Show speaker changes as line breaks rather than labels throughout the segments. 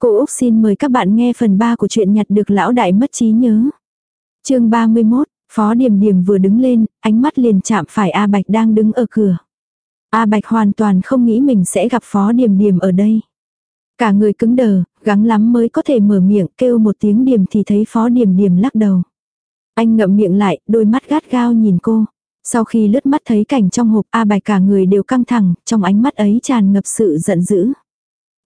Cô Úc xin mời các bạn nghe phần 3 của chuyện nhặt được lão đại mất trí nhớ. chương 31, Phó Điểm Điểm vừa đứng lên, ánh mắt liền chạm phải A Bạch đang đứng ở cửa. A Bạch hoàn toàn không nghĩ mình sẽ gặp Phó Điểm Điểm ở đây. Cả người cứng đờ, gắng lắm mới có thể mở miệng kêu một tiếng điểm thì thấy Phó Điểm Điểm lắc đầu. Anh ngậm miệng lại, đôi mắt gắt gao nhìn cô. Sau khi lướt mắt thấy cảnh trong hộp A Bạch cả người đều căng thẳng, trong ánh mắt ấy tràn ngập sự giận dữ.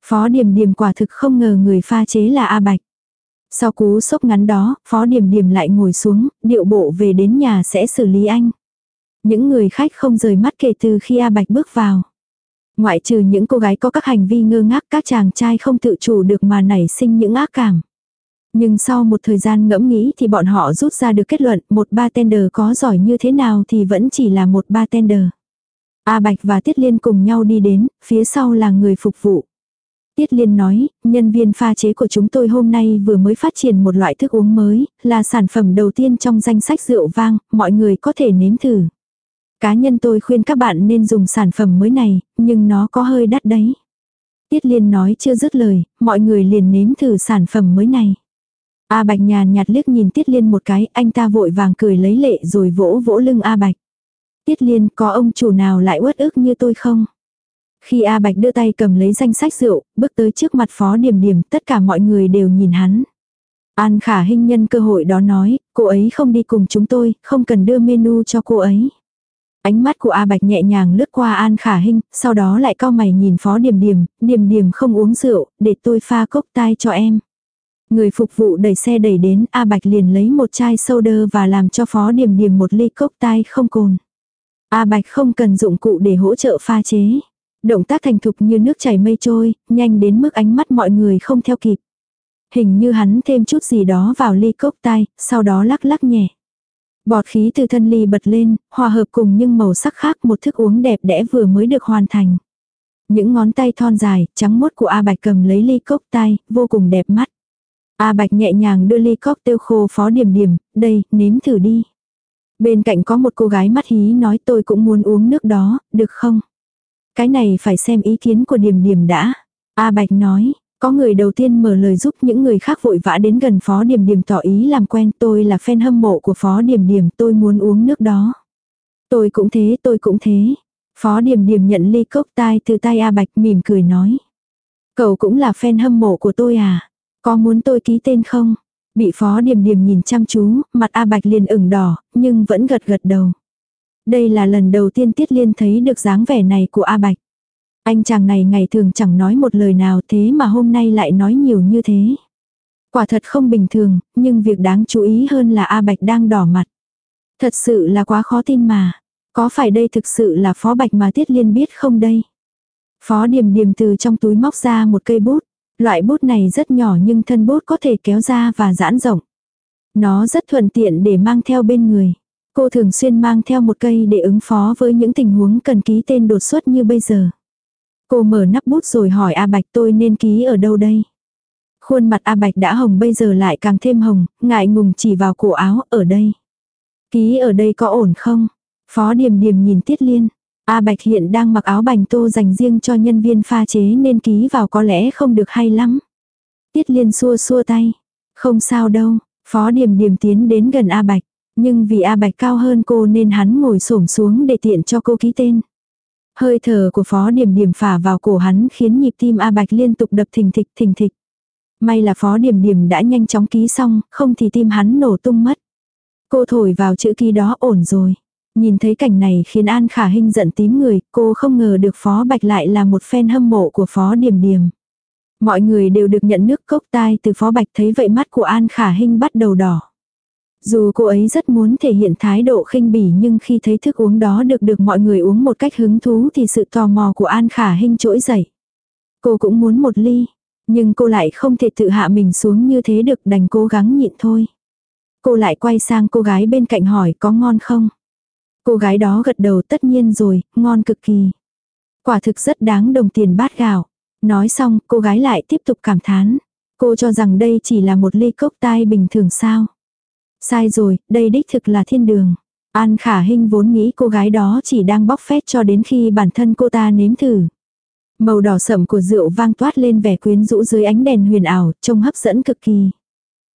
Phó Điềm Điềm quả thực không ngờ người pha chế là A Bạch. Sau cú sốc ngắn đó, Phó Điềm Điềm lại ngồi xuống, điệu bộ về đến nhà sẽ xử lý anh. Những người khách không rời mắt kể từ khi A Bạch bước vào. Ngoại trừ những cô gái có các hành vi ngơ ngác các chàng trai không tự chủ được mà nảy sinh những ác cảm. Nhưng sau một thời gian ngẫm nghĩ thì bọn họ rút ra được kết luận một bartender có giỏi như thế nào thì vẫn chỉ là một bartender. A Bạch và Tiết Liên cùng nhau đi đến, phía sau là người phục vụ. Tiết Liên nói, nhân viên pha chế của chúng tôi hôm nay vừa mới phát triển một loại thức uống mới, là sản phẩm đầu tiên trong danh sách rượu vang, mọi người có thể nếm thử. Cá nhân tôi khuyên các bạn nên dùng sản phẩm mới này, nhưng nó có hơi đắt đấy. Tiết Liên nói chưa dứt lời, mọi người liền nếm thử sản phẩm mới này. A Bạch nhàn nhạt liếc nhìn Tiết Liên một cái, anh ta vội vàng cười lấy lệ rồi vỗ vỗ lưng A Bạch. Tiết Liên có ông chủ nào lại uất ức như tôi không? Khi A Bạch đưa tay cầm lấy danh sách rượu, bước tới trước mặt Phó Điểm Điểm, tất cả mọi người đều nhìn hắn. An Khả hình nhân cơ hội đó nói, cô ấy không đi cùng chúng tôi, không cần đưa menu cho cô ấy. Ánh mắt của A Bạch nhẹ nhàng lướt qua An Khả Hinh, sau đó lại cao mày nhìn Phó Điểm Điểm, Điểm Điểm không uống rượu, để tôi pha cốc tai cho em. Người phục vụ đẩy xe đẩy đến, A Bạch liền lấy một chai soda và làm cho Phó Điểm Điểm một ly cốc tai không cồn. A Bạch không cần dụng cụ để hỗ trợ pha chế. Động tác thành thục như nước chảy mây trôi, nhanh đến mức ánh mắt mọi người không theo kịp. Hình như hắn thêm chút gì đó vào ly cốc tai, sau đó lắc lắc nhẹ. Bọt khí từ thân ly bật lên, hòa hợp cùng nhưng màu sắc khác một thức uống đẹp đẽ vừa mới được hoàn thành. Những ngón tay thon dài, trắng mốt của A Bạch cầm lấy ly cốc tai, vô cùng đẹp mắt. A Bạch nhẹ nhàng đưa ly cốc tiêu khô phó điểm điểm, đây, nếm thử đi. Bên cạnh có một cô gái mắt hí nói tôi cũng muốn uống nước đó, được không? Cái này phải xem ý kiến của điểm điểm đã. A Bạch nói, có người đầu tiên mở lời giúp những người khác vội vã đến gần Phó Điểm Điểm tỏ ý làm quen tôi là fan hâm mộ của Phó Điểm Điểm tôi muốn uống nước đó. Tôi cũng thế tôi cũng thế. Phó Điểm Điểm nhận ly cốc tai từ tay A Bạch mỉm cười nói. Cậu cũng là fan hâm mộ của tôi à? Có muốn tôi ký tên không? Bị Phó Điểm Điểm nhìn chăm chú, mặt A Bạch liền ửng đỏ, nhưng vẫn gật gật đầu. Đây là lần đầu tiên Tiết Liên thấy được dáng vẻ này của A Bạch. Anh chàng này ngày thường chẳng nói một lời nào thế mà hôm nay lại nói nhiều như thế. Quả thật không bình thường, nhưng việc đáng chú ý hơn là A Bạch đang đỏ mặt. Thật sự là quá khó tin mà. Có phải đây thực sự là Phó Bạch mà Tiết Liên biết không đây? Phó Điềm Điềm từ trong túi móc ra một cây bút. Loại bút này rất nhỏ nhưng thân bút có thể kéo ra và giãn rộng. Nó rất thuận tiện để mang theo bên người. Cô thường xuyên mang theo một cây để ứng phó với những tình huống cần ký tên đột xuất như bây giờ. Cô mở nắp bút rồi hỏi A Bạch tôi nên ký ở đâu đây? Khuôn mặt A Bạch đã hồng bây giờ lại càng thêm hồng, ngại ngùng chỉ vào cổ áo ở đây. Ký ở đây có ổn không? Phó Điềm Điềm nhìn Tiết Liên. A Bạch hiện đang mặc áo bành tô dành riêng cho nhân viên pha chế nên ký vào có lẽ không được hay lắm. Tiết Liên xua xua tay. Không sao đâu, Phó Điềm Điềm tiến đến gần A Bạch. Nhưng vì A Bạch cao hơn cô nên hắn ngồi xổm xuống để tiện cho cô ký tên. Hơi thở của Phó Điểm Điểm phả vào cổ hắn khiến nhịp tim A Bạch liên tục đập thình thịch thình thịch. May là Phó Điểm Điểm đã nhanh chóng ký xong, không thì tim hắn nổ tung mất. Cô thổi vào chữ ký đó ổn rồi. Nhìn thấy cảnh này khiến An Khả Hinh giận tím người, cô không ngờ được Phó Bạch lại là một fan hâm mộ của Phó Điểm Điểm. Mọi người đều được nhận nước cốc tai từ Phó Bạch thấy vậy mắt của An Khả Hinh bắt đầu đỏ. Dù cô ấy rất muốn thể hiện thái độ khinh bỉ nhưng khi thấy thức uống đó được được mọi người uống một cách hứng thú thì sự tò mò của An Khả Hinh trỗi dậy. Cô cũng muốn một ly, nhưng cô lại không thể tự hạ mình xuống như thế được đành cố gắng nhịn thôi. Cô lại quay sang cô gái bên cạnh hỏi có ngon không? Cô gái đó gật đầu tất nhiên rồi, ngon cực kỳ. Quả thực rất đáng đồng tiền bát gạo. Nói xong, cô gái lại tiếp tục cảm thán. Cô cho rằng đây chỉ là một ly cốc tai bình thường sao. Sai rồi, đây đích thực là thiên đường. An Khả Hinh vốn nghĩ cô gái đó chỉ đang bóc phét cho đến khi bản thân cô ta nếm thử. Màu đỏ sậm của rượu vang toát lên vẻ quyến rũ dưới ánh đèn huyền ảo, trông hấp dẫn cực kỳ.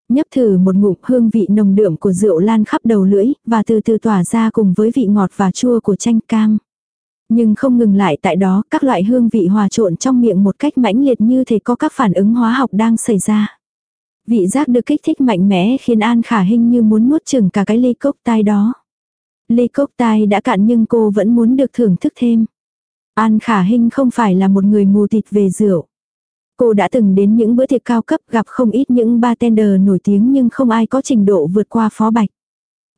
Nhấp thử một ngụm hương vị nồng đượm của rượu lan khắp đầu lưỡi, và từ từ tỏa ra cùng với vị ngọt và chua của chanh cam. Nhưng không ngừng lại tại đó, các loại hương vị hòa trộn trong miệng một cách mãnh liệt như thể có các phản ứng hóa học đang xảy ra. Vị giác được kích thích mạnh mẽ khiến An Khả Hinh như muốn nuốt chừng cả cái ly cốc tai đó. Ly cốc tai đã cạn nhưng cô vẫn muốn được thưởng thức thêm. An Khả Hinh không phải là một người mù tịt về rượu. Cô đã từng đến những bữa tiệc cao cấp gặp không ít những bartender nổi tiếng nhưng không ai có trình độ vượt qua Phó Bạch.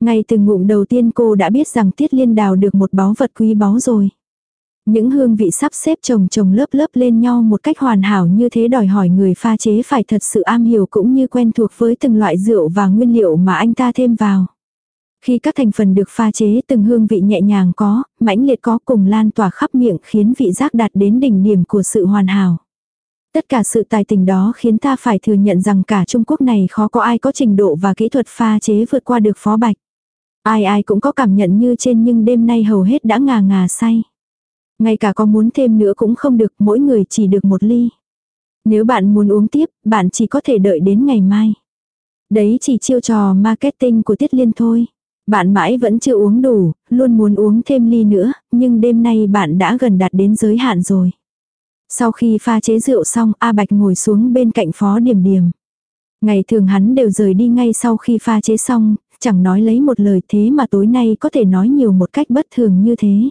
Ngay từ ngụm đầu tiên cô đã biết rằng Tiết Liên đào được một báu vật quý báu rồi. Những hương vị sắp xếp chồng chồng lớp lớp lên nhau một cách hoàn hảo như thế đòi hỏi người pha chế phải thật sự am hiểu cũng như quen thuộc với từng loại rượu và nguyên liệu mà anh ta thêm vào. Khi các thành phần được pha chế từng hương vị nhẹ nhàng có, mãnh liệt có cùng lan tỏa khắp miệng khiến vị giác đạt đến đỉnh điểm của sự hoàn hảo. Tất cả sự tài tình đó khiến ta phải thừa nhận rằng cả Trung Quốc này khó có ai có trình độ và kỹ thuật pha chế vượt qua được phó bạch. Ai ai cũng có cảm nhận như trên nhưng đêm nay hầu hết đã ngà ngà say. Ngay cả có muốn thêm nữa cũng không được, mỗi người chỉ được một ly. Nếu bạn muốn uống tiếp, bạn chỉ có thể đợi đến ngày mai. Đấy chỉ chiêu trò marketing của Tiết Liên thôi. Bạn mãi vẫn chưa uống đủ, luôn muốn uống thêm ly nữa, nhưng đêm nay bạn đã gần đạt đến giới hạn rồi. Sau khi pha chế rượu xong, A Bạch ngồi xuống bên cạnh Phó Điểm Điểm. Ngày thường hắn đều rời đi ngay sau khi pha chế xong, chẳng nói lấy một lời thế mà tối nay có thể nói nhiều một cách bất thường như thế.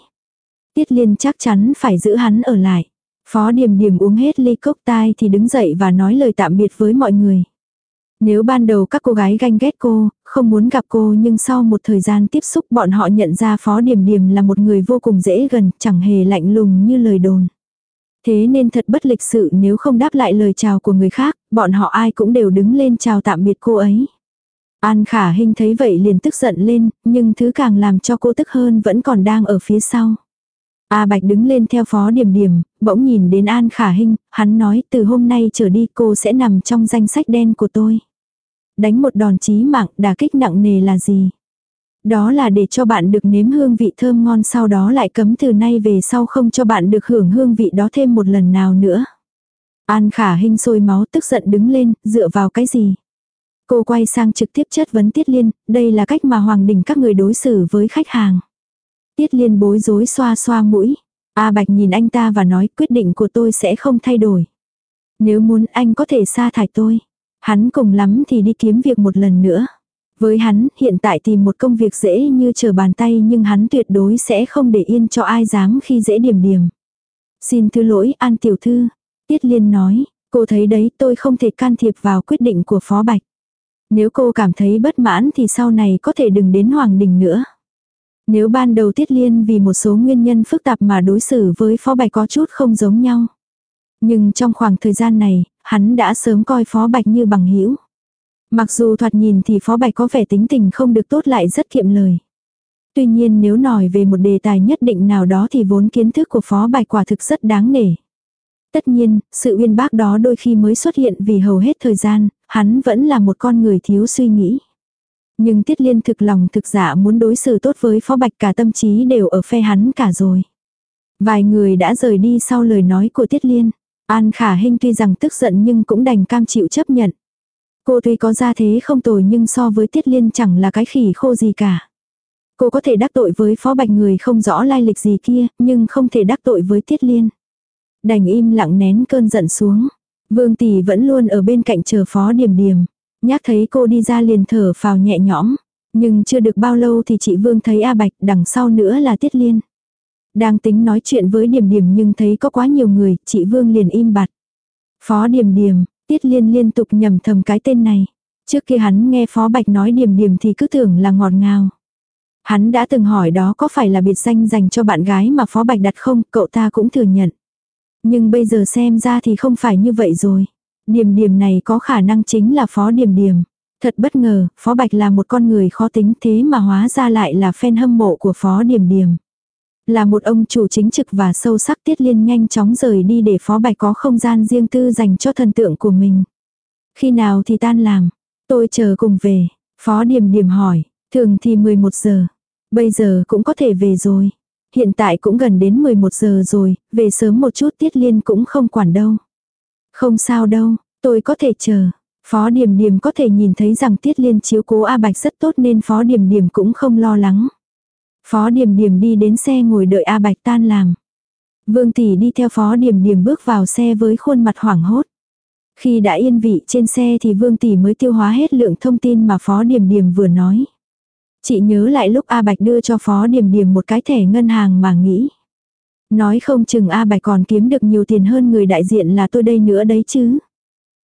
Tiết Liên chắc chắn phải giữ hắn ở lại. Phó Điềm Điềm uống hết ly cốc tai thì đứng dậy và nói lời tạm biệt với mọi người. Nếu ban đầu các cô gái ganh ghét cô, không muốn gặp cô nhưng sau một thời gian tiếp xúc bọn họ nhận ra Phó Điềm Điềm là một người vô cùng dễ gần, chẳng hề lạnh lùng như lời đồn. Thế nên thật bất lịch sự nếu không đáp lại lời chào của người khác, bọn họ ai cũng đều đứng lên chào tạm biệt cô ấy. An khả Hinh thấy vậy liền tức giận lên, nhưng thứ càng làm cho cô tức hơn vẫn còn đang ở phía sau. A Bạch đứng lên theo phó điểm điểm, bỗng nhìn đến An Khả Hinh, hắn nói từ hôm nay trở đi cô sẽ nằm trong danh sách đen của tôi. Đánh một đòn chí mạng đả kích nặng nề là gì? Đó là để cho bạn được nếm hương vị thơm ngon sau đó lại cấm từ nay về sau không cho bạn được hưởng hương vị đó thêm một lần nào nữa. An Khả Hinh sôi máu tức giận đứng lên, dựa vào cái gì? Cô quay sang trực tiếp chất vấn Tiết Liên, đây là cách mà Hoàng Đình các người đối xử với khách hàng. Tiết Liên bối rối xoa xoa mũi. A Bạch nhìn anh ta và nói quyết định của tôi sẽ không thay đổi. Nếu muốn anh có thể sa thải tôi. Hắn cùng lắm thì đi kiếm việc một lần nữa. Với hắn, hiện tại tìm một công việc dễ như trở bàn tay nhưng hắn tuyệt đối sẽ không để yên cho ai dám khi dễ điểm điểm. Xin thứ lỗi An Tiểu Thư. Tiết Liên nói, cô thấy đấy tôi không thể can thiệp vào quyết định của Phó Bạch. Nếu cô cảm thấy bất mãn thì sau này có thể đừng đến Hoàng Đình nữa. Nếu ban đầu Tiết Liên vì một số nguyên nhân phức tạp mà đối xử với Phó Bạch có chút không giống nhau. Nhưng trong khoảng thời gian này, hắn đã sớm coi Phó Bạch như bằng hữu. Mặc dù thoạt nhìn thì Phó Bạch có vẻ tính tình không được tốt lại rất kiệm lời. Tuy nhiên nếu nói về một đề tài nhất định nào đó thì vốn kiến thức của Phó Bạch quả thực rất đáng nể. Tất nhiên, sự uyên bác đó đôi khi mới xuất hiện vì hầu hết thời gian, hắn vẫn là một con người thiếu suy nghĩ. Nhưng Tiết Liên thực lòng thực dạ muốn đối xử tốt với Phó Bạch cả tâm trí đều ở phe hắn cả rồi. Vài người đã rời đi sau lời nói của Tiết Liên. An Khả Hinh tuy rằng tức giận nhưng cũng đành cam chịu chấp nhận. Cô tuy có gia thế không tồi nhưng so với Tiết Liên chẳng là cái khỉ khô gì cả. Cô có thể đắc tội với Phó Bạch người không rõ lai lịch gì kia, nhưng không thể đắc tội với Tiết Liên. Đành im lặng nén cơn giận xuống. Vương Tỷ vẫn luôn ở bên cạnh chờ Phó Điểm Điểm. Nhắc thấy cô đi ra liền thở phào nhẹ nhõm. Nhưng chưa được bao lâu thì chị Vương thấy A Bạch, đằng sau nữa là Tiết Liên. Đang tính nói chuyện với Điềm Điềm nhưng thấy có quá nhiều người, chị Vương liền im bặt. Phó Điềm Điềm, Tiết Liên liên tục nhầm thầm cái tên này. Trước khi hắn nghe Phó Bạch nói Điềm Điềm thì cứ tưởng là ngọt ngào. Hắn đã từng hỏi đó có phải là biệt danh dành cho bạn gái mà Phó Bạch đặt không, cậu ta cũng thừa nhận. Nhưng bây giờ xem ra thì không phải như vậy rồi. Điềm điềm này có khả năng chính là phó điềm điềm. Thật bất ngờ, phó bạch là một con người khó tính thế mà hóa ra lại là fan hâm mộ của phó điềm điềm. Là một ông chủ chính trực và sâu sắc tiết liên nhanh chóng rời đi để phó bạch có không gian riêng tư dành cho thần tượng của mình. Khi nào thì tan làm, tôi chờ cùng về, phó điềm điềm hỏi, thường thì 11 giờ, bây giờ cũng có thể về rồi. Hiện tại cũng gần đến 11 giờ rồi, về sớm một chút Tiết Liên cũng không quản đâu. Không sao đâu, tôi có thể chờ. Phó Điềm Điềm có thể nhìn thấy rằng Tiết Liên chiếu cố A Bạch rất tốt nên Phó Điềm Điềm cũng không lo lắng. Phó Điềm Điềm đi đến xe ngồi đợi A Bạch tan làm. Vương Tỷ đi theo Phó Điềm Điềm bước vào xe với khuôn mặt hoảng hốt. Khi đã yên vị trên xe thì Vương Tỷ mới tiêu hóa hết lượng thông tin mà Phó Điềm Điềm vừa nói. Chị nhớ lại lúc A Bạch đưa cho Phó Điềm Điềm một cái thẻ ngân hàng mà nghĩ. Nói không chừng A Bạch còn kiếm được nhiều tiền hơn người đại diện là tôi đây nữa đấy chứ.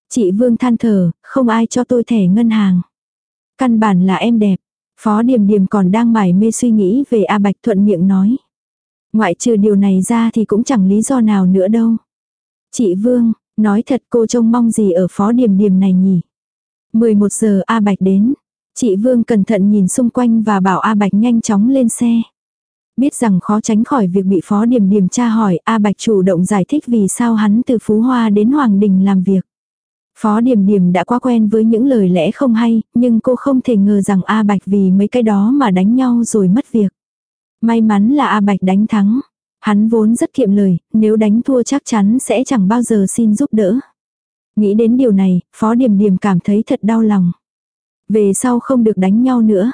Chị Vương than thở, không ai cho tôi thẻ ngân hàng. Căn bản là em đẹp. Phó Điềm Điềm còn đang mải mê suy nghĩ về A Bạch thuận miệng nói. Ngoại trừ điều này ra thì cũng chẳng lý do nào nữa đâu. Chị Vương, nói thật cô trông mong gì ở Phó Điềm Điềm này nhỉ? 11 giờ A Bạch đến. Chị Vương cẩn thận nhìn xung quanh và bảo A Bạch nhanh chóng lên xe. Biết rằng khó tránh khỏi việc bị Phó điểm điểm tra hỏi, A Bạch chủ động giải thích vì sao hắn từ Phú Hoa đến Hoàng Đình làm việc. Phó điểm điểm đã quá quen với những lời lẽ không hay, nhưng cô không thể ngờ rằng A Bạch vì mấy cái đó mà đánh nhau rồi mất việc. May mắn là A Bạch đánh thắng. Hắn vốn rất kiệm lời, nếu đánh thua chắc chắn sẽ chẳng bao giờ xin giúp đỡ. Nghĩ đến điều này, Phó Điềm Điềm cảm thấy thật đau lòng. Về sau không được đánh nhau nữa.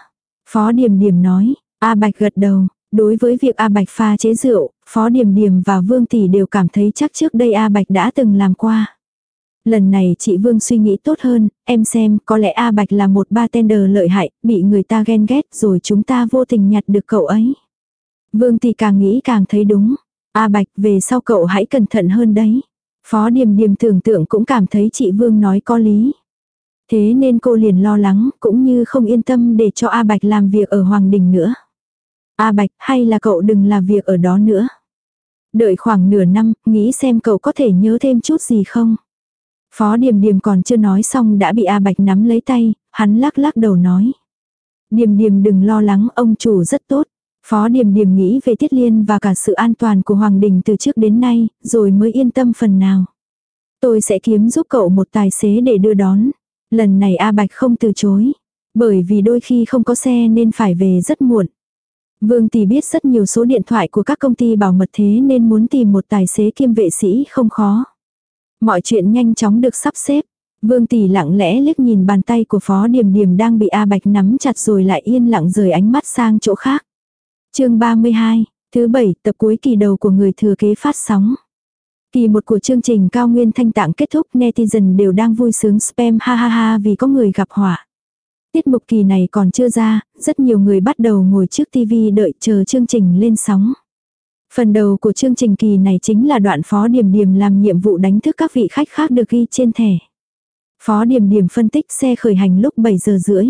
Phó Điềm Điềm nói, A Bạch gật đầu, đối với việc A Bạch pha chế rượu, Phó Điềm Điềm và Vương Tỷ đều cảm thấy chắc trước đây A Bạch đã từng làm qua. Lần này chị Vương suy nghĩ tốt hơn, em xem có lẽ A Bạch là một bartender lợi hại, bị người ta ghen ghét rồi chúng ta vô tình nhặt được cậu ấy. Vương Tỷ càng nghĩ càng thấy đúng. A Bạch về sau cậu hãy cẩn thận hơn đấy. Phó Điềm Điềm tưởng tượng cũng cảm thấy chị Vương nói có lý. Thế nên cô liền lo lắng, cũng như không yên tâm để cho A Bạch làm việc ở Hoàng Đình nữa. A Bạch, hay là cậu đừng làm việc ở đó nữa. Đợi khoảng nửa năm, nghĩ xem cậu có thể nhớ thêm chút gì không. Phó Điềm Điềm còn chưa nói xong đã bị A Bạch nắm lấy tay, hắn lắc lắc đầu nói. Điềm Điềm đừng lo lắng, ông chủ rất tốt. Phó Điềm Điềm nghĩ về Tiết Liên và cả sự an toàn của Hoàng Đình từ trước đến nay, rồi mới yên tâm phần nào. Tôi sẽ kiếm giúp cậu một tài xế để đưa đón. Lần này A Bạch không từ chối. Bởi vì đôi khi không có xe nên phải về rất muộn. Vương Tỷ biết rất nhiều số điện thoại của các công ty bảo mật thế nên muốn tìm một tài xế kiêm vệ sĩ không khó. Mọi chuyện nhanh chóng được sắp xếp. Vương Tỷ lặng lẽ liếc nhìn bàn tay của Phó Điềm Điềm đang bị A Bạch nắm chặt rồi lại yên lặng rời ánh mắt sang chỗ khác. chương 32, thứ 7 tập cuối kỳ đầu của người thừa kế phát sóng. Kỳ một của chương trình cao nguyên thanh tạng kết thúc netizen đều đang vui sướng spam ha ha ha vì có người gặp họa. Tiết mục kỳ này còn chưa ra, rất nhiều người bắt đầu ngồi trước TV đợi chờ chương trình lên sóng. Phần đầu của chương trình kỳ này chính là đoạn Phó Điềm Điềm làm nhiệm vụ đánh thức các vị khách khác được ghi trên thẻ. Phó Điềm Điềm phân tích xe khởi hành lúc 7 giờ rưỡi.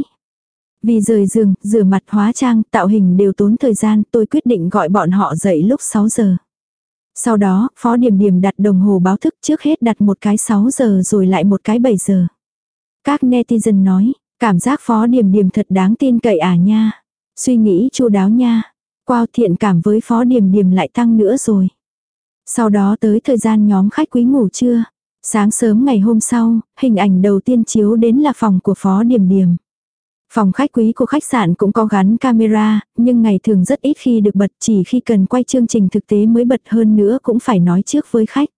Vì rời giường, rửa mặt hóa trang, tạo hình đều tốn thời gian, tôi quyết định gọi bọn họ dậy lúc 6 giờ. Sau đó, Phó Điềm Điềm đặt đồng hồ báo thức trước hết đặt một cái 6 giờ rồi lại một cái 7 giờ. Các netizen nói, cảm giác Phó điểm điểm thật đáng tin cậy à nha. Suy nghĩ chu đáo nha. quao thiện cảm với Phó điểm điểm lại tăng nữa rồi. Sau đó tới thời gian nhóm khách quý ngủ trưa. Sáng sớm ngày hôm sau, hình ảnh đầu tiên chiếu đến là phòng của Phó điểm điểm Phòng khách quý của khách sạn cũng có gắn camera, nhưng ngày thường rất ít khi được bật chỉ khi cần quay chương trình thực tế mới bật hơn nữa cũng phải nói trước với khách.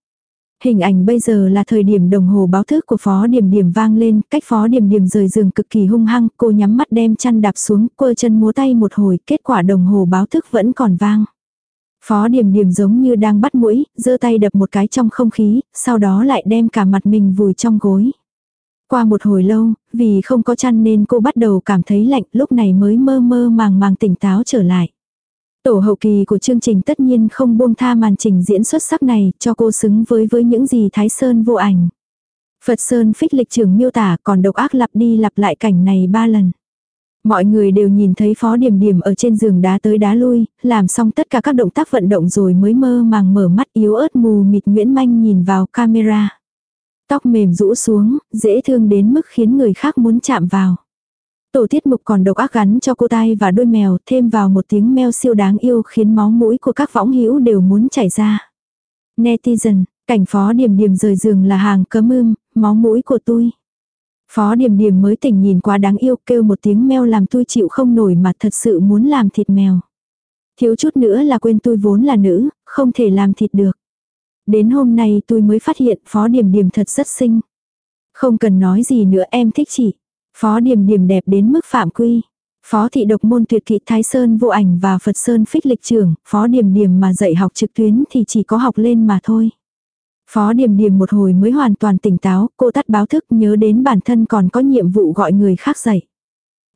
Hình ảnh bây giờ là thời điểm đồng hồ báo thức của Phó Điểm Điểm vang lên, cách Phó Điểm Điểm rời giường cực kỳ hung hăng, cô nhắm mắt đem chăn đạp xuống, quơ chân múa tay một hồi, kết quả đồng hồ báo thức vẫn còn vang. Phó Điểm Điểm giống như đang bắt mũi, giơ tay đập một cái trong không khí, sau đó lại đem cả mặt mình vùi trong gối. Qua một hồi lâu, vì không có chăn nên cô bắt đầu cảm thấy lạnh, lúc này mới mơ mơ màng màng tỉnh táo trở lại. Tổ hậu kỳ của chương trình tất nhiên không buông tha màn trình diễn xuất sắc này, cho cô xứng với với những gì Thái Sơn vô ảnh. Phật Sơn phích lịch trường miêu tả còn độc ác lặp đi lặp lại cảnh này ba lần. Mọi người đều nhìn thấy phó điểm điểm ở trên giường đá tới đá lui, làm xong tất cả các động tác vận động rồi mới mơ màng mở mắt yếu ớt mù mịt Nguyễn Manh nhìn vào camera. Tóc mềm rũ xuống, dễ thương đến mức khiến người khác muốn chạm vào. Tổ tiết mục còn độc ác gắn cho cô tai và đôi mèo, thêm vào một tiếng meo siêu đáng yêu khiến máu mũi của các võng hữu đều muốn chảy ra. Netizen, cảnh phó điểm điểm rời giường là hàng cấm ưm, máu mũi của tôi. Phó điểm điểm mới tỉnh nhìn quá đáng yêu kêu một tiếng meo làm tôi chịu không nổi mà thật sự muốn làm thịt mèo. Thiếu chút nữa là quên tôi vốn là nữ, không thể làm thịt được. Đến hôm nay tôi mới phát hiện Phó điểm điểm thật rất xinh. Không cần nói gì nữa em thích chị. Phó Điềm Điềm đẹp đến mức phạm quy. Phó thị độc môn tuyệt thị Thái Sơn vô ảnh và Phật Sơn phích lịch trưởng, Phó Điềm Điềm mà dạy học trực tuyến thì chỉ có học lên mà thôi. Phó Điềm Điềm một hồi mới hoàn toàn tỉnh táo, cô tắt báo thức nhớ đến bản thân còn có nhiệm vụ gọi người khác dạy.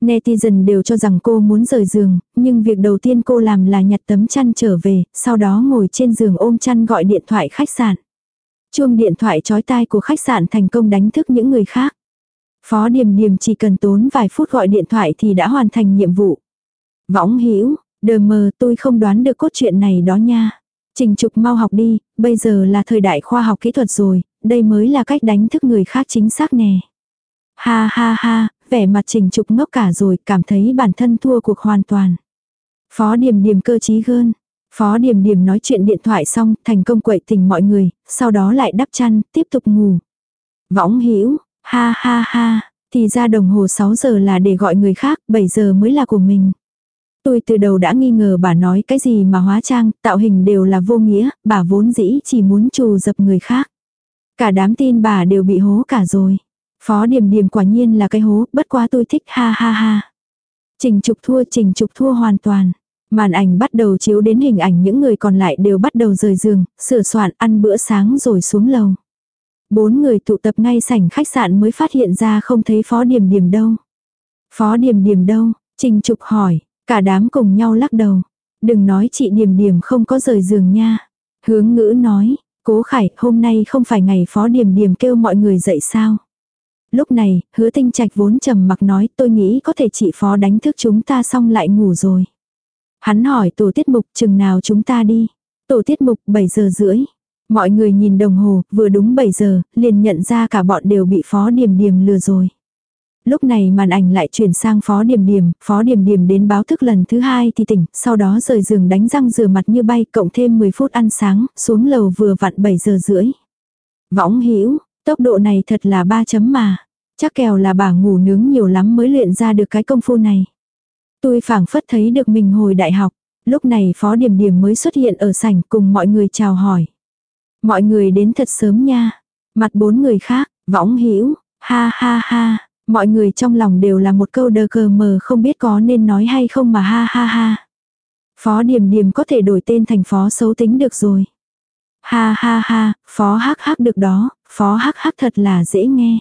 Netizen đều cho rằng cô muốn rời giường, nhưng việc đầu tiên cô làm là nhặt tấm chăn trở về, sau đó ngồi trên giường ôm chăn gọi điện thoại khách sạn. Chuông điện thoại chói tai của khách sạn thành công đánh thức những người khác. Phó Điềm Điềm chỉ cần tốn vài phút gọi điện thoại thì đã hoàn thành nhiệm vụ. Võng hữu đờ mờ tôi không đoán được cốt truyện này đó nha. Trình trục mau học đi, bây giờ là thời đại khoa học kỹ thuật rồi, đây mới là cách đánh thức người khác chính xác nè. Ha ha ha, vẻ mặt trình trục ngốc cả rồi, cảm thấy bản thân thua cuộc hoàn toàn. Phó Điềm Điềm cơ trí gơn. Phó Điềm Điềm nói chuyện điện thoại xong, thành công quậy tình mọi người, sau đó lại đắp chăn, tiếp tục ngủ. Võng hữu ha ha ha, thì ra đồng hồ 6 giờ là để gọi người khác, 7 giờ mới là của mình. Tôi từ đầu đã nghi ngờ bà nói cái gì mà hóa trang, tạo hình đều là vô nghĩa, bà vốn dĩ chỉ muốn trù dập người khác. Cả đám tin bà đều bị hố cả rồi. Phó điểm điểm quả nhiên là cái hố, bất quá tôi thích ha ha ha. Trình trục thua trình trục thua hoàn toàn. Màn ảnh bắt đầu chiếu đến hình ảnh những người còn lại đều bắt đầu rời giường, sửa soạn ăn bữa sáng rồi xuống lầu. Bốn người tụ tập ngay sảnh khách sạn mới phát hiện ra không thấy phó điểm điểm đâu. Phó điểm điểm đâu? Trình trục hỏi, cả đám cùng nhau lắc đầu. Đừng nói chị điểm điểm không có rời giường nha. Hướng ngữ nói, cố khải hôm nay không phải ngày phó điểm điểm kêu mọi người dậy sao. Lúc này, hứa tinh trạch vốn trầm mặc nói tôi nghĩ có thể chị phó đánh thức chúng ta xong lại ngủ rồi. Hắn hỏi tổ tiết mục chừng nào chúng ta đi. Tổ tiết mục 7 giờ rưỡi. Mọi người nhìn đồng hồ, vừa đúng 7 giờ, liền nhận ra cả bọn đều bị phó điểm điểm lừa rồi. Lúc này màn ảnh lại chuyển sang phó điểm điểm, phó điểm điểm đến báo thức lần thứ hai thì tỉnh, sau đó rời giường đánh răng rửa mặt như bay, cộng thêm 10 phút ăn sáng, xuống lầu vừa vặn 7 giờ rưỡi. Võng hữu tốc độ này thật là ba chấm mà. Chắc kèo là bà ngủ nướng nhiều lắm mới luyện ra được cái công phu này. Tôi phảng phất thấy được mình hồi đại học. Lúc này phó điểm điểm mới xuất hiện ở sảnh cùng mọi người chào hỏi. Mọi người đến thật sớm nha. Mặt bốn người khác, võng hữu ha ha ha. Mọi người trong lòng đều là một câu đờ cờ mờ không biết có nên nói hay không mà ha ha ha. Phó điểm điểm có thể đổi tên thành phó xấu tính được rồi. Ha ha ha, phó hắc hắc được đó, phó hắc hắc thật là dễ nghe.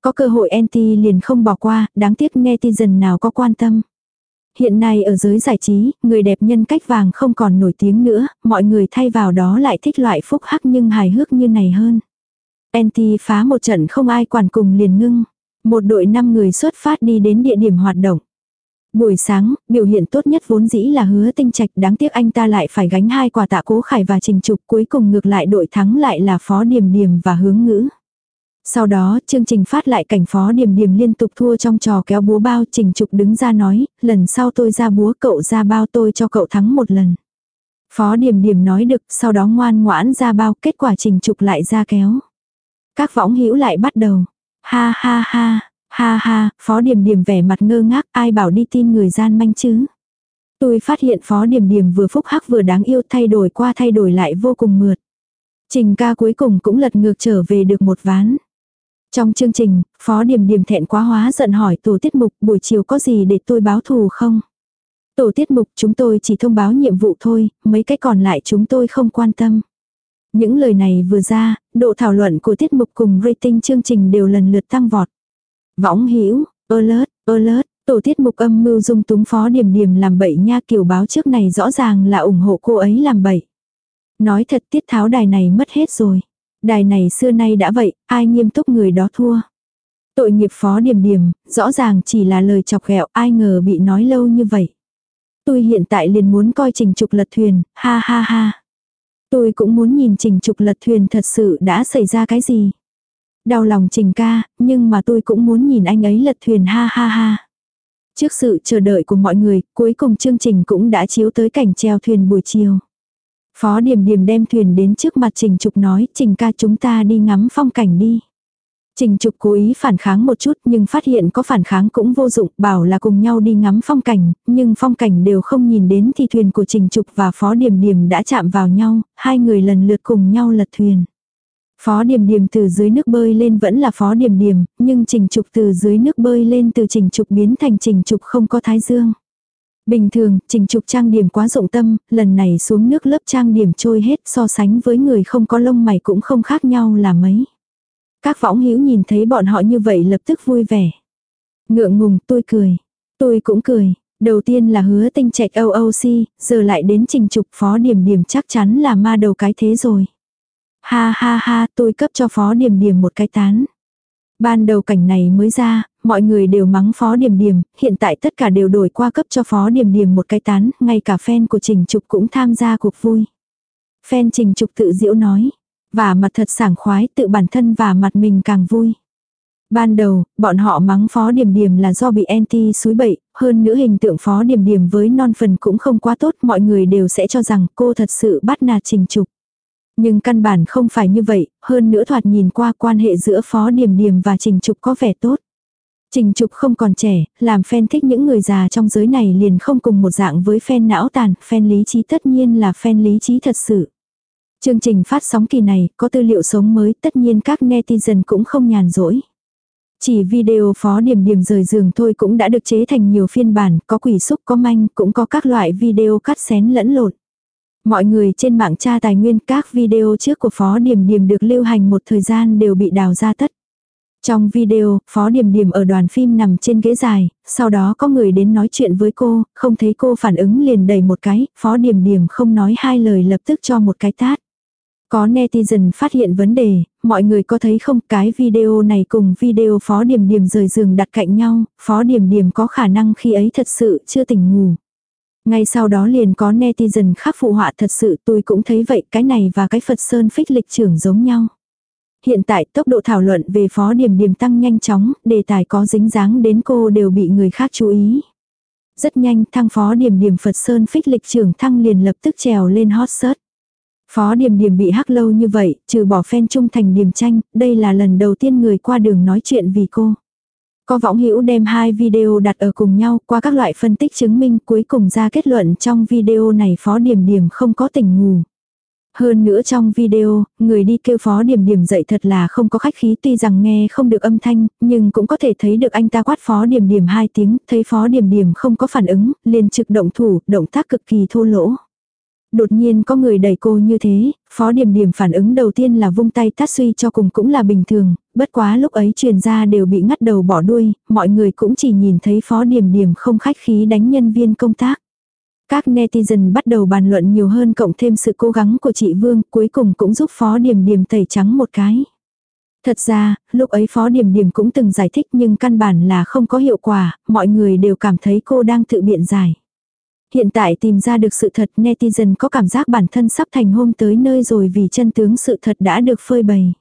Có cơ hội anti liền không bỏ qua, đáng tiếc netizen nào có quan tâm. Hiện nay ở giới giải trí, người đẹp nhân cách vàng không còn nổi tiếng nữa, mọi người thay vào đó lại thích loại phúc hắc nhưng hài hước như này hơn. Anti phá một trận không ai quản cùng liền ngưng. Một đội 5 người xuất phát đi đến địa điểm hoạt động. Buổi sáng, biểu hiện tốt nhất vốn dĩ là hứa tinh trạch đáng tiếc anh ta lại phải gánh hai quả tạ cố khải và trình trục cuối cùng ngược lại đội thắng lại là phó điểm điểm và hướng ngữ. Sau đó, chương trình phát lại cảnh phó điểm điểm liên tục thua trong trò kéo búa bao trình trục đứng ra nói, lần sau tôi ra búa cậu ra bao tôi cho cậu thắng một lần. Phó điểm điểm nói được, sau đó ngoan ngoãn ra bao, kết quả trình trục lại ra kéo. Các võng hữu lại bắt đầu. Ha ha ha, ha ha, phó điểm điểm vẻ mặt ngơ ngác, ai bảo đi tin người gian manh chứ. Tôi phát hiện phó điểm điểm vừa phúc hắc vừa đáng yêu thay đổi qua thay đổi lại vô cùng mượt. Trình ca cuối cùng cũng lật ngược trở về được một ván. Trong chương trình, Phó Điềm Điềm thẹn quá hóa giận hỏi tổ tiết mục buổi chiều có gì để tôi báo thù không? Tổ tiết mục chúng tôi chỉ thông báo nhiệm vụ thôi, mấy cái còn lại chúng tôi không quan tâm. Những lời này vừa ra, độ thảo luận của tiết mục cùng rating chương trình đều lần lượt tăng vọt. Võng hữu alert, alert, tổ tiết mục âm mưu dung túng phó điểm điểm làm bậy nha kiểu báo trước này rõ ràng là ủng hộ cô ấy làm bậy. Nói thật tiết tháo đài này mất hết rồi. Đài này xưa nay đã vậy, ai nghiêm túc người đó thua. Tội nghiệp phó điểm điểm, rõ ràng chỉ là lời chọc ghẹo, ai ngờ bị nói lâu như vậy. Tôi hiện tại liền muốn coi trình trục lật thuyền, ha ha ha. Tôi cũng muốn nhìn trình trục lật thuyền thật sự đã xảy ra cái gì. Đau lòng trình ca, nhưng mà tôi cũng muốn nhìn anh ấy lật thuyền ha ha ha. Trước sự chờ đợi của mọi người, cuối cùng chương trình cũng đã chiếu tới cảnh treo thuyền buổi chiều. Phó Điềm Điềm đem thuyền đến trước mặt Trình Trục nói, Trình ca chúng ta đi ngắm phong cảnh đi. Trình Trục cố ý phản kháng một chút nhưng phát hiện có phản kháng cũng vô dụng, bảo là cùng nhau đi ngắm phong cảnh, nhưng phong cảnh đều không nhìn đến thì thuyền của Trình Trục và Phó Điềm Điềm đã chạm vào nhau, hai người lần lượt cùng nhau lật thuyền. Phó Điềm Điềm từ dưới nước bơi lên vẫn là Phó Điềm Điềm, nhưng Trình Trục từ dưới nước bơi lên từ Trình Trục biến thành Trình Trục không có thái dương. Bình thường, Trình Trục trang điểm quá rộng tâm, lần này xuống nước lớp trang điểm trôi hết so sánh với người không có lông mày cũng không khác nhau là mấy. Các võng hữu nhìn thấy bọn họ như vậy lập tức vui vẻ. Ngượng ngùng tôi cười. Tôi cũng cười. Đầu tiên là hứa tinh trạch OOC, giờ lại đến trình trục phó điểm điểm chắc chắn là ma đầu cái thế rồi. Ha ha ha, tôi cấp cho phó điểm điểm một cái tán. Ban đầu cảnh này mới ra, mọi người đều mắng phó điểm điểm, hiện tại tất cả đều đổi qua cấp cho phó điểm điểm một cái tán, ngay cả fan của trình trục cũng tham gia cuộc vui. Fan trình trục tự diễu nói, và mặt thật sảng khoái tự bản thân và mặt mình càng vui. Ban đầu, bọn họ mắng Phó Điểm Điểm là do bị anti suối bậy, hơn nữa hình tượng Phó Điểm Điểm với non phần cũng không quá tốt, mọi người đều sẽ cho rằng cô thật sự bắt nạt trình trục. Nhưng căn bản không phải như vậy, hơn nữa thoạt nhìn qua quan hệ giữa Phó Điểm Điểm và Trình Trục có vẻ tốt. Trình Trục không còn trẻ, làm fan thích những người già trong giới này liền không cùng một dạng với fan não tàn, fan lý trí tất nhiên là fan lý trí thật sự. Chương trình phát sóng kỳ này có tư liệu sống mới tất nhiên các netizen cũng không nhàn rỗi. Chỉ video phó điểm điểm rời giường thôi cũng đã được chế thành nhiều phiên bản, có quỷ xúc có manh, cũng có các loại video cắt xén lẫn lộn. Mọi người trên mạng tra tài nguyên các video trước của phó điểm điểm được lưu hành một thời gian đều bị đào ra tất. Trong video, Phó Điềm Điềm ở đoàn phim nằm trên ghế dài, sau đó có người đến nói chuyện với cô, không thấy cô phản ứng liền đầy một cái, Phó Điềm Điềm không nói hai lời lập tức cho một cái tát. Có netizen phát hiện vấn đề, mọi người có thấy không cái video này cùng video Phó Điểm Điểm rời giường đặt cạnh nhau, Phó Điểm Điểm có khả năng khi ấy thật sự chưa tỉnh ngủ. Ngay sau đó liền có netizen khắc phụ họa thật sự tôi cũng thấy vậy cái này và cái Phật Sơn phích lịch trưởng giống nhau. Hiện tại tốc độ thảo luận về Phó Điểm Điểm tăng nhanh chóng, đề tài có dính dáng đến cô đều bị người khác chú ý. Rất nhanh thăng Phó Điểm Điểm Phật Sơn phích lịch trưởng thăng liền lập tức trèo lên hot search. Phó điểm điểm bị hắc lâu như vậy, trừ bỏ fan trung thành điểm tranh, đây là lần đầu tiên người qua đường nói chuyện vì cô. Có võng hữu đem hai video đặt ở cùng nhau qua các loại phân tích chứng minh cuối cùng ra kết luận trong video này Phó điểm điểm không có tỉnh ngủ. Hơn nữa trong video, người đi kêu Phó điểm điểm dậy thật là không có khách khí tuy rằng nghe không được âm thanh, nhưng cũng có thể thấy được anh ta quát Phó điểm điểm hai tiếng, thấy Phó điểm điểm không có phản ứng, liền trực động thủ, động tác cực kỳ thô lỗ. Đột nhiên có người đẩy cô như thế, phó điểm điểm phản ứng đầu tiên là vung tay tát suy cho cùng cũng là bình thường, bất quá lúc ấy truyền ra đều bị ngắt đầu bỏ đuôi, mọi người cũng chỉ nhìn thấy phó điểm điểm không khách khí đánh nhân viên công tác. Các netizen bắt đầu bàn luận nhiều hơn cộng thêm sự cố gắng của chị Vương cuối cùng cũng giúp phó điểm điểm tẩy trắng một cái. Thật ra, lúc ấy phó điểm điểm cũng từng giải thích nhưng căn bản là không có hiệu quả, mọi người đều cảm thấy cô đang tự biện giải. Hiện tại tìm ra được sự thật netizen có cảm giác bản thân sắp thành hôm tới nơi rồi vì chân tướng sự thật đã được phơi bày.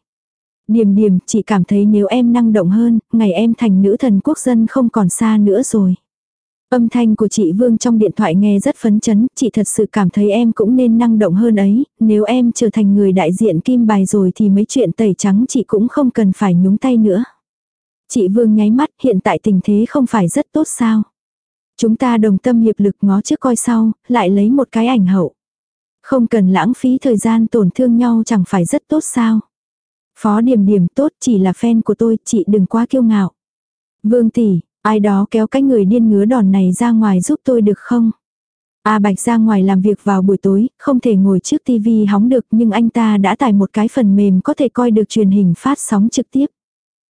Điềm điềm chỉ cảm thấy nếu em năng động hơn, ngày em thành nữ thần quốc dân không còn xa nữa rồi. Âm thanh của chị Vương trong điện thoại nghe rất phấn chấn, chị thật sự cảm thấy em cũng nên năng động hơn ấy, nếu em trở thành người đại diện kim bài rồi thì mấy chuyện tẩy trắng chị cũng không cần phải nhúng tay nữa. Chị Vương nháy mắt hiện tại tình thế không phải rất tốt sao. Chúng ta đồng tâm hiệp lực ngó trước coi sau, lại lấy một cái ảnh hậu. Không cần lãng phí thời gian tổn thương nhau chẳng phải rất tốt sao. Phó điểm điểm tốt chỉ là fan của tôi, chị đừng quá kiêu ngạo. Vương tỷ, ai đó kéo cái người điên ngứa đòn này ra ngoài giúp tôi được không? A Bạch ra ngoài làm việc vào buổi tối, không thể ngồi trước tivi hóng được nhưng anh ta đã tải một cái phần mềm có thể coi được truyền hình phát sóng trực tiếp.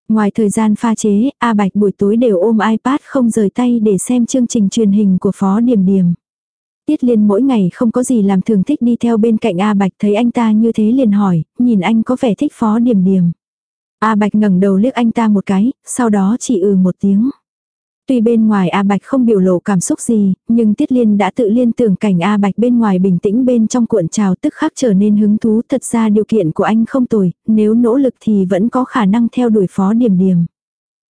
Ngoài thời gian pha chế, A Bạch buổi tối đều ôm iPad không rời tay để xem chương trình truyền hình của Phó Điềm Điềm. Tiết Liên mỗi ngày không có gì làm thường thích đi theo bên cạnh A Bạch thấy anh ta như thế liền hỏi, nhìn anh có vẻ thích Phó Điềm Điềm. A Bạch ngẩng đầu liếc anh ta một cái, sau đó chỉ ừ một tiếng. Tuy bên ngoài A Bạch không biểu lộ cảm xúc gì, nhưng Tiết Liên đã tự liên tưởng cảnh A Bạch bên ngoài bình tĩnh bên trong cuộn trào tức khắc trở nên hứng thú. Thật ra điều kiện của anh không tồi, nếu nỗ lực thì vẫn có khả năng theo đuổi phó điểm điểm.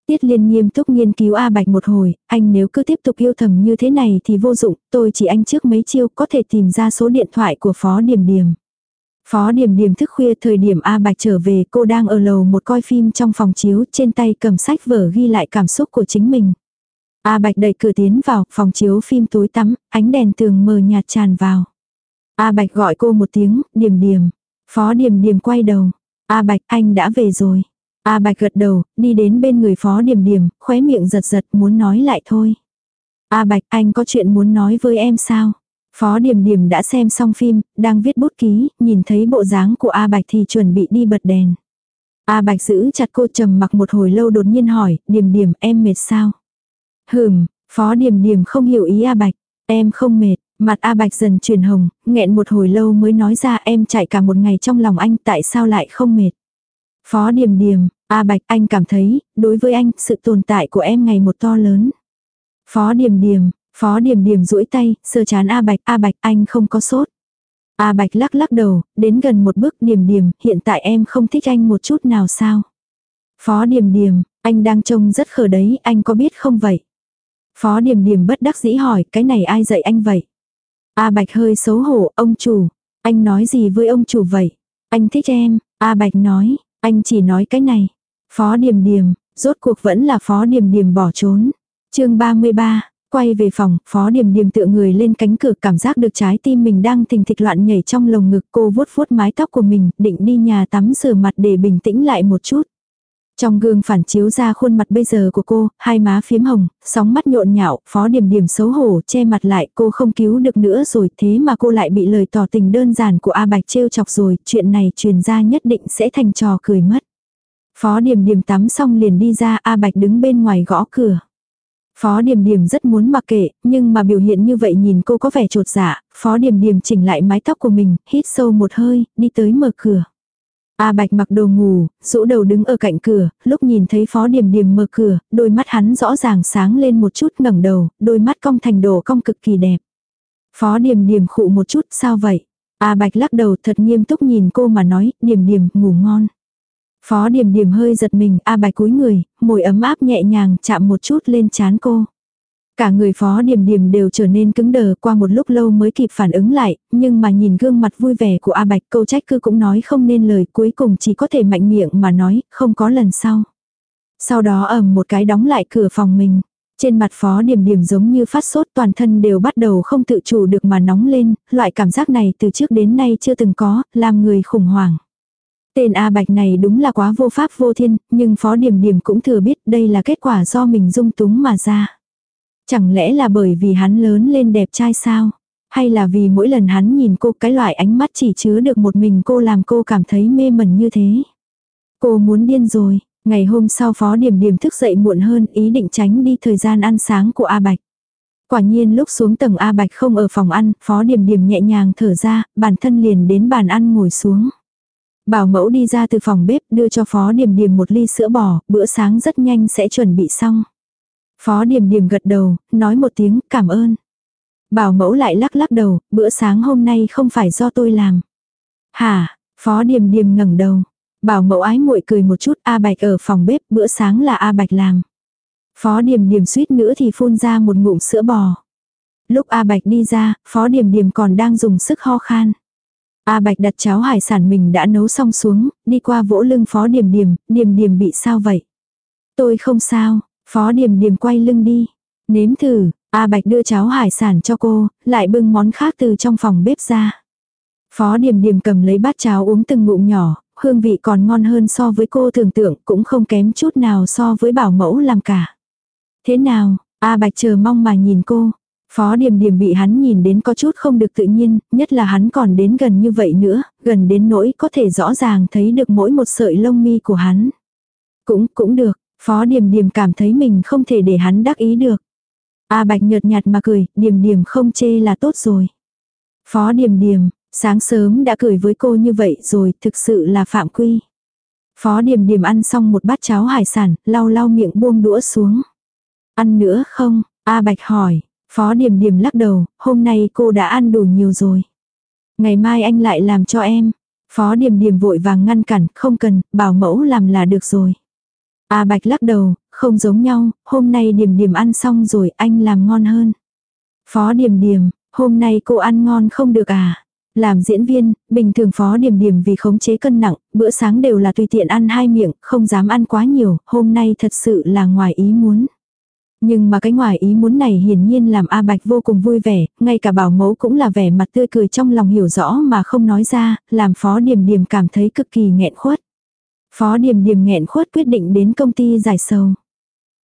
Tiết Liên nghiêm túc nghiên cứu A Bạch một hồi, anh nếu cứ tiếp tục yêu thầm như thế này thì vô dụng, tôi chỉ anh trước mấy chiêu có thể tìm ra số điện thoại của phó điểm điểm. Phó điểm điểm thức khuya thời điểm A Bạch trở về cô đang ở lầu một coi phim trong phòng chiếu trên tay cầm sách vở ghi lại cảm xúc của chính mình. A Bạch đẩy cửa tiến vào phòng chiếu phim tối tắm, ánh đèn tường mờ nhạt tràn vào. A Bạch gọi cô một tiếng, Điềm Điềm. Phó Điềm Điềm quay đầu. A Bạch anh đã về rồi. A Bạch gật đầu, đi đến bên người Phó Điềm Điềm, khóe miệng giật giật muốn nói lại thôi. A Bạch anh có chuyện muốn nói với em sao? Phó Điềm Điềm đã xem xong phim, đang viết bút ký, nhìn thấy bộ dáng của A Bạch thì chuẩn bị đi bật đèn. A Bạch giữ chặt cô trầm mặc một hồi lâu đột nhiên hỏi, Điềm Điềm em mệt sao? Hừm, Phó Điềm Điềm không hiểu ý A Bạch, em không mệt, mặt A Bạch dần chuyển hồng, nghẹn một hồi lâu mới nói ra em chạy cả một ngày trong lòng anh tại sao lại không mệt. Phó Điềm Điềm, A Bạch anh cảm thấy, đối với anh, sự tồn tại của em ngày một to lớn. Phó Điềm Điềm, Phó Điềm Điềm duỗi tay, sơ chán A Bạch, A Bạch anh không có sốt. A Bạch lắc lắc đầu, đến gần một bước Điềm Điềm, hiện tại em không thích anh một chút nào sao. Phó Điềm Điềm, anh đang trông rất khờ đấy, anh có biết không vậy? Phó Điềm Điềm bất đắc dĩ hỏi, cái này ai dạy anh vậy? A Bạch hơi xấu hổ, ông chủ, anh nói gì với ông chủ vậy? Anh thích em, A Bạch nói, anh chỉ nói cái này. Phó Điềm Điềm, rốt cuộc vẫn là Phó Điềm Điềm bỏ trốn. chương 33, quay về phòng, Phó Điềm Điềm tựa người lên cánh cửa cảm giác được trái tim mình đang thình thịch loạn nhảy trong lồng ngực cô vuốt vuốt mái tóc của mình, định đi nhà tắm rửa mặt để bình tĩnh lại một chút. Trong gương phản chiếu ra khuôn mặt bây giờ của cô, hai má phiếm hồng, sóng mắt nhộn nhạo, phó điểm điểm xấu hổ, che mặt lại, cô không cứu được nữa rồi, thế mà cô lại bị lời tỏ tình đơn giản của A Bạch trêu chọc rồi, chuyện này truyền ra nhất định sẽ thành trò cười mất. Phó điểm điểm tắm xong liền đi ra, A Bạch đứng bên ngoài gõ cửa. Phó Điềm Điềm rất muốn mặc kệ, nhưng mà biểu hiện như vậy nhìn cô có vẻ trột dạ, Phó Điềm Điềm chỉnh lại mái tóc của mình, hít sâu một hơi, đi tới mở cửa. A Bạch mặc đồ ngủ, rũ đầu đứng ở cạnh cửa, lúc nhìn thấy Phó Điềm Điềm mở cửa, đôi mắt hắn rõ ràng sáng lên một chút ngẩng đầu, đôi mắt cong thành đồ cong cực kỳ đẹp. Phó Điềm Điềm khụ một chút, sao vậy? A Bạch lắc đầu thật nghiêm túc nhìn cô mà nói, Điềm Điềm, ngủ ngon. Phó Điềm Điềm hơi giật mình, A Bạch cúi người, môi ấm áp nhẹ nhàng chạm một chút lên chán cô. Cả người phó điểm điểm đều trở nên cứng đờ qua một lúc lâu mới kịp phản ứng lại, nhưng mà nhìn gương mặt vui vẻ của A Bạch câu trách cứ cũng nói không nên lời cuối cùng chỉ có thể mạnh miệng mà nói, không có lần sau. Sau đó ầm một cái đóng lại cửa phòng mình. Trên mặt phó điểm điểm giống như phát sốt toàn thân đều bắt đầu không tự chủ được mà nóng lên, loại cảm giác này từ trước đến nay chưa từng có, làm người khủng hoảng. Tên A Bạch này đúng là quá vô pháp vô thiên, nhưng phó điểm điểm cũng thừa biết đây là kết quả do mình dung túng mà ra. Chẳng lẽ là bởi vì hắn lớn lên đẹp trai sao? Hay là vì mỗi lần hắn nhìn cô cái loại ánh mắt chỉ chứa được một mình cô làm cô cảm thấy mê mẩn như thế? Cô muốn điên rồi, ngày hôm sau phó điểm điểm thức dậy muộn hơn ý định tránh đi thời gian ăn sáng của A Bạch. Quả nhiên lúc xuống tầng A Bạch không ở phòng ăn, phó điểm điểm nhẹ nhàng thở ra, bản thân liền đến bàn ăn ngồi xuống. Bảo mẫu đi ra từ phòng bếp đưa cho phó điểm điểm một ly sữa bò, bữa sáng rất nhanh sẽ chuẩn bị xong. Phó Điềm Điềm gật đầu, nói một tiếng cảm ơn. Bảo mẫu lại lắc lắc đầu, bữa sáng hôm nay không phải do tôi làm. Hả, Phó Điềm Điềm ngẩng đầu. Bảo mẫu ái muội cười một chút, A Bạch ở phòng bếp, bữa sáng là A Bạch làm. Phó Điềm Điềm suýt nữa thì phun ra một ngụm sữa bò. Lúc A Bạch đi ra, Phó Điềm Điềm còn đang dùng sức ho khan. A Bạch đặt cháo hải sản mình đã nấu xong xuống, đi qua vỗ lưng Phó Điềm Điềm, Điềm Điềm bị sao vậy? Tôi không sao, Phó Điềm Điềm quay lưng đi. Nếm thử, A Bạch đưa cháo hải sản cho cô, lại bưng món khác từ trong phòng bếp ra. Phó Điềm Điềm cầm lấy bát cháo uống từng ngụm nhỏ, hương vị còn ngon hơn so với cô tưởng tượng, cũng không kém chút nào so với bảo mẫu làm cả. Thế nào, A Bạch chờ mong mà nhìn cô. Phó Điềm Điềm bị hắn nhìn đến có chút không được tự nhiên, nhất là hắn còn đến gần như vậy nữa, gần đến nỗi có thể rõ ràng thấy được mỗi một sợi lông mi của hắn. Cũng, cũng được, Phó Điềm Điềm cảm thấy mình không thể để hắn đắc ý được. A Bạch nhợt nhạt mà cười, Điềm Điềm không chê là tốt rồi. Phó Điềm Điềm, sáng sớm đã cười với cô như vậy rồi, thực sự là phạm quy. Phó Điềm Điềm ăn xong một bát cháo hải sản, lau lau miệng buông đũa xuống. Ăn nữa không? A Bạch hỏi. Phó Điềm Điềm lắc đầu, hôm nay cô đã ăn đủ nhiều rồi. Ngày mai anh lại làm cho em. Phó Điềm Điềm vội vàng ngăn cản, không cần, bảo mẫu làm là được rồi. A Bạch lắc đầu, không giống nhau, hôm nay điểm điểm ăn xong rồi anh làm ngon hơn. Phó điểm điểm hôm nay cô ăn ngon không được à? Làm diễn viên, bình thường phó điểm điểm vì khống chế cân nặng, bữa sáng đều là tùy tiện ăn hai miệng, không dám ăn quá nhiều, hôm nay thật sự là ngoài ý muốn. Nhưng mà cái ngoài ý muốn này hiển nhiên làm A Bạch vô cùng vui vẻ, ngay cả bảo mẫu cũng là vẻ mặt tươi cười trong lòng hiểu rõ mà không nói ra, làm phó điểm điểm cảm thấy cực kỳ nghẹn khuất. Phó điểm điểm nghẹn khuất quyết định đến công ty giải sầu.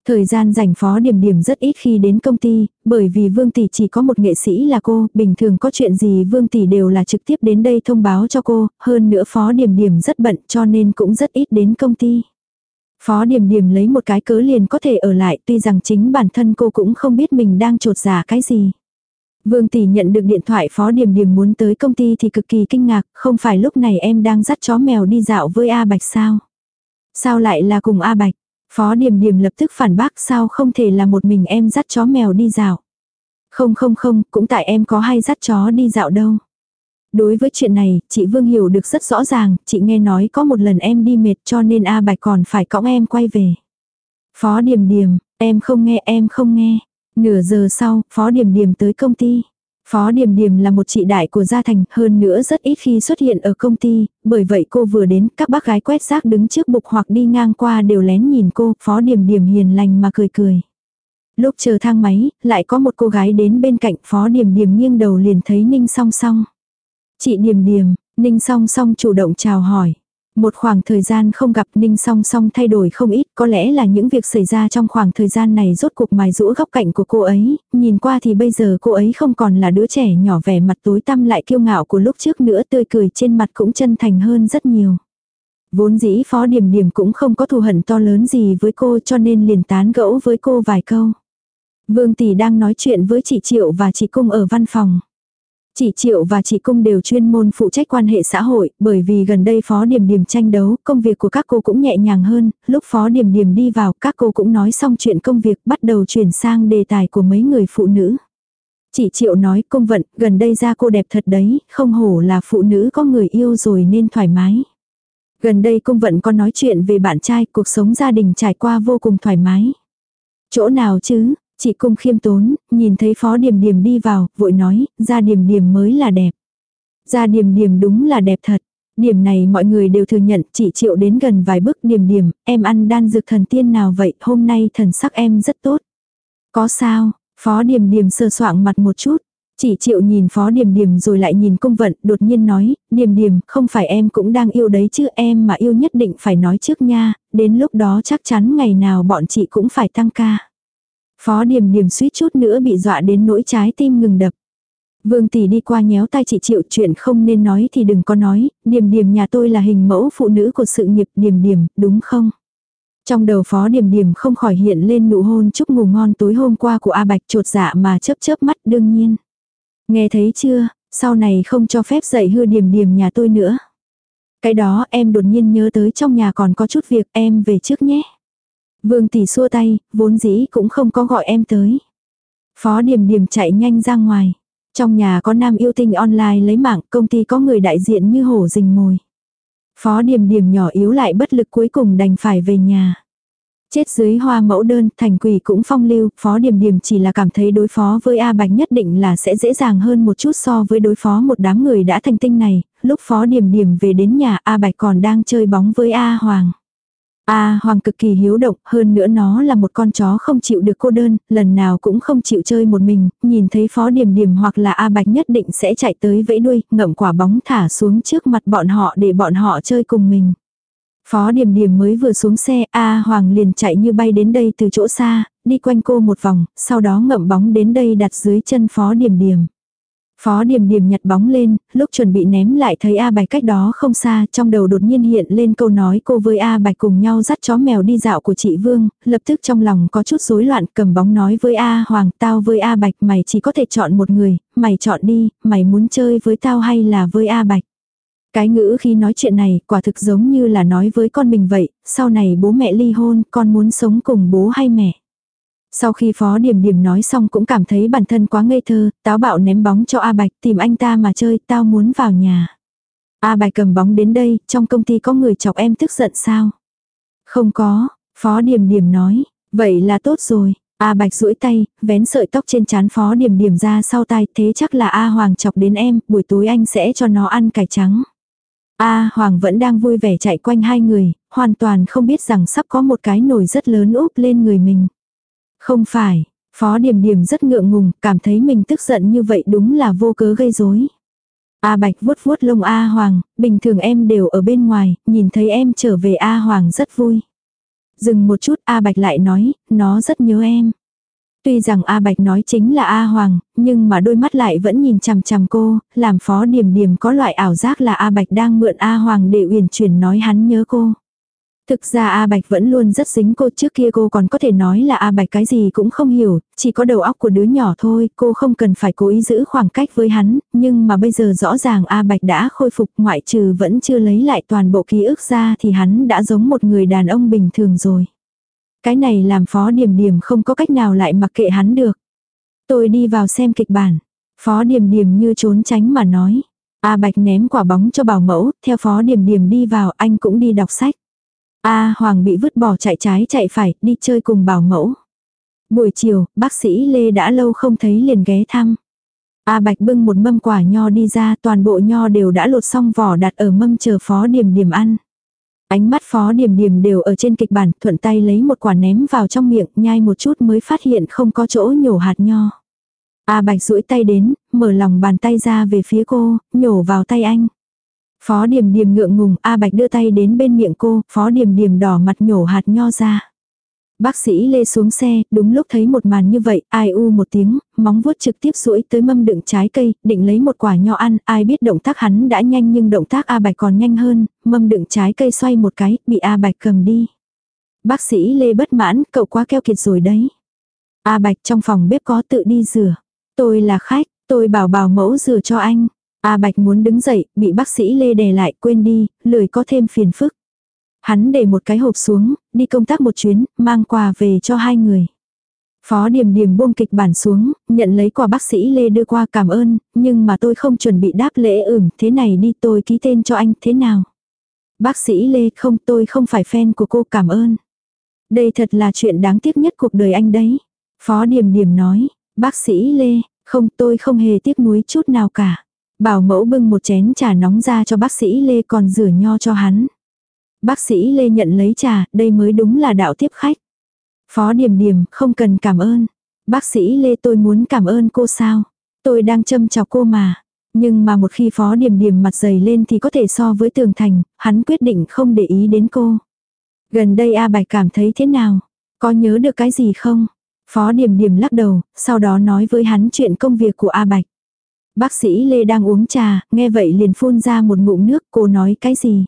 Thời gian dành phó điểm điểm rất ít khi đến công ty, bởi vì Vương Tỷ chỉ có một nghệ sĩ là cô, bình thường có chuyện gì Vương Tỷ đều là trực tiếp đến đây thông báo cho cô, hơn nữa phó điểm điểm rất bận cho nên cũng rất ít đến công ty. Phó điểm điểm lấy một cái cớ liền có thể ở lại tuy rằng chính bản thân cô cũng không biết mình đang trột giả cái gì. Vương Tỷ nhận được điện thoại Phó Điểm Điểm muốn tới công ty thì cực kỳ kinh ngạc, không phải lúc này em đang dắt chó mèo đi dạo với A Bạch sao? Sao lại là cùng A Bạch? Phó Điềm Điềm lập tức phản bác sao không thể là một mình em dắt chó mèo đi dạo. Không không không, cũng tại em có hay dắt chó đi dạo đâu. Đối với chuyện này, chị Vương hiểu được rất rõ ràng, chị nghe nói có một lần em đi mệt cho nên A Bạch còn phải cõng em quay về. Phó Điềm Điềm, em không nghe em không nghe. Nửa giờ sau, Phó Điềm Điềm tới công ty. Phó Điềm Điềm là một chị đại của gia thành, hơn nữa rất ít khi xuất hiện ở công ty, bởi vậy cô vừa đến, các bác gái quét rác đứng trước bục hoặc đi ngang qua đều lén nhìn cô, Phó Điềm Điềm hiền lành mà cười cười. Lúc chờ thang máy, lại có một cô gái đến bên cạnh Phó Điềm Điềm nghiêng đầu liền thấy Ninh song song. Chị Điềm Điềm, Ninh song song chủ động chào hỏi. Một khoảng thời gian không gặp Ninh song song thay đổi không ít, có lẽ là những việc xảy ra trong khoảng thời gian này rốt cuộc mài rũa góc cạnh của cô ấy, nhìn qua thì bây giờ cô ấy không còn là đứa trẻ nhỏ vẻ mặt tối tăm lại kiêu ngạo của lúc trước nữa tươi cười trên mặt cũng chân thành hơn rất nhiều. Vốn dĩ phó điểm điểm cũng không có thù hận to lớn gì với cô cho nên liền tán gẫu với cô vài câu. Vương Tỷ đang nói chuyện với chị Triệu và chị Cung ở văn phòng. Chị Triệu và chị Cung đều chuyên môn phụ trách quan hệ xã hội, bởi vì gần đây Phó Điểm Điểm tranh đấu, công việc của các cô cũng nhẹ nhàng hơn, lúc Phó Điểm Điểm đi vào, các cô cũng nói xong chuyện công việc, bắt đầu chuyển sang đề tài của mấy người phụ nữ. Chị Triệu nói công vận, gần đây ra cô đẹp thật đấy, không hổ là phụ nữ có người yêu rồi nên thoải mái. Gần đây công vận có nói chuyện về bạn trai, cuộc sống gia đình trải qua vô cùng thoải mái. Chỗ nào chứ, Chị cung khiêm tốn, nhìn thấy phó điểm điểm đi vào, vội nói, ra điểm điểm mới là đẹp. Ra điểm điểm đúng là đẹp thật. Điểm này mọi người đều thừa nhận, chị triệu đến gần vài bước điểm điểm, em ăn đan dược thần tiên nào vậy, hôm nay thần sắc em rất tốt. Có sao, phó điểm điểm sơ soạng mặt một chút. Chỉ chịu nhìn phó điểm điểm rồi lại nhìn công vận, đột nhiên nói, điểm điểm, không phải em cũng đang yêu đấy chứ em mà yêu nhất định phải nói trước nha, đến lúc đó chắc chắn ngày nào bọn chị cũng phải tăng ca. Phó Điềm Điềm suýt chút nữa bị dọa đến nỗi trái tim ngừng đập. Vương tỷ đi qua nhéo tay chị chịu chuyện không nên nói thì đừng có nói, Điềm Điềm nhà tôi là hình mẫu phụ nữ của sự nghiệp Điềm Điềm, đúng không? Trong đầu Phó Điềm Điềm không khỏi hiện lên nụ hôn chúc ngủ ngon tối hôm qua của A Bạch trột dạ mà chớp chớp mắt đương nhiên. Nghe thấy chưa, sau này không cho phép dạy hư Điềm Điềm nhà tôi nữa. Cái đó em đột nhiên nhớ tới trong nhà còn có chút việc em về trước nhé. Vương tỷ xua tay, vốn dĩ cũng không có gọi em tới. Phó điểm điểm chạy nhanh ra ngoài. Trong nhà có nam yêu tinh online lấy mạng, công ty có người đại diện như hổ rình mồi. Phó điểm điểm nhỏ yếu lại bất lực cuối cùng đành phải về nhà. Chết dưới hoa mẫu đơn, thành quỷ cũng phong lưu, phó điểm điểm chỉ là cảm thấy đối phó với A Bạch nhất định là sẽ dễ dàng hơn một chút so với đối phó một đám người đã thành tinh này, lúc phó điểm điểm về đến nhà A Bạch còn đang chơi bóng với A Hoàng. A Hoàng cực kỳ hiếu động, hơn nữa nó là một con chó không chịu được cô đơn, lần nào cũng không chịu chơi một mình, nhìn thấy Phó Điềm Điềm hoặc là A Bạch nhất định sẽ chạy tới vẫy đuôi, ngậm quả bóng thả xuống trước mặt bọn họ để bọn họ chơi cùng mình. Phó Điềm Điềm mới vừa xuống xe, A Hoàng liền chạy như bay đến đây từ chỗ xa, đi quanh cô một vòng, sau đó ngậm bóng đến đây đặt dưới chân Phó Điềm Điềm. Phó điểm điểm nhặt bóng lên, lúc chuẩn bị ném lại thấy A Bạch cách đó không xa, trong đầu đột nhiên hiện lên câu nói cô với A Bạch cùng nhau dắt chó mèo đi dạo của chị Vương, lập tức trong lòng có chút rối loạn, cầm bóng nói với A Hoàng, tao với A Bạch mày chỉ có thể chọn một người, mày chọn đi, mày muốn chơi với tao hay là với A Bạch. Cái ngữ khi nói chuyện này quả thực giống như là nói với con mình vậy, sau này bố mẹ ly hôn, con muốn sống cùng bố hay mẹ. Sau khi Phó Điểm Điểm nói xong cũng cảm thấy bản thân quá ngây thơ, táo bạo ném bóng cho A Bạch tìm anh ta mà chơi, tao muốn vào nhà. A Bạch cầm bóng đến đây, trong công ty có người chọc em tức giận sao? Không có, Phó Điểm Điểm nói, vậy là tốt rồi. A Bạch duỗi tay, vén sợi tóc trên trán phó điểm điểm ra sau tai, thế chắc là A Hoàng chọc đến em, buổi tối anh sẽ cho nó ăn cải trắng. A Hoàng vẫn đang vui vẻ chạy quanh hai người, hoàn toàn không biết rằng sắp có một cái nồi rất lớn úp lên người mình. Không phải, phó điềm điềm rất ngượng ngùng, cảm thấy mình tức giận như vậy đúng là vô cớ gây rối. A Bạch vuốt vuốt lông A Hoàng, bình thường em đều ở bên ngoài, nhìn thấy em trở về A Hoàng rất vui. Dừng một chút A Bạch lại nói, nó rất nhớ em. Tuy rằng A Bạch nói chính là A Hoàng, nhưng mà đôi mắt lại vẫn nhìn chằm chằm cô, làm phó điểm điểm có loại ảo giác là A Bạch đang mượn A Hoàng để uyển chuyển nói hắn nhớ cô. Thực ra A Bạch vẫn luôn rất dính cô trước kia cô còn có thể nói là A Bạch cái gì cũng không hiểu, chỉ có đầu óc của đứa nhỏ thôi, cô không cần phải cố ý giữ khoảng cách với hắn, nhưng mà bây giờ rõ ràng A Bạch đã khôi phục ngoại trừ vẫn chưa lấy lại toàn bộ ký ức ra thì hắn đã giống một người đàn ông bình thường rồi. Cái này làm phó điểm điểm không có cách nào lại mặc kệ hắn được. Tôi đi vào xem kịch bản. Phó điểm điểm như trốn tránh mà nói. A Bạch ném quả bóng cho bảo mẫu, theo phó điểm điểm đi vào anh cũng đi đọc sách. A Hoàng bị vứt bỏ chạy trái chạy phải, đi chơi cùng bảo mẫu. Buổi chiều, bác sĩ Lê đã lâu không thấy liền ghé thăm. A Bạch bưng một mâm quả nho đi ra, toàn bộ nho đều đã lột xong vỏ đặt ở mâm chờ phó điểm điểm ăn. Ánh mắt phó điểm điểm đều ở trên kịch bản, thuận tay lấy một quả ném vào trong miệng, nhai một chút mới phát hiện không có chỗ nhổ hạt nho. A Bạch duỗi tay đến, mở lòng bàn tay ra về phía cô, nhổ vào tay anh. Phó điểm điểm ngượng ngùng, A Bạch đưa tay đến bên miệng cô, phó điểm điểm đỏ mặt nhổ hạt nho ra. Bác sĩ lê xuống xe, đúng lúc thấy một màn như vậy, ai u một tiếng, móng vuốt trực tiếp duỗi tới mâm đựng trái cây, định lấy một quả nho ăn, ai biết động tác hắn đã nhanh nhưng động tác A Bạch còn nhanh hơn, mâm đựng trái cây xoay một cái, bị A Bạch cầm đi. Bác sĩ lê bất mãn, cậu quá keo kiệt rồi đấy. A Bạch trong phòng bếp có tự đi rửa. Tôi là khách, tôi bảo bảo mẫu rửa cho anh. A Bạch muốn đứng dậy, bị bác sĩ Lê đè lại, quên đi, lười có thêm phiền phức. Hắn để một cái hộp xuống, đi công tác một chuyến, mang quà về cho hai người. Phó Điềm Điềm buông kịch bản xuống, nhận lấy quà bác sĩ Lê đưa qua cảm ơn, nhưng mà tôi không chuẩn bị đáp lễ ửm, thế này đi tôi ký tên cho anh, thế nào? Bác sĩ Lê không tôi không phải fan của cô cảm ơn. Đây thật là chuyện đáng tiếc nhất cuộc đời anh đấy. Phó Điềm Điềm nói, bác sĩ Lê, không tôi không hề tiếc nuối chút nào cả. Bảo mẫu bưng một chén trà nóng ra cho bác sĩ Lê còn rửa nho cho hắn. Bác sĩ Lê nhận lấy trà, đây mới đúng là đạo tiếp khách. Phó Điềm Điềm, không cần cảm ơn. Bác sĩ Lê tôi muốn cảm ơn cô sao? Tôi đang châm chọc cô mà. Nhưng mà một khi Phó Điềm Điềm mặt dày lên thì có thể so với tường thành, hắn quyết định không để ý đến cô. Gần đây A Bạch cảm thấy thế nào? Có nhớ được cái gì không? Phó Điềm Điềm lắc đầu, sau đó nói với hắn chuyện công việc của A Bạch. Bác sĩ Lê đang uống trà, nghe vậy liền phun ra một ngụm nước, cô nói cái gì?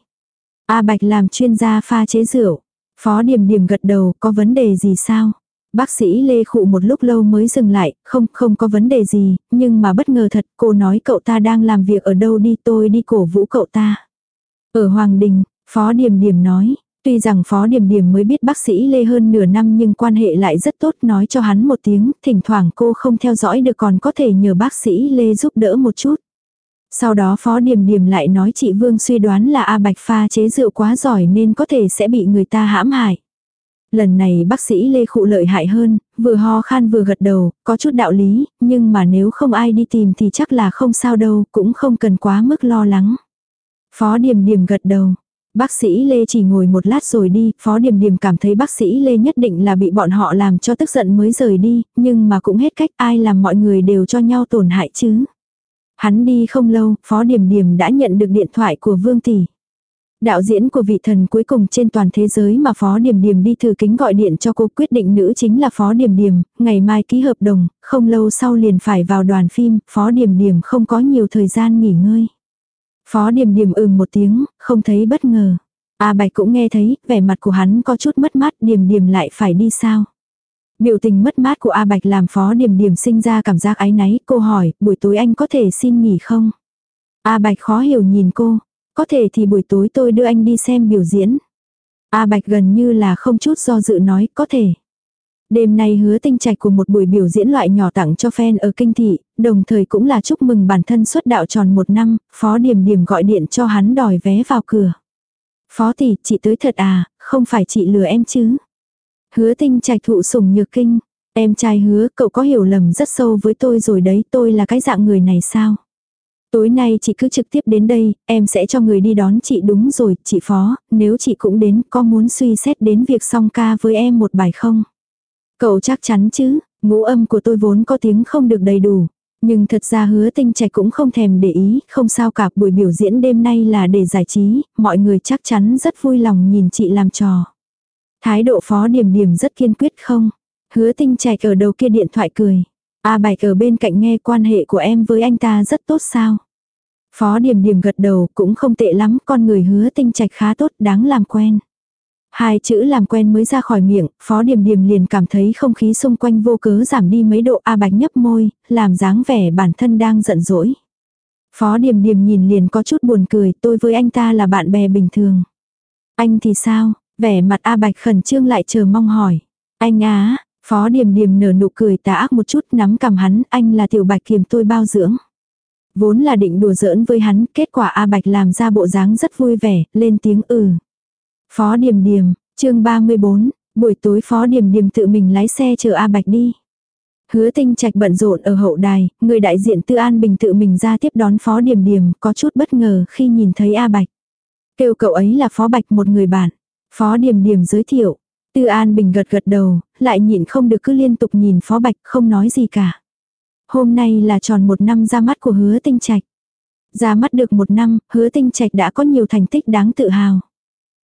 A Bạch làm chuyên gia pha chế rượu. Phó Điềm Điềm gật đầu, có vấn đề gì sao? Bác sĩ Lê khụ một lúc lâu mới dừng lại, không, không có vấn đề gì, nhưng mà bất ngờ thật, cô nói cậu ta đang làm việc ở đâu đi tôi đi cổ vũ cậu ta. Ở Hoàng Đình, Phó Điềm Điềm nói, Tuy rằng Phó Điểm Điểm mới biết bác sĩ Lê hơn nửa năm nhưng quan hệ lại rất tốt nói cho hắn một tiếng, thỉnh thoảng cô không theo dõi được còn có thể nhờ bác sĩ Lê giúp đỡ một chút. Sau đó Phó Điểm Điểm lại nói chị Vương suy đoán là A Bạch pha chế rượu quá giỏi nên có thể sẽ bị người ta hãm hại. Lần này bác sĩ Lê Khụ lợi hại hơn, vừa ho khan vừa gật đầu, có chút đạo lý, nhưng mà nếu không ai đi tìm thì chắc là không sao đâu, cũng không cần quá mức lo lắng. Phó Điềm Điềm gật đầu, Bác sĩ Lê chỉ ngồi một lát rồi đi, Phó Điềm Điềm cảm thấy bác sĩ Lê nhất định là bị bọn họ làm cho tức giận mới rời đi, nhưng mà cũng hết cách ai làm mọi người đều cho nhau tổn hại chứ. Hắn đi không lâu, Phó Điềm Điềm đã nhận được điện thoại của Vương Tỷ. Đạo diễn của vị thần cuối cùng trên toàn thế giới mà Phó Điềm Điềm đi thử kính gọi điện cho cô quyết định nữ chính là Phó Điềm Điềm, ngày mai ký hợp đồng, không lâu sau liền phải vào đoàn phim, Phó Điềm Điềm không có nhiều thời gian nghỉ ngơi. Phó Điềm Điềm ừm một tiếng, không thấy bất ngờ. A Bạch cũng nghe thấy, vẻ mặt của hắn có chút mất mát, Điềm Điềm lại phải đi sao? Biểu tình mất mát của A Bạch làm Phó Điềm Điềm sinh ra cảm giác áy náy, cô hỏi, buổi tối anh có thể xin nghỉ không? A Bạch khó hiểu nhìn cô, có thể thì buổi tối tôi đưa anh đi xem biểu diễn. A Bạch gần như là không chút do dự nói, có thể. Đêm nay hứa tinh trạch của một buổi biểu diễn loại nhỏ tặng cho fan ở kinh thị, đồng thời cũng là chúc mừng bản thân xuất đạo tròn một năm, phó điểm điểm gọi điện cho hắn đòi vé vào cửa. Phó tỷ, chị tới thật à, không phải chị lừa em chứ. Hứa tinh trạch thụ sủng nhược kinh. Em trai hứa, cậu có hiểu lầm rất sâu với tôi rồi đấy, tôi là cái dạng người này sao? Tối nay chị cứ trực tiếp đến đây, em sẽ cho người đi đón chị đúng rồi, chị Phó, nếu chị cũng đến, có muốn suy xét đến việc song ca với em một bài không? Cậu chắc chắn chứ, ngũ âm của tôi vốn có tiếng không được đầy đủ. Nhưng thật ra hứa tinh trạch cũng không thèm để ý, không sao cả buổi biểu diễn đêm nay là để giải trí, mọi người chắc chắn rất vui lòng nhìn chị làm trò. Thái độ phó điểm điểm rất kiên quyết không? Hứa tinh trạch ở đầu kia điện thoại cười. A Bạch ở bên cạnh nghe quan hệ của em với anh ta rất tốt sao? Phó điểm điểm gật đầu cũng không tệ lắm, con người hứa tinh trạch khá tốt, đáng làm quen. Hai chữ làm quen mới ra khỏi miệng, Phó Điềm Điềm liền cảm thấy không khí xung quanh vô cớ giảm đi mấy độ A Bạch nhấp môi, làm dáng vẻ bản thân đang giận dỗi. Phó Điềm Điềm nhìn liền có chút buồn cười, tôi với anh ta là bạn bè bình thường. Anh thì sao? Vẻ mặt A Bạch khẩn trương lại chờ mong hỏi. Anh á, Phó Điềm Điềm nở nụ cười tà ác một chút nắm cầm hắn, anh là tiểu bạch kiềm tôi bao dưỡng. Vốn là định đùa giỡn với hắn, kết quả A Bạch làm ra bộ dáng rất vui vẻ, lên tiếng ừ. Phó Điềm Điềm, chương 34, buổi tối Phó Điềm Điềm tự mình lái xe chờ A Bạch đi. Hứa tinh trạch bận rộn ở hậu đài, người đại diện Tư An Bình tự mình ra tiếp đón Phó Điềm Điềm, có chút bất ngờ khi nhìn thấy A Bạch. Kêu cậu ấy là Phó Bạch một người bạn. Phó Điềm Điềm giới thiệu. Tư An Bình gật gật đầu, lại nhịn không được cứ liên tục nhìn Phó Bạch không nói gì cả. Hôm nay là tròn một năm ra mắt của hứa tinh trạch. Ra mắt được một năm, hứa tinh trạch đã có nhiều thành tích đáng tự hào.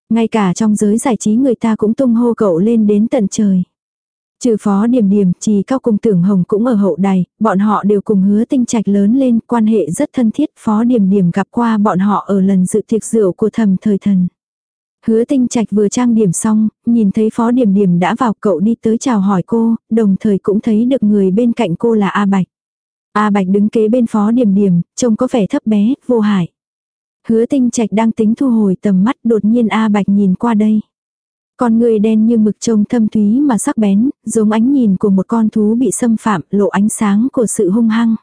Ngay cả trong giới giải trí người ta cũng tung hô cậu lên đến tận trời. Trừ phó điểm điểm, chỉ cao cùng tưởng hồng cũng ở hậu đài, bọn họ đều cùng hứa tinh trạch lớn lên, quan hệ rất thân thiết, phó điểm điểm gặp qua bọn họ ở lần dự tiệc rượu của thầm thời thần. Hứa tinh trạch vừa trang điểm xong, nhìn thấy phó điểm điểm đã vào cậu đi tới chào hỏi cô, đồng thời cũng thấy được người bên cạnh cô là A Bạch. A Bạch đứng kế bên phó điểm điểm, trông có vẻ thấp bé, vô hại. Hứa tinh trạch đang tính thu hồi tầm mắt đột nhiên A Bạch nhìn qua đây. Con người đen như mực trông thâm thúy mà sắc bén, giống ánh nhìn của một con thú bị xâm phạm, lộ ánh sáng của sự hung hăng.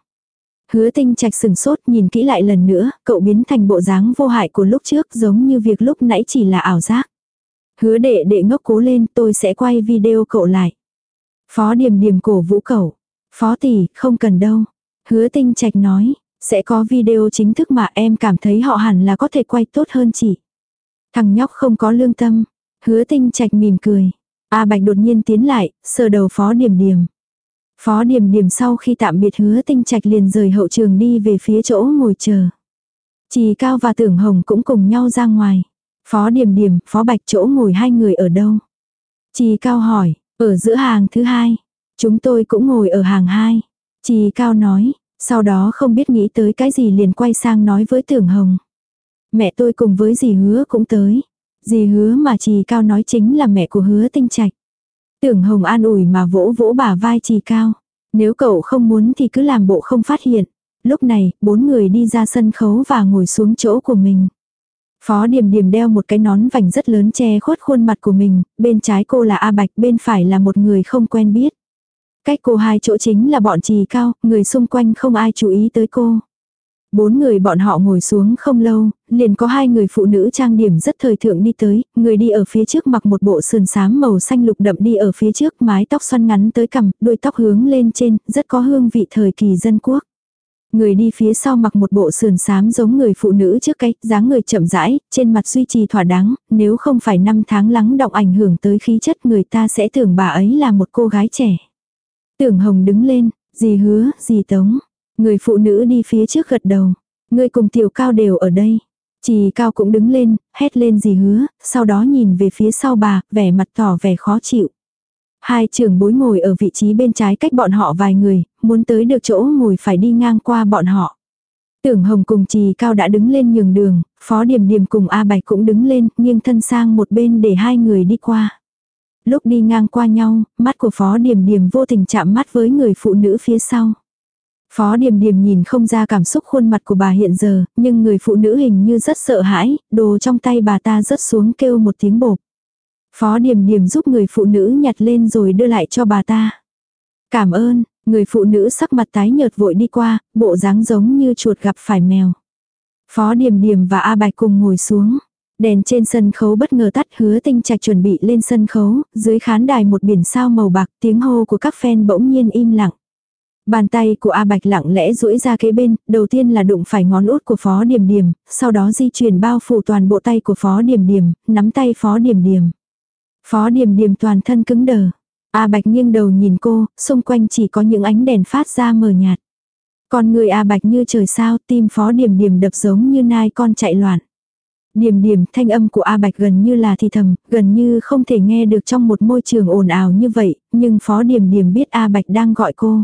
Hứa tinh trạch sừng sốt nhìn kỹ lại lần nữa, cậu biến thành bộ dáng vô hại của lúc trước giống như việc lúc nãy chỉ là ảo giác. Hứa đệ đệ ngốc cố lên tôi sẽ quay video cậu lại. Phó điểm điểm cổ vũ cậu. Phó tỷ, không cần đâu. Hứa tinh trạch nói, sẽ có video chính thức mà em cảm thấy họ hẳn là có thể quay tốt hơn chị. Thằng nhóc không có lương tâm. Hứa tinh trạch mỉm cười. A Bạch đột nhiên tiến lại, sờ đầu phó điểm điểm. Phó điểm điểm sau khi tạm biệt hứa tinh trạch liền rời hậu trường đi về phía chỗ ngồi chờ. Chỉ Cao và Tưởng Hồng cũng cùng nhau ra ngoài. Phó điểm điểm, phó bạch chỗ ngồi hai người ở đâu? Chỉ Cao hỏi, ở giữa hàng thứ hai. Chúng tôi cũng ngồi ở hàng hai. Chỉ Cao nói, sau đó không biết nghĩ tới cái gì liền quay sang nói với Tưởng Hồng. Mẹ tôi cùng với dì hứa cũng tới. Dì hứa mà Trì Cao nói chính là mẹ của hứa tinh trạch. Tưởng Hồng an ủi mà vỗ vỗ bả vai Trì Cao. Nếu cậu không muốn thì cứ làm bộ không phát hiện. Lúc này, bốn người đi ra sân khấu và ngồi xuống chỗ của mình. Phó Điềm Điềm đeo một cái nón vành rất lớn che khuất khuôn mặt của mình, bên trái cô là A Bạch, bên phải là một người không quen biết. Cách cô hai chỗ chính là bọn trì cao, người xung quanh không ai chú ý tới cô. Bốn người bọn họ ngồi xuống không lâu, liền có hai người phụ nữ trang điểm rất thời thượng đi tới, người đi ở phía trước mặc một bộ sườn xám màu xanh lục đậm đi ở phía trước mái tóc xoăn ngắn tới cằm, đuôi tóc hướng lên trên, rất có hương vị thời kỳ dân quốc. Người đi phía sau mặc một bộ sườn xám giống người phụ nữ trước cách dáng người chậm rãi, trên mặt duy trì thỏa đáng, nếu không phải năm tháng lắng động ảnh hưởng tới khí chất người ta sẽ tưởng bà ấy là một cô gái trẻ. Tưởng Hồng đứng lên, gì hứa, gì tống. Người phụ nữ đi phía trước gật đầu. Người cùng tiểu cao đều ở đây. Chỉ cao cũng đứng lên, hét lên gì hứa, sau đó nhìn về phía sau bà, vẻ mặt tỏ vẻ khó chịu. Hai trưởng bối ngồi ở vị trí bên trái cách bọn họ vài người, muốn tới được chỗ ngồi phải đi ngang qua bọn họ. Tưởng Hồng cùng Trì Cao đã đứng lên nhường đường, Phó Điềm Điềm cùng A Bạch cũng đứng lên, nghiêng thân sang một bên để hai người đi qua. Lúc đi ngang qua nhau, mắt của Phó Điềm Điềm vô tình chạm mắt với người phụ nữ phía sau. Phó Điềm Điềm nhìn không ra cảm xúc khuôn mặt của bà hiện giờ, nhưng người phụ nữ hình như rất sợ hãi, đồ trong tay bà ta rớt xuống kêu một tiếng bộp. Phó Điềm Điềm giúp người phụ nữ nhặt lên rồi đưa lại cho bà ta. Cảm ơn, người phụ nữ sắc mặt tái nhợt vội đi qua, bộ dáng giống như chuột gặp phải mèo. Phó Điềm Điềm và A Bạch cùng ngồi xuống. Đèn trên sân khấu bất ngờ tắt hứa tinh trạch chuẩn bị lên sân khấu, dưới khán đài một biển sao màu bạc tiếng hô của các fan bỗng nhiên im lặng. Bàn tay của A Bạch lặng lẽ duỗi ra kế bên, đầu tiên là đụng phải ngón út của Phó Điềm Điềm, sau đó di chuyển bao phủ toàn bộ tay của Phó Điềm Điềm, nắm tay Phó Điềm Điềm. Phó Điềm Điềm toàn thân cứng đờ. A Bạch nghiêng đầu nhìn cô, xung quanh chỉ có những ánh đèn phát ra mờ nhạt. Còn người A Bạch như trời sao, tim Phó Điềm Điềm đập giống như nai con chạy loạn. Điềm điềm, thanh âm của A Bạch gần như là thì thầm, gần như không thể nghe được trong một môi trường ồn ào như vậy, nhưng Phó Điềm điềm biết A Bạch đang gọi cô.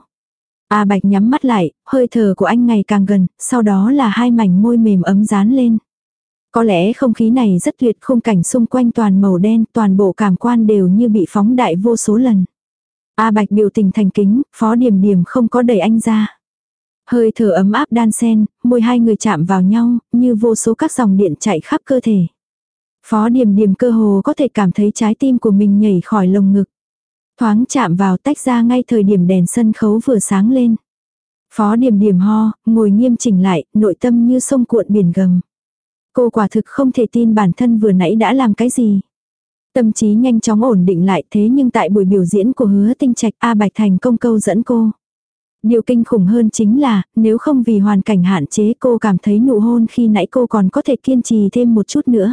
A Bạch nhắm mắt lại, hơi thở của anh ngày càng gần, sau đó là hai mảnh môi mềm ấm dán lên. Có lẽ không khí này rất tuyệt khung cảnh xung quanh toàn màu đen, toàn bộ cảm quan đều như bị phóng đại vô số lần. A Bạch biểu tình thành kính, Phó Điềm Điềm không có đẩy anh ra. Hơi thở ấm áp đan sen, môi hai người chạm vào nhau, như vô số các dòng điện chạy khắp cơ thể. Phó Điềm Điềm cơ hồ có thể cảm thấy trái tim của mình nhảy khỏi lồng ngực. Thoáng chạm vào tách ra ngay thời điểm đèn sân khấu vừa sáng lên. Phó Điềm Điềm ho, ngồi nghiêm chỉnh lại, nội tâm như sông cuộn biển gầm. Cô quả thực không thể tin bản thân vừa nãy đã làm cái gì. Tâm trí nhanh chóng ổn định lại thế nhưng tại buổi biểu diễn của hứa tinh trạch A Bạch Thành công câu dẫn cô. Điều kinh khủng hơn chính là, nếu không vì hoàn cảnh hạn chế cô cảm thấy nụ hôn khi nãy cô còn có thể kiên trì thêm một chút nữa.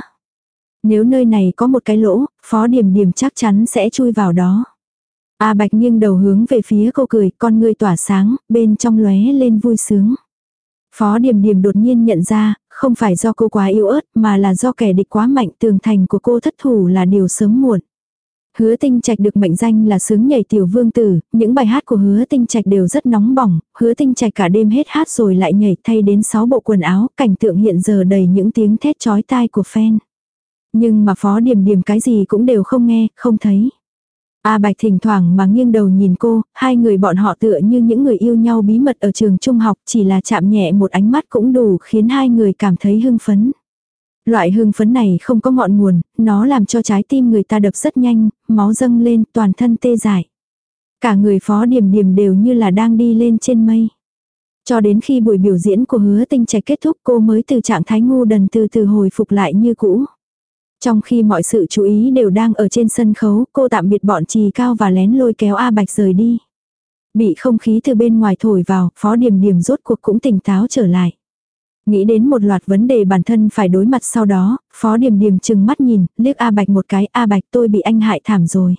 Nếu nơi này có một cái lỗ, phó điểm điểm chắc chắn sẽ chui vào đó. A Bạch nghiêng đầu hướng về phía cô cười, con ngươi tỏa sáng, bên trong lóe lên vui sướng. Phó Điềm Điềm đột nhiên nhận ra, không phải do cô quá yếu ớt mà là do kẻ địch quá mạnh tường thành của cô thất thủ là điều sớm muộn. Hứa tinh trạch được mệnh danh là sướng nhảy tiểu vương tử, những bài hát của hứa tinh trạch đều rất nóng bỏng, hứa tinh trạch cả đêm hết hát rồi lại nhảy thay đến 6 bộ quần áo, cảnh tượng hiện giờ đầy những tiếng thét chói tai của fan. Nhưng mà phó điểm điểm cái gì cũng đều không nghe, không thấy. A Bạch thỉnh thoảng mà nghiêng đầu nhìn cô, hai người bọn họ tựa như những người yêu nhau bí mật ở trường trung học chỉ là chạm nhẹ một ánh mắt cũng đủ khiến hai người cảm thấy hưng phấn. Loại hưng phấn này không có ngọn nguồn, nó làm cho trái tim người ta đập rất nhanh, máu dâng lên toàn thân tê dại. Cả người phó điểm điểm đều như là đang đi lên trên mây. Cho đến khi buổi biểu diễn của hứa tinh trạch kết thúc cô mới từ trạng thái ngu đần từ từ hồi phục lại như cũ. Trong khi mọi sự chú ý đều đang ở trên sân khấu, cô tạm biệt bọn trì cao và lén lôi kéo A Bạch rời đi. Bị không khí từ bên ngoài thổi vào, phó điểm điểm rốt cuộc cũng tỉnh táo trở lại. Nghĩ đến một loạt vấn đề bản thân phải đối mặt sau đó, phó điểm điểm chừng mắt nhìn, liếc A Bạch một cái, A Bạch tôi bị anh hại thảm rồi.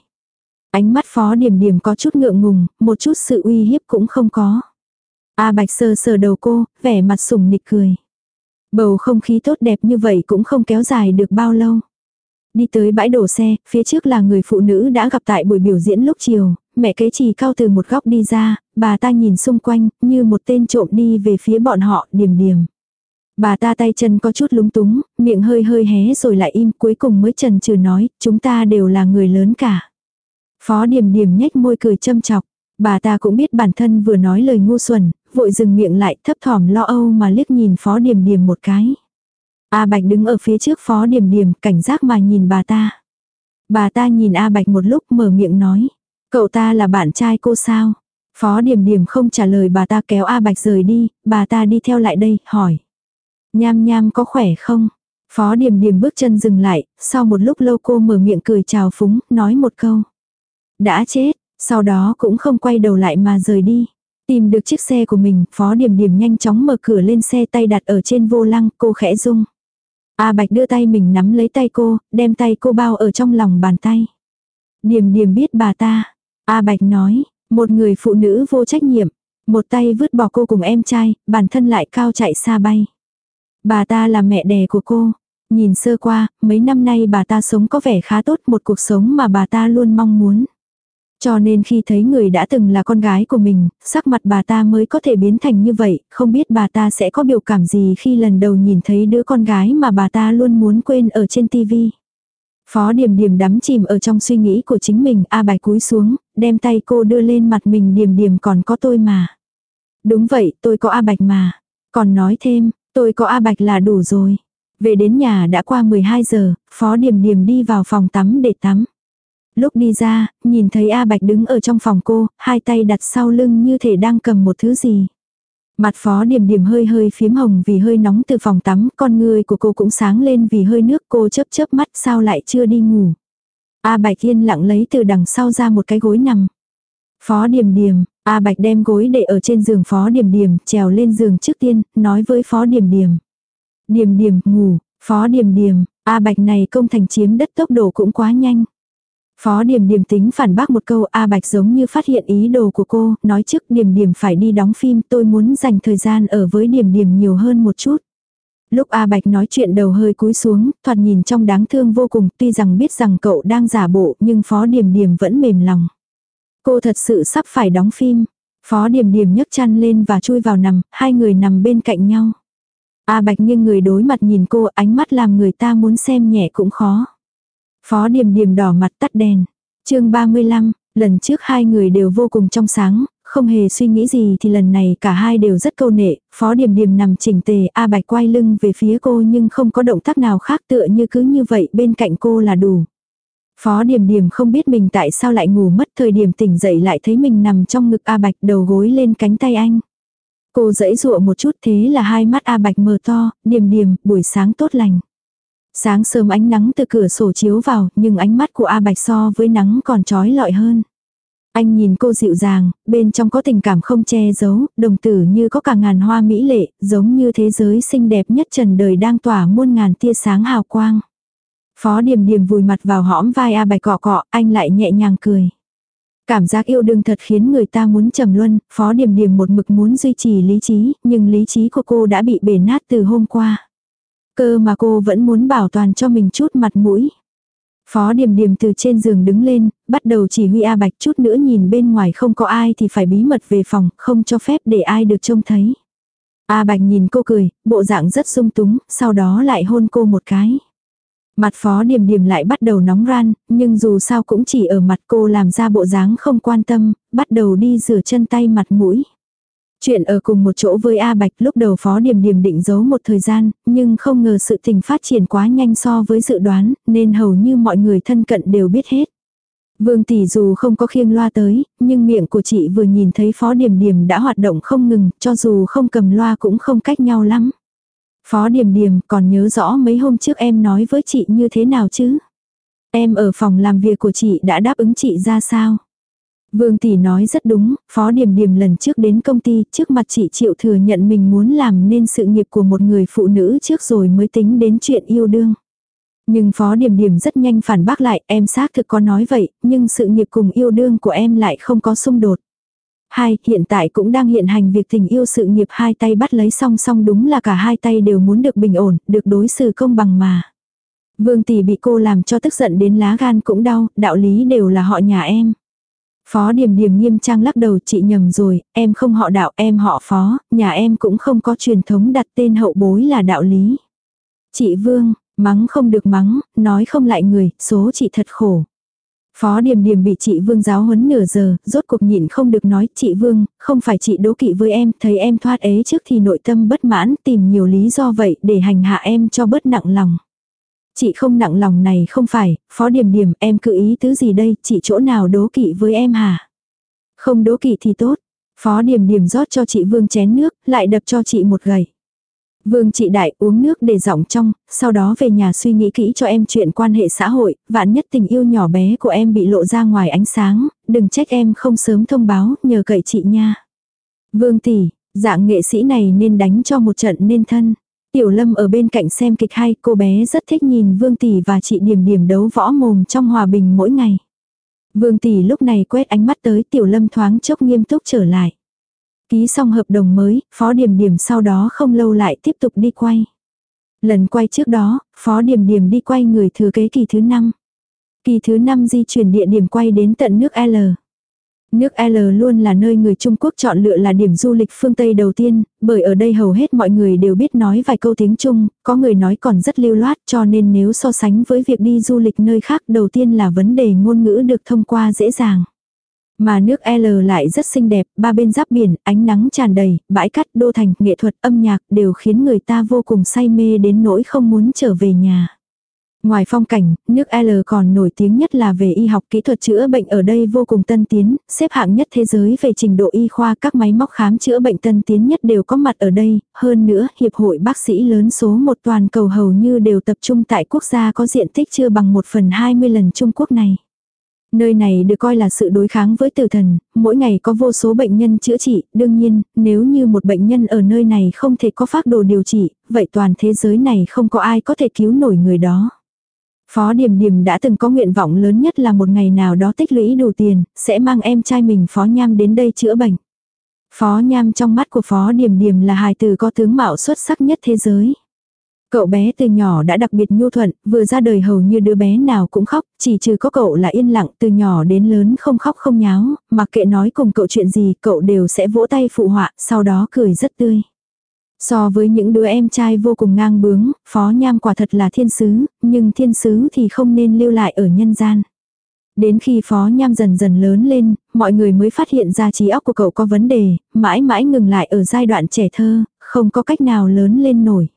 Ánh mắt phó điểm điểm có chút ngượng ngùng, một chút sự uy hiếp cũng không có. A Bạch sờ sờ đầu cô, vẻ mặt sùng nịch cười. Bầu không khí tốt đẹp như vậy cũng không kéo dài được bao lâu. Đi tới bãi đổ xe, phía trước là người phụ nữ đã gặp tại buổi biểu diễn lúc chiều, mẹ kế trì cao từ một góc đi ra, bà ta nhìn xung quanh, như một tên trộm đi về phía bọn họ, điểm điểm. Bà ta tay chân có chút lúng túng, miệng hơi hơi hé rồi lại im cuối cùng mới trần trừ nói, chúng ta đều là người lớn cả. Phó điểm điểm nhếch môi cười châm chọc. Bà ta cũng biết bản thân vừa nói lời ngu xuẩn, vội dừng miệng lại thấp thỏm lo âu mà liếc nhìn phó điểm điểm một cái. A Bạch đứng ở phía trước phó điểm điểm cảnh giác mà nhìn bà ta. Bà ta nhìn A Bạch một lúc mở miệng nói. Cậu ta là bạn trai cô sao? Phó điểm điểm không trả lời bà ta kéo A Bạch rời đi, bà ta đi theo lại đây, hỏi. Nham nham có khỏe không? Phó điểm điểm bước chân dừng lại, sau một lúc lâu cô mở miệng cười chào phúng, nói một câu. Đã chết, sau đó cũng không quay đầu lại mà rời đi. Tìm được chiếc xe của mình, phó điểm điểm nhanh chóng mở cửa lên xe tay đặt ở trên vô lăng, cô khẽ rung. A Bạch đưa tay mình nắm lấy tay cô, đem tay cô bao ở trong lòng bàn tay. Điểm điểm biết bà ta. A Bạch nói, một người phụ nữ vô trách nhiệm. Một tay vứt bỏ cô cùng em trai, bản thân lại cao chạy xa bay. Bà ta là mẹ đẻ của cô. Nhìn sơ qua, mấy năm nay bà ta sống có vẻ khá tốt một cuộc sống mà bà ta luôn mong muốn. Cho nên khi thấy người đã từng là con gái của mình, sắc mặt bà ta mới có thể biến thành như vậy, không biết bà ta sẽ có biểu cảm gì khi lần đầu nhìn thấy đứa con gái mà bà ta luôn muốn quên ở trên tivi. Phó điểm điểm đắm chìm ở trong suy nghĩ của chính mình, A bài cúi xuống, đem tay cô đưa lên mặt mình điểm điểm còn có tôi mà. Đúng vậy, tôi có A Bạch mà. Còn nói thêm, tôi có A Bạch là đủ rồi. Về đến nhà đã qua 12 giờ, Phó Điềm Điềm đi vào phòng tắm để tắm. Lúc đi ra, nhìn thấy A Bạch đứng ở trong phòng cô, hai tay đặt sau lưng như thể đang cầm một thứ gì. Mặt phó điểm điểm hơi hơi phím hồng vì hơi nóng từ phòng tắm, con người của cô cũng sáng lên vì hơi nước cô chớp chớp mắt sao lại chưa đi ngủ. A Bạch yên lặng lấy từ đằng sau ra một cái gối nằm. Phó Điềm Điềm, A Bạch đem gối để ở trên giường phó Điềm Điềm trèo lên giường trước tiên, nói với phó Điềm Điềm: Điềm Điềm ngủ, phó Điềm Điềm, A Bạch này công thành chiếm đất tốc độ cũng quá nhanh. Phó Điềm Điềm tính phản bác một câu A Bạch giống như phát hiện ý đồ của cô, nói trước Điềm Điềm phải đi đóng phim tôi muốn dành thời gian ở với Điềm Điềm nhiều hơn một chút. Lúc A Bạch nói chuyện đầu hơi cúi xuống, thoạt nhìn trong đáng thương vô cùng, tuy rằng biết rằng cậu đang giả bộ nhưng Phó Điềm Điềm vẫn mềm lòng. Cô thật sự sắp phải đóng phim. Phó Điểm Điểm nhấc chăn lên và chui vào nằm, hai người nằm bên cạnh nhau. A Bạch nghiêng người đối mặt nhìn cô, ánh mắt làm người ta muốn xem nhẹ cũng khó. Phó Điểm Điểm đỏ mặt tắt đèn. chương 35, lần trước hai người đều vô cùng trong sáng, không hề suy nghĩ gì thì lần này cả hai đều rất câu nệ, phó điểm điểm nằm chỉnh tề, A Bạch quay lưng về phía cô nhưng không có động tác nào khác tựa như cứ như vậy bên cạnh cô là đủ. Phó điểm điểm không biết mình tại sao lại ngủ mất thời điểm tỉnh dậy lại thấy mình nằm trong ngực A Bạch đầu gối lên cánh tay anh. Cô dãy dụa một chút thế là hai mắt A Bạch mờ to, điểm điểm, buổi sáng tốt lành. Sáng sớm ánh nắng từ cửa sổ chiếu vào nhưng ánh mắt của A Bạch so với nắng còn trói lọi hơn. Anh nhìn cô dịu dàng, bên trong có tình cảm không che giấu, đồng tử như có cả ngàn hoa mỹ lệ, giống như thế giới xinh đẹp nhất trần đời đang tỏa muôn ngàn tia sáng hào quang. Phó điểm điểm vùi mặt vào hõm vai A Bạch cọ cọ, anh lại nhẹ nhàng cười. Cảm giác yêu đương thật khiến người ta muốn trầm luân, phó điểm điểm một mực muốn duy trì lý trí, nhưng lý trí của cô đã bị bể nát từ hôm qua. Cơ mà cô vẫn muốn bảo toàn cho mình chút mặt mũi. Phó điểm điểm từ trên giường đứng lên, bắt đầu chỉ huy A Bạch chút nữa nhìn bên ngoài không có ai thì phải bí mật về phòng, không cho phép để ai được trông thấy. A Bạch nhìn cô cười, bộ dạng rất sung túng, sau đó lại hôn cô một cái. Mặt phó điểm điểm lại bắt đầu nóng ran, nhưng dù sao cũng chỉ ở mặt cô làm ra bộ dáng không quan tâm, bắt đầu đi rửa chân tay mặt mũi. Chuyện ở cùng một chỗ với A Bạch lúc đầu Phó Điềm Điềm định giấu một thời gian, nhưng không ngờ sự tình phát triển quá nhanh so với dự đoán, nên hầu như mọi người thân cận đều biết hết. Vương tỷ dù không có khiêng loa tới, nhưng miệng của chị vừa nhìn thấy Phó Điềm Điềm đã hoạt động không ngừng, cho dù không cầm loa cũng không cách nhau lắm. Phó Điềm Điềm còn nhớ rõ mấy hôm trước em nói với chị như thế nào chứ? Em ở phòng làm việc của chị đã đáp ứng chị ra sao? Vương Tỷ nói rất đúng, Phó Điềm Điềm lần trước đến công ty, trước mặt chị chịu thừa nhận mình muốn làm nên sự nghiệp của một người phụ nữ trước rồi mới tính đến chuyện yêu đương. Nhưng Phó Điềm Điềm rất nhanh phản bác lại, em xác thực có nói vậy, nhưng sự nghiệp cùng yêu đương của em lại không có xung đột. Hai, hiện tại cũng đang hiện hành việc tình yêu sự nghiệp hai tay bắt lấy song song đúng là cả hai tay đều muốn được bình ổn, được đối xử công bằng mà. Vương Tỷ bị cô làm cho tức giận đến lá gan cũng đau, đạo lý đều là họ nhà em. Phó điểm điểm nghiêm trang lắc đầu chị nhầm rồi, em không họ đạo em họ phó, nhà em cũng không có truyền thống đặt tên hậu bối là đạo lý. Chị Vương, mắng không được mắng, nói không lại người, số chị thật khổ. Phó Điềm Điềm bị chị Vương giáo huấn nửa giờ, rốt cuộc nhịn không được nói, chị Vương, không phải chị đố kỵ với em, thấy em thoát ế trước thì nội tâm bất mãn, tìm nhiều lý do vậy để hành hạ em cho bớt nặng lòng. Chị không nặng lòng này không phải, phó Điềm Điềm em cứ ý tứ gì đây, chị chỗ nào đố kỵ với em hả? Không đố kỵ thì tốt. Phó Điềm Điềm rót cho chị Vương chén nước, lại đập cho chị một gậy. Vương chị đại uống nước để giọng trong, sau đó về nhà suy nghĩ kỹ cho em chuyện quan hệ xã hội, vạn nhất tình yêu nhỏ bé của em bị lộ ra ngoài ánh sáng, đừng trách em không sớm thông báo, nhờ cậy chị nha. Vương tỷ, dạng nghệ sĩ này nên đánh cho một trận nên thân. Tiểu Lâm ở bên cạnh xem kịch hay, cô bé rất thích nhìn Vương Tỷ và chị Điểm Điểm đấu võ mồm trong hòa bình mỗi ngày. Vương Tỷ lúc này quét ánh mắt tới Tiểu Lâm thoáng chốc nghiêm túc trở lại. Ký xong hợp đồng mới, Phó Điểm Điểm sau đó không lâu lại tiếp tục đi quay. Lần quay trước đó, Phó Điểm Điểm đi quay người thừa kế kỳ thứ 5. Kỳ thứ 5 di chuyển địa điểm quay đến tận nước L. Nước L luôn là nơi người Trung Quốc chọn lựa là điểm du lịch phương Tây đầu tiên, bởi ở đây hầu hết mọi người đều biết nói vài câu tiếng Trung, có người nói còn rất lưu loát cho nên nếu so sánh với việc đi du lịch nơi khác đầu tiên là vấn đề ngôn ngữ được thông qua dễ dàng. Mà nước L lại rất xinh đẹp, ba bên giáp biển, ánh nắng tràn đầy, bãi cát, đô thành, nghệ thuật, âm nhạc đều khiến người ta vô cùng say mê đến nỗi không muốn trở về nhà. Ngoài phong cảnh, nước L còn nổi tiếng nhất là về y học kỹ thuật chữa bệnh ở đây vô cùng tân tiến, xếp hạng nhất thế giới về trình độ y khoa các máy móc khám chữa bệnh tân tiến nhất đều có mặt ở đây, hơn nữa hiệp hội bác sĩ lớn số một toàn cầu hầu như đều tập trung tại quốc gia có diện tích chưa bằng 1 phần 20 lần Trung Quốc này. Nơi này được coi là sự đối kháng với tử thần, mỗi ngày có vô số bệnh nhân chữa trị, đương nhiên, nếu như một bệnh nhân ở nơi này không thể có phác đồ điều trị, vậy toàn thế giới này không có ai có thể cứu nổi người đó. Phó Điềm Điềm đã từng có nguyện vọng lớn nhất là một ngày nào đó tích lũy đủ tiền, sẽ mang em trai mình Phó Nham đến đây chữa bệnh. Phó Nham trong mắt của Phó Điềm Điềm là hài tử có tướng mạo xuất sắc nhất thế giới. Cậu bé từ nhỏ đã đặc biệt nhu thuận, vừa ra đời hầu như đứa bé nào cũng khóc, chỉ trừ có cậu là yên lặng từ nhỏ đến lớn không khóc không nháo, mặc kệ nói cùng cậu chuyện gì cậu đều sẽ vỗ tay phụ họa, sau đó cười rất tươi. So với những đứa em trai vô cùng ngang bướng, phó nham quả thật là thiên sứ, nhưng thiên sứ thì không nên lưu lại ở nhân gian. Đến khi phó nham dần dần lớn lên, mọi người mới phát hiện ra trí óc của cậu có vấn đề, mãi mãi ngừng lại ở giai đoạn trẻ thơ, không có cách nào lớn lên nổi.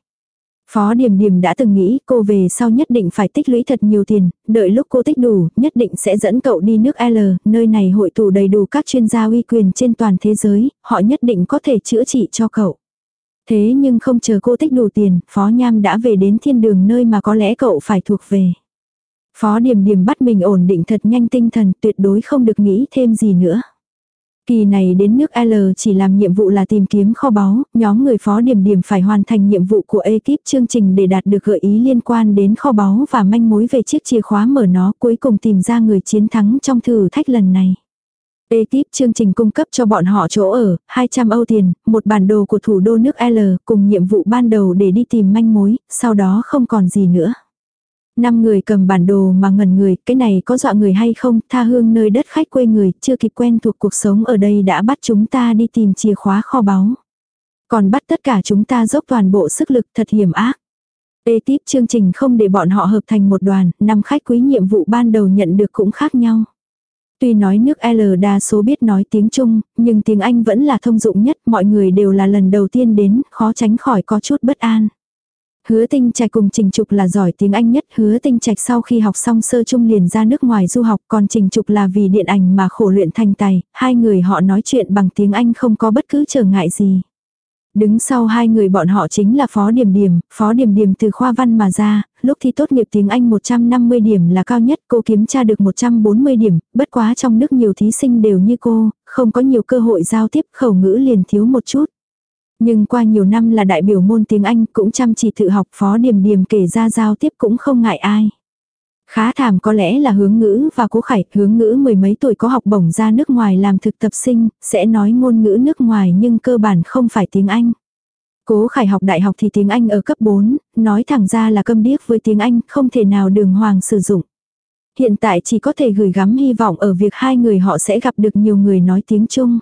Phó Điềm Điềm đã từng nghĩ cô về sau nhất định phải tích lũy thật nhiều tiền, đợi lúc cô tích đủ, nhất định sẽ dẫn cậu đi nước L, nơi này hội tụ đầy đủ các chuyên gia uy quyền trên toàn thế giới, họ nhất định có thể chữa trị cho cậu. Thế nhưng không chờ cô tích đủ tiền, Phó Nham đã về đến thiên đường nơi mà có lẽ cậu phải thuộc về. Phó Điềm Điềm bắt mình ổn định thật nhanh tinh thần, tuyệt đối không được nghĩ thêm gì nữa. Kỳ này đến nước L chỉ làm nhiệm vụ là tìm kiếm kho báu, nhóm người phó điểm điểm phải hoàn thành nhiệm vụ của ekip chương trình để đạt được gợi ý liên quan đến kho báu và manh mối về chiếc chìa khóa mở nó cuối cùng tìm ra người chiến thắng trong thử thách lần này. Ekip chương trình cung cấp cho bọn họ chỗ ở, 200 Âu tiền, một bản đồ của thủ đô nước L cùng nhiệm vụ ban đầu để đi tìm manh mối, sau đó không còn gì nữa. Năm người cầm bản đồ mà ngẩn người, cái này có dọa người hay không, tha hương nơi đất khách quê người, chưa kịp quen thuộc cuộc sống ở đây đã bắt chúng ta đi tìm chìa khóa kho báu. Còn bắt tất cả chúng ta dốc toàn bộ sức lực thật hiểm ác. Ê tiếp chương trình không để bọn họ hợp thành một đoàn, năm khách quý nhiệm vụ ban đầu nhận được cũng khác nhau. Tuy nói nước L đa số biết nói tiếng Trung, nhưng tiếng Anh vẫn là thông dụng nhất, mọi người đều là lần đầu tiên đến, khó tránh khỏi có chút bất an. Hứa tinh trạch cùng trình trục là giỏi tiếng Anh nhất, hứa tinh trạch sau khi học xong sơ trung liền ra nước ngoài du học, còn trình trục là vì điện ảnh mà khổ luyện thành tài, hai người họ nói chuyện bằng tiếng Anh không có bất cứ trở ngại gì. Đứng sau hai người bọn họ chính là Phó Điểm Điểm, Phó Điểm Điểm từ khoa văn mà ra, lúc thi tốt nghiệp tiếng Anh 150 điểm là cao nhất, cô kiếm tra được 140 điểm, bất quá trong nước nhiều thí sinh đều như cô, không có nhiều cơ hội giao tiếp, khẩu ngữ liền thiếu một chút. Nhưng qua nhiều năm là đại biểu môn tiếng Anh cũng chăm chỉ tự học phó điểm điểm kể ra giao tiếp cũng không ngại ai. Khá thảm có lẽ là hướng ngữ và cố khải, hướng ngữ mười mấy tuổi có học bổng ra nước ngoài làm thực tập sinh, sẽ nói ngôn ngữ nước ngoài nhưng cơ bản không phải tiếng Anh. Cố khải học đại học thì tiếng Anh ở cấp 4, nói thẳng ra là câm điếc với tiếng Anh, không thể nào đường hoàng sử dụng. Hiện tại chỉ có thể gửi gắm hy vọng ở việc hai người họ sẽ gặp được nhiều người nói tiếng Trung.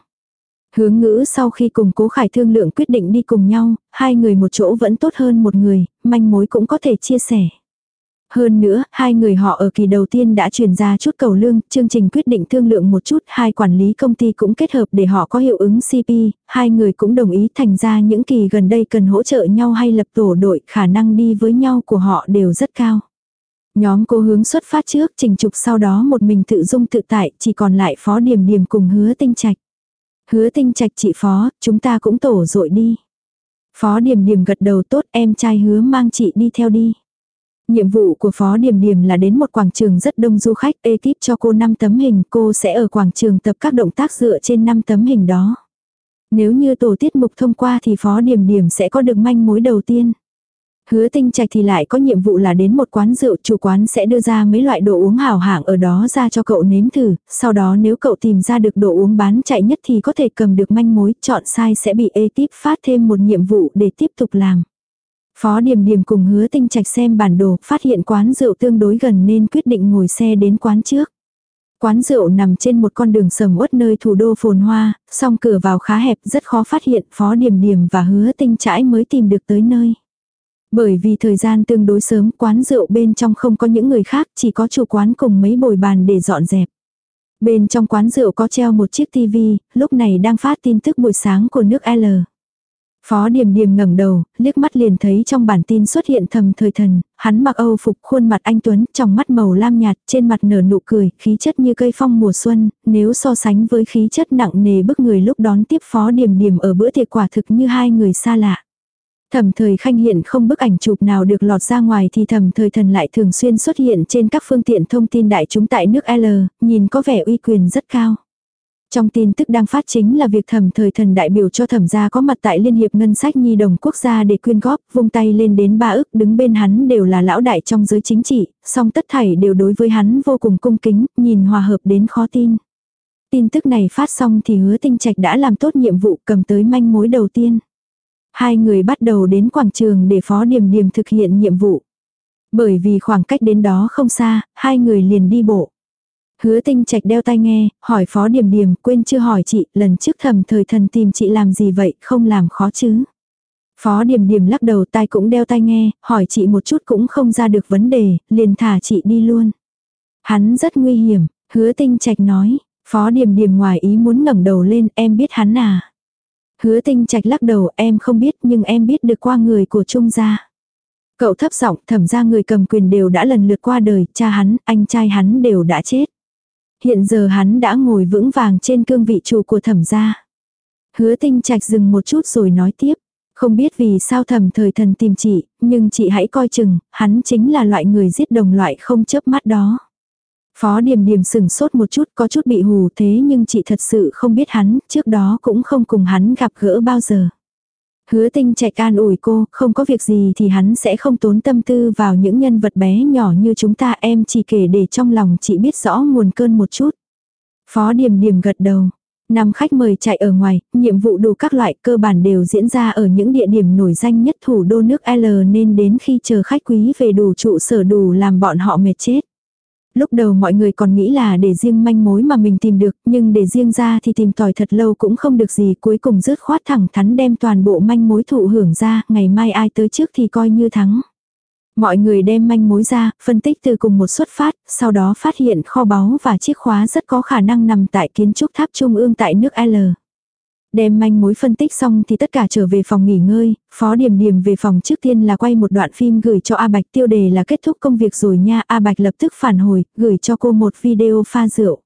Hướng ngữ sau khi cùng cố khải thương lượng quyết định đi cùng nhau, hai người một chỗ vẫn tốt hơn một người, manh mối cũng có thể chia sẻ. Hơn nữa, hai người họ ở kỳ đầu tiên đã truyền ra chút cầu lương, chương trình quyết định thương lượng một chút, hai quản lý công ty cũng kết hợp để họ có hiệu ứng CP, hai người cũng đồng ý thành ra những kỳ gần đây cần hỗ trợ nhau hay lập tổ đội, khả năng đi với nhau của họ đều rất cao. Nhóm cô hướng xuất phát trước, trình trục sau đó một mình tự dung tự tại, chỉ còn lại phó điểm điểm cùng hứa tinh trạch. Hứa tinh trạch chị phó, chúng ta cũng tổ dội đi. Phó điểm điểm gật đầu tốt em trai hứa mang chị đi theo đi. Nhiệm vụ của Phó Điểm Điểm là đến một quảng trường rất đông du khách, ekip cho cô 5 tấm hình, cô sẽ ở quảng trường tập các động tác dựa trên 5 tấm hình đó. Nếu như tổ tiết mục thông qua thì Phó Điểm Điểm sẽ có được manh mối đầu tiên. Hứa tinh trạch thì lại có nhiệm vụ là đến một quán rượu, chủ quán sẽ đưa ra mấy loại đồ uống hảo hạng ở đó ra cho cậu nếm thử, sau đó nếu cậu tìm ra được đồ uống bán chạy nhất thì có thể cầm được manh mối, chọn sai sẽ bị ekip phát thêm một nhiệm vụ để tiếp tục làm. Phó Điềm Điềm cùng hứa tinh trạch xem bản đồ, phát hiện quán rượu tương đối gần nên quyết định ngồi xe đến quán trước. Quán rượu nằm trên một con đường sầm uất nơi thủ đô phồn hoa, song cửa vào khá hẹp rất khó phát hiện Phó Điềm Điềm và hứa tinh trãi mới tìm được tới nơi. Bởi vì thời gian tương đối sớm quán rượu bên trong không có những người khác chỉ có chủ quán cùng mấy bồi bàn để dọn dẹp. Bên trong quán rượu có treo một chiếc tivi, lúc này đang phát tin tức buổi sáng của nước L. Phó Điềm Điềm ngẩng đầu, liếc mắt liền thấy trong bản tin xuất hiện thầm thời thần, hắn mặc Âu phục khuôn mặt anh Tuấn, trong mắt màu lam nhạt, trên mặt nở nụ cười, khí chất như cây phong mùa xuân, nếu so sánh với khí chất nặng nề bức người lúc đón tiếp Phó Điềm Điềm ở bữa tiệc quả thực như hai người xa lạ. Thẩm thời khanh hiện không bức ảnh chụp nào được lọt ra ngoài thì thẩm thời thần lại thường xuyên xuất hiện trên các phương tiện thông tin đại chúng tại nước L, nhìn có vẻ uy quyền rất cao. Trong tin tức đang phát chính là việc thẩm thời thần đại biểu cho thẩm gia có mặt tại Liên hiệp Ngân sách Nhi đồng quốc gia để quyên góp, vung tay lên đến ba ức đứng bên hắn đều là lão đại trong giới chính trị, song tất thảy đều đối với hắn vô cùng cung kính, nhìn hòa hợp đến khó tin. Tin tức này phát xong thì hứa tinh trạch đã làm tốt nhiệm vụ cầm tới manh mối đầu tiên. Hai người bắt đầu đến quảng trường để phó điểm điểm thực hiện nhiệm vụ. Bởi vì khoảng cách đến đó không xa, hai người liền đi bộ. Hứa tinh trạch đeo tai nghe, hỏi phó điểm điểm, quên chưa hỏi chị, lần trước thầm thời thần tìm chị làm gì vậy, không làm khó chứ. Phó điểm điểm lắc đầu tai cũng đeo tai nghe, hỏi chị một chút cũng không ra được vấn đề, liền thả chị đi luôn. Hắn rất nguy hiểm, hứa tinh trạch nói, phó điểm điểm ngoài ý muốn ngẩng đầu lên, em biết hắn à. Hứa tinh trạch lắc đầu em không biết nhưng em biết được qua người của Trung gia. Cậu thấp giọng thẩm ra người cầm quyền đều đã lần lượt qua đời, cha hắn, anh trai hắn đều đã chết. Hiện giờ hắn đã ngồi vững vàng trên cương vị chủ của thẩm gia. Hứa tinh trạch dừng một chút rồi nói tiếp. Không biết vì sao thẩm thời thần tìm chị, nhưng chị hãy coi chừng, hắn chính là loại người giết đồng loại không chớp mắt đó. Phó Điềm Điềm sừng sốt một chút có chút bị hù thế nhưng chị thật sự không biết hắn, trước đó cũng không cùng hắn gặp gỡ bao giờ. Hứa tinh chạy can ủi cô, không có việc gì thì hắn sẽ không tốn tâm tư vào những nhân vật bé nhỏ như chúng ta em chỉ kể để trong lòng chị biết rõ nguồn cơn một chút. Phó Điềm Điềm gật đầu. Năm khách mời chạy ở ngoài, nhiệm vụ đủ các loại cơ bản đều diễn ra ở những địa điểm nổi danh nhất thủ đô nước L nên đến khi chờ khách quý về đủ trụ sở đủ làm bọn họ mệt chết. Lúc đầu mọi người còn nghĩ là để riêng manh mối mà mình tìm được, nhưng để riêng ra thì tìm tòi thật lâu cũng không được gì, cuối cùng rớt khoát thẳng thắn đem toàn bộ manh mối thụ hưởng ra, ngày mai ai tới trước thì coi như thắng. Mọi người đem manh mối ra, phân tích từ cùng một xuất phát, sau đó phát hiện kho báu và chiếc khóa rất có khả năng nằm tại kiến trúc tháp trung ương tại nước L. Đem manh mối phân tích xong thì tất cả trở về phòng nghỉ ngơi, Phó Điểm Điểm về phòng trước tiên là quay một đoạn phim gửi cho A Bạch tiêu đề là kết thúc công việc rồi nha. A Bạch lập tức phản hồi, gửi cho cô một video pha rượu.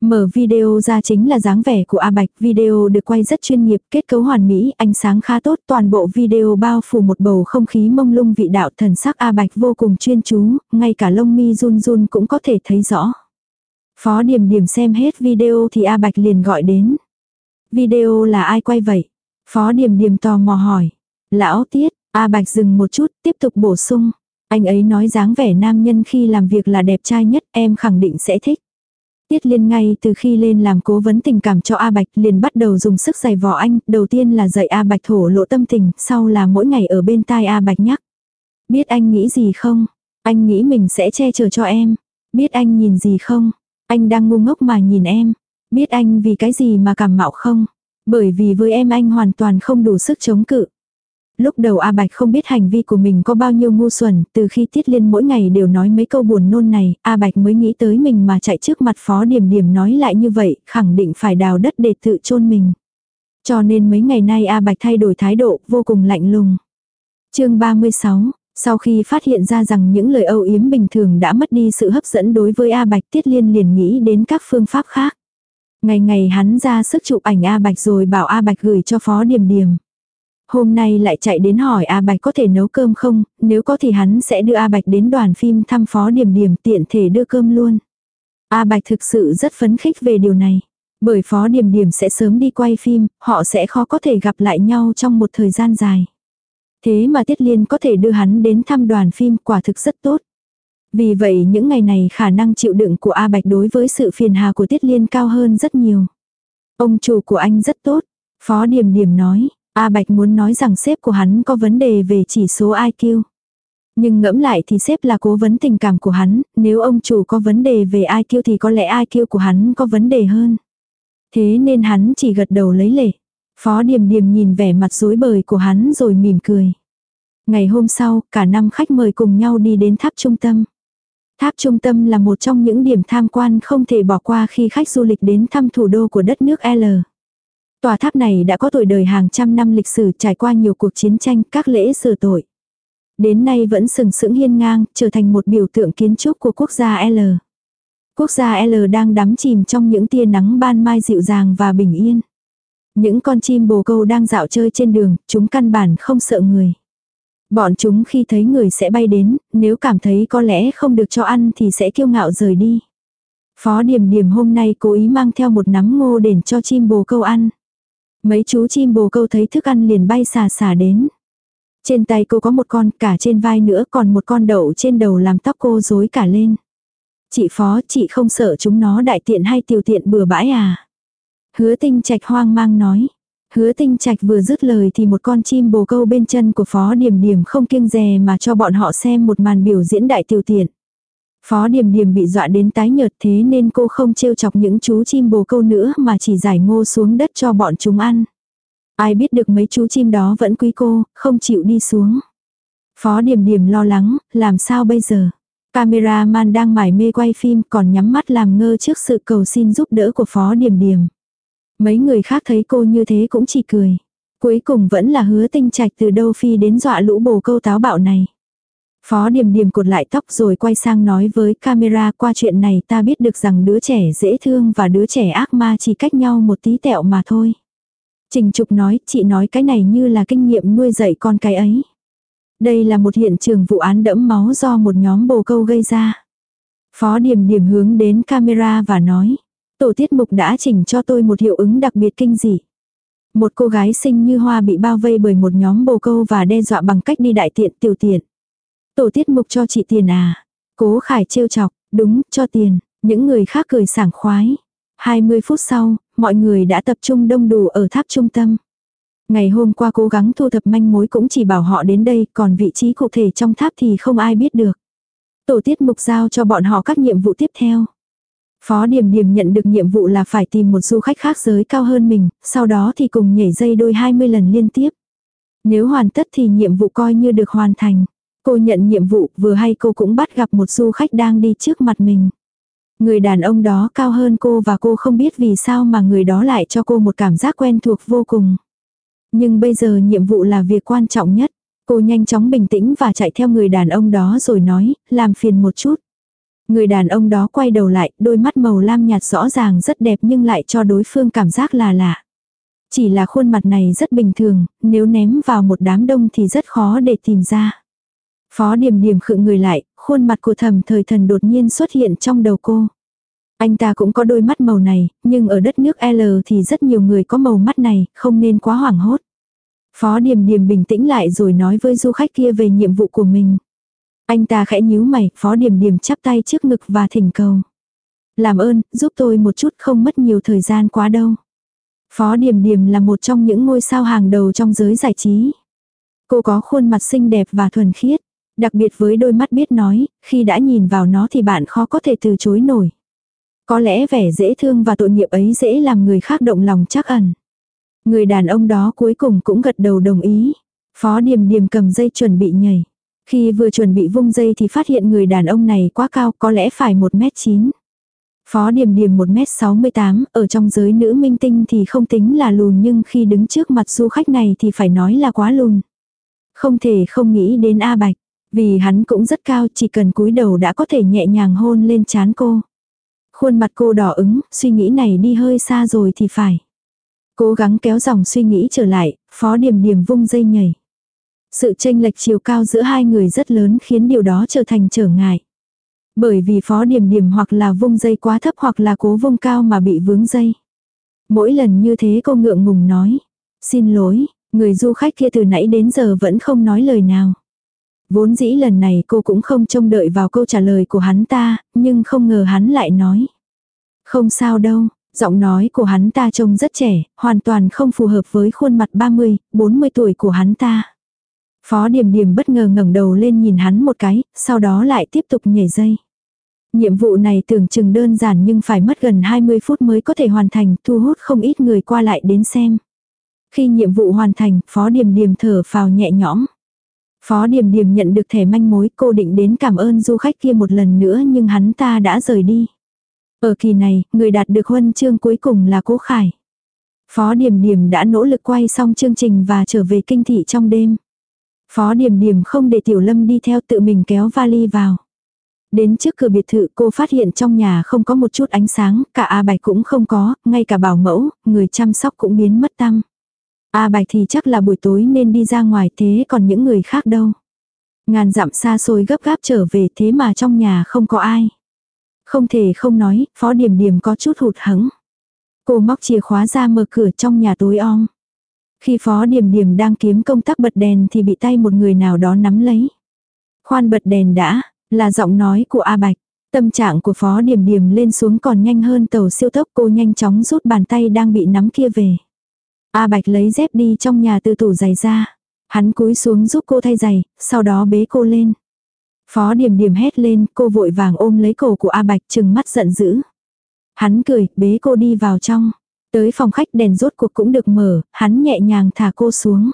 Mở video ra chính là dáng vẻ của A Bạch, video được quay rất chuyên nghiệp, kết cấu hoàn mỹ, ánh sáng khá tốt, toàn bộ video bao phủ một bầu không khí mông lung vị đạo thần sắc A Bạch vô cùng chuyên chú, ngay cả lông mi run run cũng có thể thấy rõ. Phó Điểm Điểm xem hết video thì A Bạch liền gọi đến. Video là ai quay vậy? Phó Điềm Điềm tò mò hỏi. Lão Tiết, A Bạch dừng một chút, tiếp tục bổ sung. Anh ấy nói dáng vẻ nam nhân khi làm việc là đẹp trai nhất, em khẳng định sẽ thích. Tiết Liên ngay từ khi lên làm cố vấn tình cảm cho A Bạch liền bắt đầu dùng sức giày vò anh, đầu tiên là dạy A Bạch thổ lộ tâm tình, sau là mỗi ngày ở bên tai A Bạch nhắc. Biết anh nghĩ gì không? Anh nghĩ mình sẽ che chở cho em. Biết anh nhìn gì không? Anh đang ngu ngốc mà nhìn em. Biết anh vì cái gì mà cảm mạo không? Bởi vì với em anh hoàn toàn không đủ sức chống cự. Lúc đầu A Bạch không biết hành vi của mình có bao nhiêu ngu xuẩn, từ khi Tiết Liên mỗi ngày đều nói mấy câu buồn nôn này, A Bạch mới nghĩ tới mình mà chạy trước mặt Phó Điểm Điểm nói lại như vậy, khẳng định phải đào đất để tự chôn mình. Cho nên mấy ngày nay A Bạch thay đổi thái độ, vô cùng lạnh lùng. chương 36, sau khi phát hiện ra rằng những lời âu yếm bình thường đã mất đi sự hấp dẫn đối với A Bạch Tiết Liên liền nghĩ đến các phương pháp khác. Ngày ngày hắn ra sức chụp ảnh A Bạch rồi bảo A Bạch gửi cho Phó Điềm Điềm. Hôm nay lại chạy đến hỏi A Bạch có thể nấu cơm không, nếu có thì hắn sẽ đưa A Bạch đến đoàn phim thăm Phó Điềm Điềm tiện thể đưa cơm luôn. A Bạch thực sự rất phấn khích về điều này. Bởi Phó Điềm Điềm sẽ sớm đi quay phim, họ sẽ khó có thể gặp lại nhau trong một thời gian dài. Thế mà Tiết Liên có thể đưa hắn đến thăm đoàn phim quả thực rất tốt. Vì vậy những ngày này khả năng chịu đựng của A Bạch đối với sự phiền hà của Tiết Liên cao hơn rất nhiều. Ông chủ của anh rất tốt. Phó Điềm Điềm nói, A Bạch muốn nói rằng sếp của hắn có vấn đề về chỉ số IQ. Nhưng ngẫm lại thì sếp là cố vấn tình cảm của hắn, nếu ông chủ có vấn đề về IQ thì có lẽ IQ của hắn có vấn đề hơn. Thế nên hắn chỉ gật đầu lấy lệ. Phó Điềm Điềm nhìn vẻ mặt rối bời của hắn rồi mỉm cười. Ngày hôm sau, cả năm khách mời cùng nhau đi đến tháp trung tâm. Tháp trung tâm là một trong những điểm tham quan không thể bỏ qua khi khách du lịch đến thăm thủ đô của đất nước L. Tòa tháp này đã có tuổi đời hàng trăm năm lịch sử trải qua nhiều cuộc chiến tranh, các lễ sửa tội. Đến nay vẫn sừng sững hiên ngang, trở thành một biểu tượng kiến trúc của quốc gia L. Quốc gia L đang đắm chìm trong những tia nắng ban mai dịu dàng và bình yên. Những con chim bồ câu đang dạo chơi trên đường, chúng căn bản không sợ người. Bọn chúng khi thấy người sẽ bay đến, nếu cảm thấy có lẽ không được cho ăn thì sẽ kiêu ngạo rời đi. Phó điềm điềm hôm nay cố ý mang theo một nắm ngô đền cho chim bồ câu ăn. Mấy chú chim bồ câu thấy thức ăn liền bay xà xà đến. Trên tay cô có một con, cả trên vai nữa còn một con đậu trên đầu làm tóc cô rối cả lên. Chị Phó, chị không sợ chúng nó đại tiện hay tiểu tiện bừa bãi à? Hứa tinh trạch hoang mang nói. Hứa tinh trạch vừa dứt lời thì một con chim bồ câu bên chân của Phó Điềm Điềm không kiêng dè mà cho bọn họ xem một màn biểu diễn đại tiểu tiện. Phó Điềm Điềm bị dọa đến tái nhợt thế nên cô không trêu chọc những chú chim bồ câu nữa mà chỉ giải ngô xuống đất cho bọn chúng ăn. Ai biết được mấy chú chim đó vẫn quý cô, không chịu đi xuống. Phó Điềm Điềm lo lắng, làm sao bây giờ? Cameraman đang mải mê quay phim còn nhắm mắt làm ngơ trước sự cầu xin giúp đỡ của Phó Điềm Điềm. Mấy người khác thấy cô như thế cũng chỉ cười. Cuối cùng vẫn là hứa tinh trạch từ đâu phi đến dọa lũ bồ câu táo bạo này. Phó Điềm Điềm cột lại tóc rồi quay sang nói với camera qua chuyện này ta biết được rằng đứa trẻ dễ thương và đứa trẻ ác ma chỉ cách nhau một tí tẹo mà thôi. Trình Trục nói, chị nói cái này như là kinh nghiệm nuôi dạy con cái ấy. Đây là một hiện trường vụ án đẫm máu do một nhóm bồ câu gây ra. Phó Điềm Điềm hướng đến camera và nói, tổ tiết mục đã chỉnh cho tôi một hiệu ứng đặc biệt kinh dị. Một cô gái xinh như hoa bị bao vây bởi một nhóm bồ câu và đe dọa bằng cách đi đại tiện tiểu tiện. Tổ tiết mục cho chị tiền à? Cố Khải trêu chọc, đúng, cho tiền. Những người khác cười sảng khoái. 20 phút sau, mọi người đã tập trung đông đủ ở tháp trung tâm. Ngày hôm qua cố gắng thu thập manh mối cũng chỉ bảo họ đến đây, còn vị trí cụ thể trong tháp thì không ai biết được. Tổ tiết mục giao cho bọn họ các nhiệm vụ tiếp theo. Phó Điềm Điềm nhận được nhiệm vụ là phải tìm một du khách khác giới cao hơn mình, sau đó thì cùng nhảy dây đôi 20 lần liên tiếp. Nếu hoàn tất thì nhiệm vụ coi như được hoàn thành. Cô nhận nhiệm vụ vừa hay cô cũng bắt gặp một du khách đang đi trước mặt mình. Người đàn ông đó cao hơn cô và cô không biết vì sao mà người đó lại cho cô một cảm giác quen thuộc vô cùng. Nhưng bây giờ nhiệm vụ là việc quan trọng nhất. Cô nhanh chóng bình tĩnh và chạy theo người đàn ông đó rồi nói, làm phiền một chút. Người đàn ông đó quay đầu lại, đôi mắt màu lam nhạt rõ ràng rất đẹp nhưng lại cho đối phương cảm giác là lạ. Chỉ là khuôn mặt này rất bình thường, nếu ném vào một đám đông thì rất khó để tìm ra. Phó điểm điểm khựng người lại, khuôn mặt của thầm thời thần đột nhiên xuất hiện trong đầu cô. Anh ta cũng có đôi mắt màu này, nhưng ở đất nước L thì rất nhiều người có màu mắt này, không nên quá hoảng hốt. Phó Điềm Điềm bình tĩnh lại rồi nói với du khách kia về nhiệm vụ của mình. Anh ta khẽ nhíu mày, Phó điểm điểm chắp tay trước ngực và thỉnh cầu. Làm ơn, giúp tôi một chút không mất nhiều thời gian quá đâu. Phó điểm điểm là một trong những ngôi sao hàng đầu trong giới giải trí. Cô có khuôn mặt xinh đẹp và thuần khiết. Đặc biệt với đôi mắt biết nói, khi đã nhìn vào nó thì bạn khó có thể từ chối nổi. Có lẽ vẻ dễ thương và tội nghiệp ấy dễ làm người khác động lòng chắc ẩn. Người đàn ông đó cuối cùng cũng gật đầu đồng ý. Phó Điềm Điềm cầm dây chuẩn bị nhảy. Khi vừa chuẩn bị vung dây thì phát hiện người đàn ông này quá cao có lẽ phải 1m9. Phó Điềm Điềm 1m68, ở trong giới nữ minh tinh thì không tính là lùn nhưng khi đứng trước mặt du khách này thì phải nói là quá lùn. Không thể không nghĩ đến A Bạch. Vì hắn cũng rất cao chỉ cần cúi đầu đã có thể nhẹ nhàng hôn lên chán cô. Khuôn mặt cô đỏ ứng, suy nghĩ này đi hơi xa rồi thì phải. Cố gắng kéo dòng suy nghĩ trở lại, phó điểm điểm vung dây nhảy. Sự tranh lệch chiều cao giữa hai người rất lớn khiến điều đó trở thành trở ngại. Bởi vì phó điểm điểm hoặc là vung dây quá thấp hoặc là cố vung cao mà bị vướng dây. Mỗi lần như thế cô ngượng ngùng nói. Xin lỗi, người du khách kia từ nãy đến giờ vẫn không nói lời nào. Vốn dĩ lần này cô cũng không trông đợi vào câu trả lời của hắn ta, nhưng không ngờ hắn lại nói. Không sao đâu, giọng nói của hắn ta trông rất trẻ, hoàn toàn không phù hợp với khuôn mặt 30, 40 tuổi của hắn ta. Phó Điềm Điềm bất ngờ ngẩng đầu lên nhìn hắn một cái, sau đó lại tiếp tục nhảy dây. Nhiệm vụ này tưởng chừng đơn giản nhưng phải mất gần 20 phút mới có thể hoàn thành, thu hút không ít người qua lại đến xem. Khi nhiệm vụ hoàn thành, Phó Điềm Điềm thở phào nhẹ nhõm. Phó Điềm Điềm nhận được thẻ manh mối cô định đến cảm ơn du khách kia một lần nữa nhưng hắn ta đã rời đi. Ở kỳ này, người đạt được huân chương cuối cùng là Cố Khải. Phó Điểm Điểm đã nỗ lực quay xong chương trình và trở về kinh thị trong đêm. Phó Điểm Điểm không để Tiểu Lâm đi theo tự mình kéo vali vào. Đến trước cửa biệt thự cô phát hiện trong nhà không có một chút ánh sáng, cả A Bạch cũng không có, ngay cả bảo mẫu, người chăm sóc cũng biến mất tâm. A Bạch thì chắc là buổi tối nên đi ra ngoài thế còn những người khác đâu. Ngàn dặm xa xôi gấp gáp trở về thế mà trong nhà không có ai. Không thể không nói, Phó Điểm Điểm có chút hụt hẫng. Cô móc chìa khóa ra mở cửa trong nhà tối om. Khi Phó Điểm Điểm đang kiếm công tắc bật đèn thì bị tay một người nào đó nắm lấy. Khoan bật đèn đã, là giọng nói của A Bạch. Tâm trạng của Phó Điểm Điểm lên xuống còn nhanh hơn tàu siêu tốc cô nhanh chóng rút bàn tay đang bị nắm kia về. A Bạch lấy dép đi trong nhà từ tủ giày ra. Hắn cúi xuống giúp cô thay giày, sau đó bế cô lên. Phó Điểm Điểm hét lên, cô vội vàng ôm lấy cổ của A Bạch trừng mắt giận dữ. Hắn cười, bế cô đi vào trong. Tới phòng khách đèn rốt cuộc cũng được mở, hắn nhẹ nhàng thả cô xuống.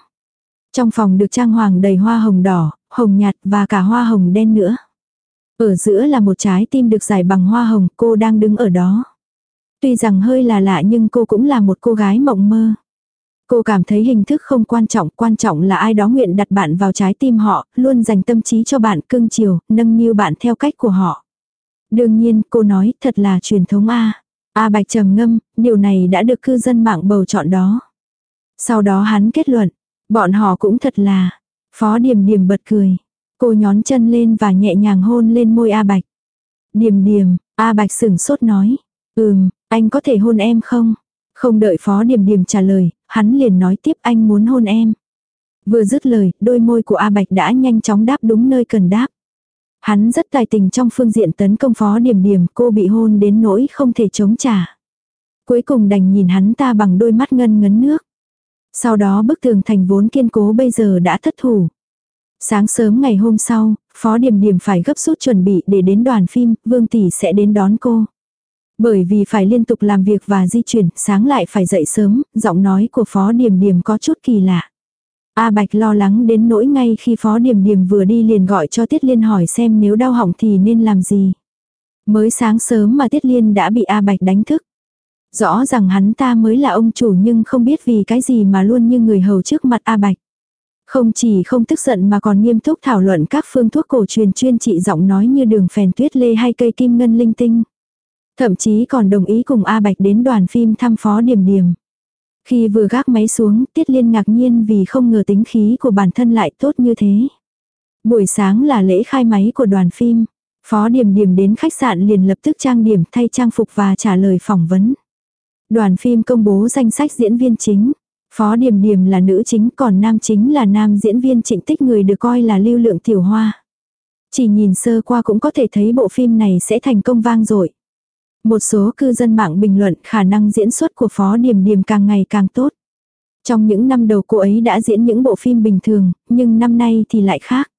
Trong phòng được trang hoàng đầy hoa hồng đỏ, hồng nhạt và cả hoa hồng đen nữa. Ở giữa là một trái tim được giải bằng hoa hồng, cô đang đứng ở đó. Tuy rằng hơi là lạ nhưng cô cũng là một cô gái mộng mơ. Cô cảm thấy hình thức không quan trọng, quan trọng là ai đó nguyện đặt bạn vào trái tim họ, luôn dành tâm trí cho bạn cưng chiều, nâng niu bạn theo cách của họ. Đương nhiên, cô nói, thật là truyền thống A. A Bạch trầm ngâm, điều này đã được cư dân mạng bầu chọn đó. Sau đó hắn kết luận, bọn họ cũng thật là, phó Điềm Điềm bật cười. Cô nhón chân lên và nhẹ nhàng hôn lên môi A Bạch. Điềm Điềm, A Bạch sửng sốt nói. Ừm, anh có thể hôn em không? Không đợi phó Điềm Điềm trả lời, hắn liền nói tiếp anh muốn hôn em. Vừa dứt lời, đôi môi của A Bạch đã nhanh chóng đáp đúng nơi cần đáp. Hắn rất tài tình trong phương diện tấn công phó điểm điểm cô bị hôn đến nỗi không thể chống trả. Cuối cùng đành nhìn hắn ta bằng đôi mắt ngân ngấn nước. Sau đó bức tường thành vốn kiên cố bây giờ đã thất thủ. Sáng sớm ngày hôm sau, Phó Điểm Điểm phải gấp rút chuẩn bị để đến đoàn phim, Vương Tỷ sẽ đến đón cô. Bởi vì phải liên tục làm việc và di chuyển, sáng lại phải dậy sớm, giọng nói của Phó Điểm Điểm có chút kỳ lạ. A Bạch lo lắng đến nỗi ngay khi Phó Điểm Điểm vừa đi liền gọi cho Tiết Liên hỏi xem nếu đau họng thì nên làm gì. Mới sáng sớm mà Tiết Liên đã bị A Bạch đánh thức. Rõ rằng hắn ta mới là ông chủ nhưng không biết vì cái gì mà luôn như người hầu trước mặt A Bạch. Không chỉ không tức giận mà còn nghiêm túc thảo luận các phương thuốc cổ truyền chuyên trị giọng nói như đường phèn tuyết lê hay cây kim ngân linh tinh. Thậm chí còn đồng ý cùng A Bạch đến đoàn phim thăm phó điểm điểm. Khi vừa gác máy xuống, Tiết Liên ngạc nhiên vì không ngờ tính khí của bản thân lại tốt như thế. Buổi sáng là lễ khai máy của đoàn phim. Phó điểm điểm đến khách sạn liền lập tức trang điểm thay trang phục và trả lời phỏng vấn. Đoàn phim công bố danh sách diễn viên chính. Phó điểm điểm là nữ chính còn nam chính là nam diễn viên trịnh tích người được coi là lưu lượng tiểu hoa. Chỉ nhìn sơ qua cũng có thể thấy bộ phim này sẽ thành công vang dội. Một số cư dân mạng bình luận khả năng diễn xuất của Phó Điềm Điềm càng ngày càng tốt. Trong những năm đầu cô ấy đã diễn những bộ phim bình thường, nhưng năm nay thì lại khác.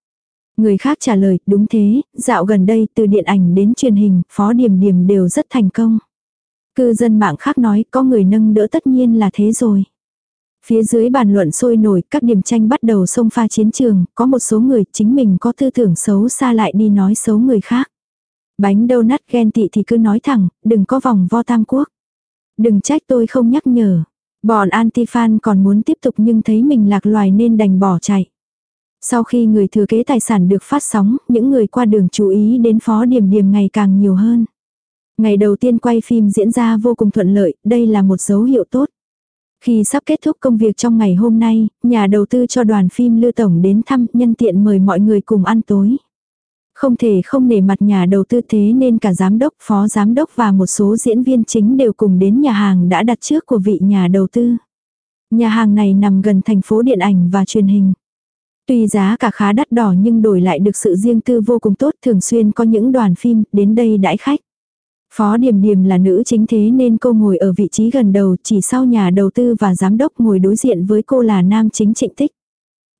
Người khác trả lời, đúng thế, dạo gần đây từ điện ảnh đến truyền hình, Phó Điềm Điềm đều rất thành công. Cư dân mạng khác nói có người nâng đỡ tất nhiên là thế rồi. Phía dưới bàn luận sôi nổi, các điểm tranh bắt đầu xông pha chiến trường, có một số người chính mình có tư tưởng xấu xa lại đi nói xấu người khác. Bánh đâu nát ghen tị thì cứ nói thẳng, đừng có vòng vo tam quốc. Đừng trách tôi không nhắc nhở. Bọn anti-fan còn muốn tiếp tục nhưng thấy mình lạc loài nên đành bỏ chạy. Sau khi người thừa kế tài sản được phát sóng, những người qua đường chú ý đến phó điểm điểm ngày càng nhiều hơn. Ngày đầu tiên quay phim diễn ra vô cùng thuận lợi, đây là một dấu hiệu tốt. Khi sắp kết thúc công việc trong ngày hôm nay, nhà đầu tư cho đoàn phim Lưu Tổng đến thăm nhân tiện mời mọi người cùng ăn tối. Không thể không nể mặt nhà đầu tư thế nên cả giám đốc, phó giám đốc và một số diễn viên chính đều cùng đến nhà hàng đã đặt trước của vị nhà đầu tư. Nhà hàng này nằm gần thành phố điện ảnh và truyền hình. Tuy giá cả khá đắt đỏ nhưng đổi lại được sự riêng tư vô cùng tốt thường xuyên có những đoàn phim đến đây đãi khách. Phó Điềm Điềm là nữ chính thế nên cô ngồi ở vị trí gần đầu chỉ sau nhà đầu tư và giám đốc ngồi đối diện với cô là nam chính trịnh tích.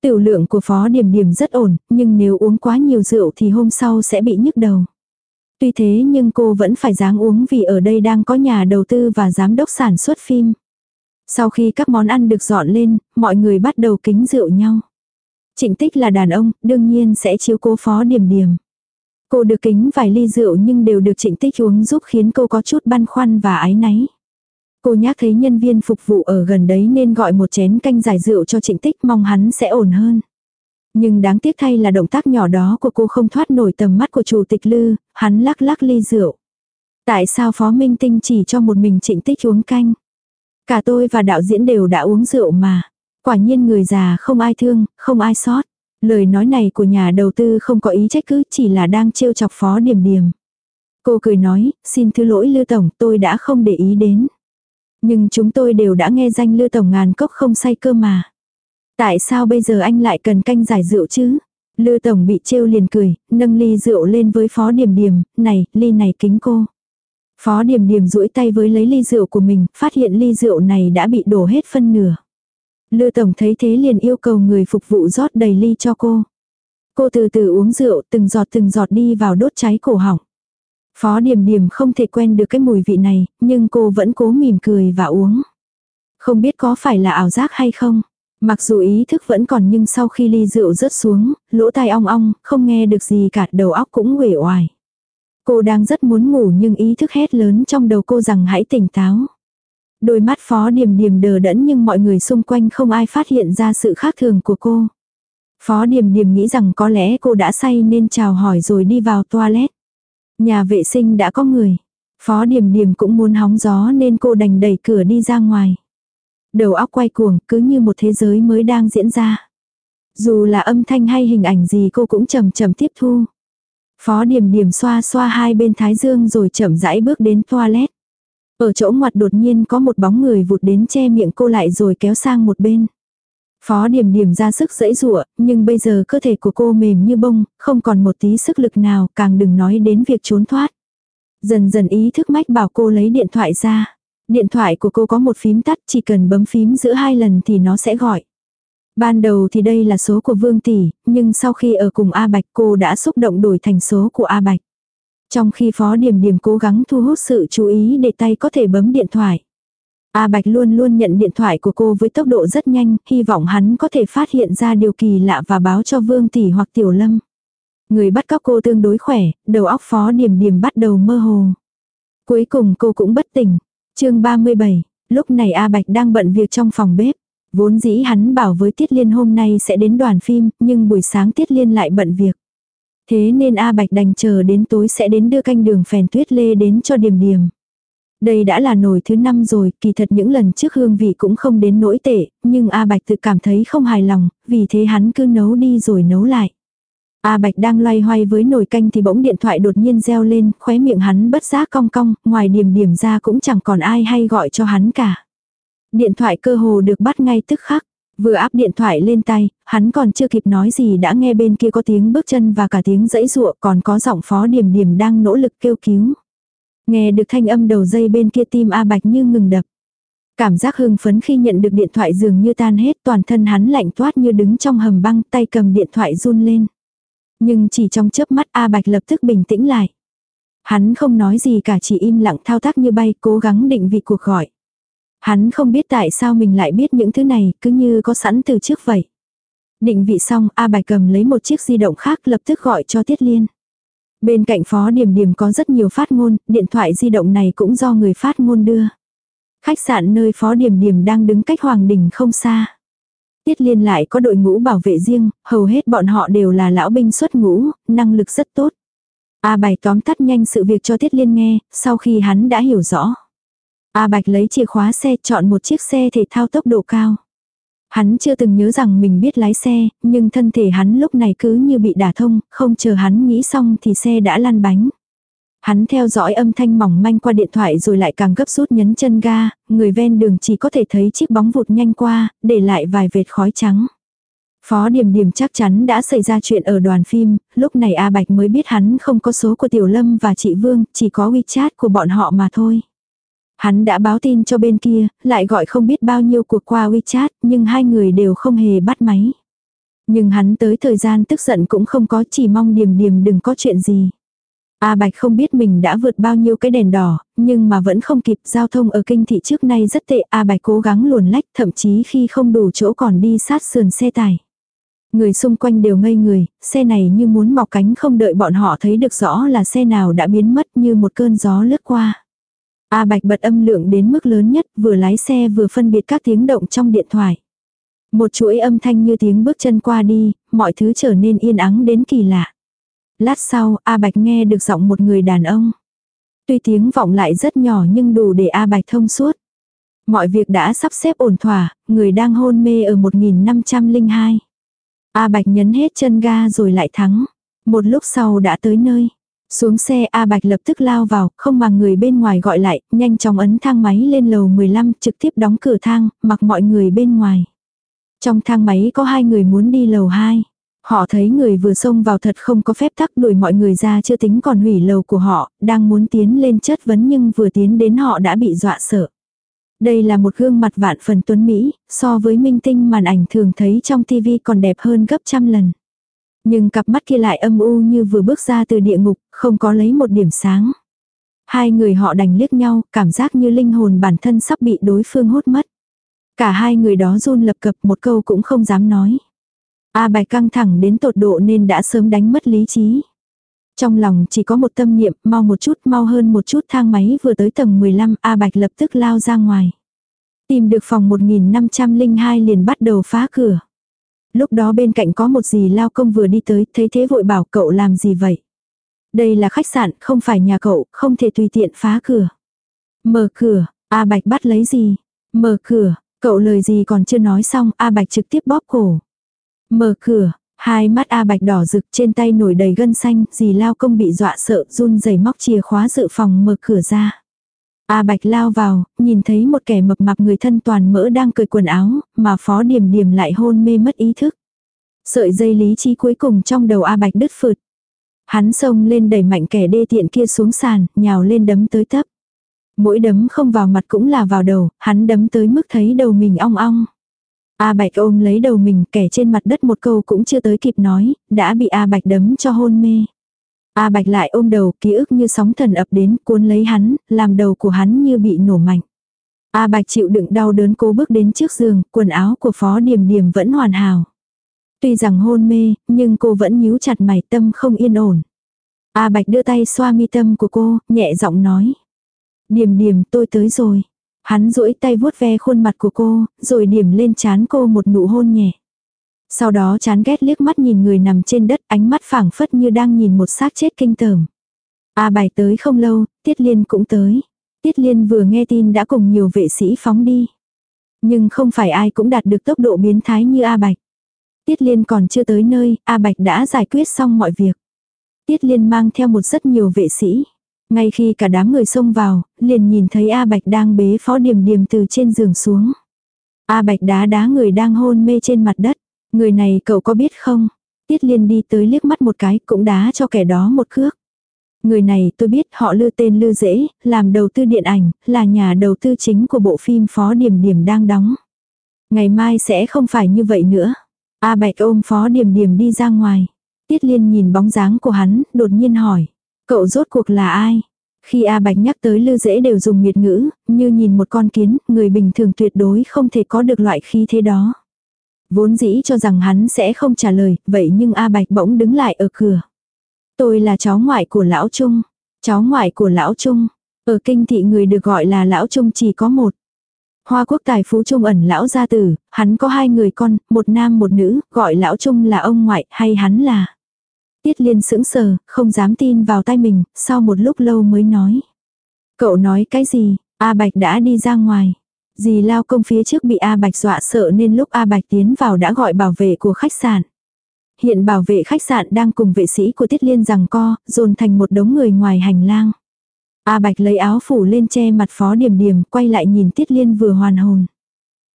Tiểu lượng của Phó điểm điểm rất ổn, nhưng nếu uống quá nhiều rượu thì hôm sau sẽ bị nhức đầu. Tuy thế nhưng cô vẫn phải dáng uống vì ở đây đang có nhà đầu tư và giám đốc sản xuất phim. Sau khi các món ăn được dọn lên, mọi người bắt đầu kính rượu nhau. Trịnh tích là đàn ông, đương nhiên sẽ chiếu cố Phó điểm điểm. Cô được kính vài ly rượu nhưng đều được trịnh tích uống giúp khiến cô có chút băn khoăn và ái náy. Cô nhắc thấy nhân viên phục vụ ở gần đấy nên gọi một chén canh giải rượu cho trịnh tích mong hắn sẽ ổn hơn. Nhưng đáng tiếc thay là động tác nhỏ đó của cô không thoát nổi tầm mắt của chủ tịch Lư, hắn lắc lắc ly rượu. Tại sao Phó Minh Tinh chỉ cho một mình trịnh tích uống canh? Cả tôi và đạo diễn đều đã uống rượu mà. Quả nhiên người già không ai thương, không ai sót. Lời nói này của nhà đầu tư không có ý trách cứ chỉ là đang trêu chọc Phó Điểm Điểm. Cô cười nói, xin thứ lỗi Lư Tổng tôi đã không để ý đến. Nhưng chúng tôi đều đã nghe danh Lư Tổng ngàn cốc không say cơ mà. Tại sao bây giờ anh lại cần canh giải rượu chứ? Lư Tổng bị trêu liền cười, nâng ly rượu lên với Phó Điểm Điểm, này, ly này kính cô. Phó Điểm Điểm duỗi tay với lấy ly rượu của mình, phát hiện ly rượu này đã bị đổ hết phân nửa. Lư Tổng thấy thế liền yêu cầu người phục vụ rót đầy ly cho cô. Cô từ từ uống rượu, từng giọt từng giọt đi vào đốt cháy cổ họng. Phó Điểm Điểm không thể quen được cái mùi vị này, nhưng cô vẫn cố mỉm cười và uống. Không biết có phải là ảo giác hay không? Mặc dù ý thức vẫn còn nhưng sau khi ly rượu rớt xuống, lỗ tai ong ong, không nghe được gì cả, đầu óc cũng uể oải. Cô đang rất muốn ngủ nhưng ý thức hét lớn trong đầu cô rằng hãy tỉnh táo. Đôi mắt phó điểm điểm đờ đẫn nhưng mọi người xung quanh không ai phát hiện ra sự khác thường của cô. Phó điểm điểm nghĩ rằng có lẽ cô đã say nên chào hỏi rồi đi vào toilet. Nhà vệ sinh đã có người. Phó điểm điểm cũng muốn hóng gió nên cô đành đẩy cửa đi ra ngoài. Đầu óc quay cuồng, cứ như một thế giới mới đang diễn ra. Dù là âm thanh hay hình ảnh gì cô cũng chầm chầm tiếp thu. Phó điểm điểm xoa xoa hai bên thái dương rồi chậm rãi bước đến toilet. Ở chỗ ngoặt đột nhiên có một bóng người vụt đến che miệng cô lại rồi kéo sang một bên. Phó điểm điểm ra sức dẫy rụa, nhưng bây giờ cơ thể của cô mềm như bông, không còn một tí sức lực nào, càng đừng nói đến việc trốn thoát. Dần dần ý thức mách bảo cô lấy điện thoại ra. Điện thoại của cô có một phím tắt, chỉ cần bấm phím giữa hai lần thì nó sẽ gọi. Ban đầu thì đây là số của Vương Tỷ, nhưng sau khi ở cùng A Bạch cô đã xúc động đổi thành số của A Bạch. Trong khi Phó Điểm Điểm cố gắng thu hút sự chú ý để tay có thể bấm điện thoại. A Bạch luôn luôn nhận điện thoại của cô với tốc độ rất nhanh, hy vọng hắn có thể phát hiện ra điều kỳ lạ và báo cho Vương Tỷ hoặc Tiểu Lâm. Người bắt cóc cô tương đối khỏe, đầu óc Phó Điểm Điểm bắt đầu mơ hồ. Cuối cùng cô cũng bất tỉnh. chương 37, lúc này A Bạch đang bận việc trong phòng bếp. Vốn dĩ hắn bảo với Tiết Liên hôm nay sẽ đến đoàn phim, nhưng buổi sáng Tiết Liên lại bận việc. Thế nên A Bạch đành chờ đến tối sẽ đến đưa canh đường phèn tuyết lê đến cho Điểm Điểm. Đây đã là nồi thứ năm rồi, kỳ thật những lần trước hương vị cũng không đến nỗi tệ, nhưng A Bạch tự cảm thấy không hài lòng, vì thế hắn cứ nấu đi rồi nấu lại. A Bạch đang loay hoay với nồi canh thì bỗng điện thoại đột nhiên reo lên, khóe miệng hắn bất giác cong cong, ngoài điểm điểm ra cũng chẳng còn ai hay gọi cho hắn cả. Điện thoại cơ hồ được bắt ngay tức khắc. Vừa áp điện thoại lên tay, hắn còn chưa kịp nói gì đã nghe bên kia có tiếng bước chân và cả tiếng dãy ruộng còn có giọng phó điểm điểm đang nỗ lực kêu cứu. Nghe được thanh âm đầu dây bên kia tim A Bạch như ngừng đập. Cảm giác hưng phấn khi nhận được điện thoại dường như tan hết toàn thân hắn lạnh toát như đứng trong hầm băng tay cầm điện thoại run lên. Nhưng chỉ trong chớp mắt A Bạch lập tức bình tĩnh lại. Hắn không nói gì cả chỉ im lặng thao tác như bay cố gắng định vị cuộc gọi. Hắn không biết tại sao mình lại biết những thứ này, cứ như có sẵn từ trước vậy. Định vị xong, A Bạch cầm lấy một chiếc di động khác lập tức gọi cho Tiết Liên. Bên cạnh Phó Điểm Điểm có rất nhiều phát ngôn, điện thoại di động này cũng do người phát ngôn đưa. Khách sạn nơi Phó Điểm Điểm đang đứng cách Hoàng Đình không xa. Tiết Liên lại có đội ngũ bảo vệ riêng, hầu hết bọn họ đều là lão binh xuất ngũ, năng lực rất tốt. A Bạch tóm tắt nhanh sự việc cho Tiết Liên nghe, sau khi hắn đã hiểu rõ. A Bạch lấy chìa khóa xe chọn một chiếc xe thể thao tốc độ cao. Hắn chưa từng nhớ rằng mình biết lái xe, nhưng thân thể hắn lúc này cứ như bị đả thông, không chờ hắn nghĩ xong thì xe đã lăn bánh. Hắn theo dõi âm thanh mỏng manh qua điện thoại rồi lại càng gấp rút nhấn chân ga, người ven đường chỉ có thể thấy chiếc bóng vụt nhanh qua, để lại vài vệt khói trắng. Phó Điềm Điềm chắc chắn đã xảy ra chuyện ở đoàn phim, lúc này A Bạch mới biết hắn không có số của Tiểu Lâm và chị Vương, chỉ có WeChat của bọn họ mà thôi. Hắn đã báo tin cho bên kia, lại gọi không biết bao nhiêu cuộc qua WeChat, nhưng hai người đều không hề bắt máy. Nhưng hắn tới thời gian tức giận cũng không có chỉ mong điềm điềm đừng có chuyện gì. A Bạch không biết mình đã vượt bao nhiêu cái đèn đỏ, nhưng mà vẫn không kịp giao thông ở kinh thị trước nay rất tệ. A Bạch cố gắng luồn lách thậm chí khi không đủ chỗ còn đi sát sườn xe tải. Người xung quanh đều ngây người, xe này như muốn mọc cánh không đợi bọn họ thấy được rõ là xe nào đã biến mất như một cơn gió lướt qua. A Bạch bật âm lượng đến mức lớn nhất, vừa lái xe vừa phân biệt các tiếng động trong điện thoại. Một chuỗi âm thanh như tiếng bước chân qua đi, mọi thứ trở nên yên ắng đến kỳ lạ. Lát sau, A Bạch nghe được giọng một người đàn ông. Tuy tiếng vọng lại rất nhỏ nhưng đủ để A Bạch thông suốt. Mọi việc đã sắp xếp ổn thỏa, người đang hôn mê ở 1502. A Bạch nhấn hết chân ga rồi lại thắng. Một lúc sau đã tới nơi. Xuống xe A Bạch lập tức lao vào, không mà người bên ngoài gọi lại, nhanh chóng ấn thang máy lên lầu 15 trực tiếp đóng cửa thang, mặc mọi người bên ngoài. Trong thang máy có hai người muốn đi lầu 2. Họ thấy người vừa xông vào thật không có phép tắc đuổi mọi người ra chưa tính còn hủy lầu của họ, đang muốn tiến lên chất vấn nhưng vừa tiến đến họ đã bị dọa sợ. Đây là một gương mặt vạn phần tuấn Mỹ, so với minh tinh màn ảnh thường thấy trong tivi còn đẹp hơn gấp trăm lần. Nhưng cặp mắt kia lại âm u như vừa bước ra từ địa ngục, không có lấy một điểm sáng. Hai người họ đành liếc nhau, cảm giác như linh hồn bản thân sắp bị đối phương hút mất. Cả hai người đó run lập cập một câu cũng không dám nói. A Bạch căng thẳng đến tột độ nên đã sớm đánh mất lý trí. Trong lòng chỉ có một tâm niệm, mau một chút, mau hơn một chút thang máy vừa tới tầng 15, A Bạch lập tức lao ra ngoài. Tìm được phòng 1502 liền bắt đầu phá cửa. Lúc đó bên cạnh có một dì lao công vừa đi tới, thấy thế vội bảo cậu làm gì vậy? Đây là khách sạn, không phải nhà cậu, không thể tùy tiện phá cửa. Mở cửa, A Bạch bắt lấy gì? Mở cửa, cậu lời gì còn chưa nói xong, A Bạch trực tiếp bóp cổ. Mở cửa, hai mắt A Bạch đỏ rực trên tay nổi đầy gân xanh, dì lao công bị dọa sợ run rẩy móc chìa khóa dự phòng mở cửa ra. A Bạch lao vào, nhìn thấy một kẻ mập mạp người thân toàn mỡ đang cười quần áo, mà phó điểm điểm lại hôn mê mất ý thức. Sợi dây lý trí cuối cùng trong đầu A Bạch đứt phượt. Hắn xông lên đẩy mạnh kẻ đê tiện kia xuống sàn, nhào lên đấm tới tấp. Mỗi đấm không vào mặt cũng là vào đầu, hắn đấm tới mức thấy đầu mình ong ong. A Bạch ôm lấy đầu mình kẻ trên mặt đất một câu cũng chưa tới kịp nói, đã bị A Bạch đấm cho hôn mê. A Bạch lại ôm đầu, ký ức như sóng thần ập đến, cuốn lấy hắn, làm đầu của hắn như bị nổ mạnh. A Bạch chịu đựng đau đớn cố bước đến trước giường, quần áo của Phó Điềm Điềm vẫn hoàn hảo. Tuy rằng hôn mê, nhưng cô vẫn nhíu chặt mày tâm không yên ổn. A Bạch đưa tay xoa mi tâm của cô, nhẹ giọng nói. Điềm điềm tôi tới rồi. Hắn duỗi tay vuốt ve khuôn mặt của cô, rồi điểm lên chán cô một nụ hôn nhẹ. Sau đó chán ghét liếc mắt nhìn người nằm trên đất ánh mắt phảng phất như đang nhìn một xác chết kinh tởm. A bài tới không lâu, Tiết Liên cũng tới. Tiết Liên vừa nghe tin đã cùng nhiều vệ sĩ phóng đi. Nhưng không phải ai cũng đạt được tốc độ biến thái như A Bạch. Tiết Liên còn chưa tới nơi, A Bạch đã giải quyết xong mọi việc. Tiết Liên mang theo một rất nhiều vệ sĩ. Ngay khi cả đám người xông vào, liền nhìn thấy A Bạch đang bế phó điểm điểm từ trên giường xuống. A Bạch đá đá người đang hôn mê trên mặt đất. Người này cậu có biết không? Tiết Liên đi tới liếc mắt một cái cũng đá cho kẻ đó một cước. Người này tôi biết họ lư tên lư dễ, làm đầu tư điện ảnh, là nhà đầu tư chính của bộ phim Phó Điểm Điểm đang đóng. Ngày mai sẽ không phải như vậy nữa. A Bạch ôm Phó Điểm Điểm đi ra ngoài. Tiết Liên nhìn bóng dáng của hắn, đột nhiên hỏi. Cậu rốt cuộc là ai? Khi A Bạch nhắc tới lư dễ đều dùng miệt ngữ, như nhìn một con kiến, người bình thường tuyệt đối không thể có được loại khí thế đó. Vốn dĩ cho rằng hắn sẽ không trả lời, vậy nhưng A Bạch bỗng đứng lại ở cửa. Tôi là cháu ngoại của Lão Trung. Cháu ngoại của Lão Trung. Ở kinh thị người được gọi là Lão Trung chỉ có một. Hoa quốc tài phú trung ẩn lão gia tử, hắn có hai người con, một nam một nữ, gọi lão trung là ông ngoại, hay hắn là. Tiết liên sững sờ, không dám tin vào tay mình, sau một lúc lâu mới nói. Cậu nói cái gì, A Bạch đã đi ra ngoài. Dì lao công phía trước bị A Bạch dọa sợ nên lúc A Bạch tiến vào đã gọi bảo vệ của khách sạn. Hiện bảo vệ khách sạn đang cùng vệ sĩ của Tiết Liên rằng co, dồn thành một đống người ngoài hành lang. A Bạch lấy áo phủ lên che mặt phó điểm điểm, quay lại nhìn Tiết Liên vừa hoàn hồn.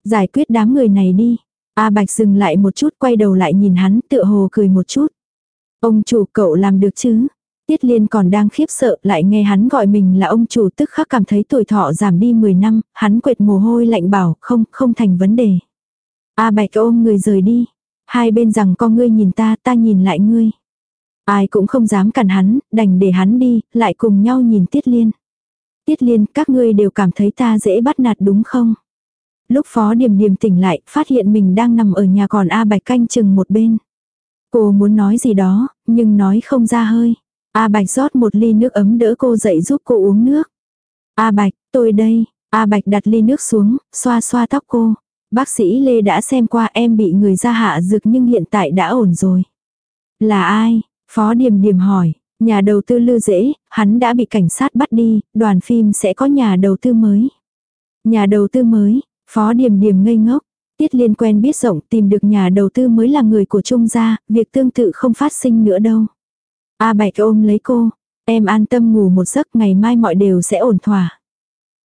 Giải quyết đám người này đi. A Bạch dừng lại một chút quay đầu lại nhìn hắn tựa hồ cười một chút. Ông chủ cậu làm được chứ? Tiết Liên còn đang khiếp sợ lại nghe hắn gọi mình là ông chủ tức khắc cảm thấy tuổi thọ giảm đi 10 năm, hắn quệt mồ hôi lạnh bảo không, không thành vấn đề. A Bạch ôm người rời đi. Hai bên rằng con ngươi nhìn ta, ta nhìn lại ngươi. Ai cũng không dám cản hắn, đành để hắn đi, lại cùng nhau nhìn Tiết Liên. Tiết Liên, các ngươi đều cảm thấy ta dễ bắt nạt đúng không? Lúc Phó Điềm Điềm tỉnh lại, phát hiện mình đang nằm ở nhà còn A Bạch canh chừng một bên. Cô muốn nói gì đó, nhưng nói không ra hơi. A Bạch rót một ly nước ấm đỡ cô dậy giúp cô uống nước. A Bạch, tôi đây. A Bạch đặt ly nước xuống, xoa xoa tóc cô. Bác sĩ Lê đã xem qua em bị người ra hạ dược nhưng hiện tại đã ổn rồi. Là ai? Phó Điềm Điềm hỏi. Nhà đầu tư lư dễ, hắn đã bị cảnh sát bắt đi, đoàn phim sẽ có nhà đầu tư mới. Nhà đầu tư mới, Phó Điềm Điềm ngây ngốc. Tiết Liên quen biết rộng tìm được nhà đầu tư mới là người của Trung gia, việc tương tự không phát sinh nữa đâu. A Bạch ôm lấy cô, em an tâm ngủ một giấc ngày mai mọi đều sẽ ổn thỏa.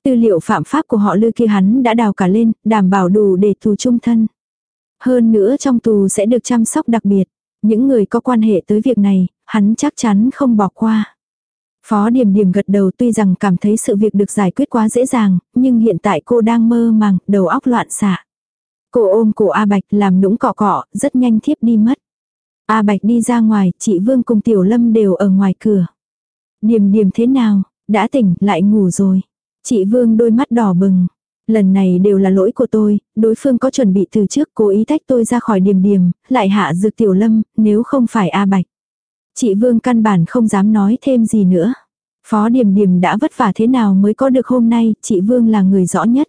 Tư liệu phạm pháp của họ lư kia hắn đã đào cả lên, đảm bảo đủ để tù trung thân. Hơn nữa trong tù sẽ được chăm sóc đặc biệt. Những người có quan hệ tới việc này, hắn chắc chắn không bỏ qua. Phó điểm điểm gật đầu tuy rằng cảm thấy sự việc được giải quyết quá dễ dàng, nhưng hiện tại cô đang mơ màng, đầu óc loạn xạ. Cô ôm cổ A Bạch làm nũng cọ cọ, rất nhanh thiếp đi mất. A Bạch đi ra ngoài, chị Vương cùng Tiểu Lâm đều ở ngoài cửa. Điềm điềm thế nào, đã tỉnh, lại ngủ rồi. Chị Vương đôi mắt đỏ bừng. Lần này đều là lỗi của tôi, đối phương có chuẩn bị từ trước cố ý tách tôi ra khỏi điềm điềm, lại hạ dược Tiểu Lâm, nếu không phải A Bạch. Chị Vương căn bản không dám nói thêm gì nữa. Phó Điềm Điềm đã vất vả thế nào mới có được hôm nay, chị Vương là người rõ nhất.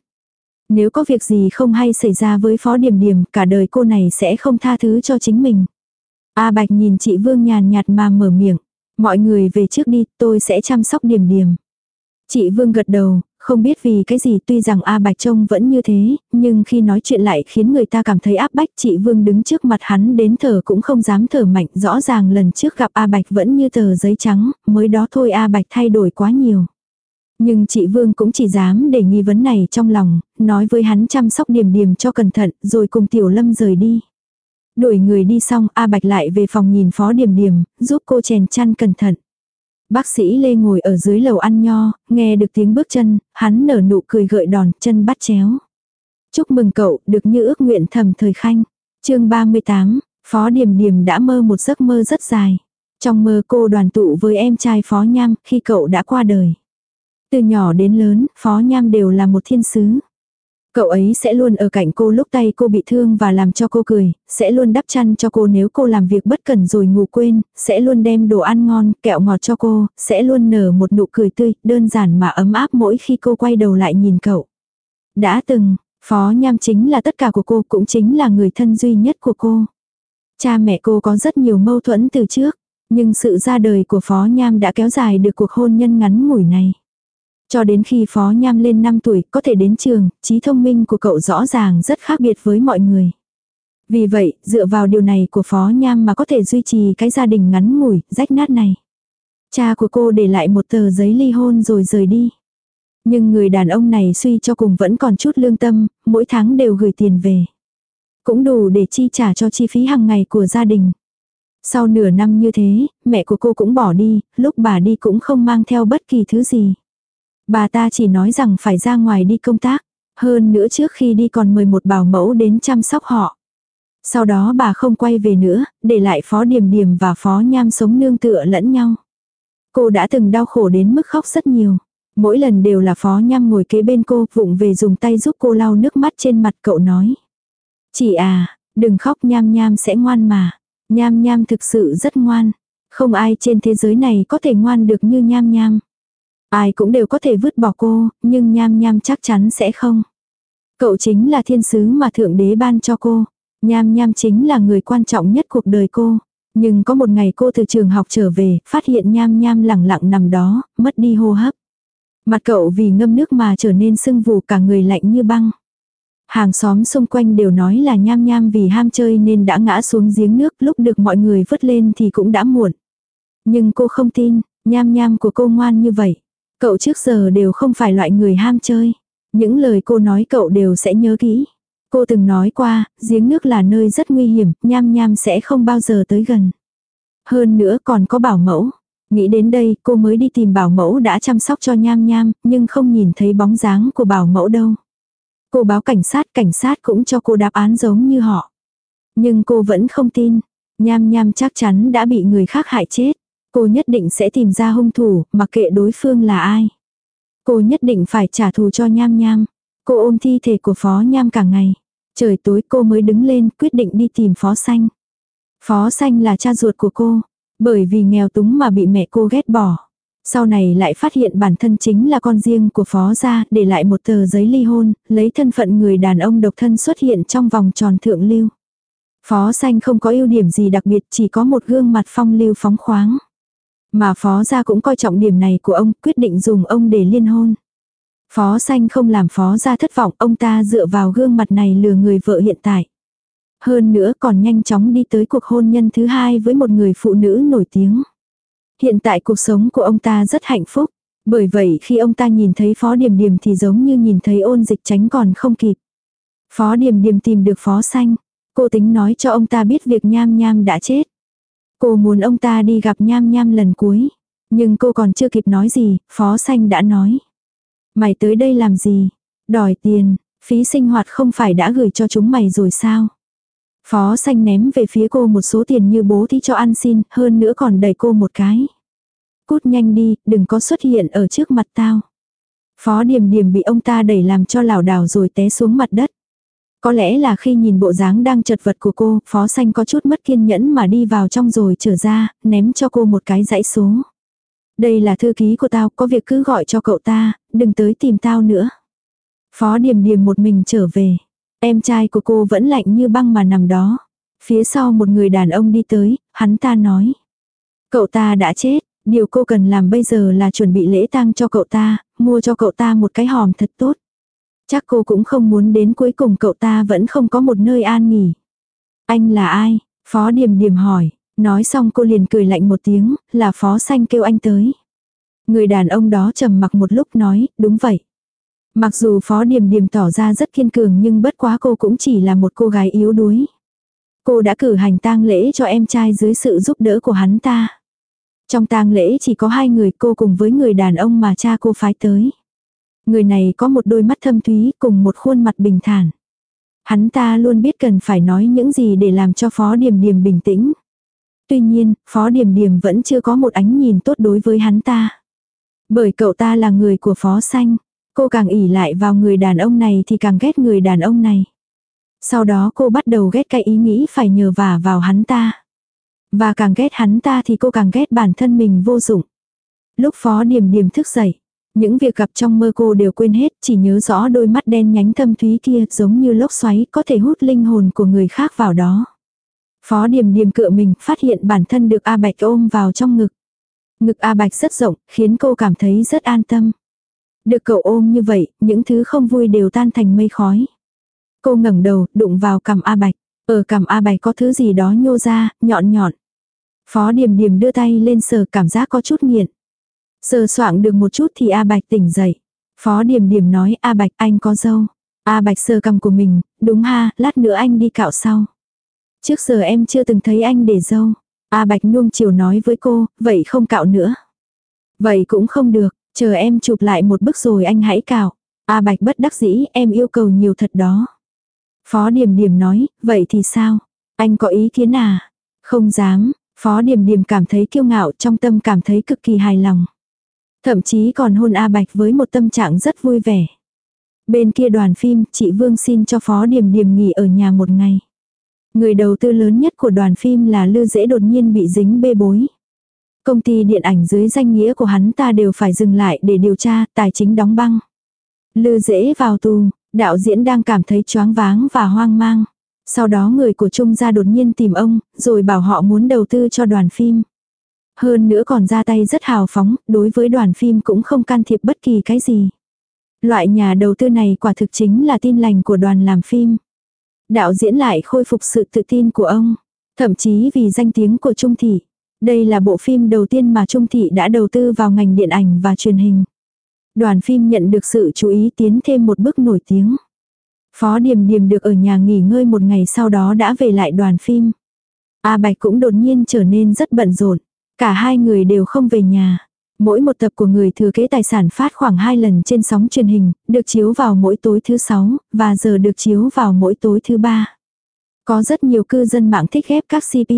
Nếu có việc gì không hay xảy ra với Phó Điềm Điềm, cả đời cô này sẽ không tha thứ cho chính mình. A Bạch nhìn chị Vương nhàn nhạt mà mở miệng. Mọi người về trước đi, tôi sẽ chăm sóc điểm điểm. Chị Vương gật đầu, không biết vì cái gì tuy rằng A Bạch trông vẫn như thế, nhưng khi nói chuyện lại khiến người ta cảm thấy áp bách chị Vương đứng trước mặt hắn đến thở cũng không dám thở mạnh rõ ràng lần trước gặp A Bạch vẫn như tờ giấy trắng, mới đó thôi A Bạch thay đổi quá nhiều. Nhưng chị Vương cũng chỉ dám để nghi vấn này trong lòng, nói với hắn chăm sóc điểm điểm cho cẩn thận rồi cùng Tiểu Lâm rời đi. Đuổi người đi xong A Bạch lại về phòng nhìn Phó Điểm Điểm, giúp cô chèn chăn cẩn thận. Bác sĩ Lê ngồi ở dưới lầu ăn nho, nghe được tiếng bước chân, hắn nở nụ cười gợi đòn, chân bắt chéo. Chúc mừng cậu, được như ước nguyện thầm thời khanh. chương 38, Phó Điềm Điềm đã mơ một giấc mơ rất dài. Trong mơ cô đoàn tụ với em trai Phó Nham khi cậu đã qua đời. Từ nhỏ đến lớn, Phó Nham đều là một thiên sứ. Cậu ấy sẽ luôn ở cạnh cô lúc tay cô bị thương và làm cho cô cười, sẽ luôn đắp chăn cho cô nếu cô làm việc bất cần rồi ngủ quên, sẽ luôn đem đồ ăn ngon, kẹo ngọt cho cô, sẽ luôn nở một nụ cười tươi, đơn giản mà ấm áp mỗi khi cô quay đầu lại nhìn cậu. Đã từng, Phó Nham chính là tất cả của cô cũng chính là người thân duy nhất của cô. Cha mẹ cô có rất nhiều mâu thuẫn từ trước, nhưng sự ra đời của Phó Nham đã kéo dài được cuộc hôn nhân ngắn ngủi này. Cho đến khi Phó Nham lên 5 tuổi có thể đến trường, trí thông minh của cậu rõ ràng rất khác biệt với mọi người. Vì vậy, dựa vào điều này của Phó Nham mà có thể duy trì cái gia đình ngắn ngủi, rách nát này. Cha của cô để lại một tờ giấy ly hôn rồi rời đi. Nhưng người đàn ông này suy cho cùng vẫn còn chút lương tâm, mỗi tháng đều gửi tiền về. Cũng đủ để chi trả cho chi phí hàng ngày của gia đình. Sau nửa năm như thế, mẹ của cô cũng bỏ đi, lúc bà đi cũng không mang theo bất kỳ thứ gì. Bà ta chỉ nói rằng phải ra ngoài đi công tác. Hơn nữa trước khi đi còn mời một bảo mẫu đến chăm sóc họ. Sau đó bà không quay về nữa, để lại Phó Điềm Điềm và Phó Nham sống nương tựa lẫn nhau. Cô đã từng đau khổ đến mức khóc rất nhiều. Mỗi lần đều là Phó Nham ngồi kế bên cô, vụng về dùng tay giúp cô lau nước mắt trên mặt cậu nói. Chị à, đừng khóc Nham Nham sẽ ngoan mà. Nham Nham thực sự rất ngoan. Không ai trên thế giới này có thể ngoan được như Nham Nham. Ai cũng đều có thể vứt bỏ cô, nhưng nham nham chắc chắn sẽ không. Cậu chính là thiên sứ mà thượng đế ban cho cô. Nham nham chính là người quan trọng nhất cuộc đời cô. Nhưng có một ngày cô từ trường học trở về, phát hiện nham nham lẳng lặng nằm đó, mất đi hô hấp. Mặt cậu vì ngâm nước mà trở nên sưng vù cả người lạnh như băng. Hàng xóm xung quanh đều nói là nham nham vì ham chơi nên đã ngã xuống giếng nước lúc được mọi người vớt lên thì cũng đã muộn. Nhưng cô không tin, nham nham của cô ngoan như vậy. Cậu trước giờ đều không phải loại người ham chơi. Những lời cô nói cậu đều sẽ nhớ kỹ. Cô từng nói qua, giếng nước là nơi rất nguy hiểm, nham nham sẽ không bao giờ tới gần. Hơn nữa còn có bảo mẫu. Nghĩ đến đây, cô mới đi tìm bảo mẫu đã chăm sóc cho nham nham, nhưng không nhìn thấy bóng dáng của bảo mẫu đâu. Cô báo cảnh sát, cảnh sát cũng cho cô đáp án giống như họ. Nhưng cô vẫn không tin. Nham nham chắc chắn đã bị người khác hại chết. Cô nhất định sẽ tìm ra hung thủ, mặc kệ đối phương là ai. Cô nhất định phải trả thù cho nham nham. Cô ôm thi thể của phó nham cả ngày. Trời tối cô mới đứng lên quyết định đi tìm phó xanh. Phó xanh là cha ruột của cô. Bởi vì nghèo túng mà bị mẹ cô ghét bỏ. Sau này lại phát hiện bản thân chính là con riêng của phó gia, để lại một tờ giấy ly hôn, lấy thân phận người đàn ông độc thân xuất hiện trong vòng tròn thượng lưu. Phó xanh không có ưu điểm gì đặc biệt, chỉ có một gương mặt phong lưu phóng khoáng. Mà phó gia cũng coi trọng điểm này của ông, quyết định dùng ông để liên hôn. Phó xanh không làm phó gia thất vọng, ông ta dựa vào gương mặt này lừa người vợ hiện tại. Hơn nữa còn nhanh chóng đi tới cuộc hôn nhân thứ hai với một người phụ nữ nổi tiếng. Hiện tại cuộc sống của ông ta rất hạnh phúc. Bởi vậy khi ông ta nhìn thấy Phó Điềm Điềm thì giống như nhìn thấy ôn dịch tránh còn không kịp. Phó Điềm Điềm tìm được Phó Xanh. Cô tính nói cho ông ta biết việc Nham Nham đã chết. Cô muốn ông ta đi gặp Nham Nham lần cuối. Nhưng cô còn chưa kịp nói gì, Phó Xanh đã nói. Mày tới đây làm gì? Đòi tiền, phí sinh hoạt không phải đã gửi cho chúng mày rồi sao? Phó xanh ném về phía cô một số tiền như bố thí cho ăn xin, hơn nữa còn đẩy cô một cái. Cút nhanh đi, đừng có xuất hiện ở trước mặt tao. Phó điềm điềm bị ông ta đẩy làm cho lảo đảo rồi té xuống mặt đất. Có lẽ là khi nhìn bộ dáng đang chật vật của cô, phó xanh có chút mất kiên nhẫn mà đi vào trong rồi trở ra, ném cho cô một cái dãy số. Đây là thư ký của tao, có việc cứ gọi cho cậu ta, đừng tới tìm tao nữa. Phó điềm điềm một mình trở về. Em trai của cô vẫn lạnh như băng mà nằm đó. Phía sau một người đàn ông đi tới, hắn ta nói. Cậu ta đã chết, điều cô cần làm bây giờ là chuẩn bị lễ tang cho cậu ta, mua cho cậu ta một cái hòm thật tốt. Chắc cô cũng không muốn đến cuối cùng cậu ta vẫn không có một nơi an nghỉ. Anh là ai? Phó Điềm Điềm hỏi, nói xong cô liền cười lạnh một tiếng, là Phó Xanh kêu anh tới. Người đàn ông đó trầm mặc một lúc nói, đúng vậy. Mặc dù Phó Điềm Điềm tỏ ra rất kiên cường nhưng bất quá cô cũng chỉ là một cô gái yếu đuối. Cô đã cử hành tang lễ cho em trai dưới sự giúp đỡ của hắn ta. Trong tang lễ chỉ có hai người cô cùng với người đàn ông mà cha cô phái tới. Người này có một đôi mắt thâm thúy cùng một khuôn mặt bình thản. Hắn ta luôn biết cần phải nói những gì để làm cho Phó Điềm Điềm bình tĩnh. Tuy nhiên, Phó Điềm Điềm vẫn chưa có một ánh nhìn tốt đối với hắn ta. Bởi cậu ta là người của Phó Xanh. Cô càng ỉ lại vào người đàn ông này thì càng ghét người đàn ông này. Sau đó cô bắt đầu ghét cái ý nghĩ phải nhờ vả vào hắn ta. Và càng ghét hắn ta thì cô càng ghét bản thân mình vô dụng. Lúc phó điềm điềm thức dậy, những việc gặp trong mơ cô đều quên hết, chỉ nhớ rõ đôi mắt đen nhánh thâm thúy kia giống như lốc xoáy có thể hút linh hồn của người khác vào đó. Phó điểm điểm cựa mình phát hiện bản thân được A Bạch ôm vào trong ngực. Ngực A Bạch rất rộng, khiến cô cảm thấy rất an tâm. Được cậu ôm như vậy, những thứ không vui đều tan thành mây khói. Cô ngẩng đầu, đụng vào cằm A Bạch. Ở cằm A Bạch có thứ gì đó nhô ra, nhọn nhọn. Phó Điềm Điềm đưa tay lên sờ cảm giác có chút nghiện. Sờ soạng được một chút thì A Bạch tỉnh dậy. Phó điểm điểm nói A Bạch anh có dâu. A Bạch sờ cằm của mình, đúng ha, lát nữa anh đi cạo sau. Trước giờ em chưa từng thấy anh để dâu. A Bạch nuông chiều nói với cô, vậy không cạo nữa. Vậy cũng không được, Chờ em chụp lại một bức rồi anh hãy cạo A Bạch bất đắc dĩ, em yêu cầu nhiều thật đó. Phó Điềm Điềm nói, vậy thì sao? Anh có ý kiến à? Không dám, Phó Điềm Điềm cảm thấy kiêu ngạo trong tâm cảm thấy cực kỳ hài lòng. Thậm chí còn hôn A Bạch với một tâm trạng rất vui vẻ. Bên kia đoàn phim, chị Vương xin cho Phó Điềm Điềm nghỉ ở nhà một ngày. Người đầu tư lớn nhất của đoàn phim là Lư Dễ đột nhiên bị dính bê bối. Công ty điện ảnh dưới danh nghĩa của hắn ta đều phải dừng lại để điều tra, tài chính đóng băng. Lư dễ vào tù, đạo diễn đang cảm thấy choáng váng và hoang mang. Sau đó người của Trung gia đột nhiên tìm ông, rồi bảo họ muốn đầu tư cho đoàn phim. Hơn nữa còn ra tay rất hào phóng, đối với đoàn phim cũng không can thiệp bất kỳ cái gì. Loại nhà đầu tư này quả thực chính là tin lành của đoàn làm phim. Đạo diễn lại khôi phục sự tự tin của ông. Thậm chí vì danh tiếng của Trung Thị. Đây là bộ phim đầu tiên mà Trung Thị đã đầu tư vào ngành điện ảnh và truyền hình. Đoàn phim nhận được sự chú ý tiến thêm một bước nổi tiếng. Phó Điềm Điềm được ở nhà nghỉ ngơi một ngày sau đó đã về lại đoàn phim. A Bạch cũng đột nhiên trở nên rất bận rộn. Cả hai người đều không về nhà. Mỗi một tập của người thừa kế tài sản phát khoảng hai lần trên sóng truyền hình, được chiếu vào mỗi tối thứ sáu, và giờ được chiếu vào mỗi tối thứ ba. Có rất nhiều cư dân mạng thích ghép các CP.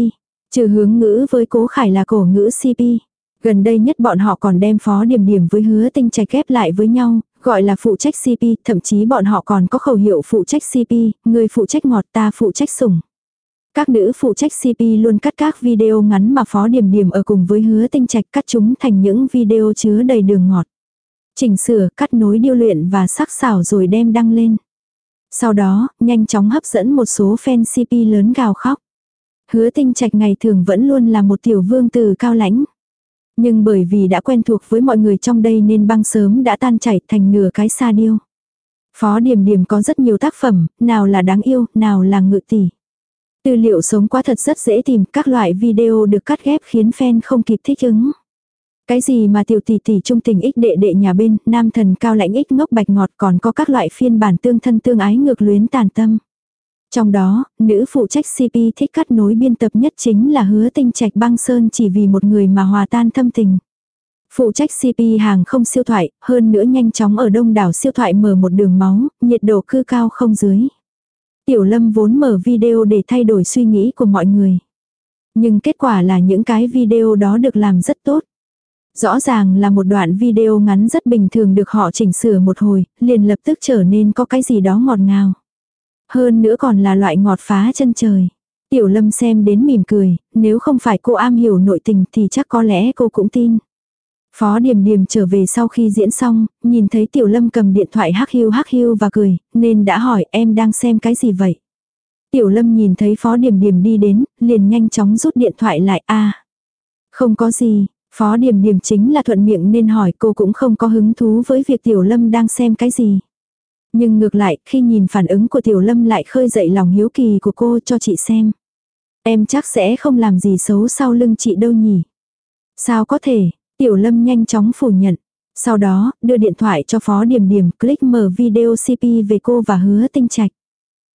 Trừ hướng ngữ với cố khải là cổ ngữ CP. Gần đây nhất bọn họ còn đem phó điểm điểm với hứa tinh trạch ghép lại với nhau, gọi là phụ trách CP, thậm chí bọn họ còn có khẩu hiệu phụ trách CP, người phụ trách ngọt ta phụ trách sủng. Các nữ phụ trách CP luôn cắt các video ngắn mà Phó Điểm Điểm ở cùng với hứa tinh trạch cắt chúng thành những video chứa đầy đường ngọt. Chỉnh sửa, cắt nối điêu luyện và sắc xảo rồi đem đăng lên. Sau đó, nhanh chóng hấp dẫn một số fan CP lớn gào khóc. Hứa tinh trạch ngày thường vẫn luôn là một tiểu vương từ cao lãnh. Nhưng bởi vì đã quen thuộc với mọi người trong đây nên băng sớm đã tan chảy thành nửa cái sa điêu. Phó Điềm Điềm có rất nhiều tác phẩm, nào là đáng yêu, nào là ngự tỷ. Tư liệu sống quá thật rất dễ tìm, các loại video được cắt ghép khiến fan không kịp thích ứng. Cái gì mà tiểu tỷ tỷ trung tình ích đệ đệ nhà bên, nam thần cao lãnh ích ngốc bạch ngọt còn có các loại phiên bản tương thân tương ái ngược luyến tàn tâm. Trong đó, nữ phụ trách CP thích cắt nối biên tập nhất chính là hứa tinh trạch băng sơn chỉ vì một người mà hòa tan thâm tình. Phụ trách CP hàng không siêu thoại, hơn nữa nhanh chóng ở đông đảo siêu thoại mở một đường máu, nhiệt độ cư cao không dưới. Tiểu lâm vốn mở video để thay đổi suy nghĩ của mọi người. Nhưng kết quả là những cái video đó được làm rất tốt. Rõ ràng là một đoạn video ngắn rất bình thường được họ chỉnh sửa một hồi, liền lập tức trở nên có cái gì đó ngọt ngào. Hơn nữa còn là loại ngọt phá chân trời. Tiểu lâm xem đến mỉm cười, nếu không phải cô am hiểu nội tình thì chắc có lẽ cô cũng tin. Phó Điềm Điềm trở về sau khi diễn xong, nhìn thấy Tiểu Lâm cầm điện thoại hắc hiu hắc hiu và cười, nên đã hỏi em đang xem cái gì vậy. Tiểu Lâm nhìn thấy Phó Điềm Điềm đi đến, liền nhanh chóng rút điện thoại lại a Không có gì, Phó Điềm Điềm chính là thuận miệng nên hỏi cô cũng không có hứng thú với việc Tiểu Lâm đang xem cái gì. Nhưng ngược lại, khi nhìn phản ứng của Tiểu Lâm lại khơi dậy lòng hiếu kỳ của cô cho chị xem. Em chắc sẽ không làm gì xấu sau lưng chị đâu nhỉ. Sao có thể, Tiểu Lâm nhanh chóng phủ nhận. Sau đó, đưa điện thoại cho Phó Điểm Điểm click mở video CP về cô và hứa tinh trạch.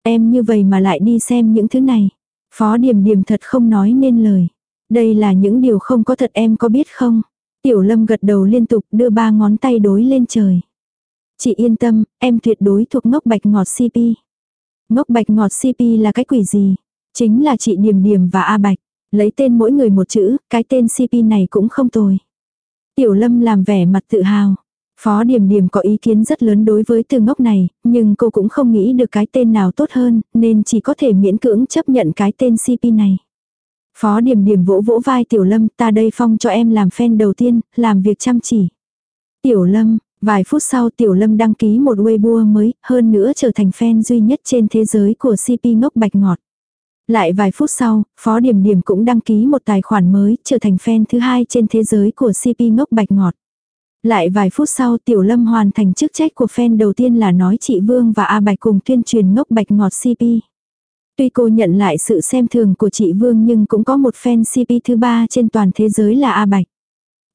Em như vậy mà lại đi xem những thứ này. Phó Điểm Điểm thật không nói nên lời. Đây là những điều không có thật em có biết không? Tiểu Lâm gật đầu liên tục đưa ba ngón tay đối lên trời. Chị yên tâm, em tuyệt đối thuộc ngốc bạch ngọt CP. Ngốc bạch ngọt CP là cái quỷ gì? Chính là chị Điềm Điềm và A Bạch. Lấy tên mỗi người một chữ, cái tên CP này cũng không tồi. Tiểu Lâm làm vẻ mặt tự hào. Phó Điềm Điềm có ý kiến rất lớn đối với từ ngốc này, nhưng cô cũng không nghĩ được cái tên nào tốt hơn, nên chỉ có thể miễn cưỡng chấp nhận cái tên CP này. Phó Điềm Điềm vỗ vỗ vai Tiểu Lâm, ta đây phong cho em làm fan đầu tiên, làm việc chăm chỉ. Tiểu Lâm, vài phút sau Tiểu Lâm đăng ký một Weibo mới, hơn nữa trở thành fan duy nhất trên thế giới của CP ngốc bạch ngọt. Lại vài phút sau, Phó Điểm Điểm cũng đăng ký một tài khoản mới, trở thành fan thứ hai trên thế giới của CP ngốc bạch ngọt. Lại vài phút sau Tiểu Lâm hoàn thành chức trách của fan đầu tiên là nói chị Vương và A Bạch cùng tuyên truyền ngốc bạch ngọt CP. Tuy cô nhận lại sự xem thường của chị Vương nhưng cũng có một fan CP thứ ba trên toàn thế giới là A Bạch.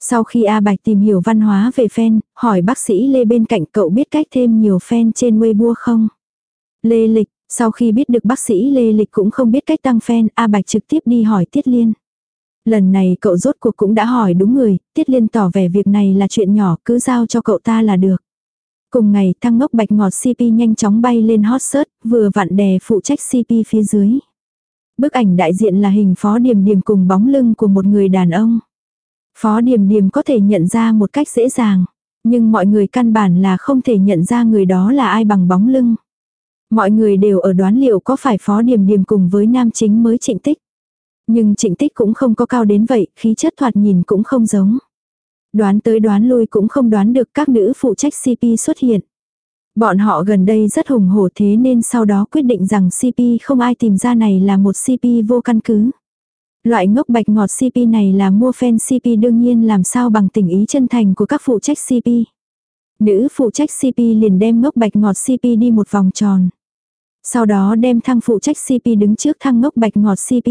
Sau khi A Bạch tìm hiểu văn hóa về fan, hỏi bác sĩ Lê bên cạnh cậu biết cách thêm nhiều fan trên Weibo không? Lê Lịch, sau khi biết được bác sĩ Lê Lịch cũng không biết cách tăng fan, A Bạch trực tiếp đi hỏi Tiết Liên. Lần này cậu rốt cuộc cũng đã hỏi đúng người, Tiết Liên tỏ vẻ việc này là chuyện nhỏ, cứ giao cho cậu ta là được. Cùng ngày thăng ngốc bạch ngọt CP nhanh chóng bay lên hot search, vừa vặn đè phụ trách CP phía dưới. Bức ảnh đại diện là hình phó điểm điểm cùng bóng lưng của một người đàn ông. Phó điểm điểm có thể nhận ra một cách dễ dàng, nhưng mọi người căn bản là không thể nhận ra người đó là ai bằng bóng lưng. Mọi người đều ở đoán liệu có phải phó điểm điểm cùng với nam chính mới trịnh tích. Nhưng trịnh tích cũng không có cao đến vậy, khí chất thoạt nhìn cũng không giống. Đoán tới đoán lui cũng không đoán được các nữ phụ trách CP xuất hiện. Bọn họ gần đây rất hùng hổ thế nên sau đó quyết định rằng CP không ai tìm ra này là một CP vô căn cứ. Loại ngốc bạch ngọt CP này là mua fan CP đương nhiên làm sao bằng tình ý chân thành của các phụ trách CP. Nữ phụ trách CP liền đem ngốc bạch ngọt CP đi một vòng tròn. Sau đó đem thăng phụ trách CP đứng trước thăng ngốc bạch ngọt CP.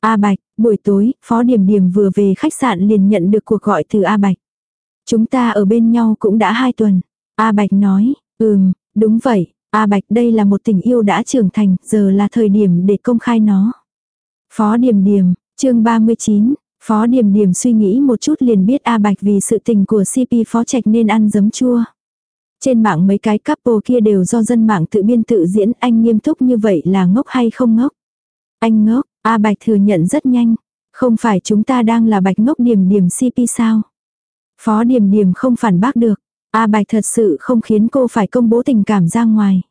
A Bạch, buổi tối, Phó Điểm Điểm vừa về khách sạn liền nhận được cuộc gọi từ A Bạch. Chúng ta ở bên nhau cũng đã hai tuần. A Bạch nói, ừm, đúng vậy, A Bạch đây là một tình yêu đã trưởng thành, giờ là thời điểm để công khai nó. Phó Điểm Điểm, chương 39, Phó Điểm Điểm suy nghĩ một chút liền biết A Bạch vì sự tình của CP Phó Trạch nên ăn giấm chua. Trên mạng mấy cái couple kia đều do dân mạng tự biên tự diễn anh nghiêm túc như vậy là ngốc hay không ngốc. Anh ngốc, A Bạch thừa nhận rất nhanh. Không phải chúng ta đang là Bạch ngốc điểm điểm CP sao? Phó điểm điểm không phản bác được. A Bạch thật sự không khiến cô phải công bố tình cảm ra ngoài.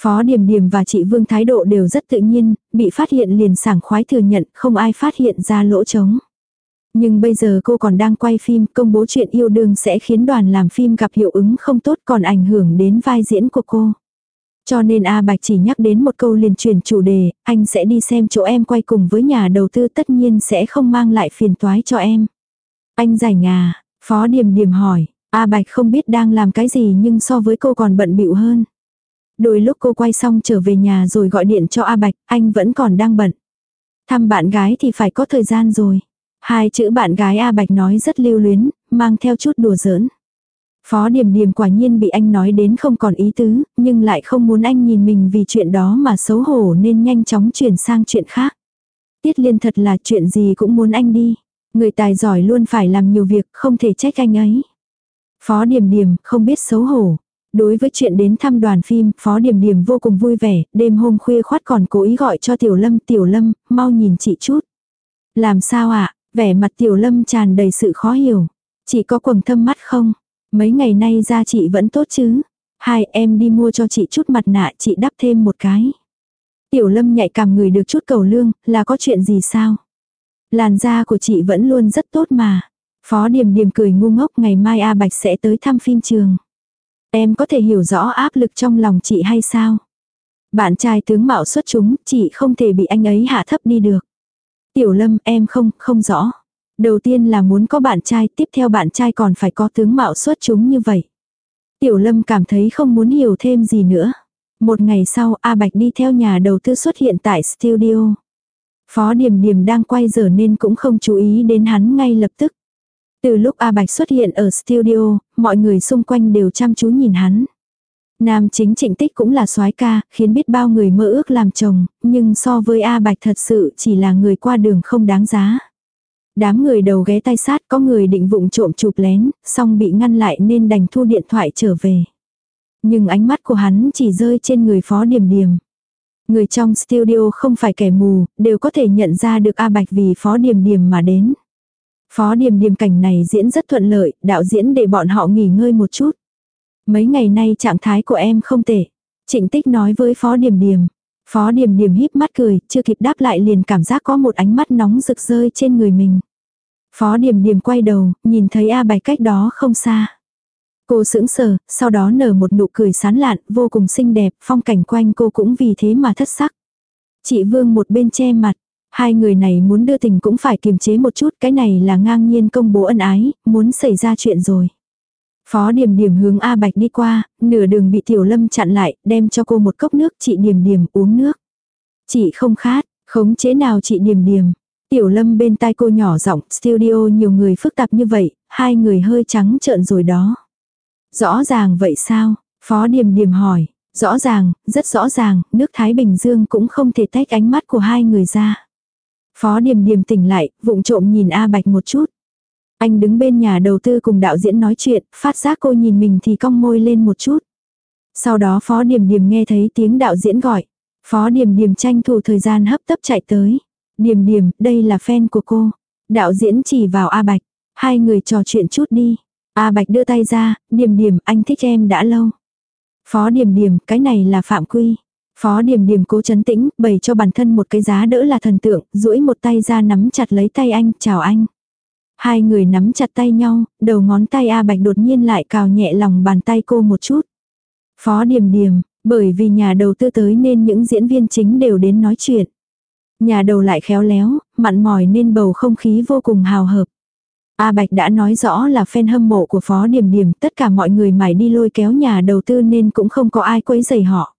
Phó điểm điểm và chị Vương thái độ đều rất tự nhiên, bị phát hiện liền sảng khoái thừa nhận, không ai phát hiện ra lỗ trống. Nhưng bây giờ cô còn đang quay phim, công bố chuyện yêu đương sẽ khiến đoàn làm phim gặp hiệu ứng không tốt còn ảnh hưởng đến vai diễn của cô. Cho nên A Bạch chỉ nhắc đến một câu liền chuyển chủ đề, anh sẽ đi xem chỗ em quay cùng với nhà đầu tư tất nhiên sẽ không mang lại phiền toái cho em. Anh giải ngà, Phó Điềm Điềm hỏi, A Bạch không biết đang làm cái gì nhưng so với cô còn bận bịu hơn. Đôi lúc cô quay xong trở về nhà rồi gọi điện cho A Bạch, anh vẫn còn đang bận. Thăm bạn gái thì phải có thời gian rồi. Hai chữ bạn gái A Bạch nói rất lưu luyến, mang theo chút đùa giỡn. Phó Điềm Điềm quả nhiên bị anh nói đến không còn ý tứ, nhưng lại không muốn anh nhìn mình vì chuyện đó mà xấu hổ nên nhanh chóng chuyển sang chuyện khác. Tiết Liên thật là chuyện gì cũng muốn anh đi. Người tài giỏi luôn phải làm nhiều việc, không thể trách anh ấy. Phó Điềm Điềm không biết xấu hổ. Đối với chuyện đến thăm đoàn phim, Phó Điềm Điềm vô cùng vui vẻ, đêm hôm khuya khoát còn cố ý gọi cho Tiểu Lâm, Tiểu Lâm, mau nhìn chị chút. Làm sao ạ, vẻ mặt Tiểu Lâm tràn đầy sự khó hiểu. Chị có quầng thâm mắt không? Mấy ngày nay da chị vẫn tốt chứ? Hai em đi mua cho chị chút mặt nạ chị đắp thêm một cái. Tiểu Lâm nhạy cảm người được chút cầu lương, là có chuyện gì sao? Làn da của chị vẫn luôn rất tốt mà. Phó Điềm Điềm cười ngu ngốc ngày mai A Bạch sẽ tới thăm phim trường. Em có thể hiểu rõ áp lực trong lòng chị hay sao? Bạn trai tướng mạo xuất chúng, chị không thể bị anh ấy hạ thấp đi được. Tiểu Lâm, em không, không rõ. Đầu tiên là muốn có bạn trai, tiếp theo bạn trai còn phải có tướng mạo xuất chúng như vậy. Tiểu Lâm cảm thấy không muốn hiểu thêm gì nữa. Một ngày sau, A Bạch đi theo nhà đầu tư xuất hiện tại studio. Phó Điềm Điềm đang quay giờ nên cũng không chú ý đến hắn ngay lập tức. Từ lúc A Bạch xuất hiện ở studio, mọi người xung quanh đều chăm chú nhìn hắn. Nam chính trịnh tích cũng là soái ca, khiến biết bao người mơ ước làm chồng, nhưng so với A Bạch thật sự chỉ là người qua đường không đáng giá. Đám người đầu ghé tay sát có người định vụng trộm chụp lén, xong bị ngăn lại nên đành thu điện thoại trở về. Nhưng ánh mắt của hắn chỉ rơi trên người phó điểm điểm. Người trong studio không phải kẻ mù, đều có thể nhận ra được A Bạch vì phó điểm điểm mà đến. Phó điểm điểm cảnh này diễn rất thuận lợi, đạo diễn để bọn họ nghỉ ngơi một chút. Mấy ngày nay trạng thái của em không tệ. Trịnh tích nói với phó điểm điểm. Phó điểm điểm híp mắt cười, chưa kịp đáp lại liền cảm giác có một ánh mắt nóng rực rơi trên người mình. Phó điểm điểm quay đầu, nhìn thấy A Bạch cách đó không xa. Cô sững sờ, sau đó nở một nụ cười sán lạn, vô cùng xinh đẹp, phong cảnh quanh cô cũng vì thế mà thất sắc. Chị Vương một bên che mặt, hai người này muốn đưa tình cũng phải kiềm chế một chút, cái này là ngang nhiên công bố ân ái, muốn xảy ra chuyện rồi. Phó Điềm Điềm hướng A Bạch đi qua, nửa đường bị Tiểu Lâm chặn lại, đem cho cô một cốc nước, chị Điềm Điềm uống nước. Chị không khát, khống chế nào chị Điềm Điềm. Tiểu Lâm bên tai cô nhỏ giọng, studio nhiều người phức tạp như vậy, hai người hơi trắng trợn rồi đó. Rõ ràng vậy sao? Phó Điềm Điềm hỏi. Rõ ràng, rất rõ ràng, nước Thái Bình Dương cũng không thể tách ánh mắt của hai người ra. Phó Điềm Điềm tỉnh lại, vụng trộm nhìn A Bạch một chút. Anh đứng bên nhà đầu tư cùng đạo diễn nói chuyện, phát giác cô nhìn mình thì cong môi lên một chút. Sau đó Phó Điềm Điềm nghe thấy tiếng đạo diễn gọi. Phó Điềm Điềm tranh thủ thời gian hấp tấp chạy tới. Điềm Điềm, đây là fan của cô. Đạo diễn chỉ vào A Bạch. Hai người trò chuyện chút đi. A Bạch đưa tay ra, Điềm Điềm, anh thích em đã lâu. Phó Điềm Điềm, cái này là phạm quy. Phó Điềm Điềm cố chấn tĩnh, bày cho bản thân một cái giá đỡ là thần tượng, duỗi một tay ra nắm chặt lấy tay anh, chào anh. Hai người nắm chặt tay nhau, đầu ngón tay A Bạch đột nhiên lại cào nhẹ lòng bàn tay cô một chút. Phó Điềm Điềm, bởi vì nhà đầu tư tới nên những diễn viên chính đều đến nói chuyện. Nhà đầu lại khéo léo, mặn mòi nên bầu không khí vô cùng hào hợp. A Bạch đã nói rõ là fan hâm mộ của Phó Điềm Điềm, tất cả mọi người mải đi lôi kéo nhà đầu tư nên cũng không có ai quấy rầy họ.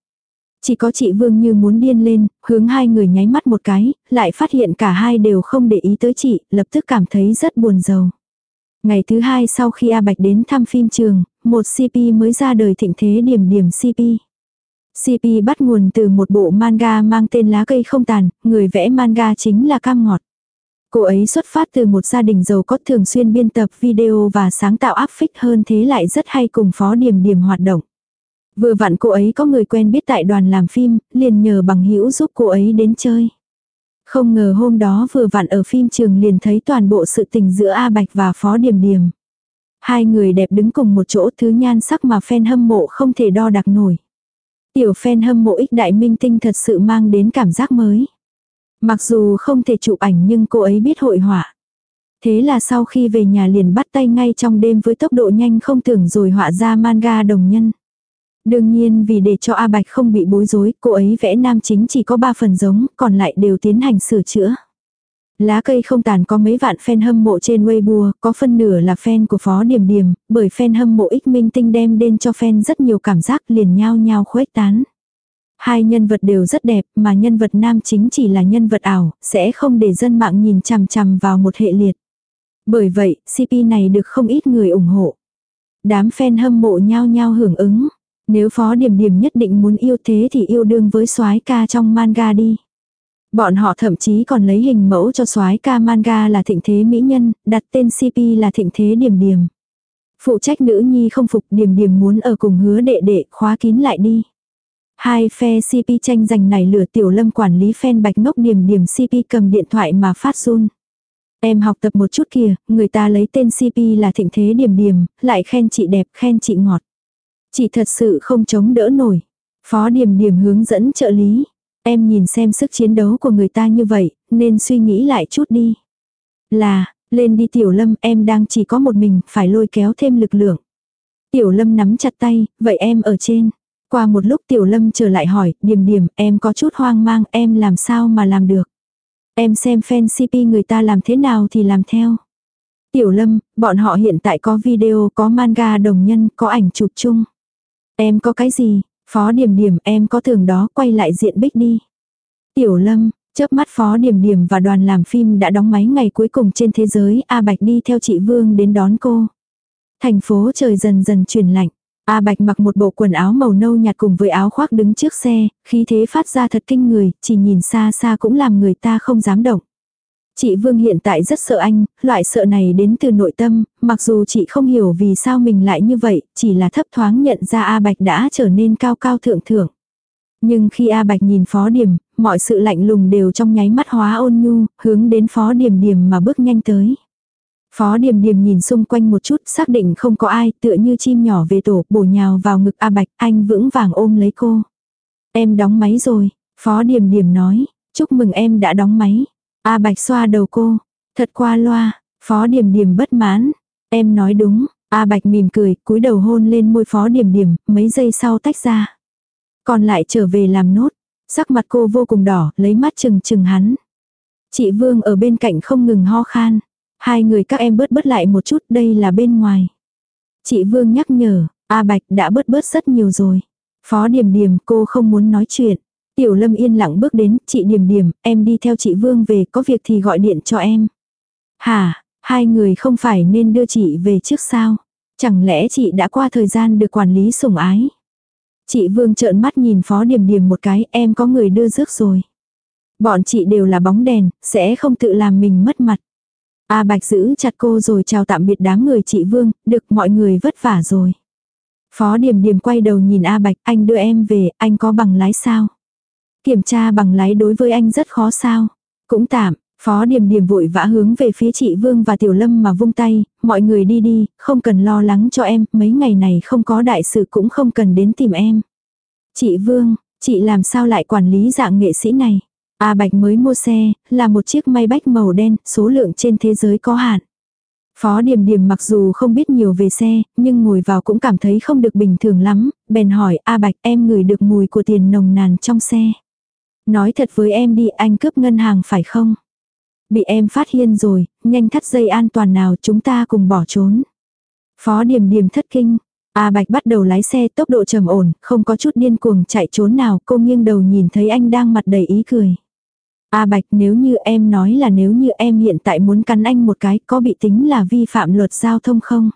Chỉ có chị Vương như muốn điên lên, hướng hai người nháy mắt một cái, lại phát hiện cả hai đều không để ý tới chị, lập tức cảm thấy rất buồn rầu. Ngày thứ hai sau khi A Bạch đến thăm phim trường, một CP mới ra đời thịnh thế điểm điểm CP. CP bắt nguồn từ một bộ manga mang tên lá cây không tàn, người vẽ manga chính là Cam Ngọt. Cô ấy xuất phát từ một gia đình giàu có thường xuyên biên tập video và sáng tạo áp phích hơn thế lại rất hay cùng phó điểm điểm hoạt động. Vừa vặn cô ấy có người quen biết tại đoàn làm phim, liền nhờ bằng hữu giúp cô ấy đến chơi. Không ngờ hôm đó vừa vặn ở phim trường liền thấy toàn bộ sự tình giữa A Bạch và Phó Điềm Điềm. Hai người đẹp đứng cùng một chỗ thứ nhan sắc mà fan hâm mộ không thể đo đạc nổi. Tiểu fan hâm mộ ích đại minh tinh thật sự mang đến cảm giác mới. Mặc dù không thể chụp ảnh nhưng cô ấy biết hội họa. Thế là sau khi về nhà liền bắt tay ngay trong đêm với tốc độ nhanh không tưởng rồi họa ra manga đồng nhân. Đương nhiên vì để cho A Bạch không bị bối rối, cô ấy vẽ nam chính chỉ có 3 phần giống, còn lại đều tiến hành sửa chữa. Lá cây không tàn có mấy vạn fan hâm mộ trên Weibo, có phân nửa là fan của Phó Điểm Điểm, bởi fan hâm mộ ích minh tinh đem đến cho fan rất nhiều cảm giác liền nhau nhau khuếch tán. Hai nhân vật đều rất đẹp, mà nhân vật nam chính chỉ là nhân vật ảo, sẽ không để dân mạng nhìn chằm chằm vào một hệ liệt. Bởi vậy, CP này được không ít người ủng hộ. Đám fan hâm mộ nhau nhau hưởng ứng. Nếu Phó Điểm Điểm nhất định muốn yêu thế thì yêu đương với soái ca trong manga đi. Bọn họ thậm chí còn lấy hình mẫu cho soái ca manga là thịnh thế mỹ nhân, đặt tên CP là thịnh thế điểm điểm. Phụ trách nữ nhi không phục điểm điểm muốn ở cùng hứa đệ đệ khóa kín lại đi. Hai phe CP tranh giành này lửa tiểu lâm quản lý fan bạch ngốc điểm điểm CP cầm điện thoại mà phát run. Em học tập một chút kìa, người ta lấy tên CP là thịnh thế điểm điểm, lại khen chị đẹp, khen chị ngọt. Chị thật sự không chống đỡ nổi. Phó điểm điểm hướng dẫn trợ lý. Em nhìn xem sức chiến đấu của người ta như vậy, nên suy nghĩ lại chút đi. Là, lên đi tiểu lâm em đang chỉ có một mình, phải lôi kéo thêm lực lượng. Tiểu lâm nắm chặt tay, vậy em ở trên. Qua một lúc tiểu lâm trở lại hỏi, điểm điểm, em có chút hoang mang, em làm sao mà làm được. Em xem fan CP người ta làm thế nào thì làm theo. Tiểu lâm, bọn họ hiện tại có video, có manga đồng nhân, có ảnh chụp chung. Em có cái gì? Phó điểm điểm em có thường đó quay lại diện bích đi. Tiểu lâm, chớp mắt phó điểm điểm và đoàn làm phim đã đóng máy ngày cuối cùng trên thế giới A Bạch đi theo chị Vương đến đón cô. Thành phố trời dần dần chuyển lạnh. A Bạch mặc một bộ quần áo màu nâu nhạt cùng với áo khoác đứng trước xe, khí thế phát ra thật kinh người, chỉ nhìn xa xa cũng làm người ta không dám động. Chị Vương hiện tại rất sợ anh, loại sợ này đến từ nội tâm, mặc dù chị không hiểu vì sao mình lại như vậy, chỉ là thấp thoáng nhận ra A Bạch đã trở nên cao cao thượng thượng. Nhưng khi A Bạch nhìn Phó Điểm, mọi sự lạnh lùng đều trong nháy mắt hóa ôn nhu, hướng đến Phó Điểm Điểm mà bước nhanh tới. Phó Điềm Điềm nhìn xung quanh một chút, xác định không có ai, tựa như chim nhỏ về tổ, bổ nhào vào ngực A Bạch, anh vững vàng ôm lấy cô. Em đóng máy rồi, Phó Điềm Điềm nói, chúc mừng em đã đóng máy. A Bạch xoa đầu cô. Thật qua loa. Phó Điềm Điềm bất mãn. Em nói đúng. A Bạch mỉm cười, cúi đầu hôn lên môi Phó Điềm Điềm, mấy giây sau tách ra. Còn lại trở về làm nốt. Sắc mặt cô vô cùng đỏ, lấy mắt chừng chừng hắn. Chị Vương ở bên cạnh không ngừng ho khan. Hai người các em bớt bớt lại một chút, đây là bên ngoài. Chị Vương nhắc nhở, A Bạch đã bớt bớt rất nhiều rồi. Phó Điềm Điềm cô không muốn nói chuyện. Tiểu Lâm yên lặng bước đến, chị Điềm Điềm, em đi theo chị Vương về, có việc thì gọi điện cho em. Hả, hai người không phải nên đưa chị về trước sao? Chẳng lẽ chị đã qua thời gian được quản lý sủng ái? Chị Vương trợn mắt nhìn Phó Điềm Điềm một cái, em có người đưa rước rồi. Bọn chị đều là bóng đèn, sẽ không tự làm mình mất mặt. A Bạch giữ chặt cô rồi chào tạm biệt đám người chị Vương, được mọi người vất vả rồi. Phó Điềm Điềm quay đầu nhìn A Bạch, anh đưa em về, anh có bằng lái sao? Kiểm tra bằng lái đối với anh rất khó sao. Cũng tạm, Phó Điềm Điềm vội vã hướng về phía chị Vương và Tiểu Lâm mà vung tay, mọi người đi đi, không cần lo lắng cho em, mấy ngày này không có đại sự cũng không cần đến tìm em. Chị Vương, chị làm sao lại quản lý dạng nghệ sĩ này? A Bạch mới mua xe, là một chiếc may bách màu đen, số lượng trên thế giới có hạn. Phó Điềm Điềm mặc dù không biết nhiều về xe, nhưng ngồi vào cũng cảm thấy không được bình thường lắm, bèn hỏi A Bạch em ngửi được mùi của tiền nồng nàn trong xe. Nói thật với em đi anh cướp ngân hàng phải không? Bị em phát hiện rồi, nhanh thắt dây an toàn nào chúng ta cùng bỏ trốn. Phó Điềm Điềm thất kinh. A Bạch bắt đầu lái xe tốc độ trầm ổn, không có chút điên cuồng chạy trốn nào, cô nghiêng đầu nhìn thấy anh đang mặt đầy ý cười. A Bạch nếu như em nói là nếu như em hiện tại muốn cắn anh một cái có bị tính là vi phạm luật giao thông không?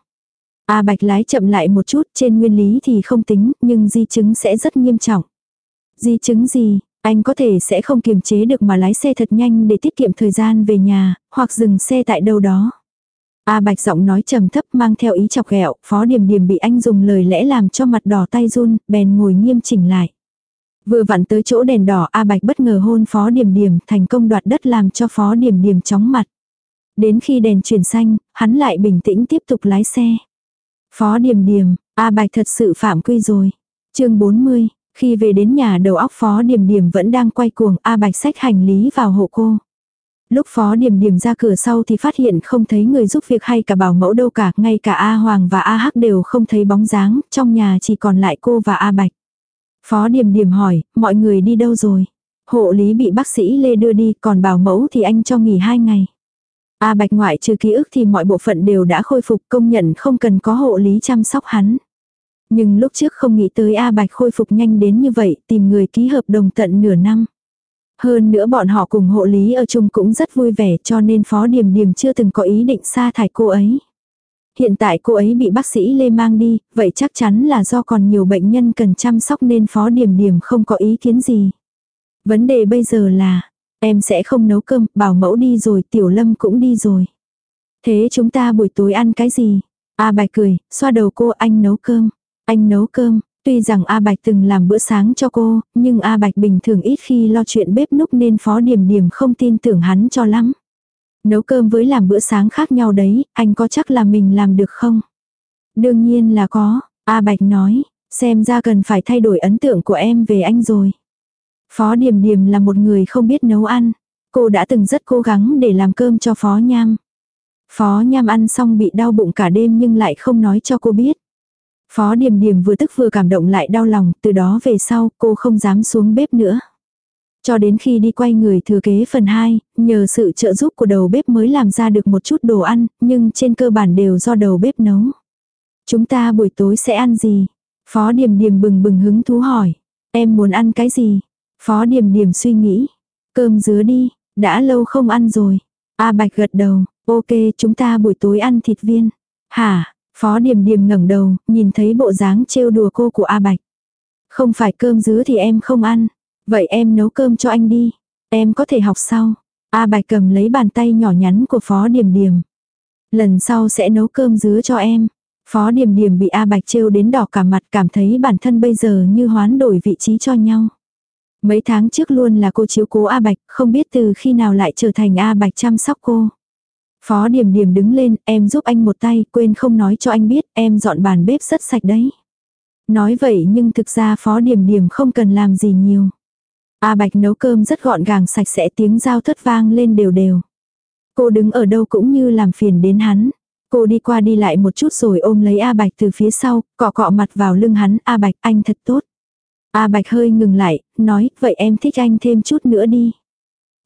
A Bạch lái chậm lại một chút trên nguyên lý thì không tính nhưng di chứng sẽ rất nghiêm trọng. Di chứng gì? Anh có thể sẽ không kiềm chế được mà lái xe thật nhanh để tiết kiệm thời gian về nhà, hoặc dừng xe tại đâu đó. A Bạch giọng nói trầm thấp mang theo ý chọc ghẹo, Phó điểm điểm bị anh dùng lời lẽ làm cho mặt đỏ tay run, bèn ngồi nghiêm chỉnh lại. Vừa vặn tới chỗ đèn đỏ A Bạch bất ngờ hôn Phó điểm điểm thành công đoạt đất làm cho Phó điểm điểm chóng mặt. Đến khi đèn chuyển xanh, hắn lại bình tĩnh tiếp tục lái xe. Phó điểm điểm A Bạch thật sự phạm quy rồi. chương 40, khi về đến nhà đầu óc phó điểm điểm vẫn đang quay cuồng A Bạch sách hành lý vào hộ cô. Lúc phó điểm điểm ra cửa sau thì phát hiện không thấy người giúp việc hay cả bảo mẫu đâu cả, ngay cả A Hoàng và A Hắc đều không thấy bóng dáng, trong nhà chỉ còn lại cô và A Bạch. Phó điểm điểm hỏi, mọi người đi đâu rồi? Hộ lý bị bác sĩ Lê đưa đi, còn bảo mẫu thì anh cho nghỉ hai ngày. A Bạch ngoại trừ ký ức thì mọi bộ phận đều đã khôi phục công nhận không cần có hộ lý chăm sóc hắn. Nhưng lúc trước không nghĩ tới A Bạch khôi phục nhanh đến như vậy, tìm người ký hợp đồng tận nửa năm. Hơn nữa bọn họ cùng hộ lý ở chung cũng rất vui vẻ cho nên Phó Điềm Điềm chưa từng có ý định sa thải cô ấy. Hiện tại cô ấy bị bác sĩ Lê mang đi, vậy chắc chắn là do còn nhiều bệnh nhân cần chăm sóc nên Phó Điềm Điềm không có ý kiến gì. Vấn đề bây giờ là, em sẽ không nấu cơm, bảo mẫu đi rồi, Tiểu Lâm cũng đi rồi. Thế chúng ta buổi tối ăn cái gì? A Bạch cười, xoa đầu cô anh nấu cơm. Anh nấu cơm, tuy rằng A Bạch từng làm bữa sáng cho cô, nhưng A Bạch bình thường ít khi lo chuyện bếp núc nên Phó Điềm Điềm không tin tưởng hắn cho lắm. Nấu cơm với làm bữa sáng khác nhau đấy, anh có chắc là mình làm được không? Đương nhiên là có, A Bạch nói, xem ra cần phải thay đổi ấn tượng của em về anh rồi. Phó Điềm Điềm là một người không biết nấu ăn. Cô đã từng rất cố gắng để làm cơm cho Phó Nham. Phó Nham ăn xong bị đau bụng cả đêm nhưng lại không nói cho cô biết. Phó Điềm Điềm vừa tức vừa cảm động lại đau lòng, từ đó về sau cô không dám xuống bếp nữa. Cho đến khi đi quay người thừa kế phần 2, nhờ sự trợ giúp của đầu bếp mới làm ra được một chút đồ ăn, nhưng trên cơ bản đều do đầu bếp nấu. Chúng ta buổi tối sẽ ăn gì? Phó Điềm Điềm bừng bừng hứng thú hỏi. Em muốn ăn cái gì? Phó Điềm Điềm suy nghĩ. Cơm dứa đi, đã lâu không ăn rồi. A Bạch gật đầu, ok chúng ta buổi tối ăn thịt viên. Hả, Phó Điềm Điềm ngẩng đầu, nhìn thấy bộ dáng trêu đùa cô của A Bạch. Không phải cơm dứa thì em không ăn. Vậy em nấu cơm cho anh đi. Em có thể học sau. A Bạch cầm lấy bàn tay nhỏ nhắn của Phó Điềm Điềm. Lần sau sẽ nấu cơm dứa cho em. Phó Điềm Điềm bị A Bạch trêu đến đỏ cả mặt cảm thấy bản thân bây giờ như hoán đổi vị trí cho nhau. Mấy tháng trước luôn là cô chiếu cố A Bạch, không biết từ khi nào lại trở thành A Bạch chăm sóc cô. Phó Điềm Điềm đứng lên, em giúp anh một tay, quên không nói cho anh biết, em dọn bàn bếp rất sạch đấy. Nói vậy nhưng thực ra Phó Điềm Điềm không cần làm gì nhiều. A Bạch nấu cơm rất gọn gàng sạch sẽ tiếng dao thất vang lên đều đều. Cô đứng ở đâu cũng như làm phiền đến hắn. Cô đi qua đi lại một chút rồi ôm lấy A Bạch từ phía sau, cọ cọ mặt vào lưng hắn, A Bạch anh thật tốt. A Bạch hơi ngừng lại, nói, vậy em thích anh thêm chút nữa đi.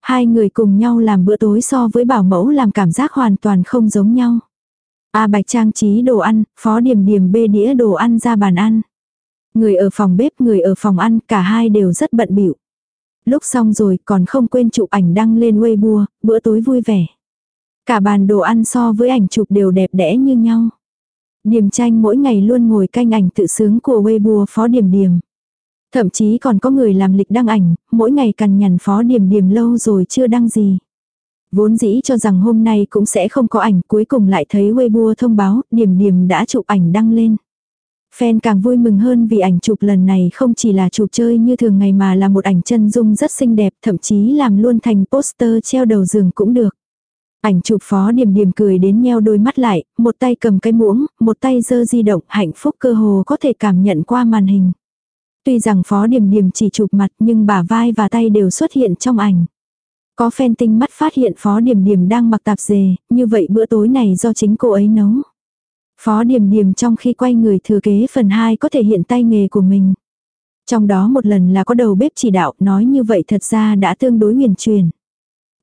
Hai người cùng nhau làm bữa tối so với bảo mẫu làm cảm giác hoàn toàn không giống nhau. A Bạch trang trí đồ ăn, phó điểm điểm bê đĩa đồ ăn ra bàn ăn. Người ở phòng bếp, người ở phòng ăn, cả hai đều rất bận bịu. Lúc xong rồi còn không quên chụp ảnh đăng lên Weibo, bữa tối vui vẻ. Cả bàn đồ ăn so với ảnh chụp đều đẹp đẽ như nhau. Điềm tranh mỗi ngày luôn ngồi canh ảnh tự sướng của Weibo phó điểm điểm. Thậm chí còn có người làm lịch đăng ảnh, mỗi ngày cằn nhằn phó điểm điểm lâu rồi chưa đăng gì. Vốn dĩ cho rằng hôm nay cũng sẽ không có ảnh, cuối cùng lại thấy Weibo thông báo, điểm điểm đã chụp ảnh đăng lên. Fan càng vui mừng hơn vì ảnh chụp lần này không chỉ là chụp chơi như thường ngày mà là một ảnh chân dung rất xinh đẹp, thậm chí làm luôn thành poster treo đầu giường cũng được. Ảnh chụp phó điểm điểm cười đến nheo đôi mắt lại, một tay cầm cái muỗng, một tay giơ di động, hạnh phúc cơ hồ có thể cảm nhận qua màn hình. Tuy rằng phó điểm điểm chỉ chụp mặt nhưng bả vai và tay đều xuất hiện trong ảnh. Có fan tinh mắt phát hiện phó điểm điểm đang mặc tạp dề, như vậy bữa tối này do chính cô ấy nấu. Phó điểm điểm trong khi quay người thừa kế phần 2 có thể hiện tay nghề của mình. Trong đó một lần là có đầu bếp chỉ đạo nói như vậy thật ra đã tương đối huyền truyền.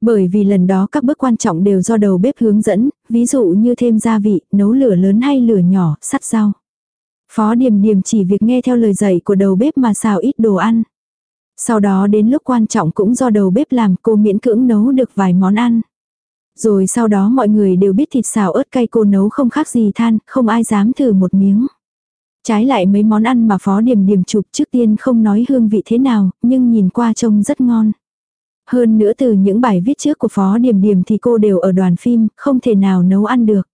Bởi vì lần đó các bước quan trọng đều do đầu bếp hướng dẫn, ví dụ như thêm gia vị, nấu lửa lớn hay lửa nhỏ, sắt rau. Phó Điềm Điềm chỉ việc nghe theo lời dạy của đầu bếp mà xào ít đồ ăn. Sau đó đến lúc quan trọng cũng do đầu bếp làm cô miễn cưỡng nấu được vài món ăn. Rồi sau đó mọi người đều biết thịt xào ớt cay cô nấu không khác gì than, không ai dám thử một miếng. Trái lại mấy món ăn mà Phó Điềm Điềm chụp trước tiên không nói hương vị thế nào, nhưng nhìn qua trông rất ngon. Hơn nữa từ những bài viết trước của Phó Điềm Điềm thì cô đều ở đoàn phim, không thể nào nấu ăn được.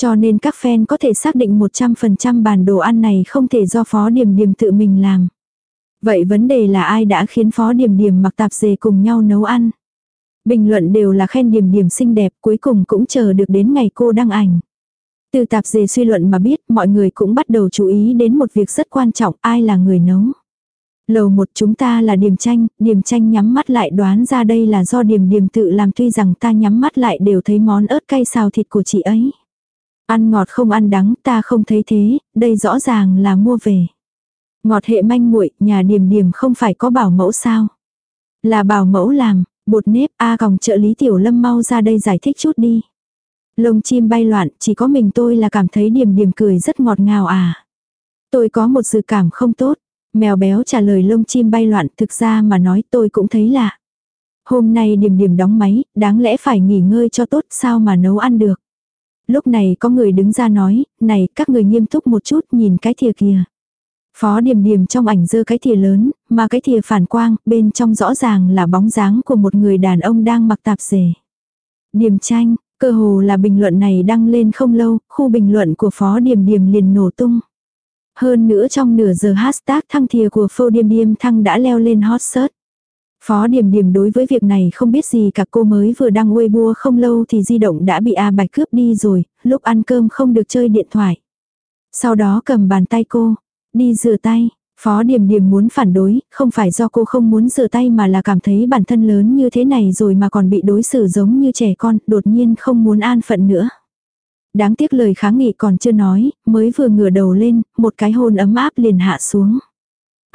Cho nên các fan có thể xác định 100% bản đồ ăn này không thể do Phó Điềm Điềm tự mình làm. Vậy vấn đề là ai đã khiến Phó Điềm Điềm mặc tạp dề cùng nhau nấu ăn? Bình luận đều là khen Điềm Điềm xinh đẹp cuối cùng cũng chờ được đến ngày cô đăng ảnh. Từ tạp dề suy luận mà biết mọi người cũng bắt đầu chú ý đến một việc rất quan trọng ai là người nấu. Lầu một chúng ta là điểm tranh, điểm tranh nhắm mắt lại đoán ra đây là do điểm điểm tự làm tuy rằng ta nhắm mắt lại đều thấy món ớt cay xào thịt của chị ấy. Ăn ngọt không ăn đắng ta không thấy thế, đây rõ ràng là mua về. Ngọt hệ manh muội nhà điểm điểm không phải có bảo mẫu sao. Là bảo mẫu làm, bột nếp A à còng trợ lý tiểu lâm mau ra đây giải thích chút đi. Lông chim bay loạn, chỉ có mình tôi là cảm thấy điểm điểm cười rất ngọt ngào à. Tôi có một dự cảm không tốt. Mèo béo trả lời lông chim bay loạn thực ra mà nói tôi cũng thấy lạ. Hôm nay điểm điểm đóng máy, đáng lẽ phải nghỉ ngơi cho tốt sao mà nấu ăn được. Lúc này có người đứng ra nói, này các người nghiêm túc một chút nhìn cái thìa kìa. Phó điểm điểm trong ảnh dơ cái thìa lớn, mà cái thìa phản quang, bên trong rõ ràng là bóng dáng của một người đàn ông đang mặc tạp dề. Điểm tranh, cơ hồ là bình luận này đăng lên không lâu, khu bình luận của phó điểm điểm liền nổ tung. Hơn nữa trong nửa giờ hashtag thăng thìa của phô điềm điềm thăng đã leo lên hot search. Phó Điềm Điềm đối với việc này không biết gì cả cô mới vừa đăng Weibo không lâu thì di động đã bị A Bạch cướp đi rồi, lúc ăn cơm không được chơi điện thoại. Sau đó cầm bàn tay cô, đi rửa tay. Phó Điềm Điềm muốn phản đối, không phải do cô không muốn rửa tay mà là cảm thấy bản thân lớn như thế này rồi mà còn bị đối xử giống như trẻ con, đột nhiên không muốn an phận nữa. Đáng tiếc lời kháng nghị còn chưa nói, mới vừa ngửa đầu lên, một cái hôn ấm áp liền hạ xuống.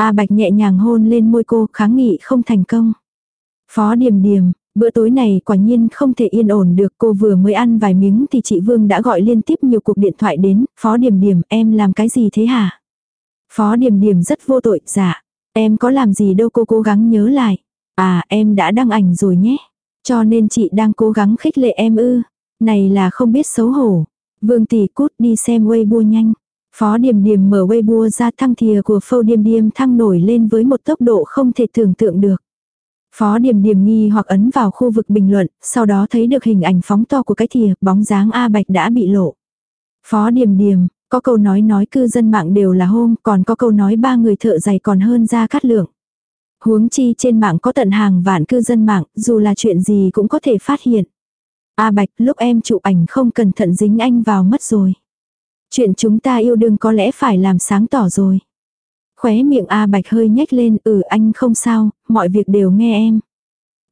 A Bạch nhẹ nhàng hôn lên môi cô, kháng nghị không thành công. Phó Điềm Điềm, bữa tối này quả nhiên không thể yên ổn được cô vừa mới ăn vài miếng thì chị Vương đã gọi liên tiếp nhiều cuộc điện thoại đến, Phó Điềm Điềm em làm cái gì thế hả? Phó Điềm Điềm rất vô tội, dạ, em có làm gì đâu cô cố gắng nhớ lại. À em đã đăng ảnh rồi nhé, cho nên chị đang cố gắng khích lệ em ư. Này là không biết xấu hổ. Vương tỷ cút đi xem Weibo nhanh. Phó Điềm Điềm mở Weibo ra thăng thìa của Phâu Điềm Điềm thăng nổi lên với một tốc độ không thể tưởng tượng được. Phó Điềm Điềm nghi hoặc ấn vào khu vực bình luận, sau đó thấy được hình ảnh phóng to của cái thìa, bóng dáng A Bạch đã bị lộ. Phó Điềm Điềm, có câu nói nói cư dân mạng đều là hôm, còn có câu nói ba người thợ giày còn hơn ra cắt lượng. Huống chi trên mạng có tận hàng vạn cư dân mạng, dù là chuyện gì cũng có thể phát hiện. A Bạch, lúc em chụp ảnh không cẩn thận dính anh vào mất rồi. Chuyện chúng ta yêu đương có lẽ phải làm sáng tỏ rồi. Khóe miệng A Bạch hơi nhếch lên, ừ anh không sao, mọi việc đều nghe em.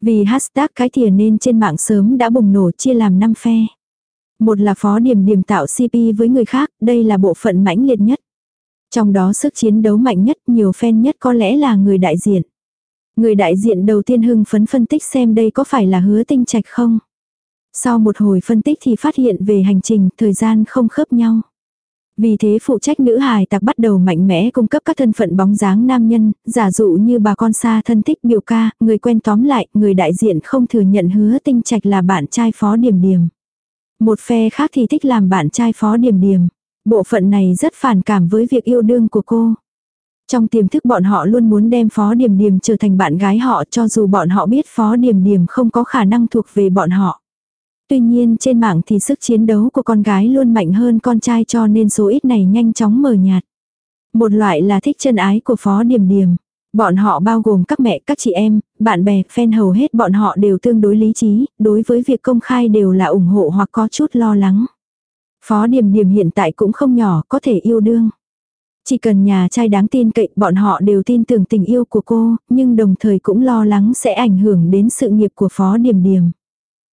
Vì hashtag cái thìa nên trên mạng sớm đã bùng nổ chia làm 5 phe. Một là phó điểm điểm tạo CP với người khác, đây là bộ phận mãnh liệt nhất. Trong đó sức chiến đấu mạnh nhất, nhiều fan nhất có lẽ là người đại diện. Người đại diện đầu tiên hưng phấn phân tích xem đây có phải là hứa tinh trạch không. Sau một hồi phân tích thì phát hiện về hành trình, thời gian không khớp nhau. Vì thế phụ trách nữ hài tạc bắt đầu mạnh mẽ cung cấp các thân phận bóng dáng nam nhân, giả dụ như bà con xa thân thích biểu ca, người quen tóm lại, người đại diện không thừa nhận hứa tinh trạch là bạn trai phó điểm điểm. Một phe khác thì thích làm bạn trai phó điểm điểm. Bộ phận này rất phản cảm với việc yêu đương của cô. Trong tiềm thức bọn họ luôn muốn đem Phó Điềm Điềm trở thành bạn gái họ cho dù bọn họ biết Phó Điềm Điềm không có khả năng thuộc về bọn họ. Tuy nhiên trên mạng thì sức chiến đấu của con gái luôn mạnh hơn con trai cho nên số ít này nhanh chóng mờ nhạt. Một loại là thích chân ái của Phó Điềm Điềm. Bọn họ bao gồm các mẹ, các chị em, bạn bè, fan hầu hết bọn họ đều tương đối lý trí, đối với việc công khai đều là ủng hộ hoặc có chút lo lắng. Phó Điềm Điềm hiện tại cũng không nhỏ, có thể yêu đương. Chỉ cần nhà trai đáng tin cậy, bọn họ đều tin tưởng tình yêu của cô, nhưng đồng thời cũng lo lắng sẽ ảnh hưởng đến sự nghiệp của Phó Điềm Điềm.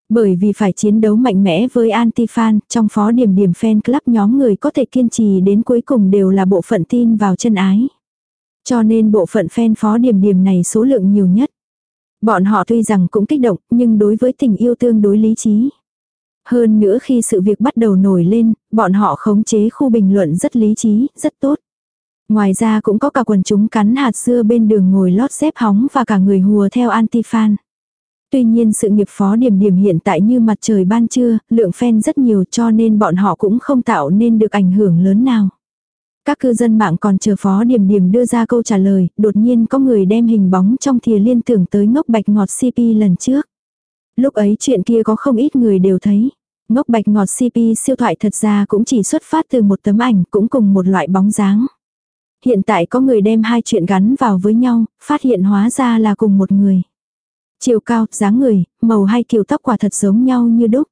Bởi vì phải chiến đấu mạnh mẽ với anti-fan, trong phó điểm điểm fan club nhóm người có thể kiên trì đến cuối cùng đều là bộ phận tin vào chân ái. Cho nên bộ phận fan phó điểm điểm này số lượng nhiều nhất. Bọn họ tuy rằng cũng kích động, nhưng đối với tình yêu tương đối lý trí. Hơn nữa khi sự việc bắt đầu nổi lên, bọn họ khống chế khu bình luận rất lý trí, rất tốt. Ngoài ra cũng có cả quần chúng cắn hạt dưa bên đường ngồi lót xếp hóng và cả người hùa theo anti-fan. Tuy nhiên sự nghiệp phó điểm điểm hiện tại như mặt trời ban trưa, lượng fan rất nhiều cho nên bọn họ cũng không tạo nên được ảnh hưởng lớn nào. Các cư dân mạng còn chờ phó điểm điểm đưa ra câu trả lời, đột nhiên có người đem hình bóng trong thìa liên tưởng tới ngốc bạch ngọt CP lần trước. Lúc ấy chuyện kia có không ít người đều thấy. Ngốc bạch ngọt CP siêu thoại thật ra cũng chỉ xuất phát từ một tấm ảnh cũng cùng một loại bóng dáng. Hiện tại có người đem hai chuyện gắn vào với nhau, phát hiện hóa ra là cùng một người. Chiều cao, dáng người, màu hay kiểu tóc quả thật giống nhau như đúc.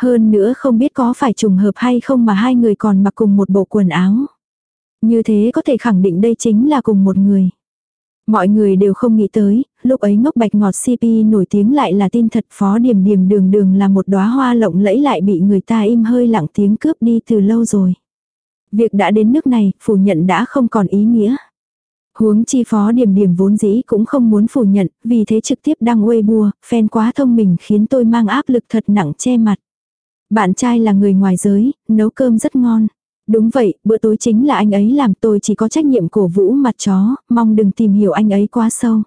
Hơn nữa không biết có phải trùng hợp hay không mà hai người còn mặc cùng một bộ quần áo. Như thế có thể khẳng định đây chính là cùng một người. Mọi người đều không nghĩ tới, lúc ấy ngốc bạch ngọt CP nổi tiếng lại là tin thật phó điểm điểm đường đường là một đóa hoa lộng lẫy lại bị người ta im hơi lặng tiếng cướp đi từ lâu rồi. Việc đã đến nước này, phủ nhận đã không còn ý nghĩa. Huống chi phó điểm điểm vốn dĩ cũng không muốn phủ nhận, vì thế trực tiếp đăng Weibo, fan quá thông minh khiến tôi mang áp lực thật nặng che mặt. Bạn trai là người ngoài giới, nấu cơm rất ngon. Đúng vậy, bữa tối chính là anh ấy làm tôi chỉ có trách nhiệm cổ vũ mặt chó, mong đừng tìm hiểu anh ấy quá sâu.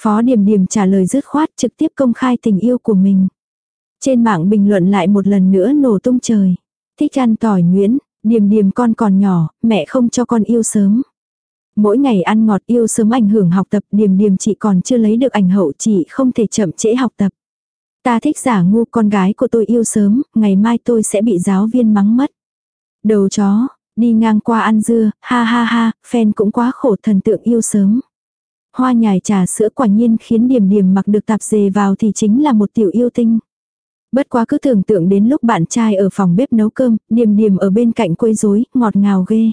Phó điểm điểm trả lời dứt khoát trực tiếp công khai tình yêu của mình. Trên mạng bình luận lại một lần nữa nổ tung trời. Thích ăn tỏi nhuyễn, điểm điểm con còn nhỏ, mẹ không cho con yêu sớm. Mỗi ngày ăn ngọt yêu sớm ảnh hưởng học tập Điềm Điềm chị còn chưa lấy được ảnh hậu chị không thể chậm trễ học tập. Ta thích giả ngu con gái của tôi yêu sớm, ngày mai tôi sẽ bị giáo viên mắng mất. Đầu chó, đi ngang qua ăn dưa, ha ha ha, fan cũng quá khổ thần tượng yêu sớm. Hoa nhài trà sữa quả nhiên khiến điểm điểm mặc được tạp dề vào thì chính là một tiểu yêu tinh. Bất quá cứ tưởng tượng đến lúc bạn trai ở phòng bếp nấu cơm, điểm điểm ở bên cạnh quấy rối, ngọt ngào ghê.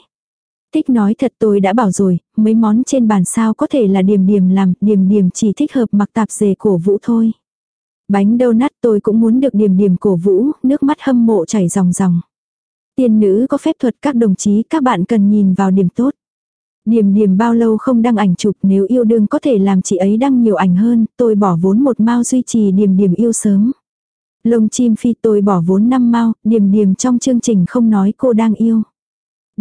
Tích nói thật tôi đã bảo rồi, mấy món trên bàn sao có thể là điểm điểm làm, điểm điểm chỉ thích hợp mặc tạp dề cổ vũ thôi. Bánh donut tôi cũng muốn được điểm điểm cổ vũ, nước mắt hâm mộ chảy ròng ròng. Tiên nữ có phép thuật các đồng chí các bạn cần nhìn vào điểm tốt. Điểm điểm bao lâu không đăng ảnh chụp nếu yêu đương có thể làm chị ấy đăng nhiều ảnh hơn, tôi bỏ vốn một mao duy trì điểm điểm yêu sớm. Lông chim phi tôi bỏ vốn năm mao, điểm điểm trong chương trình không nói cô đang yêu.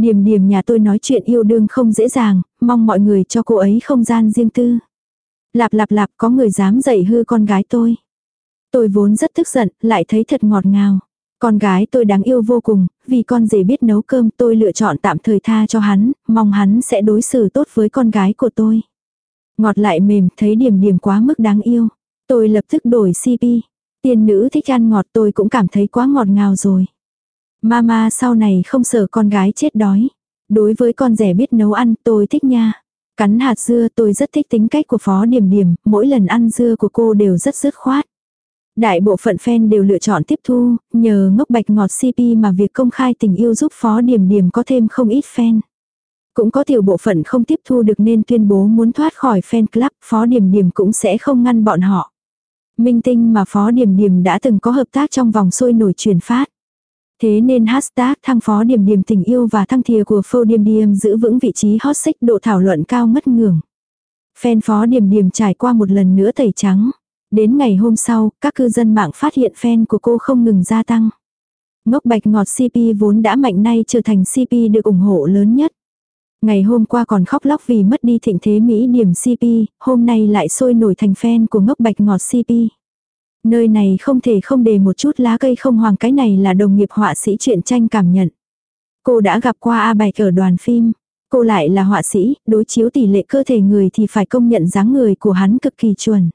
Niềm niềm nhà tôi nói chuyện yêu đương không dễ dàng, mong mọi người cho cô ấy không gian riêng tư. Lạp lạp lạp có người dám dạy hư con gái tôi. Tôi vốn rất tức giận, lại thấy thật ngọt ngào. Con gái tôi đáng yêu vô cùng, vì con rể biết nấu cơm tôi lựa chọn tạm thời tha cho hắn, mong hắn sẽ đối xử tốt với con gái của tôi. Ngọt lại mềm, thấy điểm điểm quá mức đáng yêu. Tôi lập tức đổi CP. Tiên nữ thích ăn ngọt tôi cũng cảm thấy quá ngọt ngào rồi. Mama sau này không sợ con gái chết đói. Đối với con rẻ biết nấu ăn tôi thích nha. Cắn hạt dưa tôi rất thích tính cách của phó điểm điểm, mỗi lần ăn dưa của cô đều rất dứt khoát. Đại bộ phận fan đều lựa chọn tiếp thu, nhờ ngốc bạch ngọt CP mà việc công khai tình yêu giúp Phó Điểm Điểm có thêm không ít fan. Cũng có tiểu bộ phận không tiếp thu được nên tuyên bố muốn thoát khỏi fan club, Phó Điểm Điểm cũng sẽ không ngăn bọn họ. Minh tinh mà Phó Điểm Điểm đã từng có hợp tác trong vòng sôi nổi truyền phát. Thế nên hashtag thăng Phó Điểm Điểm tình yêu và thăng thìa của Phô Điểm Điểm giữ vững vị trí hot xích độ thảo luận cao ngất ngưỡng. Fan Phó Điểm Điểm trải qua một lần nữa tẩy trắng. Đến ngày hôm sau, các cư dân mạng phát hiện fan của cô không ngừng gia tăng. Ngốc bạch ngọt CP vốn đã mạnh nay trở thành CP được ủng hộ lớn nhất. Ngày hôm qua còn khóc lóc vì mất đi thịnh thế Mỹ điểm CP, hôm nay lại sôi nổi thành fan của ngốc bạch ngọt CP. Nơi này không thể không đề một chút lá cây không hoàng cái này là đồng nghiệp họa sĩ truyện tranh cảm nhận. Cô đã gặp qua A Bạch ở đoàn phim. Cô lại là họa sĩ, đối chiếu tỷ lệ cơ thể người thì phải công nhận dáng người của hắn cực kỳ chuẩn.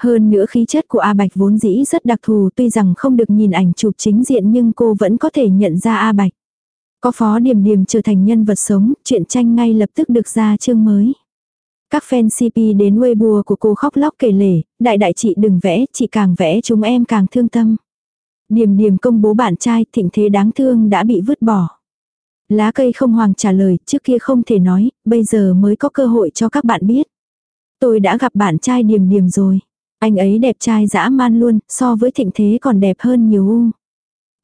Hơn nữa khí chất của A Bạch vốn dĩ rất đặc thù tuy rằng không được nhìn ảnh chụp chính diện nhưng cô vẫn có thể nhận ra A Bạch. Có phó điểm điểm trở thành nhân vật sống, truyện tranh ngay lập tức được ra chương mới. Các fan CP đến Weibo của cô khóc lóc kể lể, đại đại chị đừng vẽ, chị càng vẽ chúng em càng thương tâm. Điềm điềm công bố bạn trai thịnh thế đáng thương đã bị vứt bỏ. Lá cây không hoàng trả lời, trước kia không thể nói, bây giờ mới có cơ hội cho các bạn biết. Tôi đã gặp bạn trai điềm điềm rồi. Anh ấy đẹp trai dã man luôn, so với thịnh thế còn đẹp hơn nhiều u.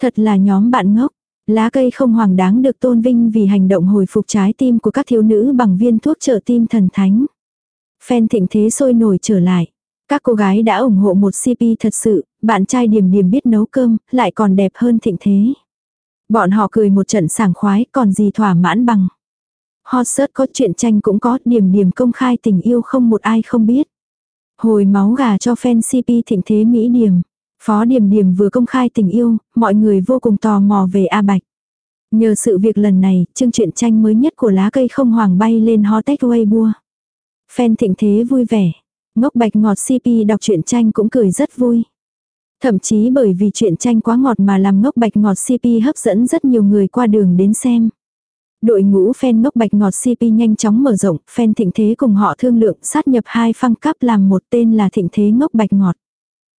Thật là nhóm bạn ngốc. Lá cây không hoàng đáng được tôn vinh vì hành động hồi phục trái tim của các thiếu nữ bằng viên thuốc trợ tim thần thánh. Fan thịnh thế sôi nổi trở lại. Các cô gái đã ủng hộ một CP thật sự, bạn trai điểm điểm biết nấu cơm, lại còn đẹp hơn thịnh thế. Bọn họ cười một trận sảng khoái, còn gì thỏa mãn bằng. Hot search có chuyện tranh cũng có, điểm điểm công khai tình yêu không một ai không biết. Hồi máu gà cho fan CP thịnh thế Mỹ Điểm. Phó Điểm Điểm vừa công khai tình yêu, mọi người vô cùng tò mò về A Bạch. Nhờ sự việc lần này, chương truyện tranh mới nhất của lá cây không hoàng bay lên hot tech Weibo. Fan thịnh thế vui vẻ. Ngốc Bạch ngọt CP đọc truyện tranh cũng cười rất vui. Thậm chí bởi vì truyện tranh quá ngọt mà làm ngốc Bạch ngọt CP hấp dẫn rất nhiều người qua đường đến xem. Đội ngũ fan ngốc bạch ngọt CP nhanh chóng mở rộng, fan thịnh thế cùng họ thương lượng sát nhập hai phăng cấp làm một tên là thịnh thế ngốc bạch ngọt.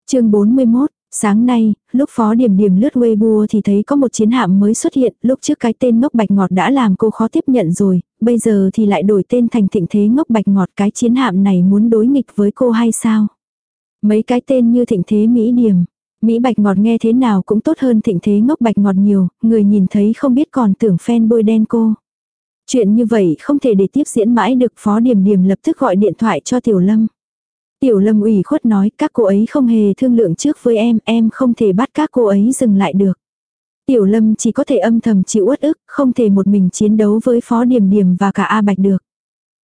chương 41, Sáng nay, lúc Phó Điểm Điểm lướt Weibo thì thấy có một chiến hạm mới xuất hiện, lúc trước cái tên ngốc bạch ngọt đã làm cô khó tiếp nhận rồi, bây giờ thì lại đổi tên thành thịnh thế ngốc bạch ngọt cái chiến hạm này muốn đối nghịch với cô hay sao? Mấy cái tên như thịnh thế Mỹ Điểm, Mỹ bạch ngọt nghe thế nào cũng tốt hơn thịnh thế ngốc bạch ngọt nhiều, người nhìn thấy không biết còn tưởng fan bôi đen cô. Chuyện như vậy không thể để tiếp diễn mãi được Phó Điểm Điểm lập tức gọi điện thoại cho Tiểu Lâm. Tiểu Lâm ủy khuất nói các cô ấy không hề thương lượng trước với em, em không thể bắt các cô ấy dừng lại được. Tiểu Lâm chỉ có thể âm thầm chịu uất ức, không thể một mình chiến đấu với Phó Điểm Điểm và cả A Bạch được.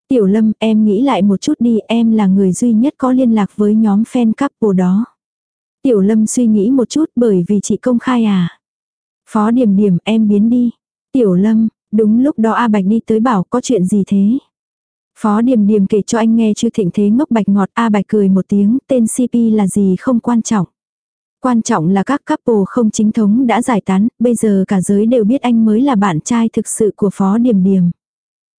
Tiểu Lâm, em nghĩ lại một chút đi, em là người duy nhất có liên lạc với nhóm fan couple đó. Tiểu Lâm suy nghĩ một chút bởi vì chị công khai à. Phó Điểm Điểm, em biến đi. Tiểu Lâm, đúng lúc đó A Bạch đi tới bảo có chuyện gì thế? Phó Điềm Điềm kể cho anh nghe chưa thịnh thế ngốc bạch ngọt A Bạch cười một tiếng, tên CP là gì không quan trọng. Quan trọng là các couple không chính thống đã giải tán, bây giờ cả giới đều biết anh mới là bạn trai thực sự của Phó Điềm Điềm.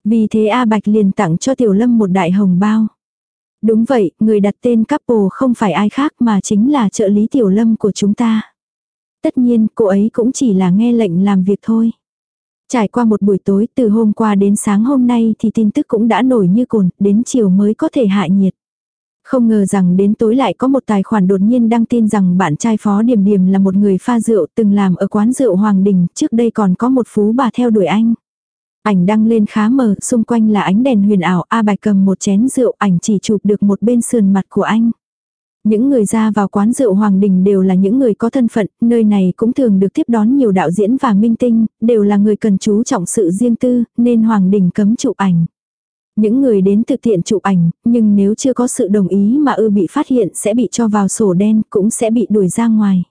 Vì thế A Bạch liền tặng cho Tiểu Lâm một đại hồng bao. Đúng vậy, người đặt tên couple không phải ai khác mà chính là trợ lý Tiểu Lâm của chúng ta. Tất nhiên, cô ấy cũng chỉ là nghe lệnh làm việc thôi. Trải qua một buổi tối từ hôm qua đến sáng hôm nay thì tin tức cũng đã nổi như cồn, đến chiều mới có thể hạ nhiệt. Không ngờ rằng đến tối lại có một tài khoản đột nhiên đăng tin rằng bạn trai phó điểm điểm là một người pha rượu từng làm ở quán rượu Hoàng Đình, trước đây còn có một phú bà theo đuổi anh. Ảnh đăng lên khá mờ, xung quanh là ánh đèn huyền ảo, A Bạch cầm một chén rượu, ảnh chỉ chụp được một bên sườn mặt của anh. Những người ra vào quán rượu Hoàng Đình đều là những người có thân phận, nơi này cũng thường được tiếp đón nhiều đạo diễn và minh tinh, đều là người cần chú trọng sự riêng tư, nên Hoàng Đình cấm chụp ảnh. Những người đến thực tiện chụp ảnh, nhưng nếu chưa có sự đồng ý mà ư bị phát hiện sẽ bị cho vào sổ đen, cũng sẽ bị đuổi ra ngoài.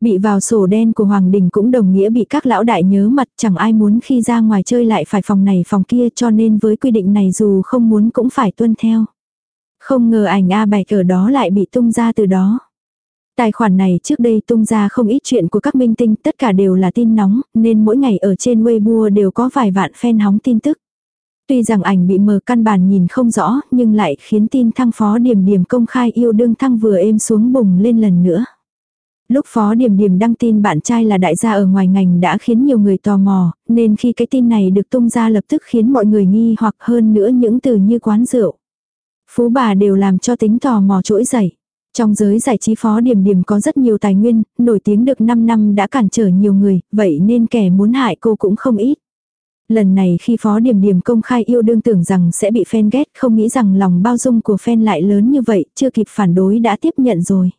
Bị vào sổ đen của Hoàng Đình cũng đồng nghĩa bị các lão đại nhớ mặt chẳng ai muốn khi ra ngoài chơi lại phải phòng này phòng kia cho nên với quy định này dù không muốn cũng phải tuân theo. Không ngờ ảnh A Bạch ở đó lại bị tung ra từ đó. Tài khoản này trước đây tung ra không ít chuyện của các minh tinh, tất cả đều là tin nóng, nên mỗi ngày ở trên Weibo đều có vài vạn fan hóng tin tức. Tuy rằng ảnh bị mờ căn bản nhìn không rõ, nhưng lại khiến tin thăng phó điểm điểm công khai yêu đương thăng vừa êm xuống bùng lên lần nữa. Lúc phó điểm điểm đăng tin bạn trai là đại gia ở ngoài ngành đã khiến nhiều người tò mò, nên khi cái tin này được tung ra lập tức khiến mọi người nghi hoặc hơn nữa những từ như quán rượu. Phú bà đều làm cho tính tò mò trỗi dậy. Trong giới giải trí phó điểm điểm có rất nhiều tài nguyên, nổi tiếng được 5 năm đã cản trở nhiều người, vậy nên kẻ muốn hại cô cũng không ít. Lần này khi phó điểm điểm công khai yêu đương tưởng rằng sẽ bị fan ghét, không nghĩ rằng lòng bao dung của fan lại lớn như vậy, chưa kịp phản đối đã tiếp nhận rồi.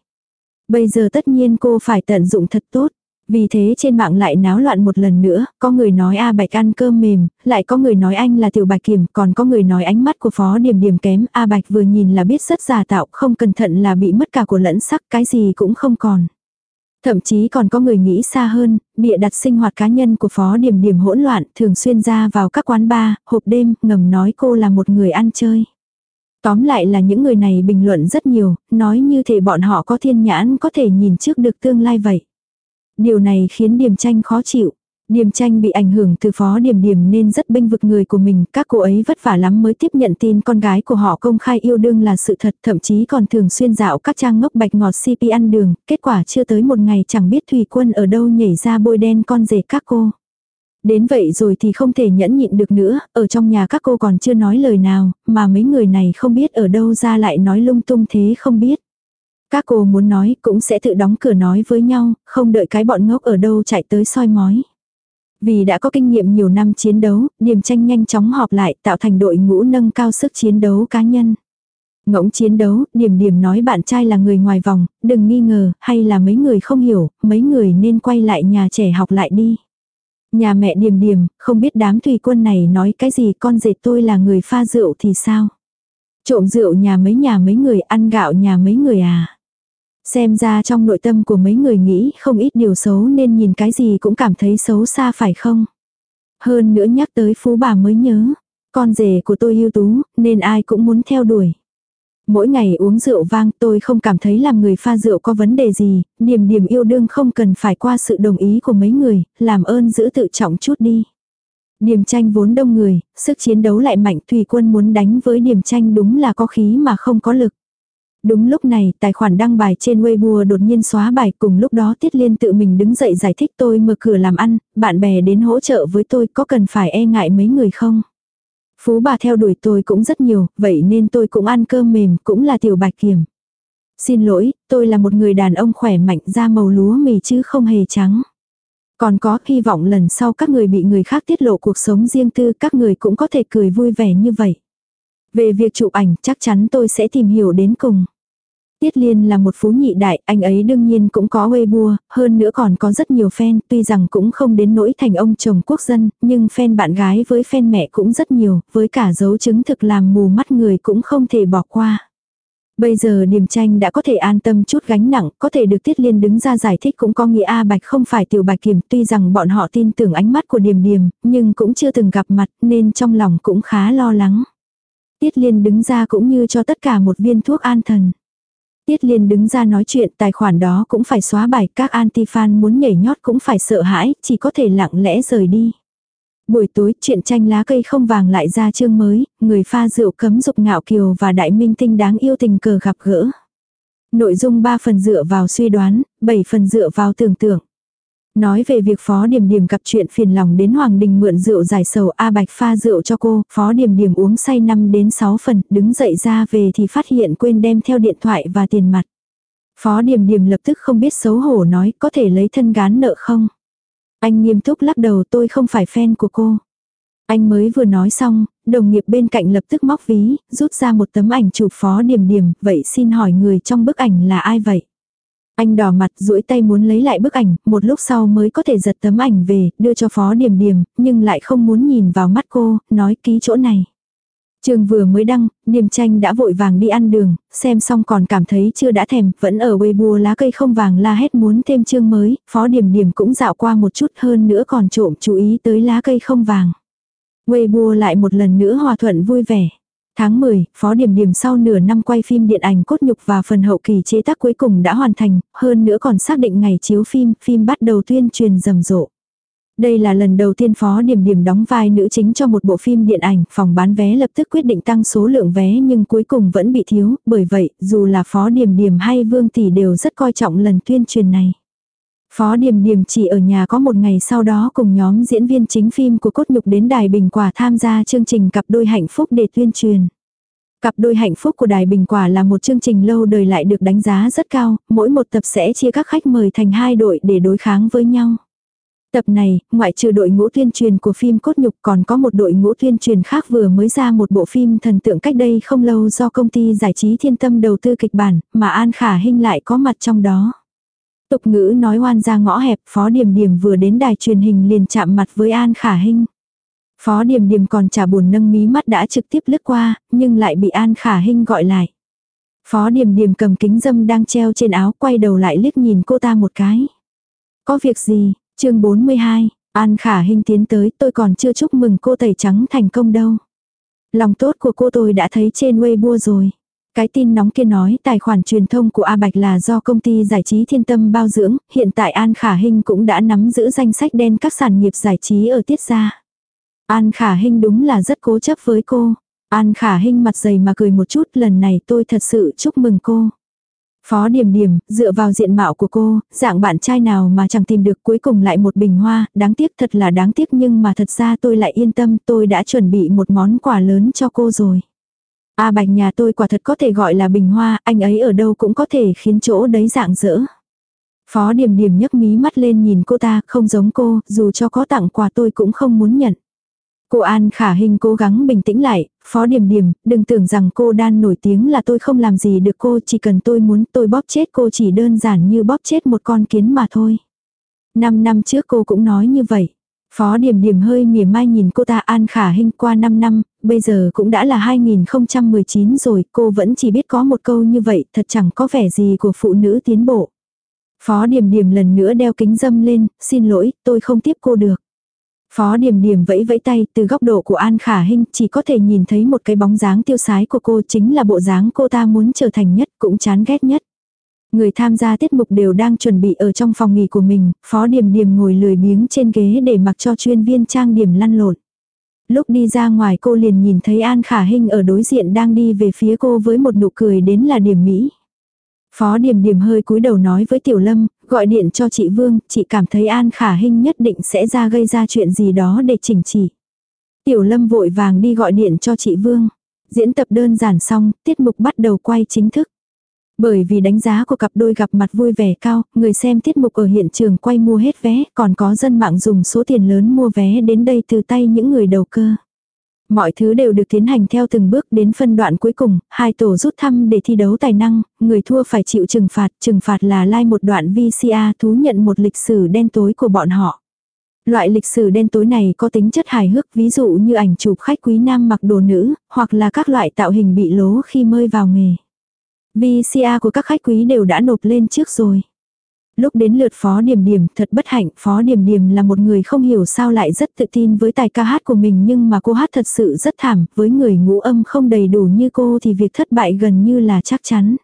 Bây giờ tất nhiên cô phải tận dụng thật tốt. Vì thế trên mạng lại náo loạn một lần nữa, có người nói A Bạch ăn cơm mềm, lại có người nói anh là tiểu bạch kiểm, còn có người nói ánh mắt của phó điểm điểm kém, A Bạch vừa nhìn là biết rất giả tạo, không cẩn thận là bị mất cả của lẫn sắc, cái gì cũng không còn. Thậm chí còn có người nghĩ xa hơn, bịa đặt sinh hoạt cá nhân của phó điểm điểm hỗn loạn, thường xuyên ra vào các quán bar, hộp đêm, ngầm nói cô là một người ăn chơi. Tóm lại là những người này bình luận rất nhiều, nói như thể bọn họ có thiên nhãn có thể nhìn trước được tương lai vậy. Điều này khiến Điềm Tranh khó chịu. Điềm tranh bị ảnh hưởng từ phó điểm điểm nên rất bênh vực người của mình, các cô ấy vất vả lắm mới tiếp nhận tin con gái của họ công khai yêu đương là sự thật, thậm chí còn thường xuyên dạo các trang ngốc bạch ngọt CP ăn đường, kết quả chưa tới một ngày chẳng biết Thủy Quân ở đâu nhảy ra bôi đen con rể các cô. Đến vậy rồi thì không thể nhẫn nhịn được nữa, ở trong nhà các cô còn chưa nói lời nào, mà mấy người này không biết ở đâu ra lại nói lung tung thế không biết. Các cô muốn nói cũng sẽ tự đóng cửa nói với nhau, không đợi cái bọn ngốc ở đâu chạy tới soi mói. Vì đã có kinh nghiệm nhiều năm chiến đấu, điểm tranh nhanh chóng họp lại tạo thành đội ngũ nâng cao sức chiến đấu cá nhân. Ngỗng chiến đấu, điểm điểm nói bạn trai là người ngoài vòng, đừng nghi ngờ, hay là mấy người không hiểu, mấy người nên quay lại nhà trẻ học lại đi. Nhà mẹ điểm điểm, không biết đám tùy quân này nói cái gì con dệt tôi là người pha rượu thì sao? Trộm rượu nhà mấy nhà mấy người ăn gạo nhà mấy người à? Xem ra trong nội tâm của mấy người nghĩ không ít điều xấu nên nhìn cái gì cũng cảm thấy xấu xa phải không? Hơn nữa nhắc tới phú bà mới nhớ. Con rể của tôi ưu tú, nên ai cũng muốn theo đuổi. Mỗi ngày uống rượu vang tôi không cảm thấy làm người pha rượu có vấn đề gì, niềm niềm yêu đương không cần phải qua sự đồng ý của mấy người, làm ơn giữ tự trọng chút đi. niềm tranh vốn đông người, sức chiến đấu lại mạnh tùy quân muốn đánh với niềm tranh đúng là có khí mà không có lực. Đúng lúc này, tài khoản đăng bài trên Weibo đột nhiên xóa bài cùng lúc đó Tiết Liên tự mình đứng dậy giải thích tôi mở cửa làm ăn, bạn bè đến hỗ trợ với tôi có cần phải e ngại mấy người không? Phú bà theo đuổi tôi cũng rất nhiều, vậy nên tôi cũng ăn cơm mềm, cũng là tiểu bạch kiểm. Xin lỗi, tôi là một người đàn ông khỏe mạnh da màu lúa mì chứ không hề trắng. Còn có hy vọng lần sau các người bị người khác tiết lộ cuộc sống riêng tư các người cũng có thể cười vui vẻ như vậy. Về việc chụp ảnh chắc chắn tôi sẽ tìm hiểu đến cùng. Tiết Liên là một phú nhị đại, anh ấy đương nhiên cũng có Weibo, hơn nữa còn có rất nhiều fan, tuy rằng cũng không đến nỗi thành ông chồng quốc dân, nhưng fan bạn gái với fan mẹ cũng rất nhiều, với cả dấu chứng thực làm mù mắt người cũng không thể bỏ qua. Bây giờ điểm tranh đã có thể an tâm chút gánh nặng, có thể được Tiết Liên đứng ra giải thích cũng có nghĩa A Bạch không phải tiểu bạch kiểm, tuy rằng bọn họ tin tưởng ánh mắt của điểm điểm, nhưng cũng chưa từng gặp mặt nên trong lòng cũng khá lo lắng. Tiết Liên đứng ra cũng như cho tất cả một viên thuốc an thần. Tiết Liên đứng ra nói chuyện tài khoản đó cũng phải xóa bài, các anti-fan muốn nhảy nhót cũng phải sợ hãi, chỉ có thể lặng lẽ rời đi. Buổi tối, chuyện tranh lá cây không vàng lại ra chương mới, người pha rượu cấm dục ngạo kiều và đại minh tinh đáng yêu tình cờ gặp gỡ. Nội dung 3 phần dựa vào suy đoán, 7 phần dựa vào tưởng tượng. Nói về việc Phó Điểm Điểm gặp chuyện phiền lòng đến Hoàng Đình mượn rượu giải sầu A Bạch pha rượu cho cô, Phó Điểm Điểm uống say 5 đến 6 phần, đứng dậy ra về thì phát hiện quên đem theo điện thoại và tiền mặt. Phó Điểm Điểm lập tức không biết xấu hổ nói có thể lấy thân gán nợ không. Anh nghiêm túc lắc đầu tôi không phải fan của cô. Anh mới vừa nói xong, đồng nghiệp bên cạnh lập tức móc ví, rút ra một tấm ảnh chụp Phó Điểm Điểm, vậy xin hỏi người trong bức ảnh là ai vậy? Anh đỏ mặt duỗi tay muốn lấy lại bức ảnh, một lúc sau mới có thể giật tấm ảnh về, đưa cho phó điểm điểm, nhưng lại không muốn nhìn vào mắt cô, nói ký chỗ này. Trường vừa mới đăng, Điềm tranh đã vội vàng đi ăn đường, xem xong còn cảm thấy chưa đã thèm, vẫn ở Weibo lá cây không vàng la hét muốn thêm chương mới, phó điểm điểm cũng dạo qua một chút hơn nữa còn trộm chú ý tới lá cây không vàng. Weibo lại một lần nữa hòa thuận vui vẻ. Tháng 10, Phó Điểm Điểm sau nửa năm quay phim điện ảnh cốt nhục và phần hậu kỳ chế tác cuối cùng đã hoàn thành, hơn nữa còn xác định ngày chiếu phim, phim bắt đầu tuyên truyền rầm rộ. Đây là lần đầu tiên Phó Điểm Điểm đóng vai nữ chính cho một bộ phim điện ảnh, phòng bán vé lập tức quyết định tăng số lượng vé nhưng cuối cùng vẫn bị thiếu, bởi vậy, dù là Phó Điểm Điểm hay Vương Tỷ đều rất coi trọng lần tuyên truyền này. Phó Điềm Điềm chỉ ở nhà có một ngày sau đó cùng nhóm diễn viên chính phim của Cốt Nhục đến Đài Bình Quả tham gia chương trình Cặp đôi hạnh phúc để tuyên truyền. Cặp đôi hạnh phúc của Đài Bình Quả là một chương trình lâu đời lại được đánh giá rất cao, mỗi một tập sẽ chia các khách mời thành hai đội để đối kháng với nhau. Tập này, ngoại trừ đội ngũ tuyên truyền của phim Cốt Nhục còn có một đội ngũ tuyên truyền khác vừa mới ra một bộ phim thần tượng cách đây không lâu do công ty giải trí thiên tâm đầu tư kịch bản, mà An Khả Hinh lại có mặt trong đó. Tục ngữ nói oan ra ngõ hẹp, Phó Điềm Điềm vừa đến đài truyền hình liền chạm mặt với An Khả Hinh. Phó Điềm Điềm còn trả buồn nâng mí mắt đã trực tiếp lướt qua, nhưng lại bị An Khả Hinh gọi lại. Phó Điềm Điềm cầm kính dâm đang treo trên áo quay đầu lại liếc nhìn cô ta một cái. Có việc gì, chương 42, An Khả Hinh tiến tới tôi còn chưa chúc mừng cô tẩy trắng thành công đâu. Lòng tốt của cô tôi đã thấy trên Weibo rồi. Cái tin nóng kia nói tài khoản truyền thông của A Bạch là do công ty giải trí thiên tâm bao dưỡng, hiện tại An Khả Hinh cũng đã nắm giữ danh sách đen các sản nghiệp giải trí ở tiết gia. An Khả Hinh đúng là rất cố chấp với cô. An Khả Hinh mặt dày mà cười một chút lần này tôi thật sự chúc mừng cô. Phó Điềm Điềm, dựa vào diện mạo của cô, dạng bạn trai nào mà chẳng tìm được cuối cùng lại một bình hoa, đáng tiếc thật là đáng tiếc nhưng mà thật ra tôi lại yên tâm tôi đã chuẩn bị một món quà lớn cho cô rồi. A Bạch nhà tôi quả thật có thể gọi là bình hoa, anh ấy ở đâu cũng có thể khiến chỗ đấy dạng dỡ. Phó Điềm Điềm nhấc mí mắt lên nhìn cô ta, không giống cô, dù cho có tặng quà tôi cũng không muốn nhận. Cô An Khả Hình cố gắng bình tĩnh lại, Phó Điềm Điềm, đừng tưởng rằng cô đan nổi tiếng là tôi không làm gì được cô, chỉ cần tôi muốn tôi bóp chết cô chỉ đơn giản như bóp chết một con kiến mà thôi. Năm năm trước cô cũng nói như vậy. Phó điểm điểm hơi mỉa mai nhìn cô ta An Khả Hinh qua 5 năm, bây giờ cũng đã là 2019 rồi, cô vẫn chỉ biết có một câu như vậy, thật chẳng có vẻ gì của phụ nữ tiến bộ. Phó điểm điểm lần nữa đeo kính dâm lên, xin lỗi, tôi không tiếp cô được. Phó điểm điểm vẫy vẫy tay, từ góc độ của An Khả Hinh chỉ có thể nhìn thấy một cái bóng dáng tiêu sái của cô chính là bộ dáng cô ta muốn trở thành nhất cũng chán ghét nhất. Người tham gia tiết mục đều đang chuẩn bị ở trong phòng nghỉ của mình, Phó Điềm Điềm ngồi lười biếng trên ghế để mặc cho chuyên viên trang điểm lăn lộn. Lúc đi ra ngoài cô liền nhìn thấy An Khả Hinh ở đối diện đang đi về phía cô với một nụ cười đến là điểm mỹ. Phó Điềm Điềm hơi cúi đầu nói với Tiểu Lâm, gọi điện cho chị Vương, chị cảm thấy An Khả Hinh nhất định sẽ ra gây ra chuyện gì đó để chỉnh chỉ. Tiểu Lâm vội vàng đi gọi điện cho chị Vương. Diễn tập đơn giản xong, tiết mục bắt đầu quay chính thức. Bởi vì đánh giá của cặp đôi gặp mặt vui vẻ cao, người xem tiết mục ở hiện trường quay mua hết vé, còn có dân mạng dùng số tiền lớn mua vé đến đây từ tay những người đầu cơ. Mọi thứ đều được tiến hành theo từng bước đến phân đoạn cuối cùng, hai tổ rút thăm để thi đấu tài năng, người thua phải chịu trừng phạt, trừng phạt là like một đoạn VCA thú nhận một lịch sử đen tối của bọn họ. Loại lịch sử đen tối này có tính chất hài hước ví dụ như ảnh chụp khách quý nam mặc đồ nữ, hoặc là các loại tạo hình bị lố khi mơi vào nghề. VCA của các khách quý đều đã nộp lên trước rồi. Lúc đến lượt Phó Điềm Điềm, thật bất hạnh, Phó Điềm Điềm là một người không hiểu sao lại rất tự tin với tài ca hát của mình nhưng mà cô hát thật sự rất thảm, với người ngũ âm không đầy đủ như cô thì việc thất bại gần như là chắc chắn.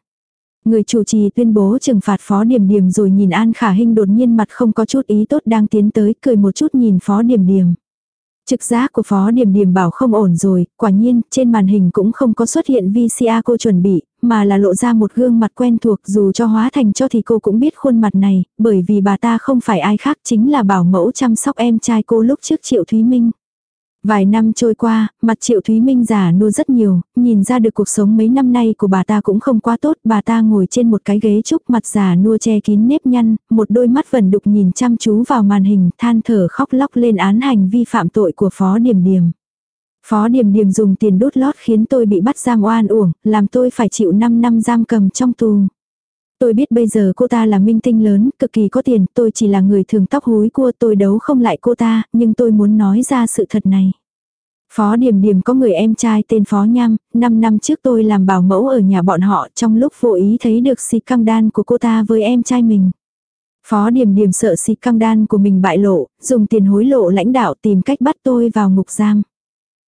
Người chủ trì tuyên bố trừng phạt Phó Điềm Điềm rồi nhìn An Khả Hinh đột nhiên mặt không có chút ý tốt đang tiến tới, cười một chút nhìn Phó Điềm Điềm. Trực giác của Phó điểm điểm bảo không ổn rồi, quả nhiên, trên màn hình cũng không có xuất hiện VCA cô chuẩn bị, mà là lộ ra một gương mặt quen thuộc dù cho hóa thành cho thì cô cũng biết khuôn mặt này, bởi vì bà ta không phải ai khác chính là bảo mẫu chăm sóc em trai cô lúc trước Triệu Thúy Minh. Vài năm trôi qua, mặt Triệu Thúy Minh già nua rất nhiều, nhìn ra được cuộc sống mấy năm nay của bà ta cũng không quá tốt, bà ta ngồi trên một cái ghế trúc mặt già nua che kín nếp nhăn, một đôi mắt vẩn đục nhìn chăm chú vào màn hình, than thở khóc lóc lên án hành vi phạm tội của Phó Điềm Điềm. Phó Điềm Điềm dùng tiền đốt lót khiến tôi bị bắt giam oan uổng, làm tôi phải chịu 5 năm giam cầm trong tù. Tôi biết bây giờ cô ta là minh tinh lớn, cực kỳ có tiền, tôi chỉ là người thường tóc húi cua tôi đấu không lại cô ta, nhưng tôi muốn nói ra sự thật này. Phó Điềm Điềm có người em trai tên Phó Nham, 5 năm trước tôi làm bảo mẫu ở nhà bọn họ trong lúc vô ý thấy được xịt căng đan của cô ta với em trai mình. Phó Điềm Điềm sợ xịt căng đan của mình bại lộ, dùng tiền hối lộ lãnh đạo tìm cách bắt tôi vào ngục giam.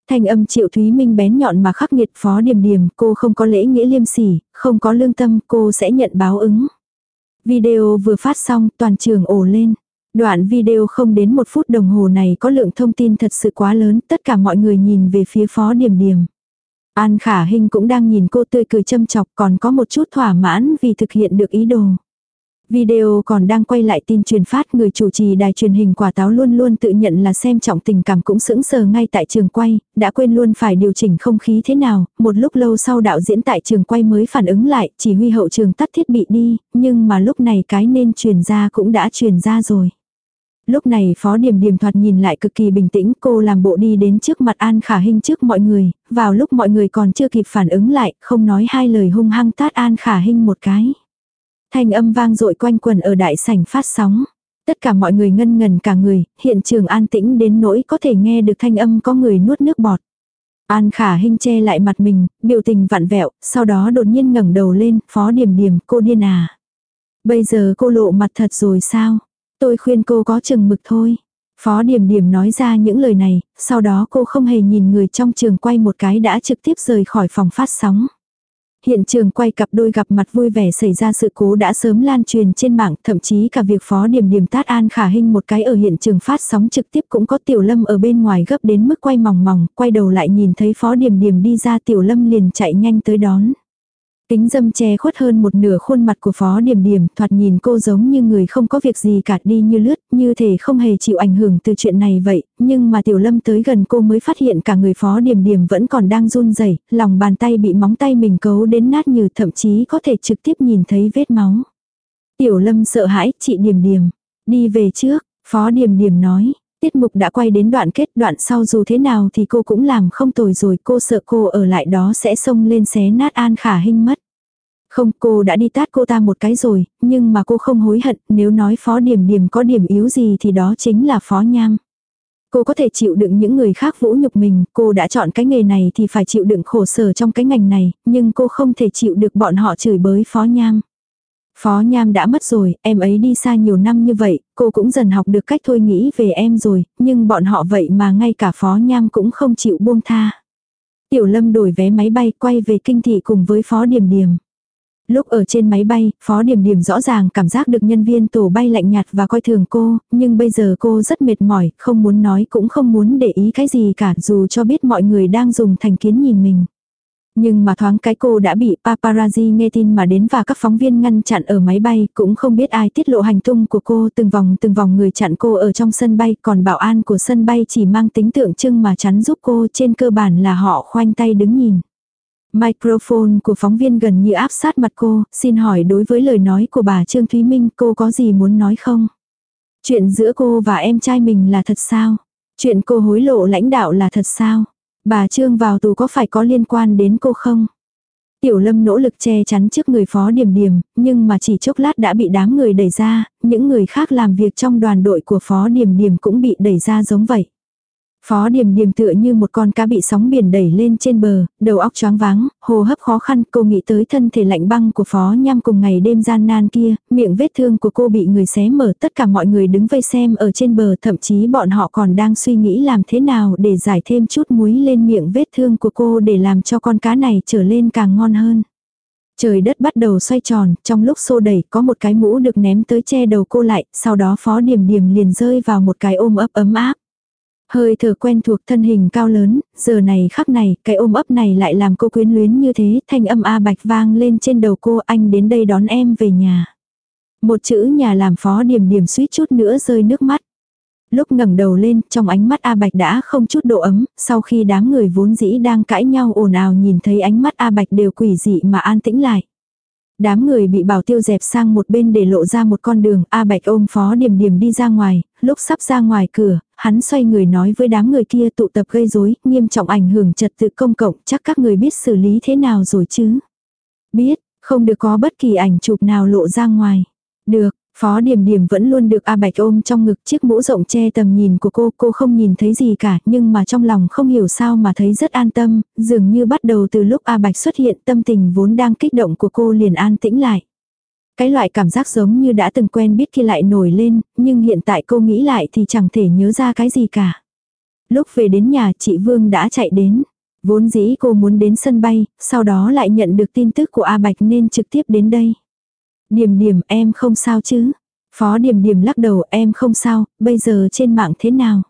Thanh âm triệu Thúy Minh bén nhọn mà khắc nghiệt phó điềm điềm, cô không có lễ nghĩa liêm sỉ, không có lương tâm, cô sẽ nhận báo ứng. Video vừa phát xong, toàn trường ồ lên. Đoạn video không đến một phút đồng hồ này có lượng thông tin thật sự quá lớn, tất cả mọi người nhìn về phía phó điềm điềm. An Khả Hinh cũng đang nhìn cô tươi cười châm chọc còn có một chút thỏa mãn vì thực hiện được ý đồ. Video còn đang quay lại tin truyền phát người chủ trì đài truyền hình quả táo luôn luôn tự nhận là xem trọng tình cảm cũng sững sờ ngay tại trường quay, đã quên luôn phải điều chỉnh không khí thế nào, một lúc lâu sau đạo diễn tại trường quay mới phản ứng lại, chỉ huy hậu trường tắt thiết bị đi, nhưng mà lúc này cái nên truyền ra cũng đã truyền ra rồi. Lúc này Phó Điềm Điềm thoạt nhìn lại cực kỳ bình tĩnh, cô làm bộ đi đến trước mặt An Khả Hinh trước mọi người, vào lúc mọi người còn chưa kịp phản ứng lại, không nói hai lời hung hăng tát An Khả Hinh một cái. Thanh âm vang dội quanh quần ở đại sảnh phát sóng. Tất cả mọi người ngân ngần cả người, hiện trường an tĩnh đến nỗi có thể nghe được thanh âm có người nuốt nước bọt. An khả hình che lại mặt mình, biểu tình vặn vẹo, sau đó đột nhiên ngẩng đầu lên, phó điểm điểm, cô điên à. Bây giờ cô lộ mặt thật rồi sao? Tôi khuyên cô có chừng mực thôi. Phó điểm điểm nói ra những lời này, sau đó cô không hề nhìn người trong trường quay một cái đã trực tiếp rời khỏi phòng phát sóng. Hiện trường quay cặp đôi gặp mặt vui vẻ xảy ra sự cố đã sớm lan truyền trên mạng, thậm chí cả việc phó điểm điểm tát an khả hình một cái ở hiện trường phát sóng trực tiếp cũng có tiểu lâm ở bên ngoài gấp đến mức quay mỏng mỏng, quay đầu lại nhìn thấy phó điểm điểm đi ra tiểu lâm liền chạy nhanh tới đón. Kính dâm che khuất hơn một nửa khuôn mặt của phó điểm điểm, thoạt nhìn cô giống như người không có việc gì cả đi như lướt, như thể không hề chịu ảnh hưởng từ chuyện này vậy, nhưng mà tiểu lâm tới gần cô mới phát hiện cả người phó điểm điểm vẫn còn đang run rẩy lòng bàn tay bị móng tay mình cấu đến nát như thậm chí có thể trực tiếp nhìn thấy vết máu. Tiểu lâm sợ hãi, chị điểm điểm, đi về trước, phó điểm điểm nói, Tiết mục đã quay đến đoạn kết đoạn sau dù thế nào thì cô cũng làm không tồi rồi cô sợ cô ở lại đó sẽ xông lên xé nát An Khả Hinh mất. Không cô đã đi tát cô ta một cái rồi, nhưng mà cô không hối hận nếu nói phó điểm điểm có điểm yếu gì thì đó chính là phó nham. Cô có thể chịu đựng những người khác vũ nhục mình, cô đã chọn cái nghề này thì phải chịu đựng khổ sở trong cái ngành này, nhưng cô không thể chịu được bọn họ chửi bới phó nham. Phó Nham đã mất rồi, em ấy đi xa nhiều năm như vậy, cô cũng dần học được cách thôi nghĩ về em rồi, nhưng bọn họ vậy mà ngay cả Phó Nham cũng không chịu buông tha. Tiểu Lâm đổi vé máy bay quay về kinh thị cùng với Phó Điềm Điềm. Lúc ở trên máy bay, Phó Điểm Điểm rõ ràng cảm giác được nhân viên tổ bay lạnh nhạt và coi thường cô, nhưng bây giờ cô rất mệt mỏi, không muốn nói cũng không muốn để ý cái gì cả dù cho biết mọi người đang dùng thành kiến nhìn mình. Nhưng mà thoáng cái cô đã bị paparazzi nghe tin mà đến và các phóng viên ngăn chặn ở máy bay, cũng không biết ai tiết lộ hành tung của cô, từng vòng từng vòng người chặn cô ở trong sân bay, còn bảo an của sân bay chỉ mang tính tượng trưng mà chắn giúp cô, trên cơ bản là họ khoanh tay đứng nhìn. Microphone của phóng viên gần như áp sát mặt cô, xin hỏi đối với lời nói của bà Trương Thúy Minh cô có gì muốn nói không? Chuyện giữa cô và em trai mình là thật sao? Chuyện cô hối lộ lãnh đạo là thật sao? Bà Trương vào tù có phải có liên quan đến cô không? Tiểu lâm nỗ lực che chắn trước người phó điểm điểm, nhưng mà chỉ chốc lát đã bị đám người đẩy ra, những người khác làm việc trong đoàn đội của phó điểm điểm cũng bị đẩy ra giống vậy. Phó Điềm Điềm tựa như một con cá bị sóng biển đẩy lên trên bờ, đầu óc choáng váng, hô hấp khó khăn, cô nghĩ tới thân thể lạnh băng của Phó Nham cùng ngày đêm gian nan kia, miệng vết thương của cô bị người xé mở, tất cả mọi người đứng vây xem ở trên bờ, thậm chí bọn họ còn đang suy nghĩ làm thế nào để giải thêm chút muối lên miệng vết thương của cô để làm cho con cá này trở lên càng ngon hơn. Trời đất bắt đầu xoay tròn, trong lúc xô đẩy có một cái mũ được ném tới che đầu cô lại, sau đó Phó Điềm Điềm liền rơi vào một cái ôm ấp ấm áp. Hơi thở quen thuộc thân hình cao lớn, giờ này khắc này, cái ôm ấp này lại làm cô quyến luyến như thế, thanh âm A Bạch vang lên trên đầu cô anh đến đây đón em về nhà. Một chữ nhà làm phó điểm điểm suýt chút nữa rơi nước mắt. Lúc ngẩng đầu lên, trong ánh mắt A Bạch đã không chút độ ấm, sau khi đám người vốn dĩ đang cãi nhau ồn ào nhìn thấy ánh mắt A Bạch đều quỷ dị mà an tĩnh lại. Đám người bị bảo tiêu dẹp sang một bên để lộ ra một con đường, A Bạch ôm phó điểm điểm đi ra ngoài, lúc sắp ra ngoài cửa, hắn xoay người nói với đám người kia tụ tập gây rối, nghiêm trọng ảnh hưởng trật tự công cộng, chắc các người biết xử lý thế nào rồi chứ. Biết, không được có bất kỳ ảnh chụp nào lộ ra ngoài. Được, Phó Điềm Điềm vẫn luôn được A Bạch ôm trong ngực chiếc mũ rộng che tầm nhìn của cô, cô không nhìn thấy gì cả, nhưng mà trong lòng không hiểu sao mà thấy rất an tâm, dường như bắt đầu từ lúc A Bạch xuất hiện tâm tình vốn đang kích động của cô liền an tĩnh lại. Cái loại cảm giác giống như đã từng quen biết khi lại nổi lên, nhưng hiện tại cô nghĩ lại thì chẳng thể nhớ ra cái gì cả. Lúc về đến nhà chị Vương đã chạy đến. Vốn dĩ cô muốn đến sân bay, sau đó lại nhận được tin tức của A Bạch nên trực tiếp đến đây. Điềm điềm em không sao chứ? Phó điềm điềm lắc đầu em không sao, bây giờ trên mạng thế nào?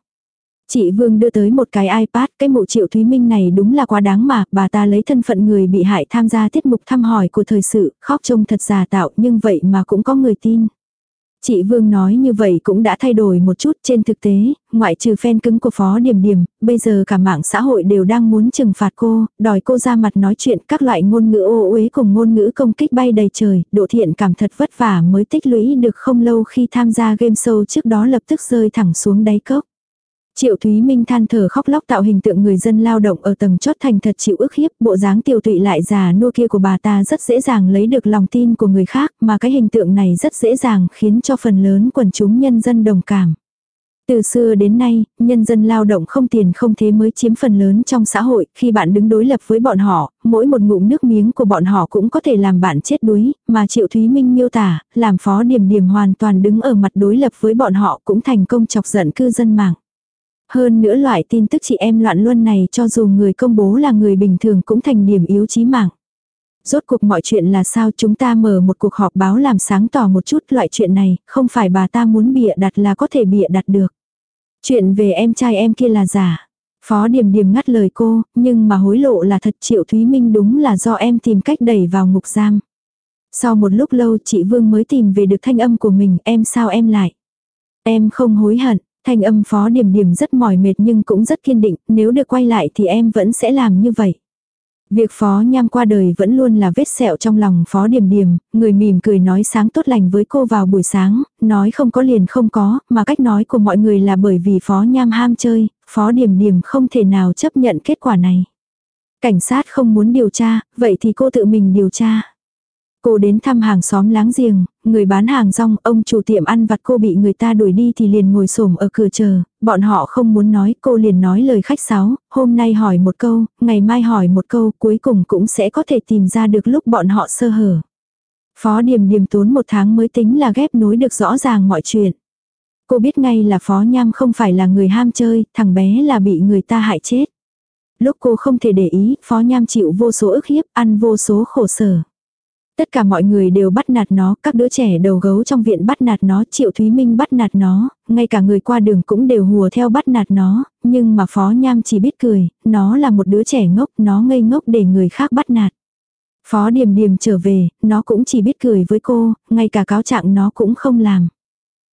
Chị Vương đưa tới một cái iPad, cái mụ triệu Thúy Minh này đúng là quá đáng mà, bà ta lấy thân phận người bị hại tham gia tiết mục thăm hỏi của thời sự, khóc trông thật giả tạo nhưng vậy mà cũng có người tin. Chị Vương nói như vậy cũng đã thay đổi một chút trên thực tế, ngoại trừ fan cứng của Phó Điềm Điềm, bây giờ cả mạng xã hội đều đang muốn trừng phạt cô, đòi cô ra mặt nói chuyện các loại ngôn ngữ ô uế cùng ngôn ngữ công kích bay đầy trời, độ thiện cảm thật vất vả mới tích lũy được không lâu khi tham gia game show trước đó lập tức rơi thẳng xuống đáy cốc. Triệu Thúy Minh than thở khóc lóc tạo hình tượng người dân lao động ở tầng chót thành thật chịu ức hiếp, bộ dáng tiêu tụy lại già nua kia của bà ta rất dễ dàng lấy được lòng tin của người khác, mà cái hình tượng này rất dễ dàng khiến cho phần lớn quần chúng nhân dân đồng cảm. Từ xưa đến nay, nhân dân lao động không tiền không thế mới chiếm phần lớn trong xã hội, khi bạn đứng đối lập với bọn họ, mỗi một ngụm nước miếng của bọn họ cũng có thể làm bạn chết đuối, mà Triệu Thúy Minh miêu tả, làm phó điểm điểm hoàn toàn đứng ở mặt đối lập với bọn họ cũng thành công chọc giận cư dân mạng. Hơn nữa loại tin tức chị em loạn luân này cho dù người công bố là người bình thường cũng thành điểm yếu chí mạng. Rốt cuộc mọi chuyện là sao chúng ta mở một cuộc họp báo làm sáng tỏ một chút loại chuyện này, không phải bà ta muốn bịa đặt là có thể bịa đặt được. Chuyện về em trai em kia là giả. Phó Điềm Điềm ngắt lời cô, nhưng mà hối lộ là thật Triệu Thúy Minh đúng là do em tìm cách đẩy vào ngục giam. Sau một lúc lâu chị Vương mới tìm về được thanh âm của mình, em sao em lại. Em không hối hận, Thanh âm phó điểm điểm rất mỏi mệt nhưng cũng rất kiên định, nếu được quay lại thì em vẫn sẽ làm như vậy. Việc phó nham qua đời vẫn luôn là vết sẹo trong lòng phó điểm điểm, người mỉm cười nói sáng tốt lành với cô vào buổi sáng, nói không có liền không có, mà cách nói của mọi người là bởi vì phó nham ham chơi, phó điểm điểm không thể nào chấp nhận kết quả này. Cảnh sát không muốn điều tra, vậy thì cô tự mình điều tra. Cô đến thăm hàng xóm láng giềng, người bán hàng rong, ông chủ tiệm ăn vặt cô bị người ta đuổi đi thì liền ngồi xổm ở cửa chờ, bọn họ không muốn nói, cô liền nói lời khách sáo, hôm nay hỏi một câu, ngày mai hỏi một câu, cuối cùng cũng sẽ có thể tìm ra được lúc bọn họ sơ hở. Phó Điềm Điềm tốn một tháng mới tính là ghép nối được rõ ràng mọi chuyện. Cô biết ngay là Phó Nham không phải là người ham chơi, thằng bé là bị người ta hại chết. Lúc cô không thể để ý, Phó Nham chịu vô số ức hiếp, ăn vô số khổ sở. Tất cả mọi người đều bắt nạt nó, các đứa trẻ đầu gấu trong viện bắt nạt nó, Triệu Thúy Minh bắt nạt nó, ngay cả người qua đường cũng đều hùa theo bắt nạt nó, nhưng mà Phó Nham chỉ biết cười, nó là một đứa trẻ ngốc, nó ngây ngốc để người khác bắt nạt. Phó Điềm Điềm trở về, nó cũng chỉ biết cười với cô, ngay cả cáo trạng nó cũng không làm.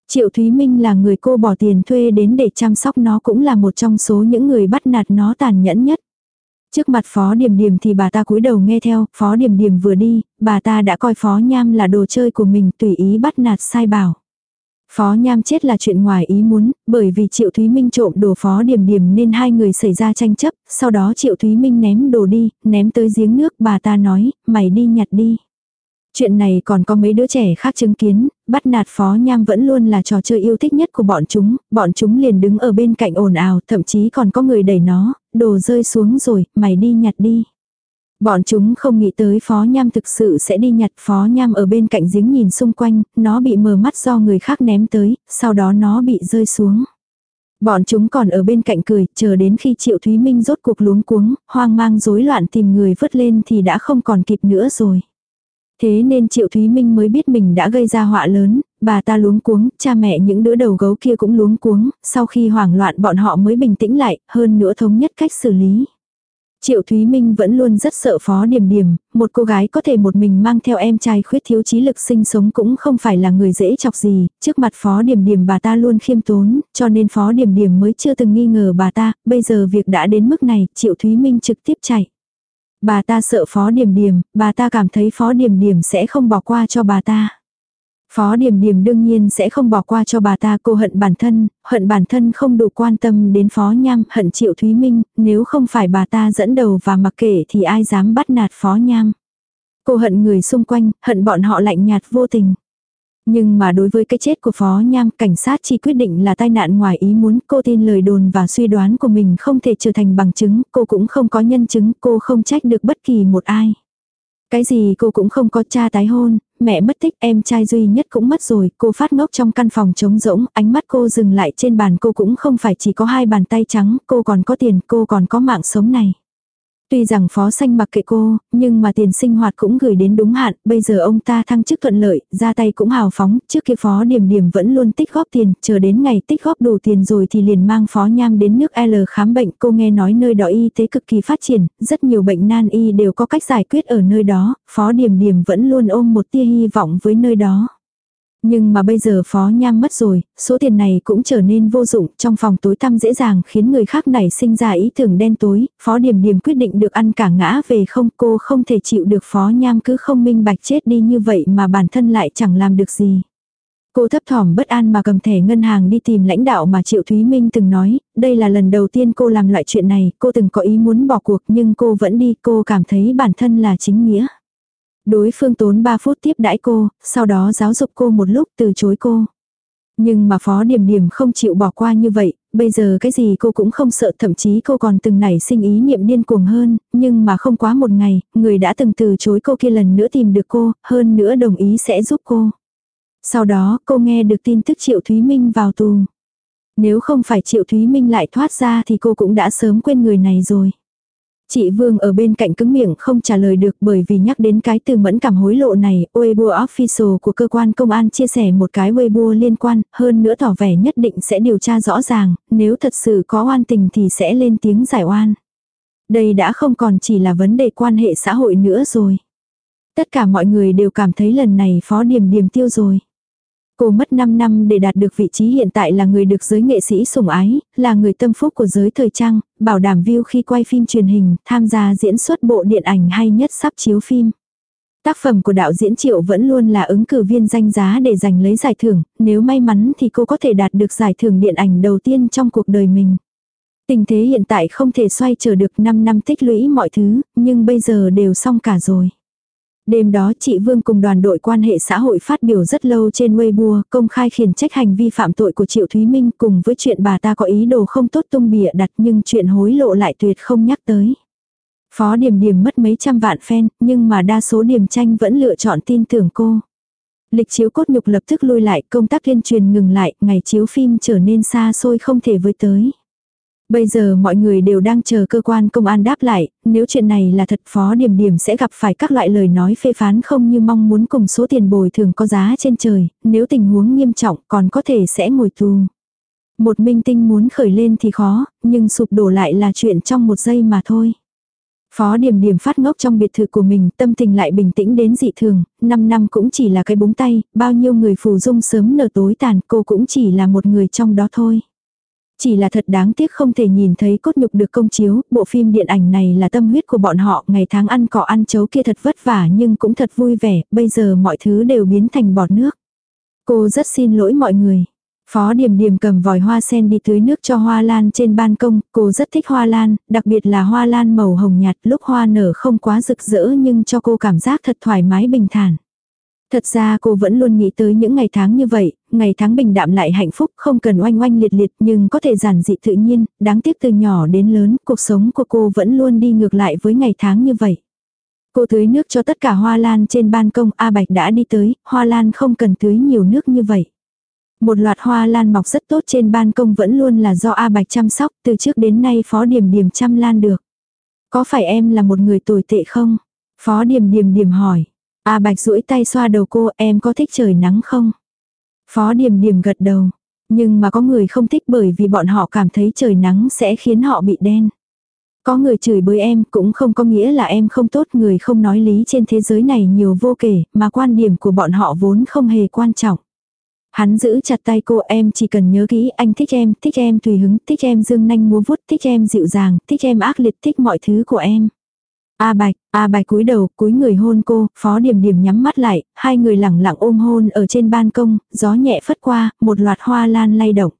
Triệu Thúy Minh là người cô bỏ tiền thuê đến để chăm sóc nó cũng là một trong số những người bắt nạt nó tàn nhẫn nhất. Trước mặt Phó Điềm Điềm thì bà ta cúi đầu nghe theo, Phó Điềm Điềm vừa đi, bà ta đã coi Phó Nham là đồ chơi của mình tùy ý bắt nạt sai bảo. Phó Nham chết là chuyện ngoài ý muốn, bởi vì Triệu Thúy Minh trộm đồ Phó Điềm Điềm nên hai người xảy ra tranh chấp, sau đó Triệu Thúy Minh ném đồ đi, ném tới giếng nước bà ta nói, mày đi nhặt đi. Chuyện này còn có mấy đứa trẻ khác chứng kiến, bắt nạt phó nham vẫn luôn là trò chơi yêu thích nhất của bọn chúng, bọn chúng liền đứng ở bên cạnh ồn ào, thậm chí còn có người đẩy nó, đồ rơi xuống rồi, mày đi nhặt đi. Bọn chúng không nghĩ tới phó nham thực sự sẽ đi nhặt phó nham ở bên cạnh giếng nhìn xung quanh, nó bị mờ mắt do người khác ném tới, sau đó nó bị rơi xuống. Bọn chúng còn ở bên cạnh cười, chờ đến khi Triệu Thúy Minh rốt cuộc luống cuống, hoang mang rối loạn tìm người vớt lên thì đã không còn kịp nữa rồi. Thế nên Triệu Thúy Minh mới biết mình đã gây ra họa lớn, bà ta luống cuống, cha mẹ những đứa đầu gấu kia cũng luống cuống, sau khi hoảng loạn bọn họ mới bình tĩnh lại, hơn nữa thống nhất cách xử lý. Triệu Thúy Minh vẫn luôn rất sợ Phó Điềm Điềm, một cô gái có thể một mình mang theo em trai khuyết thiếu trí lực sinh sống cũng không phải là người dễ chọc gì, trước mặt Phó Điềm Điềm bà ta luôn khiêm tốn, cho nên Phó Điềm Điềm mới chưa từng nghi ngờ bà ta, bây giờ việc đã đến mức này, Triệu Thúy Minh trực tiếp chạy. Bà ta sợ Phó Điềm Điềm, bà ta cảm thấy Phó Điềm Điềm sẽ không bỏ qua cho bà ta. Phó Điềm Điềm đương nhiên sẽ không bỏ qua cho bà ta cô hận bản thân, hận bản thân không đủ quan tâm đến Phó Nham, hận Triệu Thúy Minh, nếu không phải bà ta dẫn đầu và mặc kệ thì ai dám bắt nạt Phó Nham. Cô hận người xung quanh, hận bọn họ lạnh nhạt vô tình. Nhưng mà đối với cái chết của Phó Nham, cảnh sát chỉ quyết định là tai nạn ngoài ý muốn, cô tin lời đồn và suy đoán của mình không thể trở thành bằng chứng, cô cũng không có nhân chứng, cô không trách được bất kỳ một ai. Cái gì cô cũng không có cha tái hôn, mẹ mất tích, em trai duy nhất cũng mất rồi, cô phát ngốc trong căn phòng trống rỗng, ánh mắt cô dừng lại trên bàn cô cũng không phải chỉ có hai bàn tay trắng, cô còn có tiền, cô còn có mạng sống này. Tuy rằng phó xanh mặc kệ cô, nhưng mà tiền sinh hoạt cũng gửi đến đúng hạn, bây giờ ông ta thăng chức thuận lợi, ra tay cũng hào phóng, trước kia phó điểm điểm vẫn luôn tích góp tiền, chờ đến ngày tích góp đủ tiền rồi thì liền mang phó nham đến nước L khám bệnh, cô nghe nói nơi đó y tế cực kỳ phát triển, rất nhiều bệnh nan y đều có cách giải quyết ở nơi đó, phó điểm điểm vẫn luôn ôm một tia hy vọng với nơi đó. Nhưng mà bây giờ phó nham mất rồi, số tiền này cũng trở nên vô dụng, trong phòng tối tăm dễ dàng khiến người khác nảy sinh ra ý tưởng đen tối, phó điểm điểm quyết định được ăn cả ngã về không cô không thể chịu được phó nham cứ không minh bạch chết đi như vậy mà bản thân lại chẳng làm được gì. Cô thấp thỏm bất an mà cầm thẻ ngân hàng đi tìm lãnh đạo mà Triệu Thúy Minh từng nói, đây là lần đầu tiên cô làm loại chuyện này, cô từng có ý muốn bỏ cuộc nhưng cô vẫn đi, cô cảm thấy bản thân là chính nghĩa. Đối phương tốn 3 phút tiếp đãi cô, sau đó giáo dục cô một lúc từ chối cô. Nhưng mà Phó Điểm Điểm không chịu bỏ qua như vậy, bây giờ cái gì cô cũng không sợ thậm chí cô còn từng nảy sinh ý niệm điên cuồng hơn, nhưng mà không quá một ngày, người đã từng từ chối cô kia lần nữa tìm được cô, hơn nữa đồng ý sẽ giúp cô. Sau đó cô nghe được tin tức Triệu Thúy Minh vào tù. Nếu không phải Triệu Thúy Minh lại thoát ra thì cô cũng đã sớm quên người này rồi. Chị Vương ở bên cạnh cứng miệng không trả lời được bởi vì nhắc đến cái từ mẫn cảm hối lộ này, Weibo Official của cơ quan công an chia sẻ một cái Weibo liên quan, hơn nữa tỏ vẻ nhất định sẽ điều tra rõ ràng, nếu thật sự có oan tình thì sẽ lên tiếng giải oan. Đây đã không còn chỉ là vấn đề quan hệ xã hội nữa rồi. Tất cả mọi người đều cảm thấy lần này phó điểm điểm tiêu rồi. Cô mất 5 năm để đạt được vị trí hiện tại là người được giới nghệ sĩ sủng ái, là người tâm phúc của giới thời trang, bảo đảm view khi quay phim truyền hình, tham gia diễn xuất bộ điện ảnh hay nhất sắp chiếu phim. Tác phẩm của đạo diễn Triệu vẫn luôn là ứng cử viên danh giá để giành lấy giải thưởng, nếu may mắn thì cô có thể đạt được giải thưởng điện ảnh đầu tiên trong cuộc đời mình. Tình thế hiện tại không thể xoay trở được 5 năm tích lũy mọi thứ, nhưng bây giờ đều xong cả rồi. Đêm đó chị Vương cùng đoàn đội quan hệ xã hội phát biểu rất lâu trên Weibo, công khai khiển trách hành vi phạm tội của Triệu Thúy Minh cùng với chuyện bà ta có ý đồ không tốt tung bịa đặt nhưng chuyện hối lộ lại tuyệt không nhắc tới. Phó Điểm Điểm mất mấy trăm vạn fan, nhưng mà đa số điểm tranh vẫn lựa chọn tin tưởng cô. Lịch chiếu cốt nhục lập tức lui lại, công tác tuyên truyền ngừng lại, ngày chiếu phim trở nên xa xôi không thể với tới. Bây giờ mọi người đều đang chờ cơ quan công an đáp lại, nếu chuyện này là thật Phó Điểm Điểm sẽ gặp phải các loại lời nói phê phán không như mong muốn cùng số tiền bồi thường có giá trên trời, nếu tình huống nghiêm trọng còn có thể sẽ ngồi tù. Một minh tinh muốn khởi lên thì khó, nhưng sụp đổ lại là chuyện trong một giây mà thôi. Phó Điềm Điềm phát ngốc trong biệt thự của mình, tâm tình lại bình tĩnh đến dị thường, 5 năm cũng chỉ là cái búng tay, bao nhiêu người phù dung sớm nở tối tàn, cô cũng chỉ là một người trong đó thôi. Chỉ là thật đáng tiếc không thể nhìn thấy cốt nhục được công chiếu, bộ phim điện ảnh này là tâm huyết của bọn họ, ngày tháng ăn cỏ ăn chấu kia thật vất vả nhưng cũng thật vui vẻ, bây giờ mọi thứ đều biến thành bọt nước. Cô rất xin lỗi mọi người. Phó Điềm Điềm cầm vòi hoa sen đi tưới nước cho hoa lan trên ban công, cô rất thích hoa lan, đặc biệt là hoa lan màu hồng nhạt lúc hoa nở không quá rực rỡ nhưng cho cô cảm giác thật thoải mái bình thản. Thật ra cô vẫn luôn nghĩ tới những ngày tháng như vậy, ngày tháng bình đạm lại hạnh phúc không cần oanh oanh liệt liệt nhưng có thể giản dị tự nhiên, đáng tiếc từ nhỏ đến lớn cuộc sống của cô vẫn luôn đi ngược lại với ngày tháng như vậy. Cô tưới nước cho tất cả hoa lan trên ban công A Bạch đã đi tới, hoa lan không cần tưới nhiều nước như vậy. Một loạt hoa lan mọc rất tốt trên ban công vẫn luôn là do A Bạch chăm sóc, từ trước đến nay Phó Điềm Điềm chăm lan được. Có phải em là một người tồi tệ không? Phó Điềm Điềm Điềm hỏi. A Bạch duỗi tay xoa đầu cô, em có thích trời nắng không? Phó Điềm Điềm gật đầu. Nhưng mà có người không thích bởi vì bọn họ cảm thấy trời nắng sẽ khiến họ bị đen. Có người chửi bới em cũng không có nghĩa là em không tốt người không nói lý trên thế giới này nhiều vô kể, mà quan điểm của bọn họ vốn không hề quan trọng. Hắn giữ chặt tay cô em chỉ cần nhớ kỹ anh thích em, thích em tùy hứng, thích em dương nanh múa vút, thích em dịu dàng, thích em ác liệt, thích mọi thứ của em. A Bạch, A Bạch cúi đầu, cúi người hôn cô, Phó Điềm Điềm nhắm mắt lại, hai người lẳng lặng ôm hôn ở trên ban công, gió nhẹ phất qua, một loạt hoa lan lay động.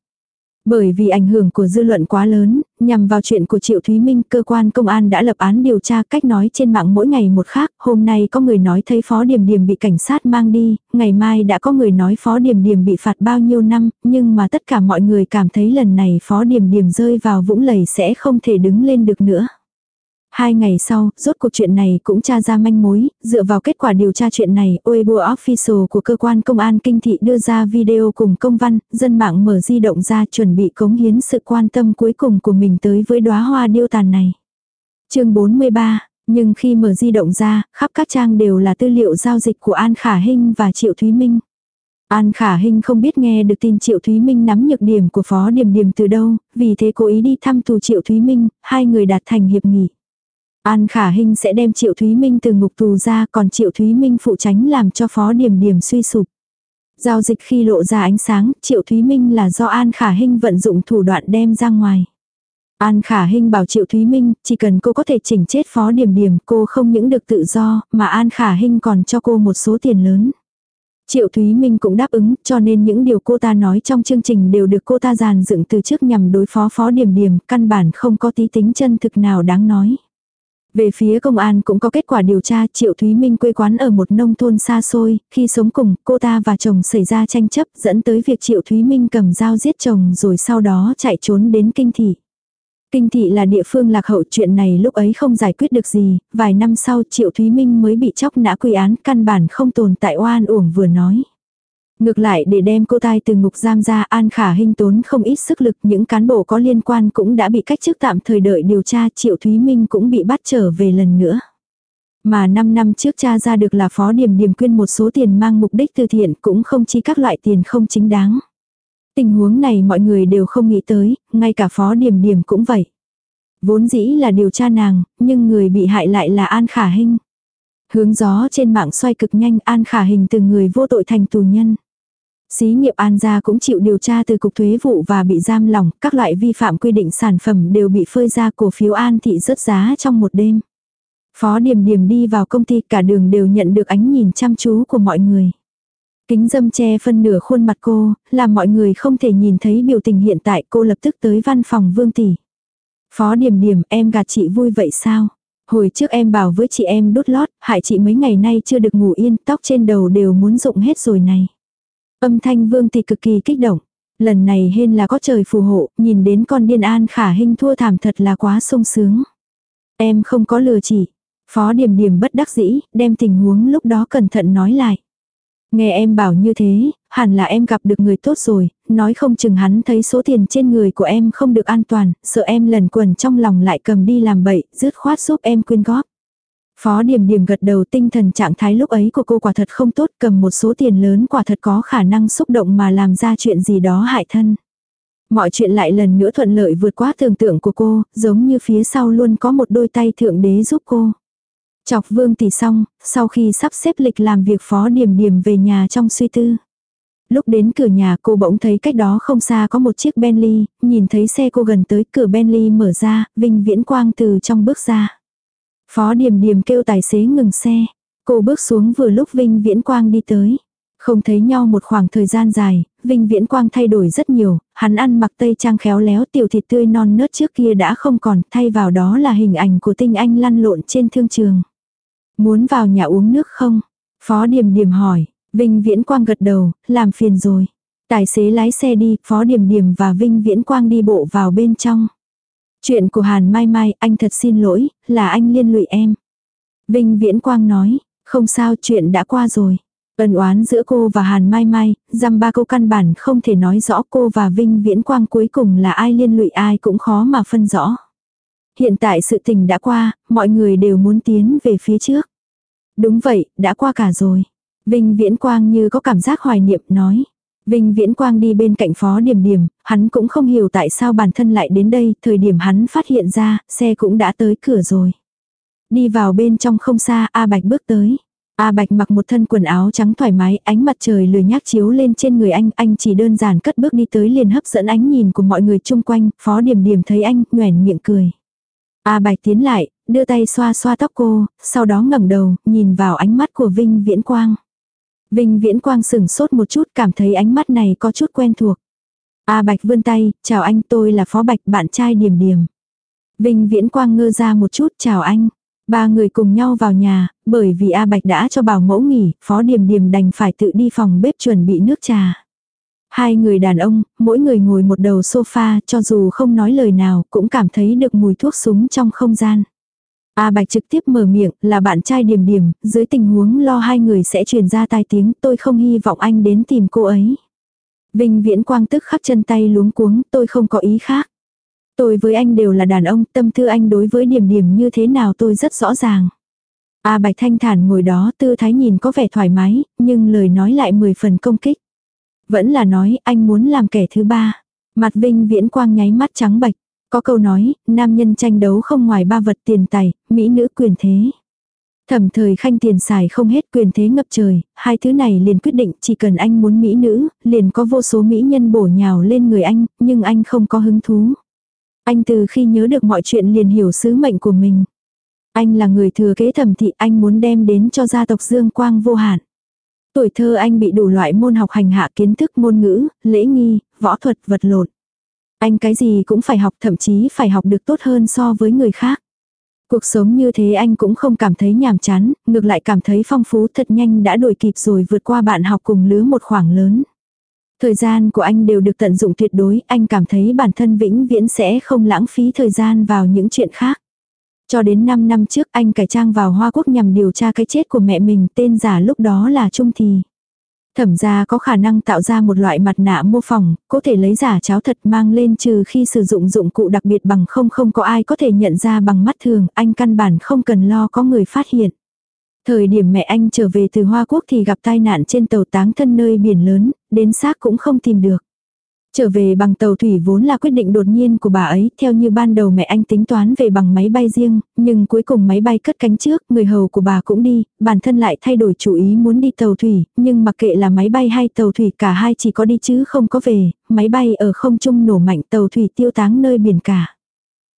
Bởi vì ảnh hưởng của dư luận quá lớn, nhằm vào chuyện của Triệu Thúy Minh, cơ quan công an đã lập án điều tra cách nói trên mạng mỗi ngày một khác. Hôm nay có người nói thấy Phó Điềm Điềm bị cảnh sát mang đi, ngày mai đã có người nói Phó Điềm Điềm bị phạt bao nhiêu năm, nhưng mà tất cả mọi người cảm thấy lần này Phó Điềm Điềm rơi vào vũng lầy sẽ không thể đứng lên được nữa. Hai ngày sau, rốt cuộc chuyện này cũng tra ra manh mối, dựa vào kết quả điều tra chuyện này, Weibo Official của cơ quan công an kinh thị đưa ra video cùng công văn, dân mạng mở di động ra chuẩn bị cống hiến sự quan tâm cuối cùng của mình tới với đóa hoa điêu tàn này. chương 43, nhưng khi mở di động ra, khắp các trang đều là tư liệu giao dịch của An Khả Hinh và Triệu Thúy Minh. An Khả Hinh không biết nghe được tin Triệu Thúy Minh nắm nhược điểm của Phó Điềm Điềm từ đâu, vì thế cố ý đi thăm tù Triệu Thúy Minh, hai người đạt thành hiệp nghị. An Khả Hinh sẽ đem Triệu Thúy Minh từ ngục tù ra còn Triệu Thúy Minh phụ tránh làm cho Phó Điểm Điểm suy sụp. Giao dịch khi lộ ra ánh sáng, Triệu Thúy Minh là do An Khả Hinh vận dụng thủ đoạn đem ra ngoài. An Khả Hinh bảo Triệu Thúy Minh, chỉ cần cô có thể chỉnh chết Phó Điểm Điểm, cô không những được tự do, mà An Khả Hinh còn cho cô một số tiền lớn. Triệu Thúy Minh cũng đáp ứng, cho nên những điều cô ta nói trong chương trình đều được cô ta dàn dựng từ trước nhằm đối phó Phó Điểm Điểm, căn bản không có tí tính chân thực nào đáng nói. Về phía công an cũng có kết quả điều tra Triệu Thúy Minh quê quán ở một nông thôn xa xôi, khi sống cùng, cô ta và chồng xảy ra tranh chấp dẫn tới việc Triệu Thúy Minh cầm dao giết chồng rồi sau đó chạy trốn đến Kinh Thị. Kinh Thị là địa phương lạc hậu chuyện này lúc ấy không giải quyết được gì, vài năm sau Triệu Thúy Minh mới bị chóc nã quy án căn bản không tồn tại oan uổng vừa nói. Ngược lại để đem cô tai từ ngục giam ra An Khả Hinh tốn không ít sức lực những cán bộ có liên quan cũng đã bị cách chức tạm thời đợi điều tra Triệu Thúy Minh cũng bị bắt trở về lần nữa. Mà 5 năm trước cha ra được là phó điểm điểm quyên một số tiền mang mục đích từ thiện cũng không chi các loại tiền không chính đáng. Tình huống này mọi người đều không nghĩ tới, ngay cả phó điểm điểm cũng vậy. Vốn dĩ là điều tra nàng, nhưng người bị hại lại là An Khả Hinh. Hướng gió trên mạng xoay cực nhanh An Khả Hình từ người vô tội thành tù nhân. Xí nghiệp An gia cũng chịu điều tra từ cục thuế vụ và bị giam lỏng, các loại vi phạm quy định sản phẩm đều bị phơi ra cổ phiếu An thị rớt giá trong một đêm. Phó Điềm Điềm đi vào công ty cả đường đều nhận được ánh nhìn chăm chú của mọi người. Kính dâm che phân nửa khuôn mặt cô, làm mọi người không thể nhìn thấy biểu tình hiện tại cô lập tức tới văn phòng Vương Tỷ. Phó Điềm Điềm em gạt chị vui vậy sao? Hồi trước em bảo với chị em đốt lót, hại chị mấy ngày nay chưa được ngủ yên, tóc trên đầu đều muốn rụng hết rồi này. Âm thanh vương thì cực kỳ kích động. Lần này hên là có trời phù hộ, nhìn đến con điên an khả hình thua thảm thật là quá sung sướng. Em không có lừa chỉ, Phó điểm điểm bất đắc dĩ, đem tình huống lúc đó cẩn thận nói lại. Nghe em bảo như thế, hẳn là em gặp được người tốt rồi, nói không chừng hắn thấy số tiền trên người của em không được an toàn, sợ em lần quần trong lòng lại cầm đi làm bậy, dứt khoát giúp em quyên góp. Phó điểm điểm gật đầu tinh thần trạng thái lúc ấy của cô quả thật không tốt cầm một số tiền lớn quả thật có khả năng xúc động mà làm ra chuyện gì đó hại thân. Mọi chuyện lại lần nữa thuận lợi vượt quá tưởng tượng của cô, giống như phía sau luôn có một đôi tay thượng đế giúp cô. Chọc vương tỷ xong, sau khi sắp xếp lịch làm việc phó điểm điểm về nhà trong suy tư. Lúc đến cửa nhà cô bỗng thấy cách đó không xa có một chiếc Bentley, nhìn thấy xe cô gần tới cửa Bentley mở ra, Vinh Viễn Quang từ trong bước ra. Phó điểm điểm kêu tài xế ngừng xe. Cô bước xuống vừa lúc Vinh Viễn Quang đi tới. Không thấy nhau một khoảng thời gian dài, Vinh Viễn Quang thay đổi rất nhiều, hắn ăn mặc tây trang khéo léo tiểu thịt tươi non nớt trước kia đã không còn, thay vào đó là hình ảnh của tinh anh lăn lộn trên thương trường. Muốn vào nhà uống nước không? Phó Điềm Điềm hỏi, Vinh Viễn Quang gật đầu, làm phiền rồi. Tài xế lái xe đi, Phó Điềm Điềm và Vinh Viễn Quang đi bộ vào bên trong. Chuyện của Hàn Mai Mai, anh thật xin lỗi, là anh liên lụy em. Vinh Viễn Quang nói, không sao chuyện đã qua rồi. Ân oán giữa cô và Hàn Mai Mai, dăm ba câu căn bản không thể nói rõ cô và Vinh Viễn Quang cuối cùng là ai liên lụy ai cũng khó mà phân rõ. Hiện tại sự tình đã qua, mọi người đều muốn tiến về phía trước. Đúng vậy, đã qua cả rồi. Vinh Viễn Quang như có cảm giác hoài niệm nói. Vinh Viễn Quang đi bên cạnh phó điểm điểm, hắn cũng không hiểu tại sao bản thân lại đến đây, thời điểm hắn phát hiện ra, xe cũng đã tới cửa rồi. Đi vào bên trong không xa, A Bạch bước tới. A Bạch mặc một thân quần áo trắng thoải mái, ánh mặt trời lười nhác chiếu lên trên người anh, anh chỉ đơn giản cất bước đi tới liền hấp dẫn ánh nhìn của mọi người chung quanh, phó điểm điểm thấy anh, nhoẻn miệng cười. A Bạch tiến lại, đưa tay xoa xoa tóc cô, sau đó ngẩng đầu, nhìn vào ánh mắt của Vinh Viễn Quang. Vinh Viễn Quang sửng sốt một chút cảm thấy ánh mắt này có chút quen thuộc. A Bạch vươn tay, chào anh tôi là Phó Bạch bạn trai Điềm Điềm. Vinh Viễn Quang ngơ ra một chút chào anh. Ba người cùng nhau vào nhà, bởi vì A Bạch đã cho bảo mẫu nghỉ, Phó Điềm Điềm đành phải tự đi phòng bếp chuẩn bị nước trà. Hai người đàn ông, mỗi người ngồi một đầu sofa, cho dù không nói lời nào, cũng cảm thấy được mùi thuốc súng trong không gian. A Bạch trực tiếp mở miệng, là bạn trai điểm điểm, dưới tình huống lo hai người sẽ truyền ra tai tiếng, tôi không hy vọng anh đến tìm cô ấy. Vinh Viễn Quang tức khắc chân tay luống cuống, tôi không có ý khác. Tôi với anh đều là đàn ông, tâm tư anh đối với điểm điểm như thế nào tôi rất rõ ràng. A Bạch thanh thản ngồi đó tư thái nhìn có vẻ thoải mái, nhưng lời nói lại mười phần công kích. Vẫn là nói anh muốn làm kẻ thứ ba. Mặt Vinh Viễn Quang nháy mắt trắng bạch. Có câu nói, nam nhân tranh đấu không ngoài ba vật tiền tài, mỹ nữ quyền thế. Thẩm thời khanh tiền xài không hết quyền thế ngập trời, hai thứ này liền quyết định chỉ cần anh muốn mỹ nữ, liền có vô số mỹ nhân bổ nhào lên người anh, nhưng anh không có hứng thú. Anh từ khi nhớ được mọi chuyện liền hiểu sứ mệnh của mình. Anh là người thừa kế thẩm thị anh muốn đem đến cho gia tộc Dương Quang vô hạn. Tuổi thơ anh bị đủ loại môn học hành hạ kiến thức môn ngữ, lễ nghi, võ thuật vật lộn. Anh cái gì cũng phải học thậm chí phải học được tốt hơn so với người khác. Cuộc sống như thế anh cũng không cảm thấy nhàm chán, ngược lại cảm thấy phong phú thật nhanh đã đuổi kịp rồi vượt qua bạn học cùng lứa một khoảng lớn. Thời gian của anh đều được tận dụng tuyệt đối, anh cảm thấy bản thân vĩnh viễn sẽ không lãng phí thời gian vào những chuyện khác. Cho đến 5 năm trước anh cải trang vào Hoa Quốc nhằm điều tra cái chết của mẹ mình tên giả lúc đó là Trung Thì. Thẩm gia có khả năng tạo ra một loại mặt nạ mô phỏng, có thể lấy giả cháo thật mang lên trừ khi sử dụng dụng cụ đặc biệt bằng không không có ai có thể nhận ra bằng mắt thường, anh căn bản không cần lo có người phát hiện. Thời điểm mẹ anh trở về từ Hoa Quốc thì gặp tai nạn trên tàu táng thân nơi biển lớn, đến xác cũng không tìm được. Trở về bằng tàu thủy vốn là quyết định đột nhiên của bà ấy, theo như ban đầu mẹ anh tính toán về bằng máy bay riêng, nhưng cuối cùng máy bay cất cánh trước, người hầu của bà cũng đi, bản thân lại thay đổi chủ ý muốn đi tàu thủy, nhưng mặc kệ là máy bay hay tàu thủy cả hai chỉ có đi chứ không có về, máy bay ở không trung nổ mạnh tàu thủy tiêu táng nơi biển cả.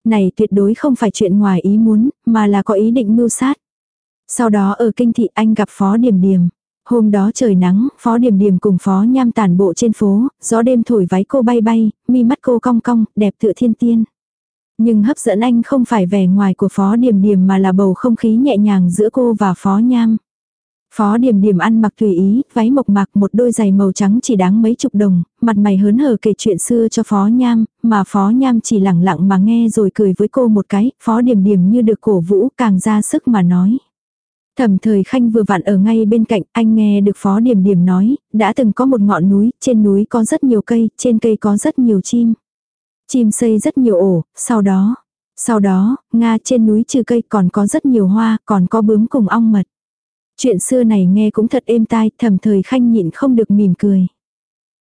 Này tuyệt đối không phải chuyện ngoài ý muốn, mà là có ý định mưu sát. Sau đó ở kinh thị anh gặp Phó Điểm Điểm. Hôm đó trời nắng, Phó Điềm Điềm cùng Phó Nham tản bộ trên phố, gió đêm thổi váy cô bay bay, mi mắt cô cong cong, đẹp tựa thiên tiên. Nhưng hấp dẫn anh không phải vẻ ngoài của Phó Điềm Điềm mà là bầu không khí nhẹ nhàng giữa cô và Phó Nham. Phó Điềm Điềm ăn mặc tùy ý, váy mộc mạc một đôi giày màu trắng chỉ đáng mấy chục đồng, mặt mày hớn hở kể chuyện xưa cho Phó Nham, mà Phó Nham chỉ lẳng lặng mà nghe rồi cười với cô một cái, Phó Điềm Điềm như được cổ vũ càng ra sức mà nói. Thẩm thời khanh vừa vặn ở ngay bên cạnh, anh nghe được phó điểm điểm nói, đã từng có một ngọn núi, trên núi có rất nhiều cây, trên cây có rất nhiều chim. Chim xây rất nhiều ổ, sau đó, sau đó, Nga trên núi trừ cây còn có rất nhiều hoa, còn có bướm cùng ong mật. Chuyện xưa này nghe cũng thật êm tai, thẩm thời khanh nhịn không được mỉm cười.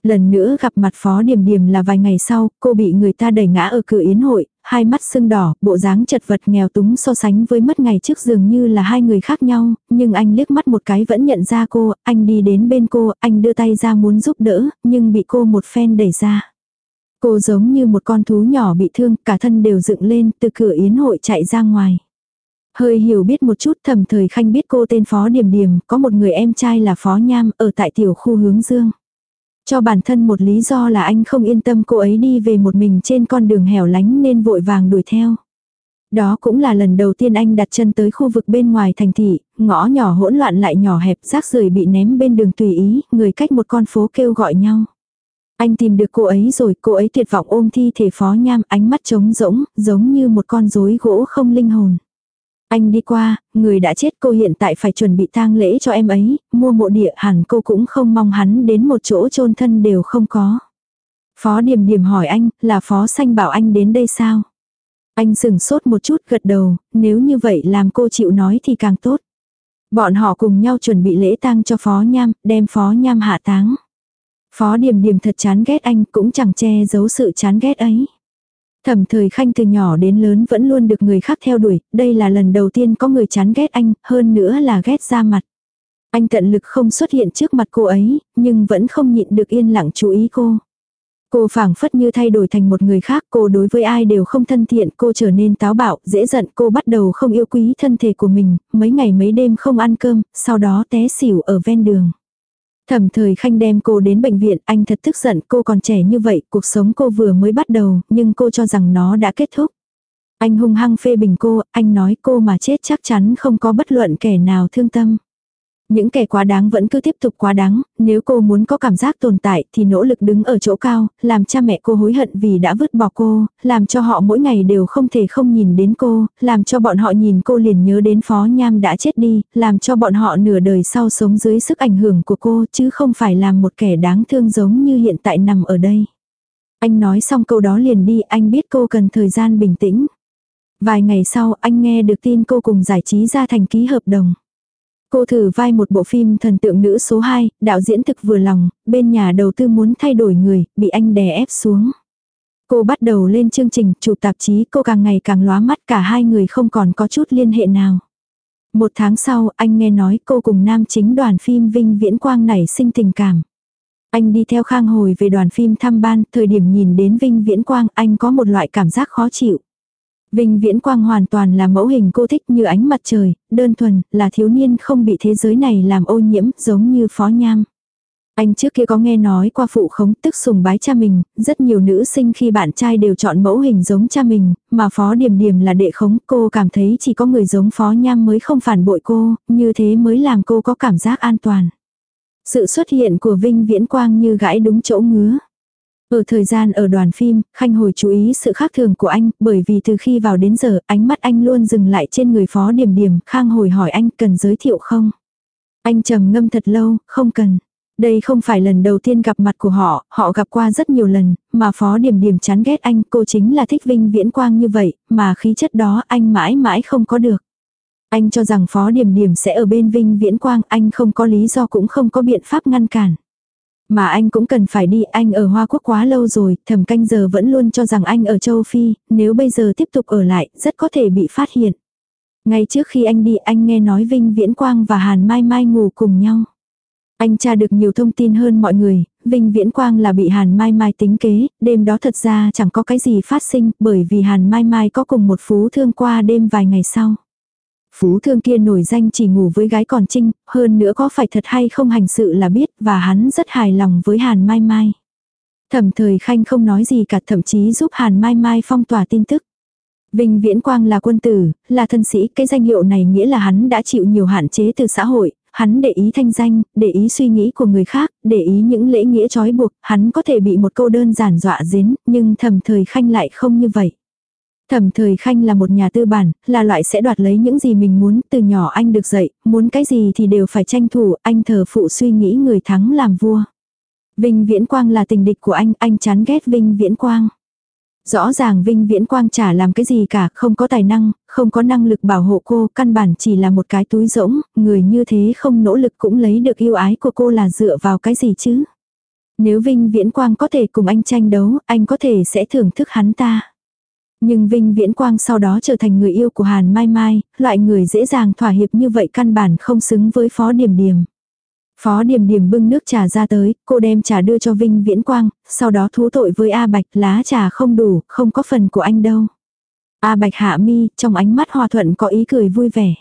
Lần nữa gặp mặt Phó điểm điểm là vài ngày sau, cô bị người ta đẩy ngã ở cửa yến hội, hai mắt sưng đỏ, bộ dáng chật vật nghèo túng so sánh với mất ngày trước dường như là hai người khác nhau, nhưng anh liếc mắt một cái vẫn nhận ra cô, anh đi đến bên cô, anh đưa tay ra muốn giúp đỡ, nhưng bị cô một phen đẩy ra. Cô giống như một con thú nhỏ bị thương, cả thân đều dựng lên, từ cửa yến hội chạy ra ngoài. Hơi hiểu biết một chút thầm thời khanh biết cô tên Phó Điềm Điềm, có một người em trai là Phó Nham ở tại tiểu khu hướng dương. Cho bản thân một lý do là anh không yên tâm cô ấy đi về một mình trên con đường hẻo lánh nên vội vàng đuổi theo. Đó cũng là lần đầu tiên anh đặt chân tới khu vực bên ngoài thành thị, ngõ nhỏ hỗn loạn lại nhỏ hẹp, rác rưởi bị ném bên đường tùy ý, người cách một con phố kêu gọi nhau. Anh tìm được cô ấy rồi, cô ấy tuyệt vọng ôm thi thể phó nham, ánh mắt trống rỗng, giống như một con rối gỗ không linh hồn. Anh đi qua, người đã chết cô hiện tại phải chuẩn bị tang lễ cho em ấy, mua mộ địa hẳn cô cũng không mong hắn đến một chỗ chôn thân đều không có. Phó Điềm Điềm hỏi anh, là Phó Xanh bảo anh đến đây sao? Anh sừng sốt một chút gật đầu, nếu như vậy làm cô chịu nói thì càng tốt. Bọn họ cùng nhau chuẩn bị lễ tang cho Phó Nham, đem Phó Nham hạ táng. Phó Điềm Điềm thật chán ghét anh cũng chẳng che giấu sự chán ghét ấy. Thẩm thời khanh từ nhỏ đến lớn vẫn luôn được người khác theo đuổi, đây là lần đầu tiên có người chán ghét anh, hơn nữa là ghét ra mặt. Anh tận lực không xuất hiện trước mặt cô ấy, nhưng vẫn không nhịn được yên lặng chú ý cô. Cô phảng phất như thay đổi thành một người khác, cô đối với ai đều không thân thiện, cô trở nên táo bạo, dễ giận, cô bắt đầu không yêu quý thân thể của mình, mấy ngày mấy đêm không ăn cơm, sau đó té xỉu ở ven đường. Thẩm thời khanh đem cô đến bệnh viện, anh thật tức giận, cô còn trẻ như vậy, cuộc sống cô vừa mới bắt đầu, nhưng cô cho rằng nó đã kết thúc. Anh hung hăng phê bình cô, anh nói cô mà chết chắc chắn không có bất luận kẻ nào thương tâm. Những kẻ quá đáng vẫn cứ tiếp tục quá đáng, nếu cô muốn có cảm giác tồn tại thì nỗ lực đứng ở chỗ cao, làm cha mẹ cô hối hận vì đã vứt bỏ cô, làm cho họ mỗi ngày đều không thể không nhìn đến cô, làm cho bọn họ nhìn cô liền nhớ đến phó nham đã chết đi, làm cho bọn họ nửa đời sau sống dưới sức ảnh hưởng của cô chứ không phải làm một kẻ đáng thương giống như hiện tại nằm ở đây. Anh nói xong câu đó liền đi, anh biết cô cần thời gian bình tĩnh. Vài ngày sau anh nghe được tin cô cùng giải trí ra thành ký hợp đồng. Cô thử vai một bộ phim thần tượng nữ số 2, đạo diễn thực vừa lòng, bên nhà đầu tư muốn thay đổi người, bị anh đè ép xuống. Cô bắt đầu lên chương trình, chụp tạp chí, cô càng ngày càng lóa mắt cả hai người không còn có chút liên hệ nào. Một tháng sau, anh nghe nói cô cùng nam chính đoàn phim Vinh Viễn Quang nảy sinh tình cảm. Anh đi theo Khang Hồi về đoàn phim thăm ban, thời điểm nhìn đến Vinh Viễn Quang, anh có một loại cảm giác khó chịu. Vinh Viễn Quang hoàn toàn là mẫu hình cô thích như ánh mặt trời, đơn thuần, là thiếu niên không bị thế giới này làm ô nhiễm, giống như phó nham. Anh trước kia có nghe nói qua phụ khống tức sùng bái cha mình, rất nhiều nữ sinh khi bạn trai đều chọn mẫu hình giống cha mình, mà phó điểm điểm là đệ khống, cô cảm thấy chỉ có người giống phó nham mới không phản bội cô, như thế mới làm cô có cảm giác an toàn. Sự xuất hiện của Vinh Viễn Quang như gãi đúng chỗ ngứa. Ở thời gian ở đoàn phim, Khanh hồi chú ý sự khác thường của anh, bởi vì từ khi vào đến giờ, ánh mắt anh luôn dừng lại trên người phó điểm điểm, Khang hồi hỏi anh cần giới thiệu không? Anh trầm ngâm thật lâu, không cần. Đây không phải lần đầu tiên gặp mặt của họ, họ gặp qua rất nhiều lần, mà phó điểm điểm chán ghét anh, cô chính là thích vinh viễn quang như vậy, mà khí chất đó anh mãi mãi không có được. Anh cho rằng phó điểm điểm sẽ ở bên vinh viễn quang, anh không có lý do cũng không có biện pháp ngăn cản. Mà anh cũng cần phải đi, anh ở Hoa Quốc quá lâu rồi, thẩm canh giờ vẫn luôn cho rằng anh ở châu Phi, nếu bây giờ tiếp tục ở lại, rất có thể bị phát hiện. Ngay trước khi anh đi anh nghe nói Vinh Viễn Quang và Hàn Mai Mai ngủ cùng nhau. Anh tra được nhiều thông tin hơn mọi người, Vinh Viễn Quang là bị Hàn Mai Mai tính kế, đêm đó thật ra chẳng có cái gì phát sinh bởi vì Hàn Mai Mai có cùng một phú thương qua đêm vài ngày sau. Phú thương kia nổi danh chỉ ngủ với gái còn trinh, hơn nữa có phải thật hay không hành sự là biết và hắn rất hài lòng với Hàn Mai Mai. Thẩm thời khanh không nói gì cả thậm chí giúp Hàn Mai Mai phong tỏa tin tức. Vinh Viễn Quang là quân tử, là thân sĩ, cái danh hiệu này nghĩa là hắn đã chịu nhiều hạn chế từ xã hội, hắn để ý thanh danh, để ý suy nghĩ của người khác, để ý những lễ nghĩa trói buộc, hắn có thể bị một câu đơn giản dọa dến, nhưng thầm thời khanh lại không như vậy. Thẩm thời khanh là một nhà tư bản, là loại sẽ đoạt lấy những gì mình muốn, từ nhỏ anh được dạy, muốn cái gì thì đều phải tranh thủ, anh thờ phụ suy nghĩ người thắng làm vua. Vinh Viễn Quang là tình địch của anh, anh chán ghét Vinh Viễn Quang. Rõ ràng Vinh Viễn Quang chả làm cái gì cả, không có tài năng, không có năng lực bảo hộ cô, căn bản chỉ là một cái túi rỗng, người như thế không nỗ lực cũng lấy được yêu ái của cô là dựa vào cái gì chứ. Nếu Vinh Viễn Quang có thể cùng anh tranh đấu, anh có thể sẽ thưởng thức hắn ta. Nhưng Vinh Viễn Quang sau đó trở thành người yêu của Hàn Mai Mai, loại người dễ dàng thỏa hiệp như vậy căn bản không xứng với Phó Điểm Điểm. Phó Điểm Điểm bưng nước trà ra tới, cô đem trà đưa cho Vinh Viễn Quang, sau đó thú tội với A Bạch lá trà không đủ, không có phần của anh đâu. A Bạch hạ mi, trong ánh mắt hòa thuận có ý cười vui vẻ.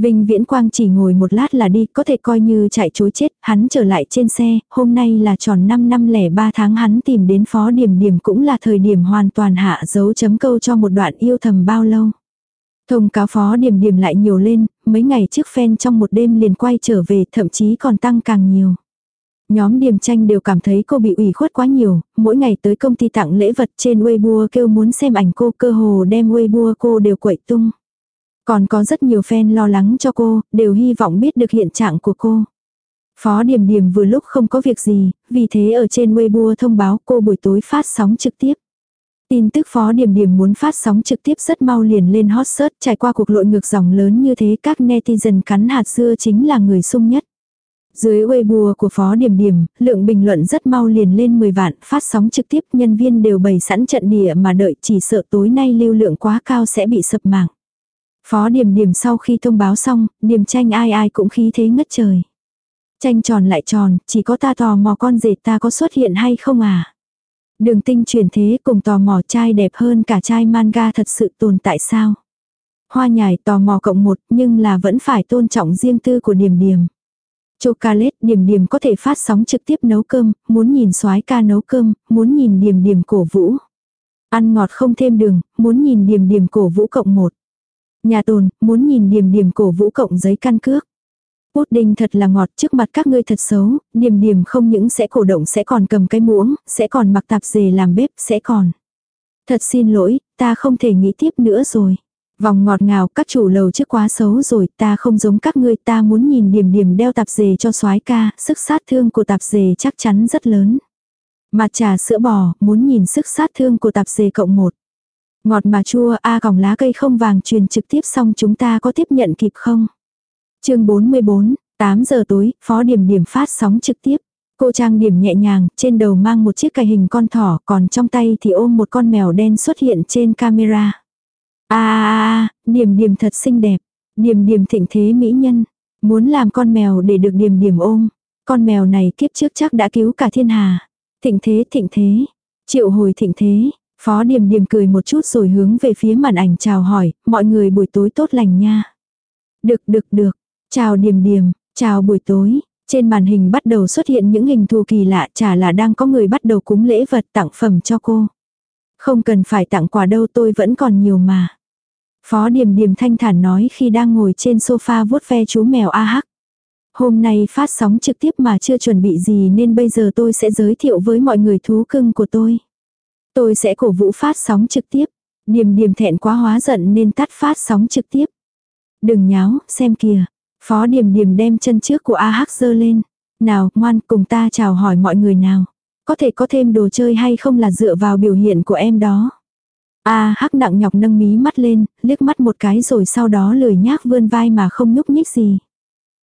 Vinh Viễn Quang chỉ ngồi một lát là đi, có thể coi như chạy chối chết, hắn trở lại trên xe, hôm nay là tròn 5 năm lẻ 3 tháng hắn tìm đến phó điểm điểm cũng là thời điểm hoàn toàn hạ dấu chấm câu cho một đoạn yêu thầm bao lâu. Thông cáo phó điểm điểm lại nhiều lên, mấy ngày trước fan trong một đêm liền quay trở về thậm chí còn tăng càng nhiều. Nhóm điểm tranh đều cảm thấy cô bị ủy khuất quá nhiều, mỗi ngày tới công ty tặng lễ vật trên Weibo kêu muốn xem ảnh cô cơ hồ đem Weibo cô đều quậy tung. Còn có rất nhiều fan lo lắng cho cô, đều hy vọng biết được hiện trạng của cô. Phó Điềm Điềm vừa lúc không có việc gì, vì thế ở trên Weibo thông báo cô buổi tối phát sóng trực tiếp. Tin tức Phó Điềm Điềm muốn phát sóng trực tiếp rất mau liền lên hot search trải qua cuộc lội ngược dòng lớn như thế các netizen cắn hạt dưa chính là người sung nhất. Dưới Weibo của Phó Điềm Điềm, lượng bình luận rất mau liền lên 10 vạn, phát sóng trực tiếp nhân viên đều bày sẵn trận địa mà đợi chỉ sợ tối nay lưu lượng quá cao sẽ bị sập mạng. Phó Điềm Điềm sau khi thông báo xong, Điềm tranh ai ai cũng khí thế ngất trời. Tranh tròn lại tròn, chỉ có ta tò mò con rể ta có xuất hiện hay không à? Đường tinh chuyển thế cùng tò mò trai đẹp hơn cả trai manga thật sự tồn tại sao? Hoa nhài tò mò cộng một nhưng là vẫn phải tôn trọng riêng tư của Điềm Điềm. Chocolate Điềm Điềm có thể phát sóng trực tiếp nấu cơm, muốn nhìn soái ca nấu cơm, muốn nhìn Điềm Điềm cổ vũ. Ăn ngọt không thêm đường, muốn nhìn Điềm Điềm cổ vũ cộng một. Nhà tồn, muốn nhìn điểm điểm cổ vũ cộng giấy căn cước. Pudding thật là ngọt trước mặt các ngươi thật xấu, điểm điểm không những sẽ cổ động sẽ còn cầm cái muỗng, sẽ còn mặc tạp dề làm bếp, sẽ còn. Thật xin lỗi, ta không thể nghĩ tiếp nữa rồi. Vòng ngọt ngào các chủ lầu trước quá xấu rồi, ta không giống các ngươi, ta muốn nhìn điểm điểm đeo tạp dề cho soái ca, sức sát thương của tạp dề chắc chắn rất lớn. Mặt trà sữa bò, muốn nhìn sức sát thương của tạp dề cộng một. Ngọt mà chua A à còng lá cây không vàng truyền trực tiếp xong chúng ta có tiếp nhận kịp không? chương 44, 8 giờ tối, phó điểm điểm phát sóng trực tiếp. Cô trang điểm nhẹ nhàng, trên đầu mang một chiếc cài hình con thỏ, còn trong tay thì ôm một con mèo đen xuất hiện trên camera. a à, điểm điểm thật xinh đẹp. Điểm điểm thịnh thế mỹ nhân. Muốn làm con mèo để được điểm điểm ôm. Con mèo này kiếp trước chắc đã cứu cả thiên hà. Thịnh thế thịnh thế. Triệu hồi thịnh thế. Phó Điềm Điềm cười một chút rồi hướng về phía màn ảnh chào hỏi, mọi người buổi tối tốt lành nha. Được được được, chào Điềm Điềm, chào buổi tối. Trên màn hình bắt đầu xuất hiện những hình thù kỳ lạ chả là đang có người bắt đầu cúng lễ vật tặng phẩm cho cô. Không cần phải tặng quà đâu tôi vẫn còn nhiều mà. Phó Điềm Điềm thanh thản nói khi đang ngồi trên sofa vuốt ve chú mèo A Hắc. Hôm nay phát sóng trực tiếp mà chưa chuẩn bị gì nên bây giờ tôi sẽ giới thiệu với mọi người thú cưng của tôi. Tôi sẽ cổ vũ phát sóng trực tiếp. Điềm điềm thẹn quá hóa giận nên tắt phát sóng trực tiếp. Đừng nháo, xem kìa. Phó điềm điềm đem chân trước của A Hắc dơ lên. Nào, ngoan, cùng ta chào hỏi mọi người nào. Có thể có thêm đồ chơi hay không là dựa vào biểu hiện của em đó. A Hắc nặng nhọc nâng mí mắt lên, liếc mắt một cái rồi sau đó lười nhác vươn vai mà không nhúc nhích gì.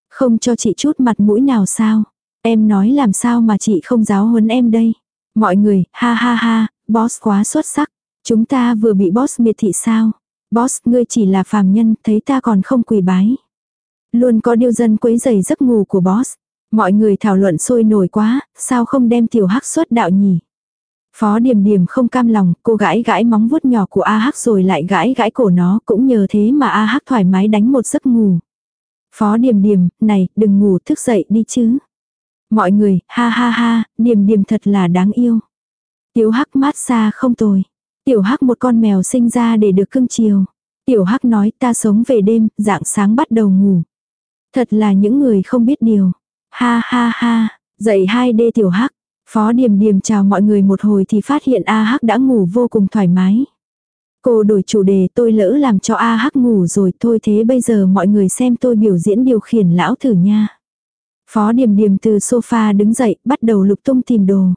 Không cho chị chút mặt mũi nào sao. Em nói làm sao mà chị không giáo huấn em đây. Mọi người, ha ha ha, boss quá xuất sắc. Chúng ta vừa bị boss miệt thị sao? Boss, ngươi chỉ là phàm nhân, thấy ta còn không quỳ bái. Luôn có điều dân quấy giày giấc ngủ của boss. Mọi người thảo luận sôi nổi quá, sao không đem tiểu hắc xuất đạo nhỉ? Phó Điềm Điềm không cam lòng, cô gãi gãi móng vuốt nhỏ của A Hắc rồi lại gãi gãi cổ nó, cũng nhờ thế mà A Hắc thoải mái đánh một giấc ngủ. Phó Điềm Điềm, này, đừng ngủ thức dậy đi chứ. Mọi người, ha ha ha, Điềm Điềm thật là đáng yêu. Tiểu hắc mát xa không tồi. Tiểu hắc một con mèo sinh ra để được cưng chiều. Tiểu hắc nói ta sống về đêm, dạng sáng bắt đầu ngủ. Thật là những người không biết điều. Ha ha ha, dậy hai đê tiểu hắc. Phó Điềm Điềm chào mọi người một hồi thì phát hiện A Hắc đã ngủ vô cùng thoải mái. Cô đổi chủ đề tôi lỡ làm cho A Hắc ngủ rồi thôi thế bây giờ mọi người xem tôi biểu diễn điều khiển lão thử nha. Phó Điềm Điềm từ sofa đứng dậy bắt đầu lục tung tìm đồ.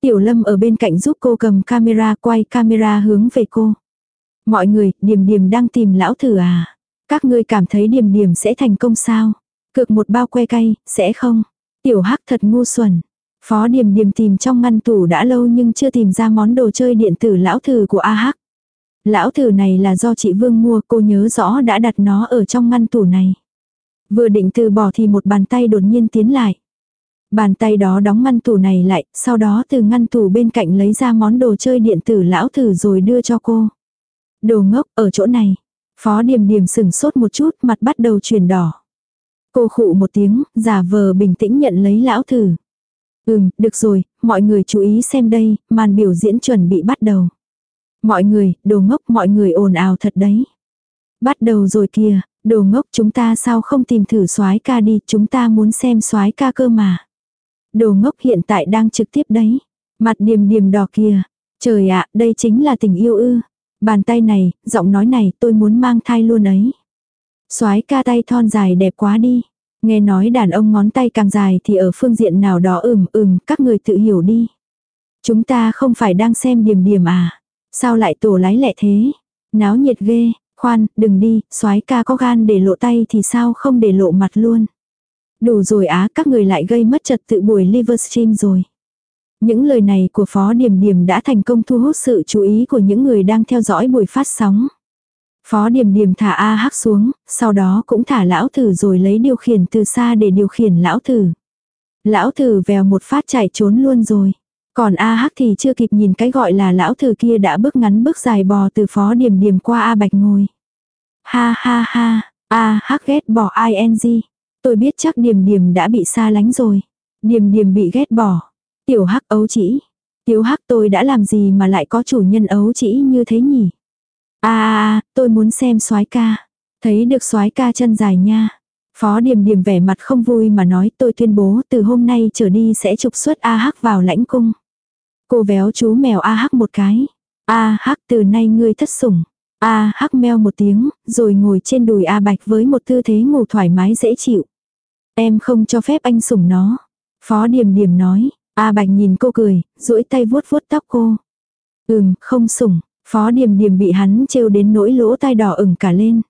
Tiểu Lâm ở bên cạnh giúp cô cầm camera quay camera hướng về cô. Mọi người, Điềm Điềm đang tìm lão thử à? Các ngươi cảm thấy Điềm Điềm sẽ thành công sao? Cược một bao que cay, sẽ không? Tiểu Hắc thật ngu xuẩn. Phó Điềm Điềm tìm trong ngăn tủ đã lâu nhưng chưa tìm ra món đồ chơi điện tử lão thử của A Hắc. Lão thử này là do chị Vương mua cô nhớ rõ đã đặt nó ở trong ngăn tủ này. Vừa định từ bỏ thì một bàn tay đột nhiên tiến lại. Bàn tay đó đóng ngăn tủ này lại, sau đó từ ngăn tủ bên cạnh lấy ra món đồ chơi điện tử lão thử rồi đưa cho cô. Đồ ngốc ở chỗ này. Phó Điềm Điềm sừng sốt một chút, mặt bắt đầu chuyển đỏ. Cô khụ một tiếng, giả vờ bình tĩnh nhận lấy lão thử. Ừm, được rồi, mọi người chú ý xem đây, màn biểu diễn chuẩn bị bắt đầu. Mọi người, đồ ngốc mọi người ồn ào thật đấy. Bắt đầu rồi kìa, đồ ngốc chúng ta sao không tìm thử soái ca đi, chúng ta muốn xem soái ca cơ mà. Đồ ngốc hiện tại đang trực tiếp đấy. Mặt điềm điềm đỏ kìa. Trời ạ, đây chính là tình yêu ư. Bàn tay này, giọng nói này tôi muốn mang thai luôn ấy. soái ca tay thon dài đẹp quá đi. Nghe nói đàn ông ngón tay càng dài thì ở phương diện nào đó ừm ừm các người tự hiểu đi. Chúng ta không phải đang xem điềm điềm à. Sao lại tổ lái lẹ thế? Náo nhiệt ghê, khoan, đừng đi, soái ca có gan để lộ tay thì sao không để lộ mặt luôn. Đủ rồi á, các người lại gây mất trật tự buổi Livestream rồi. Những lời này của Phó Điềm Điềm đã thành công thu hút sự chú ý của những người đang theo dõi buổi phát sóng. Phó Điềm Điềm thả A Hắc xuống, sau đó cũng thả lão thử rồi lấy điều khiển từ xa để điều khiển lão thử. Lão thử vèo một phát chạy trốn luôn rồi. Còn A Hắc thì chưa kịp nhìn cái gọi là lão thử kia đã bước ngắn bước dài bò từ phó điểm điểm qua A Bạch ngồi. Ha ha ha, A Hắc ghét bỏ ING. Tôi biết chắc điềm điềm đã bị xa lánh rồi. điềm điềm bị ghét bỏ. Tiểu Hắc ấu chỉ. Tiểu Hắc tôi đã làm gì mà lại có chủ nhân ấu chỉ như thế nhỉ? A a tôi muốn xem soái ca. Thấy được soái ca chân dài nha. Phó Điềm Điềm vẻ mặt không vui mà nói tôi tuyên bố từ hôm nay trở đi sẽ trục xuất A Hắc vào lãnh cung. Cô véo chú mèo A Hắc một cái. A Hắc từ nay ngươi thất sủng. A Hắc meo một tiếng, rồi ngồi trên đùi A Bạch với một tư thế ngủ thoải mái dễ chịu. Em không cho phép anh sủng nó. Phó Điềm Điềm nói. A Bạch nhìn cô cười, duỗi tay vuốt vuốt tóc cô. Ừm, không sủng. Phó Điềm Điềm bị hắn trêu đến nỗi lỗ tai đỏ ửng cả lên.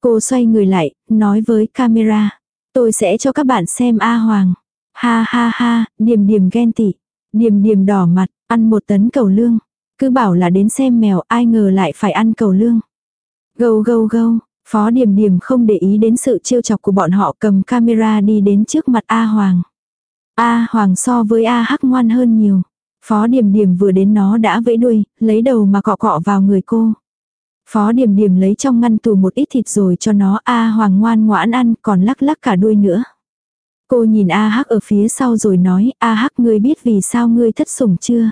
Cô xoay người lại, nói với camera. Tôi sẽ cho các bạn xem A Hoàng. Ha ha ha, Điềm Điềm ghen tị. Điềm Điềm đỏ mặt, ăn một tấn cầu lương. Cứ bảo là đến xem mèo ai ngờ lại phải ăn cầu lương. Gâu gâu gâu, Phó Điềm Điềm không để ý đến sự trêu chọc của bọn họ cầm camera đi đến trước mặt A Hoàng. A Hoàng so với A Hắc ngoan hơn nhiều. Phó Điềm Điềm vừa đến nó đã vẫy đuôi, lấy đầu mà cọ cọ vào người cô. Phó Điềm Điềm lấy trong ngăn tủ một ít thịt rồi cho nó A Hoàng ngoan ngoãn ăn còn lắc lắc cả đuôi nữa. Cô nhìn A Hắc ở phía sau rồi nói A Hắc ngươi biết vì sao ngươi thất sủng chưa?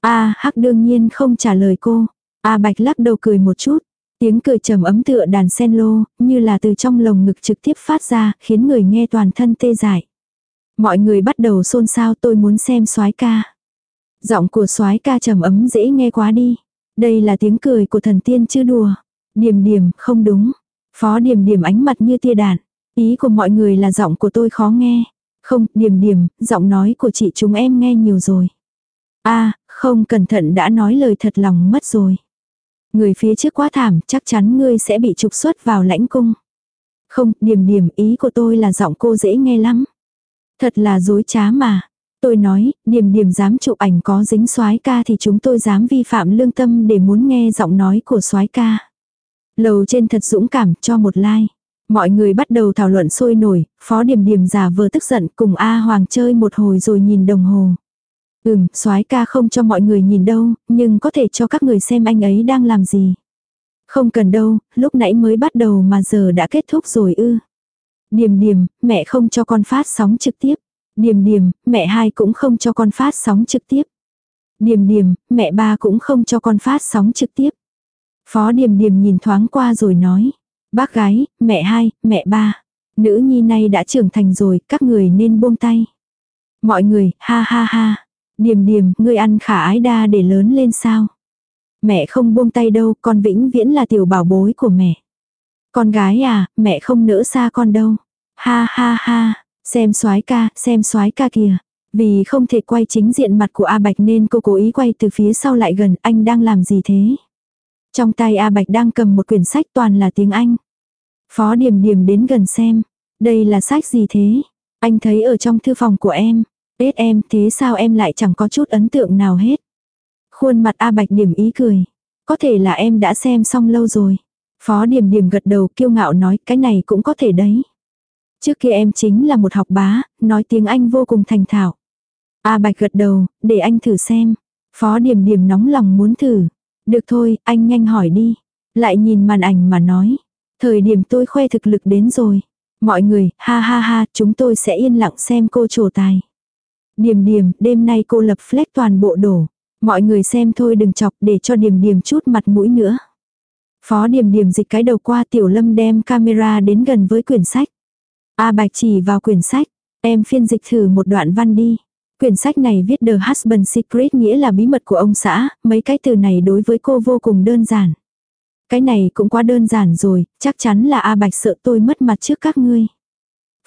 A Hắc đương nhiên không trả lời cô. A Bạch lắc đầu cười một chút. Tiếng cười trầm ấm tựa đàn sen lô, như là từ trong lồng ngực trực tiếp phát ra, khiến người nghe toàn thân tê dại. Mọi người bắt đầu xôn xao tôi muốn xem soái ca. Giọng của soái ca trầm ấm dễ nghe quá đi. Đây là tiếng cười của thần tiên chứ đùa. Điềm điềm, không đúng. Phó điềm điềm ánh mặt như tia đạn. Ý của mọi người là giọng của tôi khó nghe. Không, điềm điềm, giọng nói của chị chúng em nghe nhiều rồi. a không cẩn thận đã nói lời thật lòng mất rồi. Người phía trước quá thảm, chắc chắn ngươi sẽ bị trục xuất vào lãnh cung. Không, điểm điểm ý của tôi là giọng cô dễ nghe lắm. Thật là dối trá mà. Tôi nói, điểm điểm dám chụp ảnh có dính soái ca thì chúng tôi dám vi phạm lương tâm để muốn nghe giọng nói của soái ca. Lầu trên thật dũng cảm cho một like. Mọi người bắt đầu thảo luận sôi nổi, phó điểm điểm giả vờ tức giận cùng A Hoàng chơi một hồi rồi nhìn đồng hồ. Ừm, soái ca không cho mọi người nhìn đâu, nhưng có thể cho các người xem anh ấy đang làm gì. Không cần đâu, lúc nãy mới bắt đầu mà giờ đã kết thúc rồi ư. Điềm điềm, mẹ không cho con phát sóng trực tiếp. Điềm điềm, mẹ hai cũng không cho con phát sóng trực tiếp. Điềm điềm, mẹ ba cũng không cho con phát sóng trực tiếp. Phó điềm điềm nhìn thoáng qua rồi nói. Bác gái, mẹ hai, mẹ ba. Nữ nhi này đã trưởng thành rồi, các người nên buông tay. Mọi người, ha ha ha. Điềm điềm, ngươi ăn khả ái đa để lớn lên sao? Mẹ không buông tay đâu, con vĩnh viễn là tiểu bảo bối của mẹ. Con gái à, mẹ không nỡ xa con đâu. Ha ha ha, xem soái ca, xem soái ca kìa. Vì không thể quay chính diện mặt của A Bạch nên cô cố ý quay từ phía sau lại gần anh đang làm gì thế. Trong tay A Bạch đang cầm một quyển sách toàn là tiếng Anh. Phó Điềm Điềm đến gần xem. Đây là sách gì thế? Anh thấy ở trong thư phòng của em. Tết em thế sao em lại chẳng có chút ấn tượng nào hết. Khuôn mặt A Bạch điểm ý cười. Có thể là em đã xem xong lâu rồi. Phó điểm điểm gật đầu kiêu ngạo nói cái này cũng có thể đấy. Trước kia em chính là một học bá, nói tiếng Anh vô cùng thành thạo. A Bạch gật đầu, để anh thử xem. Phó điểm điểm nóng lòng muốn thử. Được thôi, anh nhanh hỏi đi. Lại nhìn màn ảnh mà nói. Thời điểm tôi khoe thực lực đến rồi. Mọi người, ha ha ha, chúng tôi sẽ yên lặng xem cô trổ tài. Điềm điềm, đêm nay cô lập flex toàn bộ đổ. Mọi người xem thôi đừng chọc để cho điềm điềm chút mặt mũi nữa. Phó điềm điềm dịch cái đầu qua tiểu lâm đem camera đến gần với quyển sách. A bạch chỉ vào quyển sách. Em phiên dịch thử một đoạn văn đi. Quyển sách này viết The Husband Secret nghĩa là bí mật của ông xã, mấy cái từ này đối với cô vô cùng đơn giản. Cái này cũng quá đơn giản rồi, chắc chắn là A Bạch sợ tôi mất mặt trước các ngươi.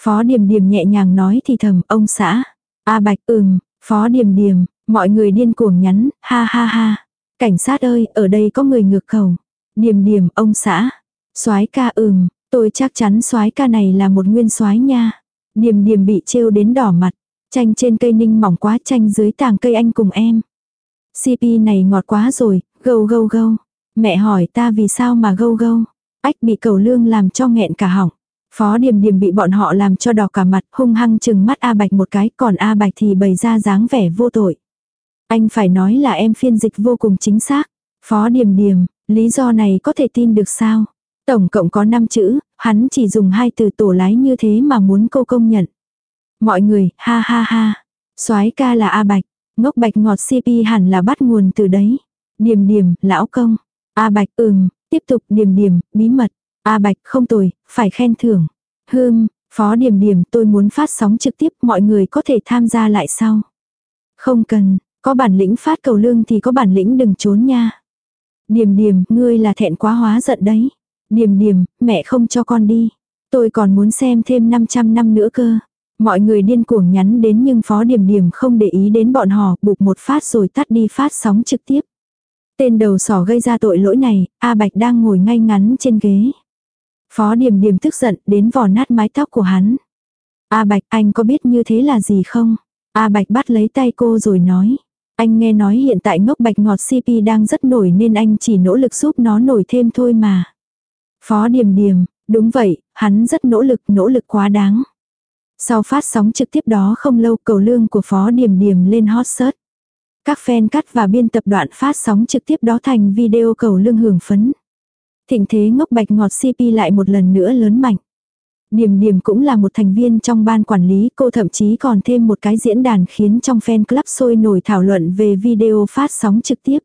Phó Điềm Điềm nhẹ nhàng nói thì thầm, ông xã. A Bạch ừm, Phó Điềm Điềm, mọi người điên cuồng nhắn, ha ha ha. Cảnh sát ơi, ở đây có người ngược khẩu. Điềm Điềm, ông xã. Soái ca ừm, tôi chắc chắn soái ca này là một nguyên soái nha. Điềm Điềm bị trêu đến đỏ mặt. Chanh trên cây ninh mỏng quá chanh dưới tàng cây anh cùng em. CP này ngọt quá rồi, gâu gâu gâu. Mẹ hỏi ta vì sao mà gâu gâu. Ách bị cầu lương làm cho nghẹn cả họng. Phó Điềm Điềm bị bọn họ làm cho đỏ cả mặt, hung hăng chừng mắt A Bạch một cái, còn A Bạch thì bày ra dáng vẻ vô tội. Anh phải nói là em phiên dịch vô cùng chính xác. Phó Điềm Điềm, lý do này có thể tin được sao? Tổng cộng có 5 chữ, hắn chỉ dùng hai từ tổ lái như thế mà muốn cô công nhận. Mọi người, ha ha ha. soái ca là A Bạch, ngốc bạch ngọt CP hẳn là bắt nguồn từ đấy. Điềm điềm, lão công. A Bạch ừm, tiếp tục điềm điềm, bí mật. A Bạch không tồi, phải khen thưởng. Hơm, phó điềm điềm tôi muốn phát sóng trực tiếp mọi người có thể tham gia lại sau. Không cần, có bản lĩnh phát cầu lương thì có bản lĩnh đừng trốn nha. Điềm điềm, ngươi là thẹn quá hóa giận đấy. Điềm điềm, mẹ không cho con đi. Tôi còn muốn xem thêm 500 năm nữa cơ. Mọi người điên cuồng nhắn đến nhưng Phó Điềm Điềm không để ý đến bọn họ, bục một phát rồi tắt đi phát sóng trực tiếp. Tên đầu sỏ gây ra tội lỗi này, A Bạch đang ngồi ngay ngắn trên ghế. Phó Điềm Điềm tức giận đến vò nát mái tóc của hắn. A Bạch anh có biết như thế là gì không? A Bạch bắt lấy tay cô rồi nói. Anh nghe nói hiện tại ngốc bạch ngọt CP đang rất nổi nên anh chỉ nỗ lực giúp nó nổi thêm thôi mà. Phó Điềm Điềm, đúng vậy, hắn rất nỗ lực, nỗ lực quá đáng. Sau phát sóng trực tiếp đó không lâu cầu lương của Phó Điềm Điềm lên hot search. Các fan cắt và biên tập đoạn phát sóng trực tiếp đó thành video cầu lương hưởng phấn. Thịnh thế ngốc bạch ngọt CP lại một lần nữa lớn mạnh. Điềm điềm cũng là một thành viên trong ban quản lý, cô thậm chí còn thêm một cái diễn đàn khiến trong fan club sôi nổi thảo luận về video phát sóng trực tiếp.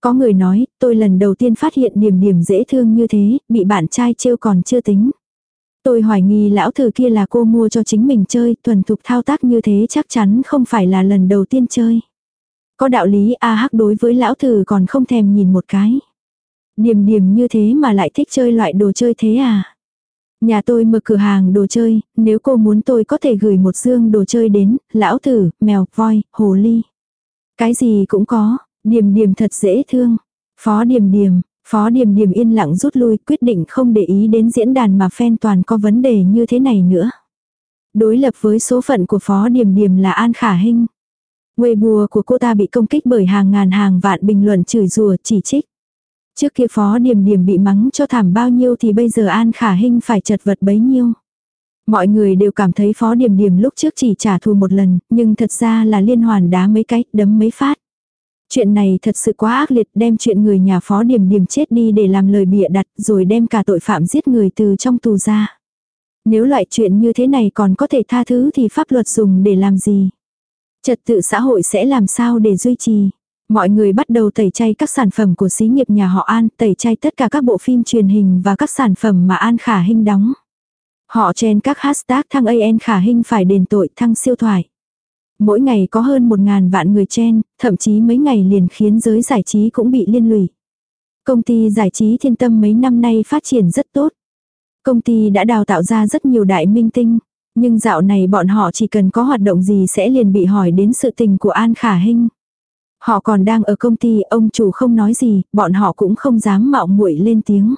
Có người nói, tôi lần đầu tiên phát hiện điềm điềm dễ thương như thế, bị bạn trai trêu còn chưa tính. Tôi hoài nghi lão thử kia là cô mua cho chính mình chơi, thuần thục thao tác như thế chắc chắn không phải là lần đầu tiên chơi. Có đạo lý A hắc đối với lão thử còn không thèm nhìn một cái. Điềm điềm như thế mà lại thích chơi loại đồ chơi thế à? Nhà tôi mở cửa hàng đồ chơi, nếu cô muốn tôi có thể gửi một dương đồ chơi đến, lão thử, mèo, voi, hồ ly. Cái gì cũng có, điềm điềm thật dễ thương. Phó điềm điềm, phó điềm điềm yên lặng rút lui quyết định không để ý đến diễn đàn mà fan toàn có vấn đề như thế này nữa. Đối lập với số phận của phó điềm điềm là An Khả Hinh. Weibo của cô ta bị công kích bởi hàng ngàn hàng vạn bình luận chửi rủa chỉ trích. Trước kia phó điểm điểm bị mắng cho thảm bao nhiêu thì bây giờ An Khả Hinh phải chật vật bấy nhiêu. Mọi người đều cảm thấy phó điểm điểm lúc trước chỉ trả thù một lần, nhưng thật ra là liên hoàn đá mấy cái, đấm mấy phát. Chuyện này thật sự quá ác liệt đem chuyện người nhà phó điểm điểm chết đi để làm lời bịa đặt rồi đem cả tội phạm giết người từ trong tù ra. Nếu loại chuyện như thế này còn có thể tha thứ thì pháp luật dùng để làm gì? Trật tự xã hội sẽ làm sao để duy trì? Mọi người bắt đầu tẩy chay các sản phẩm của xí nghiệp nhà họ An, tẩy chay tất cả các bộ phim truyền hình và các sản phẩm mà An Khả Hinh đóng. Họ chen các hashtag thăng AN Khả Hinh phải đền tội thăng siêu thoại. Mỗi ngày có hơn một ngàn vạn người chen, thậm chí mấy ngày liền khiến giới giải trí cũng bị liên lụy. Công ty giải trí thiên tâm mấy năm nay phát triển rất tốt. Công ty đã đào tạo ra rất nhiều đại minh tinh. Nhưng dạo này bọn họ chỉ cần có hoạt động gì sẽ liền bị hỏi đến sự tình của An Khả Hinh. Họ còn đang ở công ty, ông chủ không nói gì, bọn họ cũng không dám mạo muội lên tiếng.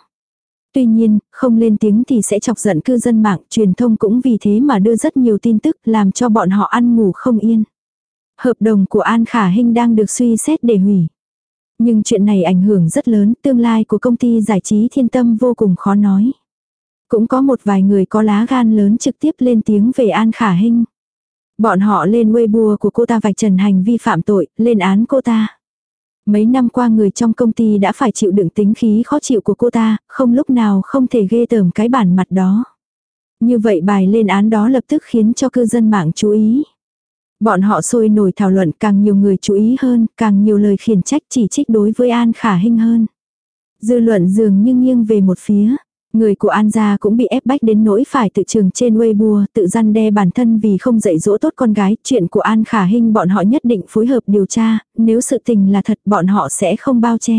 Tuy nhiên, không lên tiếng thì sẽ chọc giận cư dân mạng, truyền thông cũng vì thế mà đưa rất nhiều tin tức làm cho bọn họ ăn ngủ không yên. Hợp đồng của An Khả Hinh đang được suy xét để hủy. Nhưng chuyện này ảnh hưởng rất lớn, tương lai của công ty giải trí thiên tâm vô cùng khó nói. Cũng có một vài người có lá gan lớn trực tiếp lên tiếng về An Khả Hinh. Bọn họ lên Weibo của cô ta vạch trần hành vi phạm tội, lên án cô ta. Mấy năm qua người trong công ty đã phải chịu đựng tính khí khó chịu của cô ta, không lúc nào không thể ghê tởm cái bản mặt đó. Như vậy bài lên án đó lập tức khiến cho cư dân mạng chú ý. Bọn họ sôi nổi thảo luận càng nhiều người chú ý hơn, càng nhiều lời khiển trách chỉ trích đối với An Khả Hinh hơn. Dư luận dường như nghiêng về một phía. Người của An gia cũng bị ép bách đến nỗi phải tự trường trên Weibo, tự răn đe bản thân vì không dạy dỗ tốt con gái. Chuyện của An Khả Hinh bọn họ nhất định phối hợp điều tra, nếu sự tình là thật bọn họ sẽ không bao che.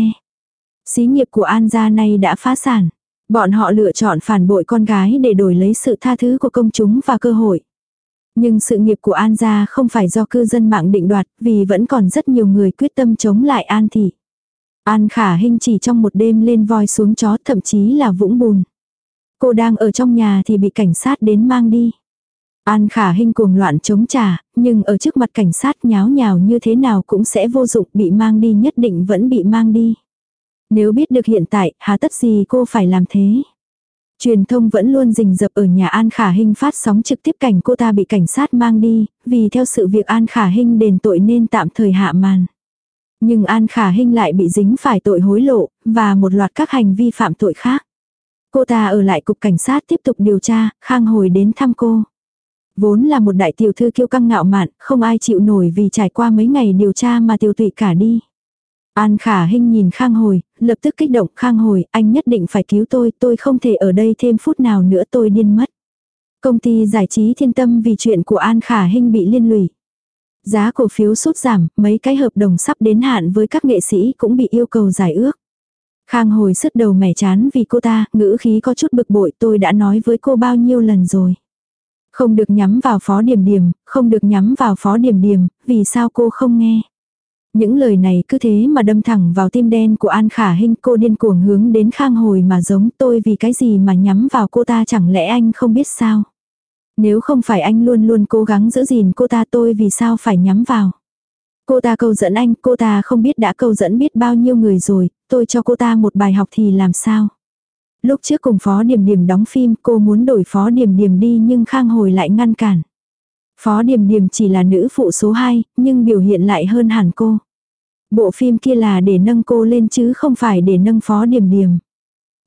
Xí nghiệp của An gia này đã phá sản. Bọn họ lựa chọn phản bội con gái để đổi lấy sự tha thứ của công chúng và cơ hội. Nhưng sự nghiệp của An gia không phải do cư dân mạng định đoạt, vì vẫn còn rất nhiều người quyết tâm chống lại An thị. An khả hình chỉ trong một đêm lên voi xuống chó thậm chí là vũng bùn. Cô đang ở trong nhà thì bị cảnh sát đến mang đi. An khả hình cuồng loạn chống trả, nhưng ở trước mặt cảnh sát nháo nhào như thế nào cũng sẽ vô dụng bị mang đi nhất định vẫn bị mang đi. Nếu biết được hiện tại, hà tất gì cô phải làm thế? Truyền thông vẫn luôn rình rập ở nhà An Khả Hinh phát sóng trực tiếp cảnh cô ta bị cảnh sát mang đi, vì theo sự việc An Khả Hinh đền tội nên tạm thời hạ màn. Nhưng An Khả Hinh lại bị dính phải tội hối lộ, và một loạt các hành vi phạm tội khác. Cô ta ở lại cục cảnh sát tiếp tục điều tra, Khang hồi đến thăm cô. Vốn là một đại tiểu thư kiêu căng ngạo mạn, không ai chịu nổi vì trải qua mấy ngày điều tra mà tiêu tụy cả đi. An khả hinh nhìn Khang Hồi, lập tức kích động Khang Hồi, anh nhất định phải cứu tôi, tôi không thể ở đây thêm phút nào nữa tôi điên mất. Công ty giải trí thiên tâm vì chuyện của An khả hinh bị liên lụy. Giá cổ phiếu sút giảm, mấy cái hợp đồng sắp đến hạn với các nghệ sĩ cũng bị yêu cầu giải ước. Khang hồi sứt đầu mẻ chán vì cô ta, ngữ khí có chút bực bội tôi đã nói với cô bao nhiêu lần rồi. Không được nhắm vào phó điểm điểm, không được nhắm vào phó điểm điểm, vì sao cô không nghe. Những lời này cứ thế mà đâm thẳng vào tim đen của An Khả Hinh cô điên cuồng hướng đến Khang Hồi mà giống tôi vì cái gì mà nhắm vào cô ta chẳng lẽ anh không biết sao. Nếu không phải anh luôn luôn cố gắng giữ gìn cô ta tôi vì sao phải nhắm vào. Cô ta câu dẫn anh, cô ta không biết đã câu dẫn biết bao nhiêu người rồi, tôi cho cô ta một bài học thì làm sao. Lúc trước cùng Phó Điểm Điểm đóng phim cô muốn đổi Phó Điểm Điểm đi nhưng Khang Hồi lại ngăn cản. Phó Điểm Điểm chỉ là nữ phụ số 2, nhưng biểu hiện lại hơn hẳn cô. Bộ phim kia là để nâng cô lên chứ không phải để nâng Phó Điểm Điểm.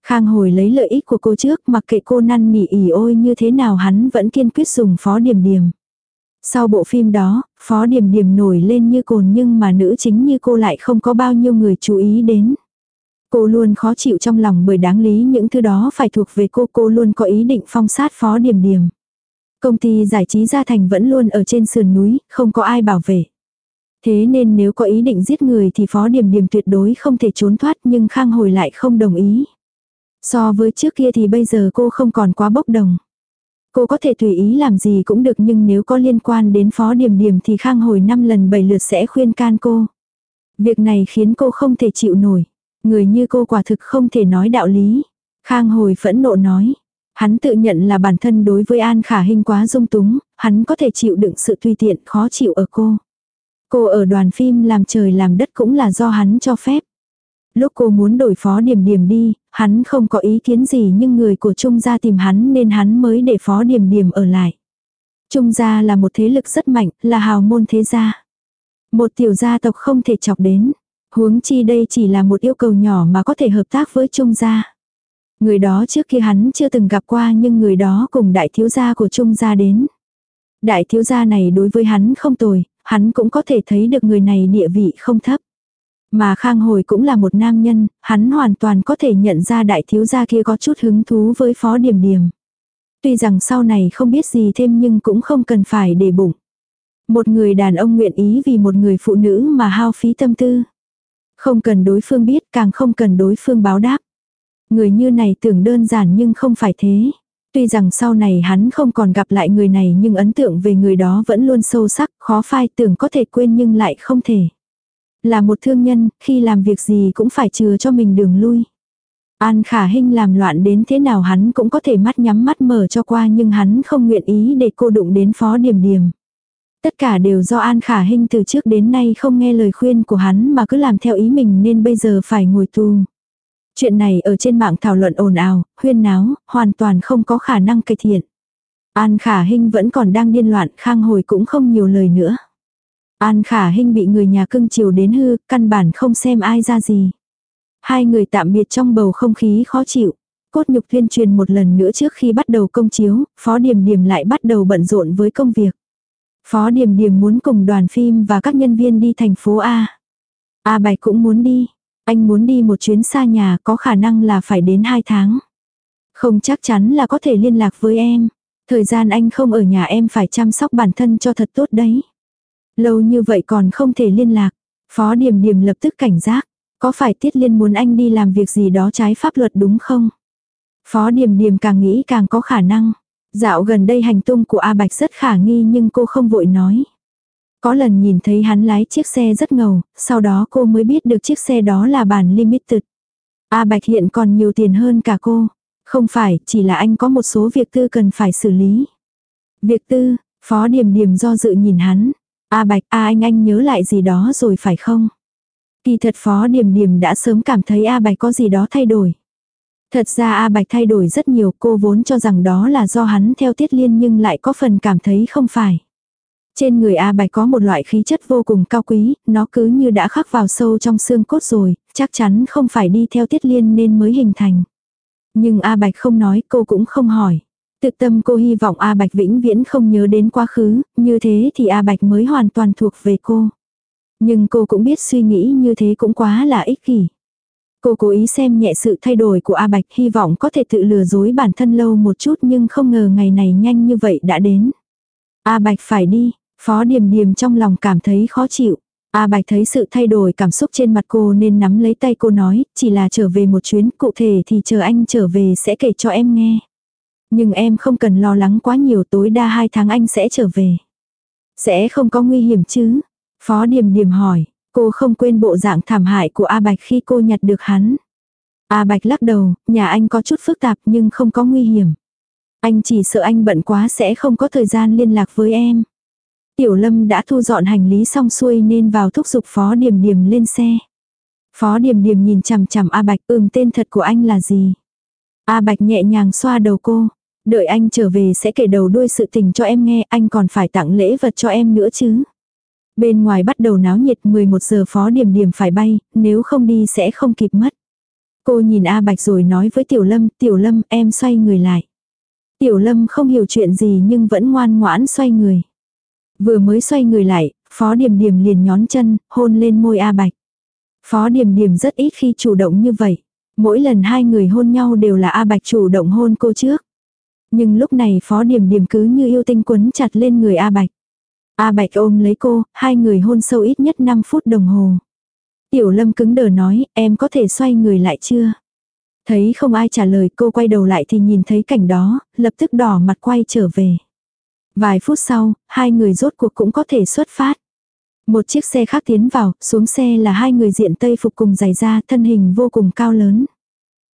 Khang hồi lấy lợi ích của cô trước mặc kệ cô năn nỉ ỉ ôi như thế nào hắn vẫn kiên quyết dùng Phó Điểm Điểm. Sau bộ phim đó, Phó Điểm Điểm nổi lên như cồn nhưng mà nữ chính như cô lại không có bao nhiêu người chú ý đến. Cô luôn khó chịu trong lòng bởi đáng lý những thứ đó phải thuộc về cô, cô luôn có ý định phong sát Phó Điểm Điểm. Công ty giải trí Gia Thành vẫn luôn ở trên sườn núi, không có ai bảo vệ. Thế nên nếu có ý định giết người thì Phó Điểm Điểm tuyệt đối không thể trốn thoát nhưng Khang Hồi lại không đồng ý. So với trước kia thì bây giờ cô không còn quá bốc đồng. Cô có thể tùy ý làm gì cũng được nhưng nếu có liên quan đến Phó Điểm Điểm thì Khang Hồi năm lần bảy lượt sẽ khuyên can cô. Việc này khiến cô không thể chịu nổi. Người như cô quả thực không thể nói đạo lý. Khang Hồi phẫn nộ nói. Hắn tự nhận là bản thân đối với An Khả Hinh quá dung túng, hắn có thể chịu đựng sự tùy tiện khó chịu ở cô. Cô ở đoàn phim làm trời làm đất cũng là do hắn cho phép. Lúc cô muốn đổi phó điểm điểm đi, hắn không có ý kiến gì nhưng người của Trung gia tìm hắn nên hắn mới để phó điểm điểm ở lại. Trung gia là một thế lực rất mạnh, là hào môn thế gia. Một tiểu gia tộc không thể chọc đến. Huống chi đây chỉ là một yêu cầu nhỏ mà có thể hợp tác với Trung gia. Người đó trước kia hắn chưa từng gặp qua nhưng người đó cùng đại thiếu gia của Trung gia đến. Đại thiếu gia này đối với hắn không tồi, hắn cũng có thể thấy được người này địa vị không thấp. Mà Khang Hồi cũng là một nam nhân, hắn hoàn toàn có thể nhận ra đại thiếu gia kia có chút hứng thú với phó điểm điểm. Tuy rằng sau này không biết gì thêm nhưng cũng không cần phải để bụng. Một người đàn ông nguyện ý vì một người phụ nữ mà hao phí tâm tư. Không cần đối phương biết, càng không cần đối phương báo đáp. Người như này tưởng đơn giản nhưng không phải thế. Tuy rằng sau này hắn không còn gặp lại người này nhưng ấn tượng về người đó vẫn luôn sâu sắc, khó phai tưởng có thể quên nhưng lại không thể. Là một thương nhân, khi làm việc gì cũng phải chừa cho mình đường lui. An khả hình làm loạn đến thế nào hắn cũng có thể mắt nhắm mắt mở cho qua nhưng hắn không nguyện ý để cô đụng đến phó điểm điểm. Tất cả đều do An khả hình từ trước đến nay không nghe lời khuyên của hắn mà cứ làm theo ý mình nên bây giờ phải ngồi tù. Chuyện này ở trên mạng thảo luận ồn ào, huyên náo, hoàn toàn không có khả năng cải thiện. An khả hình vẫn còn đang điên loạn, khang hồi cũng không nhiều lời nữa. An khả hình bị người nhà cưng chiều đến hư, căn bản không xem ai ra gì. Hai người tạm biệt trong bầu không khí khó chịu. Cốt nhục tuyên truyền một lần nữa trước khi bắt đầu công chiếu, Phó Điềm Điềm lại bắt đầu bận rộn với công việc. Phó Điềm Điềm muốn cùng đoàn phim và các nhân viên đi thành phố A. A Bạch cũng muốn đi. Anh muốn đi một chuyến xa nhà có khả năng là phải đến 2 tháng. Không chắc chắn là có thể liên lạc với em. Thời gian anh không ở nhà em phải chăm sóc bản thân cho thật tốt đấy. Lâu như vậy còn không thể liên lạc. Phó Điềm Điềm lập tức cảnh giác. Có phải Tiết Liên muốn anh đi làm việc gì đó trái pháp luật đúng không? Phó Điềm Điềm càng nghĩ càng có khả năng. Dạo gần đây hành tung của A Bạch rất khả nghi nhưng cô không vội nói. Có lần nhìn thấy hắn lái chiếc xe rất ngầu, sau đó cô mới biết được chiếc xe đó là bản limited. A Bạch hiện còn nhiều tiền hơn cả cô. Không phải, chỉ là anh có một số việc tư cần phải xử lý. Việc tư, Phó Điềm Điềm do dự nhìn hắn. A Bạch, a anh anh nhớ lại gì đó rồi phải không? Kỳ thật Phó Điềm Điềm đã sớm cảm thấy A Bạch có gì đó thay đổi. Thật ra A Bạch thay đổi rất nhiều cô vốn cho rằng đó là do hắn theo tiết liên nhưng lại có phần cảm thấy không phải. Trên người A Bạch có một loại khí chất vô cùng cao quý, nó cứ như đã khắc vào sâu trong xương cốt rồi, chắc chắn không phải đi theo tiết liên nên mới hình thành. Nhưng A Bạch không nói, cô cũng không hỏi. Tự tâm cô hy vọng A Bạch vĩnh viễn không nhớ đến quá khứ, như thế thì A Bạch mới hoàn toàn thuộc về cô. Nhưng cô cũng biết suy nghĩ như thế cũng quá là ích kỷ. Cô cố ý xem nhẹ sự thay đổi của A Bạch hy vọng có thể tự lừa dối bản thân lâu một chút nhưng không ngờ ngày này nhanh như vậy đã đến. A Bạch phải đi, Phó Điềm Điềm trong lòng cảm thấy khó chịu. A Bạch thấy sự thay đổi cảm xúc trên mặt cô nên nắm lấy tay cô nói, chỉ là trở về một chuyến, cụ thể thì chờ anh trở về sẽ kể cho em nghe. Nhưng em không cần lo lắng quá nhiều tối đa hai tháng anh sẽ trở về. Sẽ không có nguy hiểm chứ? Phó Điềm Điềm hỏi, cô không quên bộ dạng thảm hại của A Bạch khi cô nhặt được hắn. A Bạch lắc đầu, nhà anh có chút phức tạp nhưng không có nguy hiểm. Anh chỉ sợ anh bận quá sẽ không có thời gian liên lạc với em. Tiểu Lâm đã thu dọn hành lý xong xuôi nên vào thúc giục Phó Điềm Điềm lên xe. Phó Điềm Điềm nhìn chằm chằm A Bạch ưm tên thật của anh là gì. A Bạch nhẹ nhàng xoa đầu cô. Đợi anh trở về sẽ kể đầu đuôi sự tình cho em nghe anh còn phải tặng lễ vật cho em nữa chứ. Bên ngoài bắt đầu náo nhiệt 11 giờ phó điểm điểm phải bay, nếu không đi sẽ không kịp mất. Cô nhìn A Bạch rồi nói với Tiểu Lâm, Tiểu Lâm em xoay người lại. Tiểu Lâm không hiểu chuyện gì nhưng vẫn ngoan ngoãn xoay người. Vừa mới xoay người lại, Phó Điềm Điềm liền nhón chân, hôn lên môi A Bạch. Phó Điềm Điềm rất ít khi chủ động như vậy. Mỗi lần hai người hôn nhau đều là A Bạch chủ động hôn cô trước. Nhưng lúc này Phó điểm điểm cứ như yêu tinh quấn chặt lên người A Bạch. A Bạch ôm lấy cô, hai người hôn sâu ít nhất 5 phút đồng hồ. Tiểu Lâm cứng đờ nói, em có thể xoay người lại chưa? Thấy không ai trả lời cô quay đầu lại thì nhìn thấy cảnh đó, lập tức đỏ mặt quay trở về. Vài phút sau, hai người rốt cuộc cũng có thể xuất phát. Một chiếc xe khác tiến vào, xuống xe là hai người diện tây phục cùng giày da, thân hình vô cùng cao lớn.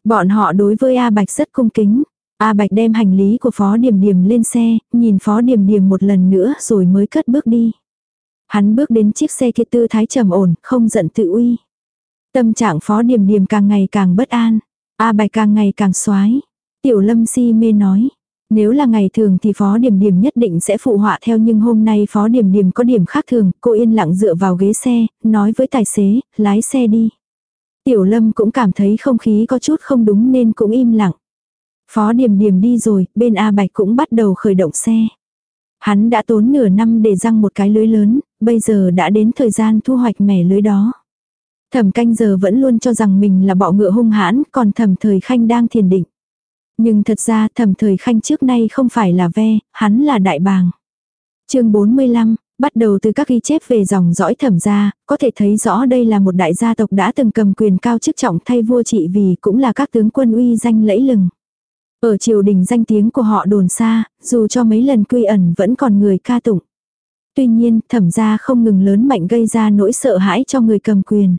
Bọn họ đối với A Bạch rất cung kính. A Bạch đem hành lý của Phó Điềm Điềm lên xe, nhìn Phó Điềm Điềm một lần nữa rồi mới cất bước đi. Hắn bước đến chiếc xe kia tư thái trầm ổn, không giận tự uy. Tâm trạng Phó Điềm Điềm càng ngày càng bất an. A Bạch càng ngày càng xoái. Tiểu Lâm si mê nói. Nếu là ngày thường thì Phó Điềm Điềm nhất định sẽ phụ họa theo nhưng hôm nay Phó Điềm Điềm có điểm khác thường, cô yên lặng dựa vào ghế xe, nói với tài xế, lái xe đi. Tiểu Lâm cũng cảm thấy không khí có chút không đúng nên cũng im lặng. Phó Điềm Điềm đi rồi, bên A Bạch cũng bắt đầu khởi động xe. Hắn đã tốn nửa năm để răng một cái lưới lớn, bây giờ đã đến thời gian thu hoạch mẻ lưới đó. Thẩm canh giờ vẫn luôn cho rằng mình là bọ ngựa hung hãn, còn thẩm thời khanh đang thiền định. Nhưng thật ra thẩm thời khanh trước nay không phải là ve, hắn là đại bàng. chương 45, Bắt đầu từ các ghi chép về dòng dõi thẩm gia, có thể thấy rõ đây là một đại gia tộc đã từng cầm quyền cao chức trọng thay vua trị vì cũng là các tướng quân uy danh lẫy lừng. Ở triều đình danh tiếng của họ đồn xa, dù cho mấy lần quy ẩn vẫn còn người ca tụng. Tuy nhiên, thẩm gia không ngừng lớn mạnh gây ra nỗi sợ hãi cho người cầm quyền.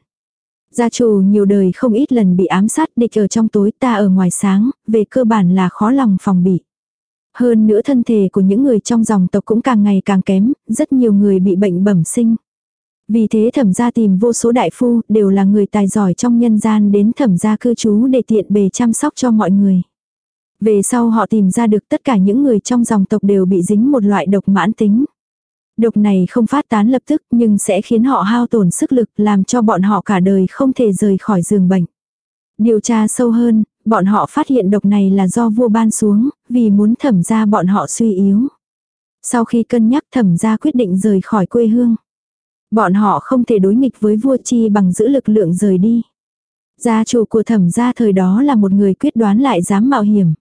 Gia chủ nhiều đời không ít lần bị ám sát địch ở trong tối ta ở ngoài sáng, về cơ bản là khó lòng phòng bị. Hơn nữa thân thể của những người trong dòng tộc cũng càng ngày càng kém, rất nhiều người bị bệnh bẩm sinh. Vì thế thẩm gia tìm vô số đại phu, đều là người tài giỏi trong nhân gian đến thẩm gia cư trú để tiện bề chăm sóc cho mọi người. Về sau họ tìm ra được tất cả những người trong dòng tộc đều bị dính một loại độc mãn tính. Độc này không phát tán lập tức nhưng sẽ khiến họ hao tổn sức lực làm cho bọn họ cả đời không thể rời khỏi giường bệnh. Điều tra sâu hơn, bọn họ phát hiện độc này là do vua ban xuống, vì muốn thẩm ra bọn họ suy yếu. Sau khi cân nhắc thẩm ra quyết định rời khỏi quê hương. Bọn họ không thể đối nghịch với vua chi bằng giữ lực lượng rời đi. Gia chủ của thẩm gia thời đó là một người quyết đoán lại dám mạo hiểm.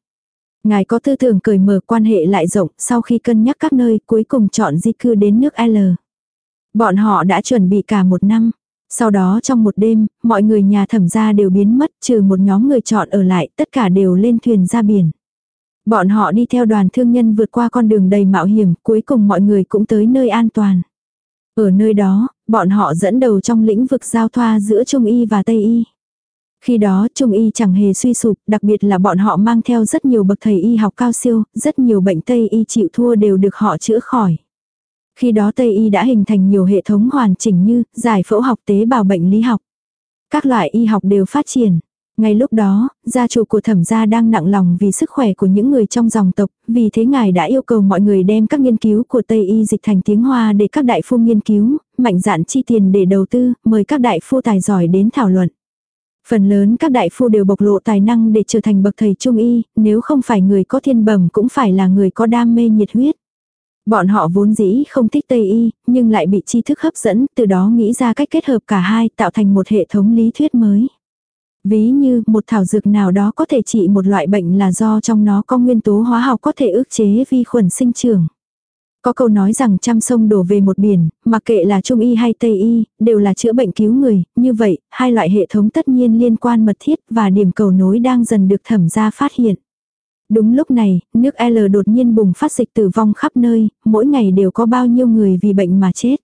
Ngài có tư tưởng cởi mở quan hệ lại rộng sau khi cân nhắc các nơi cuối cùng chọn di cư đến nước L. Bọn họ đã chuẩn bị cả một năm. Sau đó trong một đêm, mọi người nhà thẩm gia đều biến mất trừ một nhóm người chọn ở lại tất cả đều lên thuyền ra biển. Bọn họ đi theo đoàn thương nhân vượt qua con đường đầy mạo hiểm cuối cùng mọi người cũng tới nơi an toàn. Ở nơi đó, bọn họ dẫn đầu trong lĩnh vực giao thoa giữa Trung Y và Tây Y. Khi đó Trung Y chẳng hề suy sụp, đặc biệt là bọn họ mang theo rất nhiều bậc thầy y học cao siêu, rất nhiều bệnh Tây Y chịu thua đều được họ chữa khỏi. Khi đó Tây Y đã hình thành nhiều hệ thống hoàn chỉnh như giải phẫu học tế bào bệnh lý học. Các loại y học đều phát triển. Ngay lúc đó, gia chủ của thẩm gia đang nặng lòng vì sức khỏe của những người trong dòng tộc, vì thế ngài đã yêu cầu mọi người đem các nghiên cứu của Tây Y dịch thành tiếng Hoa để các đại phu nghiên cứu, mạnh dạn chi tiền để đầu tư, mời các đại phu tài giỏi đến thảo luận. Phần lớn các đại phu đều bộc lộ tài năng để trở thành bậc thầy trung y, nếu không phải người có thiên bẩm cũng phải là người có đam mê nhiệt huyết. Bọn họ vốn dĩ không thích Tây y, nhưng lại bị tri thức hấp dẫn, từ đó nghĩ ra cách kết hợp cả hai tạo thành một hệ thống lý thuyết mới. Ví như một thảo dược nào đó có thể trị một loại bệnh là do trong nó có nguyên tố hóa học có thể ức chế vi khuẩn sinh trưởng. Có câu nói rằng trăm sông đổ về một biển, mặc kệ là trung y hay tây y, đều là chữa bệnh cứu người, như vậy, hai loại hệ thống tất nhiên liên quan mật thiết và điểm cầu nối đang dần được thẩm ra phát hiện. Đúng lúc này, nước L đột nhiên bùng phát dịch tử vong khắp nơi, mỗi ngày đều có bao nhiêu người vì bệnh mà chết.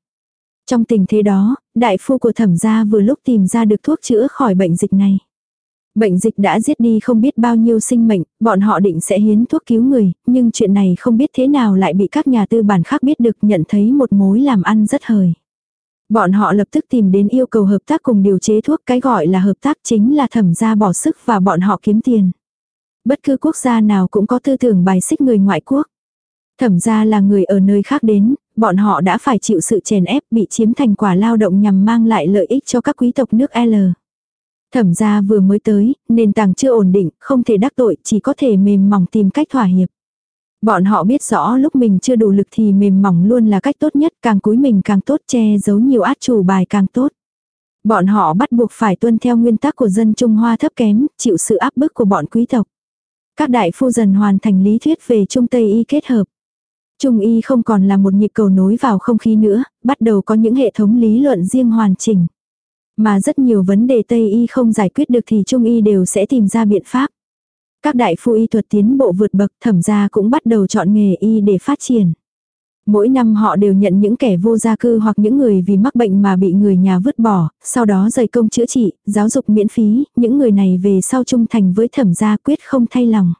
Trong tình thế đó, đại phu của thẩm gia vừa lúc tìm ra được thuốc chữa khỏi bệnh dịch này. Bệnh dịch đã giết đi không biết bao nhiêu sinh mệnh, bọn họ định sẽ hiến thuốc cứu người, nhưng chuyện này không biết thế nào lại bị các nhà tư bản khác biết được nhận thấy một mối làm ăn rất hời. Bọn họ lập tức tìm đến yêu cầu hợp tác cùng điều chế thuốc cái gọi là hợp tác chính là thẩm gia bỏ sức và bọn họ kiếm tiền. Bất cứ quốc gia nào cũng có tư tưởng bài xích người ngoại quốc. Thẩm gia là người ở nơi khác đến, bọn họ đã phải chịu sự chèn ép bị chiếm thành quả lao động nhằm mang lại lợi ích cho các quý tộc nước L. Thẩm gia vừa mới tới, nền tảng chưa ổn định, không thể đắc tội, chỉ có thể mềm mỏng tìm cách thỏa hiệp. Bọn họ biết rõ lúc mình chưa đủ lực thì mềm mỏng luôn là cách tốt nhất, càng cúi mình càng tốt che giấu nhiều át chủ bài càng tốt. Bọn họ bắt buộc phải tuân theo nguyên tắc của dân Trung Hoa thấp kém, chịu sự áp bức của bọn quý tộc. Các đại phu dần hoàn thành lý thuyết về Trung Tây Y kết hợp. Trung Y không còn là một nhịp cầu nối vào không khí nữa, bắt đầu có những hệ thống lý luận riêng hoàn chỉnh. Mà rất nhiều vấn đề Tây Y không giải quyết được thì Trung Y đều sẽ tìm ra biện pháp. Các đại phu y thuật tiến bộ vượt bậc thẩm gia cũng bắt đầu chọn nghề y để phát triển. Mỗi năm họ đều nhận những kẻ vô gia cư hoặc những người vì mắc bệnh mà bị người nhà vứt bỏ, sau đó dày công chữa trị, giáo dục miễn phí, những người này về sau trung thành với thẩm gia quyết không thay lòng.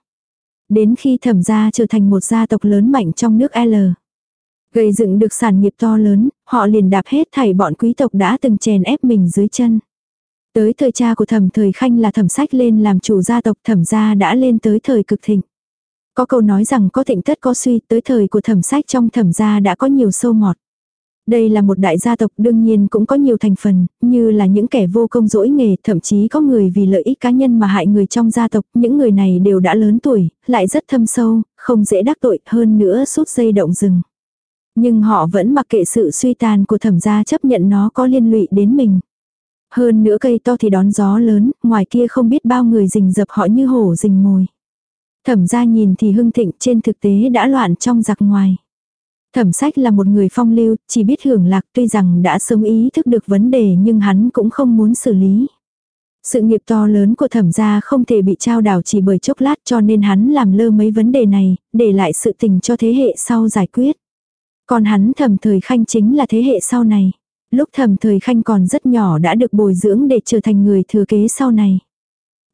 Đến khi thẩm gia trở thành một gia tộc lớn mạnh trong nước L. Gây dựng được sản nghiệp to lớn, họ liền đạp hết thảy bọn quý tộc đã từng chèn ép mình dưới chân. Tới thời cha của thẩm thời khanh là thẩm sách lên làm chủ gia tộc thẩm gia đã lên tới thời cực thịnh. Có câu nói rằng có thịnh tất có suy tới thời của thẩm sách trong thẩm gia đã có nhiều sâu mọt. Đây là một đại gia tộc đương nhiên cũng có nhiều thành phần, như là những kẻ vô công dỗi nghề, thậm chí có người vì lợi ích cá nhân mà hại người trong gia tộc, những người này đều đã lớn tuổi, lại rất thâm sâu, không dễ đắc tội hơn nữa suốt dây động rừng. Nhưng họ vẫn mặc kệ sự suy tàn của thẩm gia chấp nhận nó có liên lụy đến mình. Hơn nữa cây to thì đón gió lớn, ngoài kia không biết bao người rình dập họ như hổ rình mồi. Thẩm gia nhìn thì hưng thịnh trên thực tế đã loạn trong giặc ngoài. Thẩm sách là một người phong lưu, chỉ biết hưởng lạc tuy rằng đã sớm ý thức được vấn đề nhưng hắn cũng không muốn xử lý. Sự nghiệp to lớn của thẩm gia không thể bị trao đảo chỉ bởi chốc lát cho nên hắn làm lơ mấy vấn đề này, để lại sự tình cho thế hệ sau giải quyết. Còn hắn thẩm thời khanh chính là thế hệ sau này. Lúc thẩm thời khanh còn rất nhỏ đã được bồi dưỡng để trở thành người thừa kế sau này.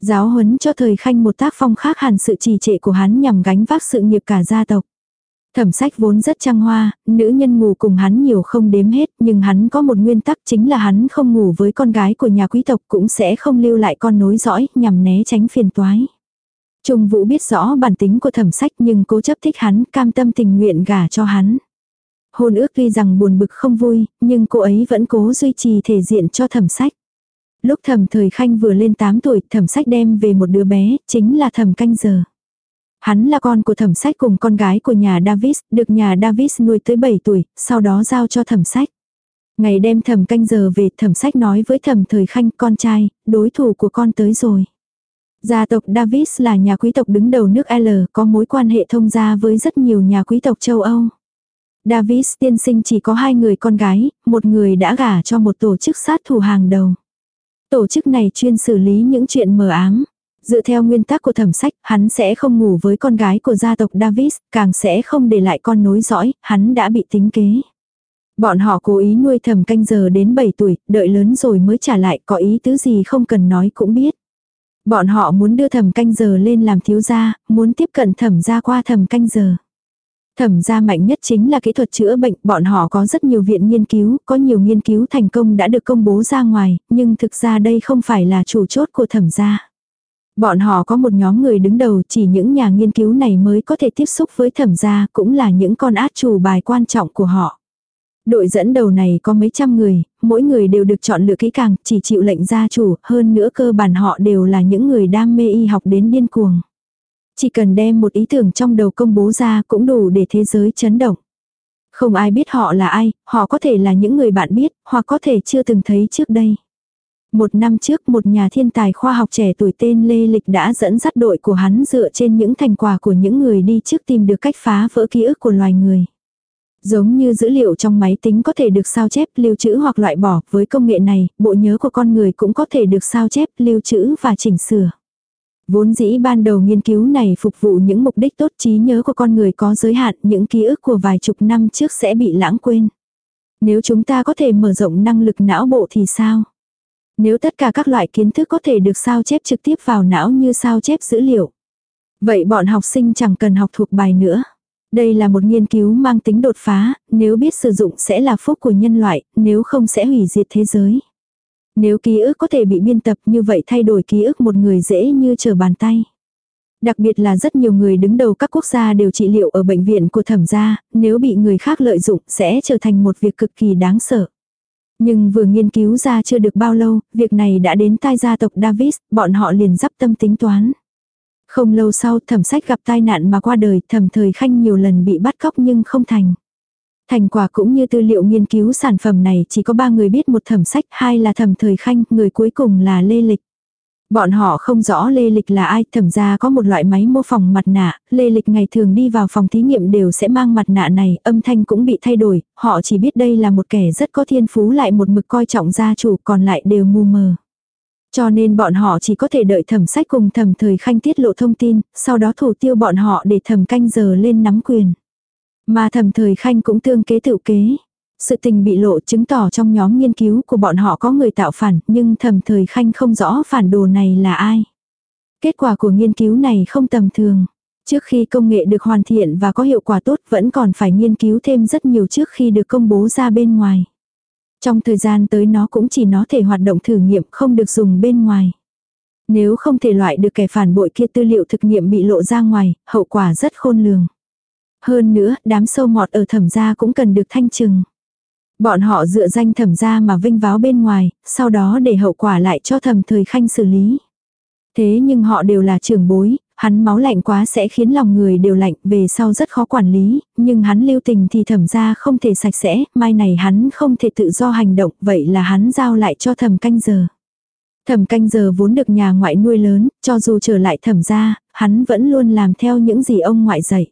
Giáo huấn cho thời khanh một tác phong khác hẳn sự trì trệ của hắn nhằm gánh vác sự nghiệp cả gia tộc. Thẩm sách vốn rất trăng hoa, nữ nhân ngủ cùng hắn nhiều không đếm hết, nhưng hắn có một nguyên tắc chính là hắn không ngủ với con gái của nhà quý tộc cũng sẽ không lưu lại con nối dõi, nhằm né tránh phiền toái. Trung Vũ biết rõ bản tính của thẩm sách nhưng cố chấp thích hắn, cam tâm tình nguyện gả cho hắn. Hôn ước tuy rằng buồn bực không vui, nhưng cô ấy vẫn cố duy trì thể diện cho thẩm sách. Lúc thẩm thời khanh vừa lên 8 tuổi, thẩm sách đem về một đứa bé, chính là thẩm canh giờ. Hắn là con của thẩm sách cùng con gái của nhà Davis, được nhà Davis nuôi tới 7 tuổi, sau đó giao cho thẩm sách. Ngày đem thẩm canh giờ về thẩm sách nói với thẩm thời khanh con trai, đối thủ của con tới rồi. Gia tộc Davis là nhà quý tộc đứng đầu nước L, có mối quan hệ thông gia với rất nhiều nhà quý tộc châu Âu. Davis tiên sinh chỉ có hai người con gái, một người đã gả cho một tổ chức sát thủ hàng đầu. Tổ chức này chuyên xử lý những chuyện mờ ám. Dựa theo nguyên tắc của thẩm sách, hắn sẽ không ngủ với con gái của gia tộc Davis, càng sẽ không để lại con nối dõi, hắn đã bị tính kế. Bọn họ cố ý nuôi thẩm canh giờ đến 7 tuổi, đợi lớn rồi mới trả lại, có ý tứ gì không cần nói cũng biết. Bọn họ muốn đưa thẩm canh giờ lên làm thiếu gia, muốn tiếp cận thẩm gia qua thẩm canh giờ. Thẩm gia mạnh nhất chính là kỹ thuật chữa bệnh, bọn họ có rất nhiều viện nghiên cứu, có nhiều nghiên cứu thành công đã được công bố ra ngoài, nhưng thực ra đây không phải là chủ chốt của thẩm gia. Bọn họ có một nhóm người đứng đầu chỉ những nhà nghiên cứu này mới có thể tiếp xúc với thẩm gia cũng là những con át chủ bài quan trọng của họ. Đội dẫn đầu này có mấy trăm người, mỗi người đều được chọn lựa kỹ càng, chỉ chịu lệnh gia chủ, hơn nữa cơ bản họ đều là những người đam mê y học đến điên cuồng. Chỉ cần đem một ý tưởng trong đầu công bố ra cũng đủ để thế giới chấn động. Không ai biết họ là ai, họ có thể là những người bạn biết, hoặc có thể chưa từng thấy trước đây. Một năm trước một nhà thiên tài khoa học trẻ tuổi tên Lê Lịch đã dẫn dắt đội của hắn dựa trên những thành quả của những người đi trước tìm được cách phá vỡ ký ức của loài người. Giống như dữ liệu trong máy tính có thể được sao chép, lưu trữ hoặc loại bỏ, với công nghệ này, bộ nhớ của con người cũng có thể được sao chép, lưu trữ và chỉnh sửa. Vốn dĩ ban đầu nghiên cứu này phục vụ những mục đích tốt trí nhớ của con người có giới hạn, những ký ức của vài chục năm trước sẽ bị lãng quên. Nếu chúng ta có thể mở rộng năng lực não bộ thì sao? Nếu tất cả các loại kiến thức có thể được sao chép trực tiếp vào não như sao chép dữ liệu. Vậy bọn học sinh chẳng cần học thuộc bài nữa. Đây là một nghiên cứu mang tính đột phá, nếu biết sử dụng sẽ là phúc của nhân loại, nếu không sẽ hủy diệt thế giới. Nếu ký ức có thể bị biên tập như vậy thay đổi ký ức một người dễ như trở bàn tay. Đặc biệt là rất nhiều người đứng đầu các quốc gia đều trị liệu ở bệnh viện của thẩm gia, nếu bị người khác lợi dụng sẽ trở thành một việc cực kỳ đáng sợ. Nhưng vừa nghiên cứu ra chưa được bao lâu, việc này đã đến tai gia tộc Davis, bọn họ liền dắp tâm tính toán. Không lâu sau thẩm sách gặp tai nạn mà qua đời, thẩm thời khanh nhiều lần bị bắt cóc nhưng không thành. Thành quả cũng như tư liệu nghiên cứu sản phẩm này chỉ có ba người biết một thẩm sách, hai là thẩm thời khanh, người cuối cùng là Lê Lịch. Bọn họ không rõ Lê Lịch là ai, thẩm ra có một loại máy mô phỏng mặt nạ, Lê Lịch ngày thường đi vào phòng thí nghiệm đều sẽ mang mặt nạ này, âm thanh cũng bị thay đổi, họ chỉ biết đây là một kẻ rất có thiên phú lại một mực coi trọng gia chủ còn lại đều mù mờ. Cho nên bọn họ chỉ có thể đợi thẩm sách cùng thẩm thời khanh tiết lộ thông tin, sau đó thủ tiêu bọn họ để thẩm canh giờ lên nắm quyền. Mà thầm thời khanh cũng tương kế tự kế. Sự tình bị lộ chứng tỏ trong nhóm nghiên cứu của bọn họ có người tạo phản, nhưng thầm thời khanh không rõ phản đồ này là ai. Kết quả của nghiên cứu này không tầm thường. Trước khi công nghệ được hoàn thiện và có hiệu quả tốt vẫn còn phải nghiên cứu thêm rất nhiều trước khi được công bố ra bên ngoài. Trong thời gian tới nó cũng chỉ nó thể hoạt động thử nghiệm không được dùng bên ngoài. Nếu không thể loại được kẻ phản bội kia tư liệu thực nghiệm bị lộ ra ngoài, hậu quả rất khôn lường. Hơn nữa, đám sâu mọt ở thẩm gia cũng cần được thanh trừng. Bọn họ dựa danh thẩm gia mà vinh váo bên ngoài, sau đó để hậu quả lại cho thẩm thời khanh xử lý. Thế nhưng họ đều là trưởng bối, hắn máu lạnh quá sẽ khiến lòng người đều lạnh, về sau rất khó quản lý, nhưng hắn lưu tình thì thẩm gia không thể sạch sẽ, mai này hắn không thể tự do hành động, vậy là hắn giao lại cho thẩm canh giờ. Thẩm canh giờ vốn được nhà ngoại nuôi lớn, cho dù trở lại thẩm gia, hắn vẫn luôn làm theo những gì ông ngoại dạy.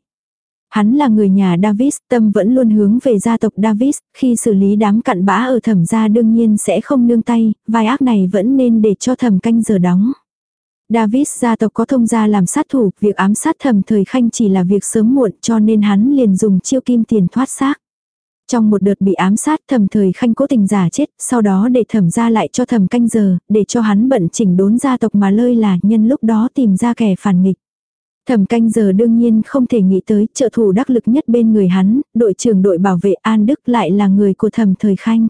Hắn là người nhà Davis, tâm vẫn luôn hướng về gia tộc Davis, khi xử lý đám cặn bã ở thẩm gia đương nhiên sẽ không nương tay, vai ác này vẫn nên để cho thẩm canh giờ đóng. Davis gia tộc có thông gia làm sát thủ, việc ám sát thẩm thời khanh chỉ là việc sớm muộn cho nên hắn liền dùng chiêu kim tiền thoát xác. Trong một đợt bị ám sát thẩm thời khanh cố tình giả chết, sau đó để thẩm ra lại cho thẩm canh giờ, để cho hắn bận chỉnh đốn gia tộc mà lơi là nhân lúc đó tìm ra kẻ phản nghịch. Thẩm canh giờ đương nhiên không thể nghĩ tới trợ thủ đắc lực nhất bên người hắn, đội trưởng đội bảo vệ An Đức lại là người của thẩm thời khanh.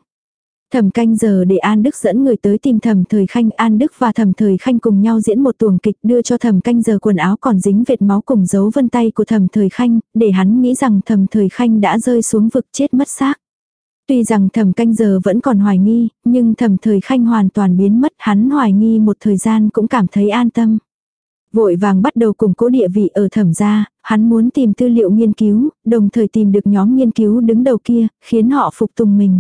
Thẩm canh giờ để An Đức dẫn người tới tìm thẩm thời khanh An Đức và thẩm thời khanh cùng nhau diễn một tuồng kịch đưa cho thẩm canh giờ quần áo còn dính vệt máu cùng dấu vân tay của thẩm thời khanh, để hắn nghĩ rằng thẩm thời khanh đã rơi xuống vực chết mất xác. Tuy rằng thẩm canh giờ vẫn còn hoài nghi, nhưng thẩm thời khanh hoàn toàn biến mất hắn hoài nghi một thời gian cũng cảm thấy an tâm. Vội vàng bắt đầu củng cố địa vị ở thẩm gia, hắn muốn tìm tư liệu nghiên cứu, đồng thời tìm được nhóm nghiên cứu đứng đầu kia, khiến họ phục tùng mình.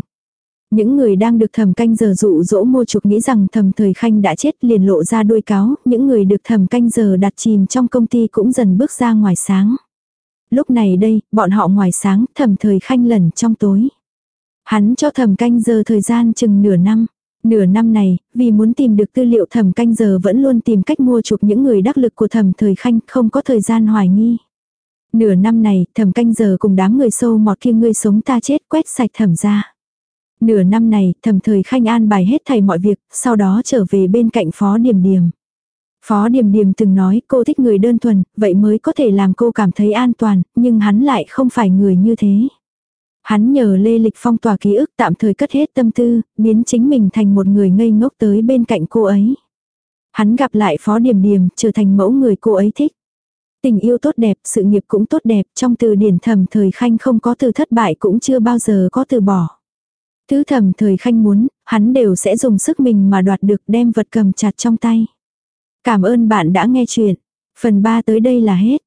Những người đang được thẩm canh giờ dụ dỗ mua chuộc nghĩ rằng thẩm thời khanh đã chết liền lộ ra đuôi cáo, những người được thẩm canh giờ đặt chìm trong công ty cũng dần bước ra ngoài sáng. Lúc này đây, bọn họ ngoài sáng, thẩm thời khanh lẩn trong tối. Hắn cho thẩm canh giờ thời gian chừng nửa năm. Nửa năm này, vì muốn tìm được tư liệu thẩm canh giờ vẫn luôn tìm cách mua chuộc những người đắc lực của thẩm thời khanh không có thời gian hoài nghi. Nửa năm này, thẩm canh giờ cùng đám người sâu mọt kia ngươi sống ta chết quét sạch thẩm ra. Nửa năm này, thẩm thời khanh an bài hết thầy mọi việc, sau đó trở về bên cạnh phó điểm điểm. Phó điểm điểm từng nói cô thích người đơn thuần, vậy mới có thể làm cô cảm thấy an toàn, nhưng hắn lại không phải người như thế. Hắn nhờ Lê Lịch phong tỏa ký ức tạm thời cất hết tâm tư, biến chính mình thành một người ngây ngốc tới bên cạnh cô ấy. Hắn gặp lại Phó điểm điểm trở thành mẫu người cô ấy thích. Tình yêu tốt đẹp, sự nghiệp cũng tốt đẹp, trong từ điển thầm thời khanh không có từ thất bại cũng chưa bao giờ có từ bỏ. Thứ thầm thời khanh muốn, hắn đều sẽ dùng sức mình mà đoạt được đem vật cầm chặt trong tay. Cảm ơn bạn đã nghe chuyện. Phần 3 tới đây là hết.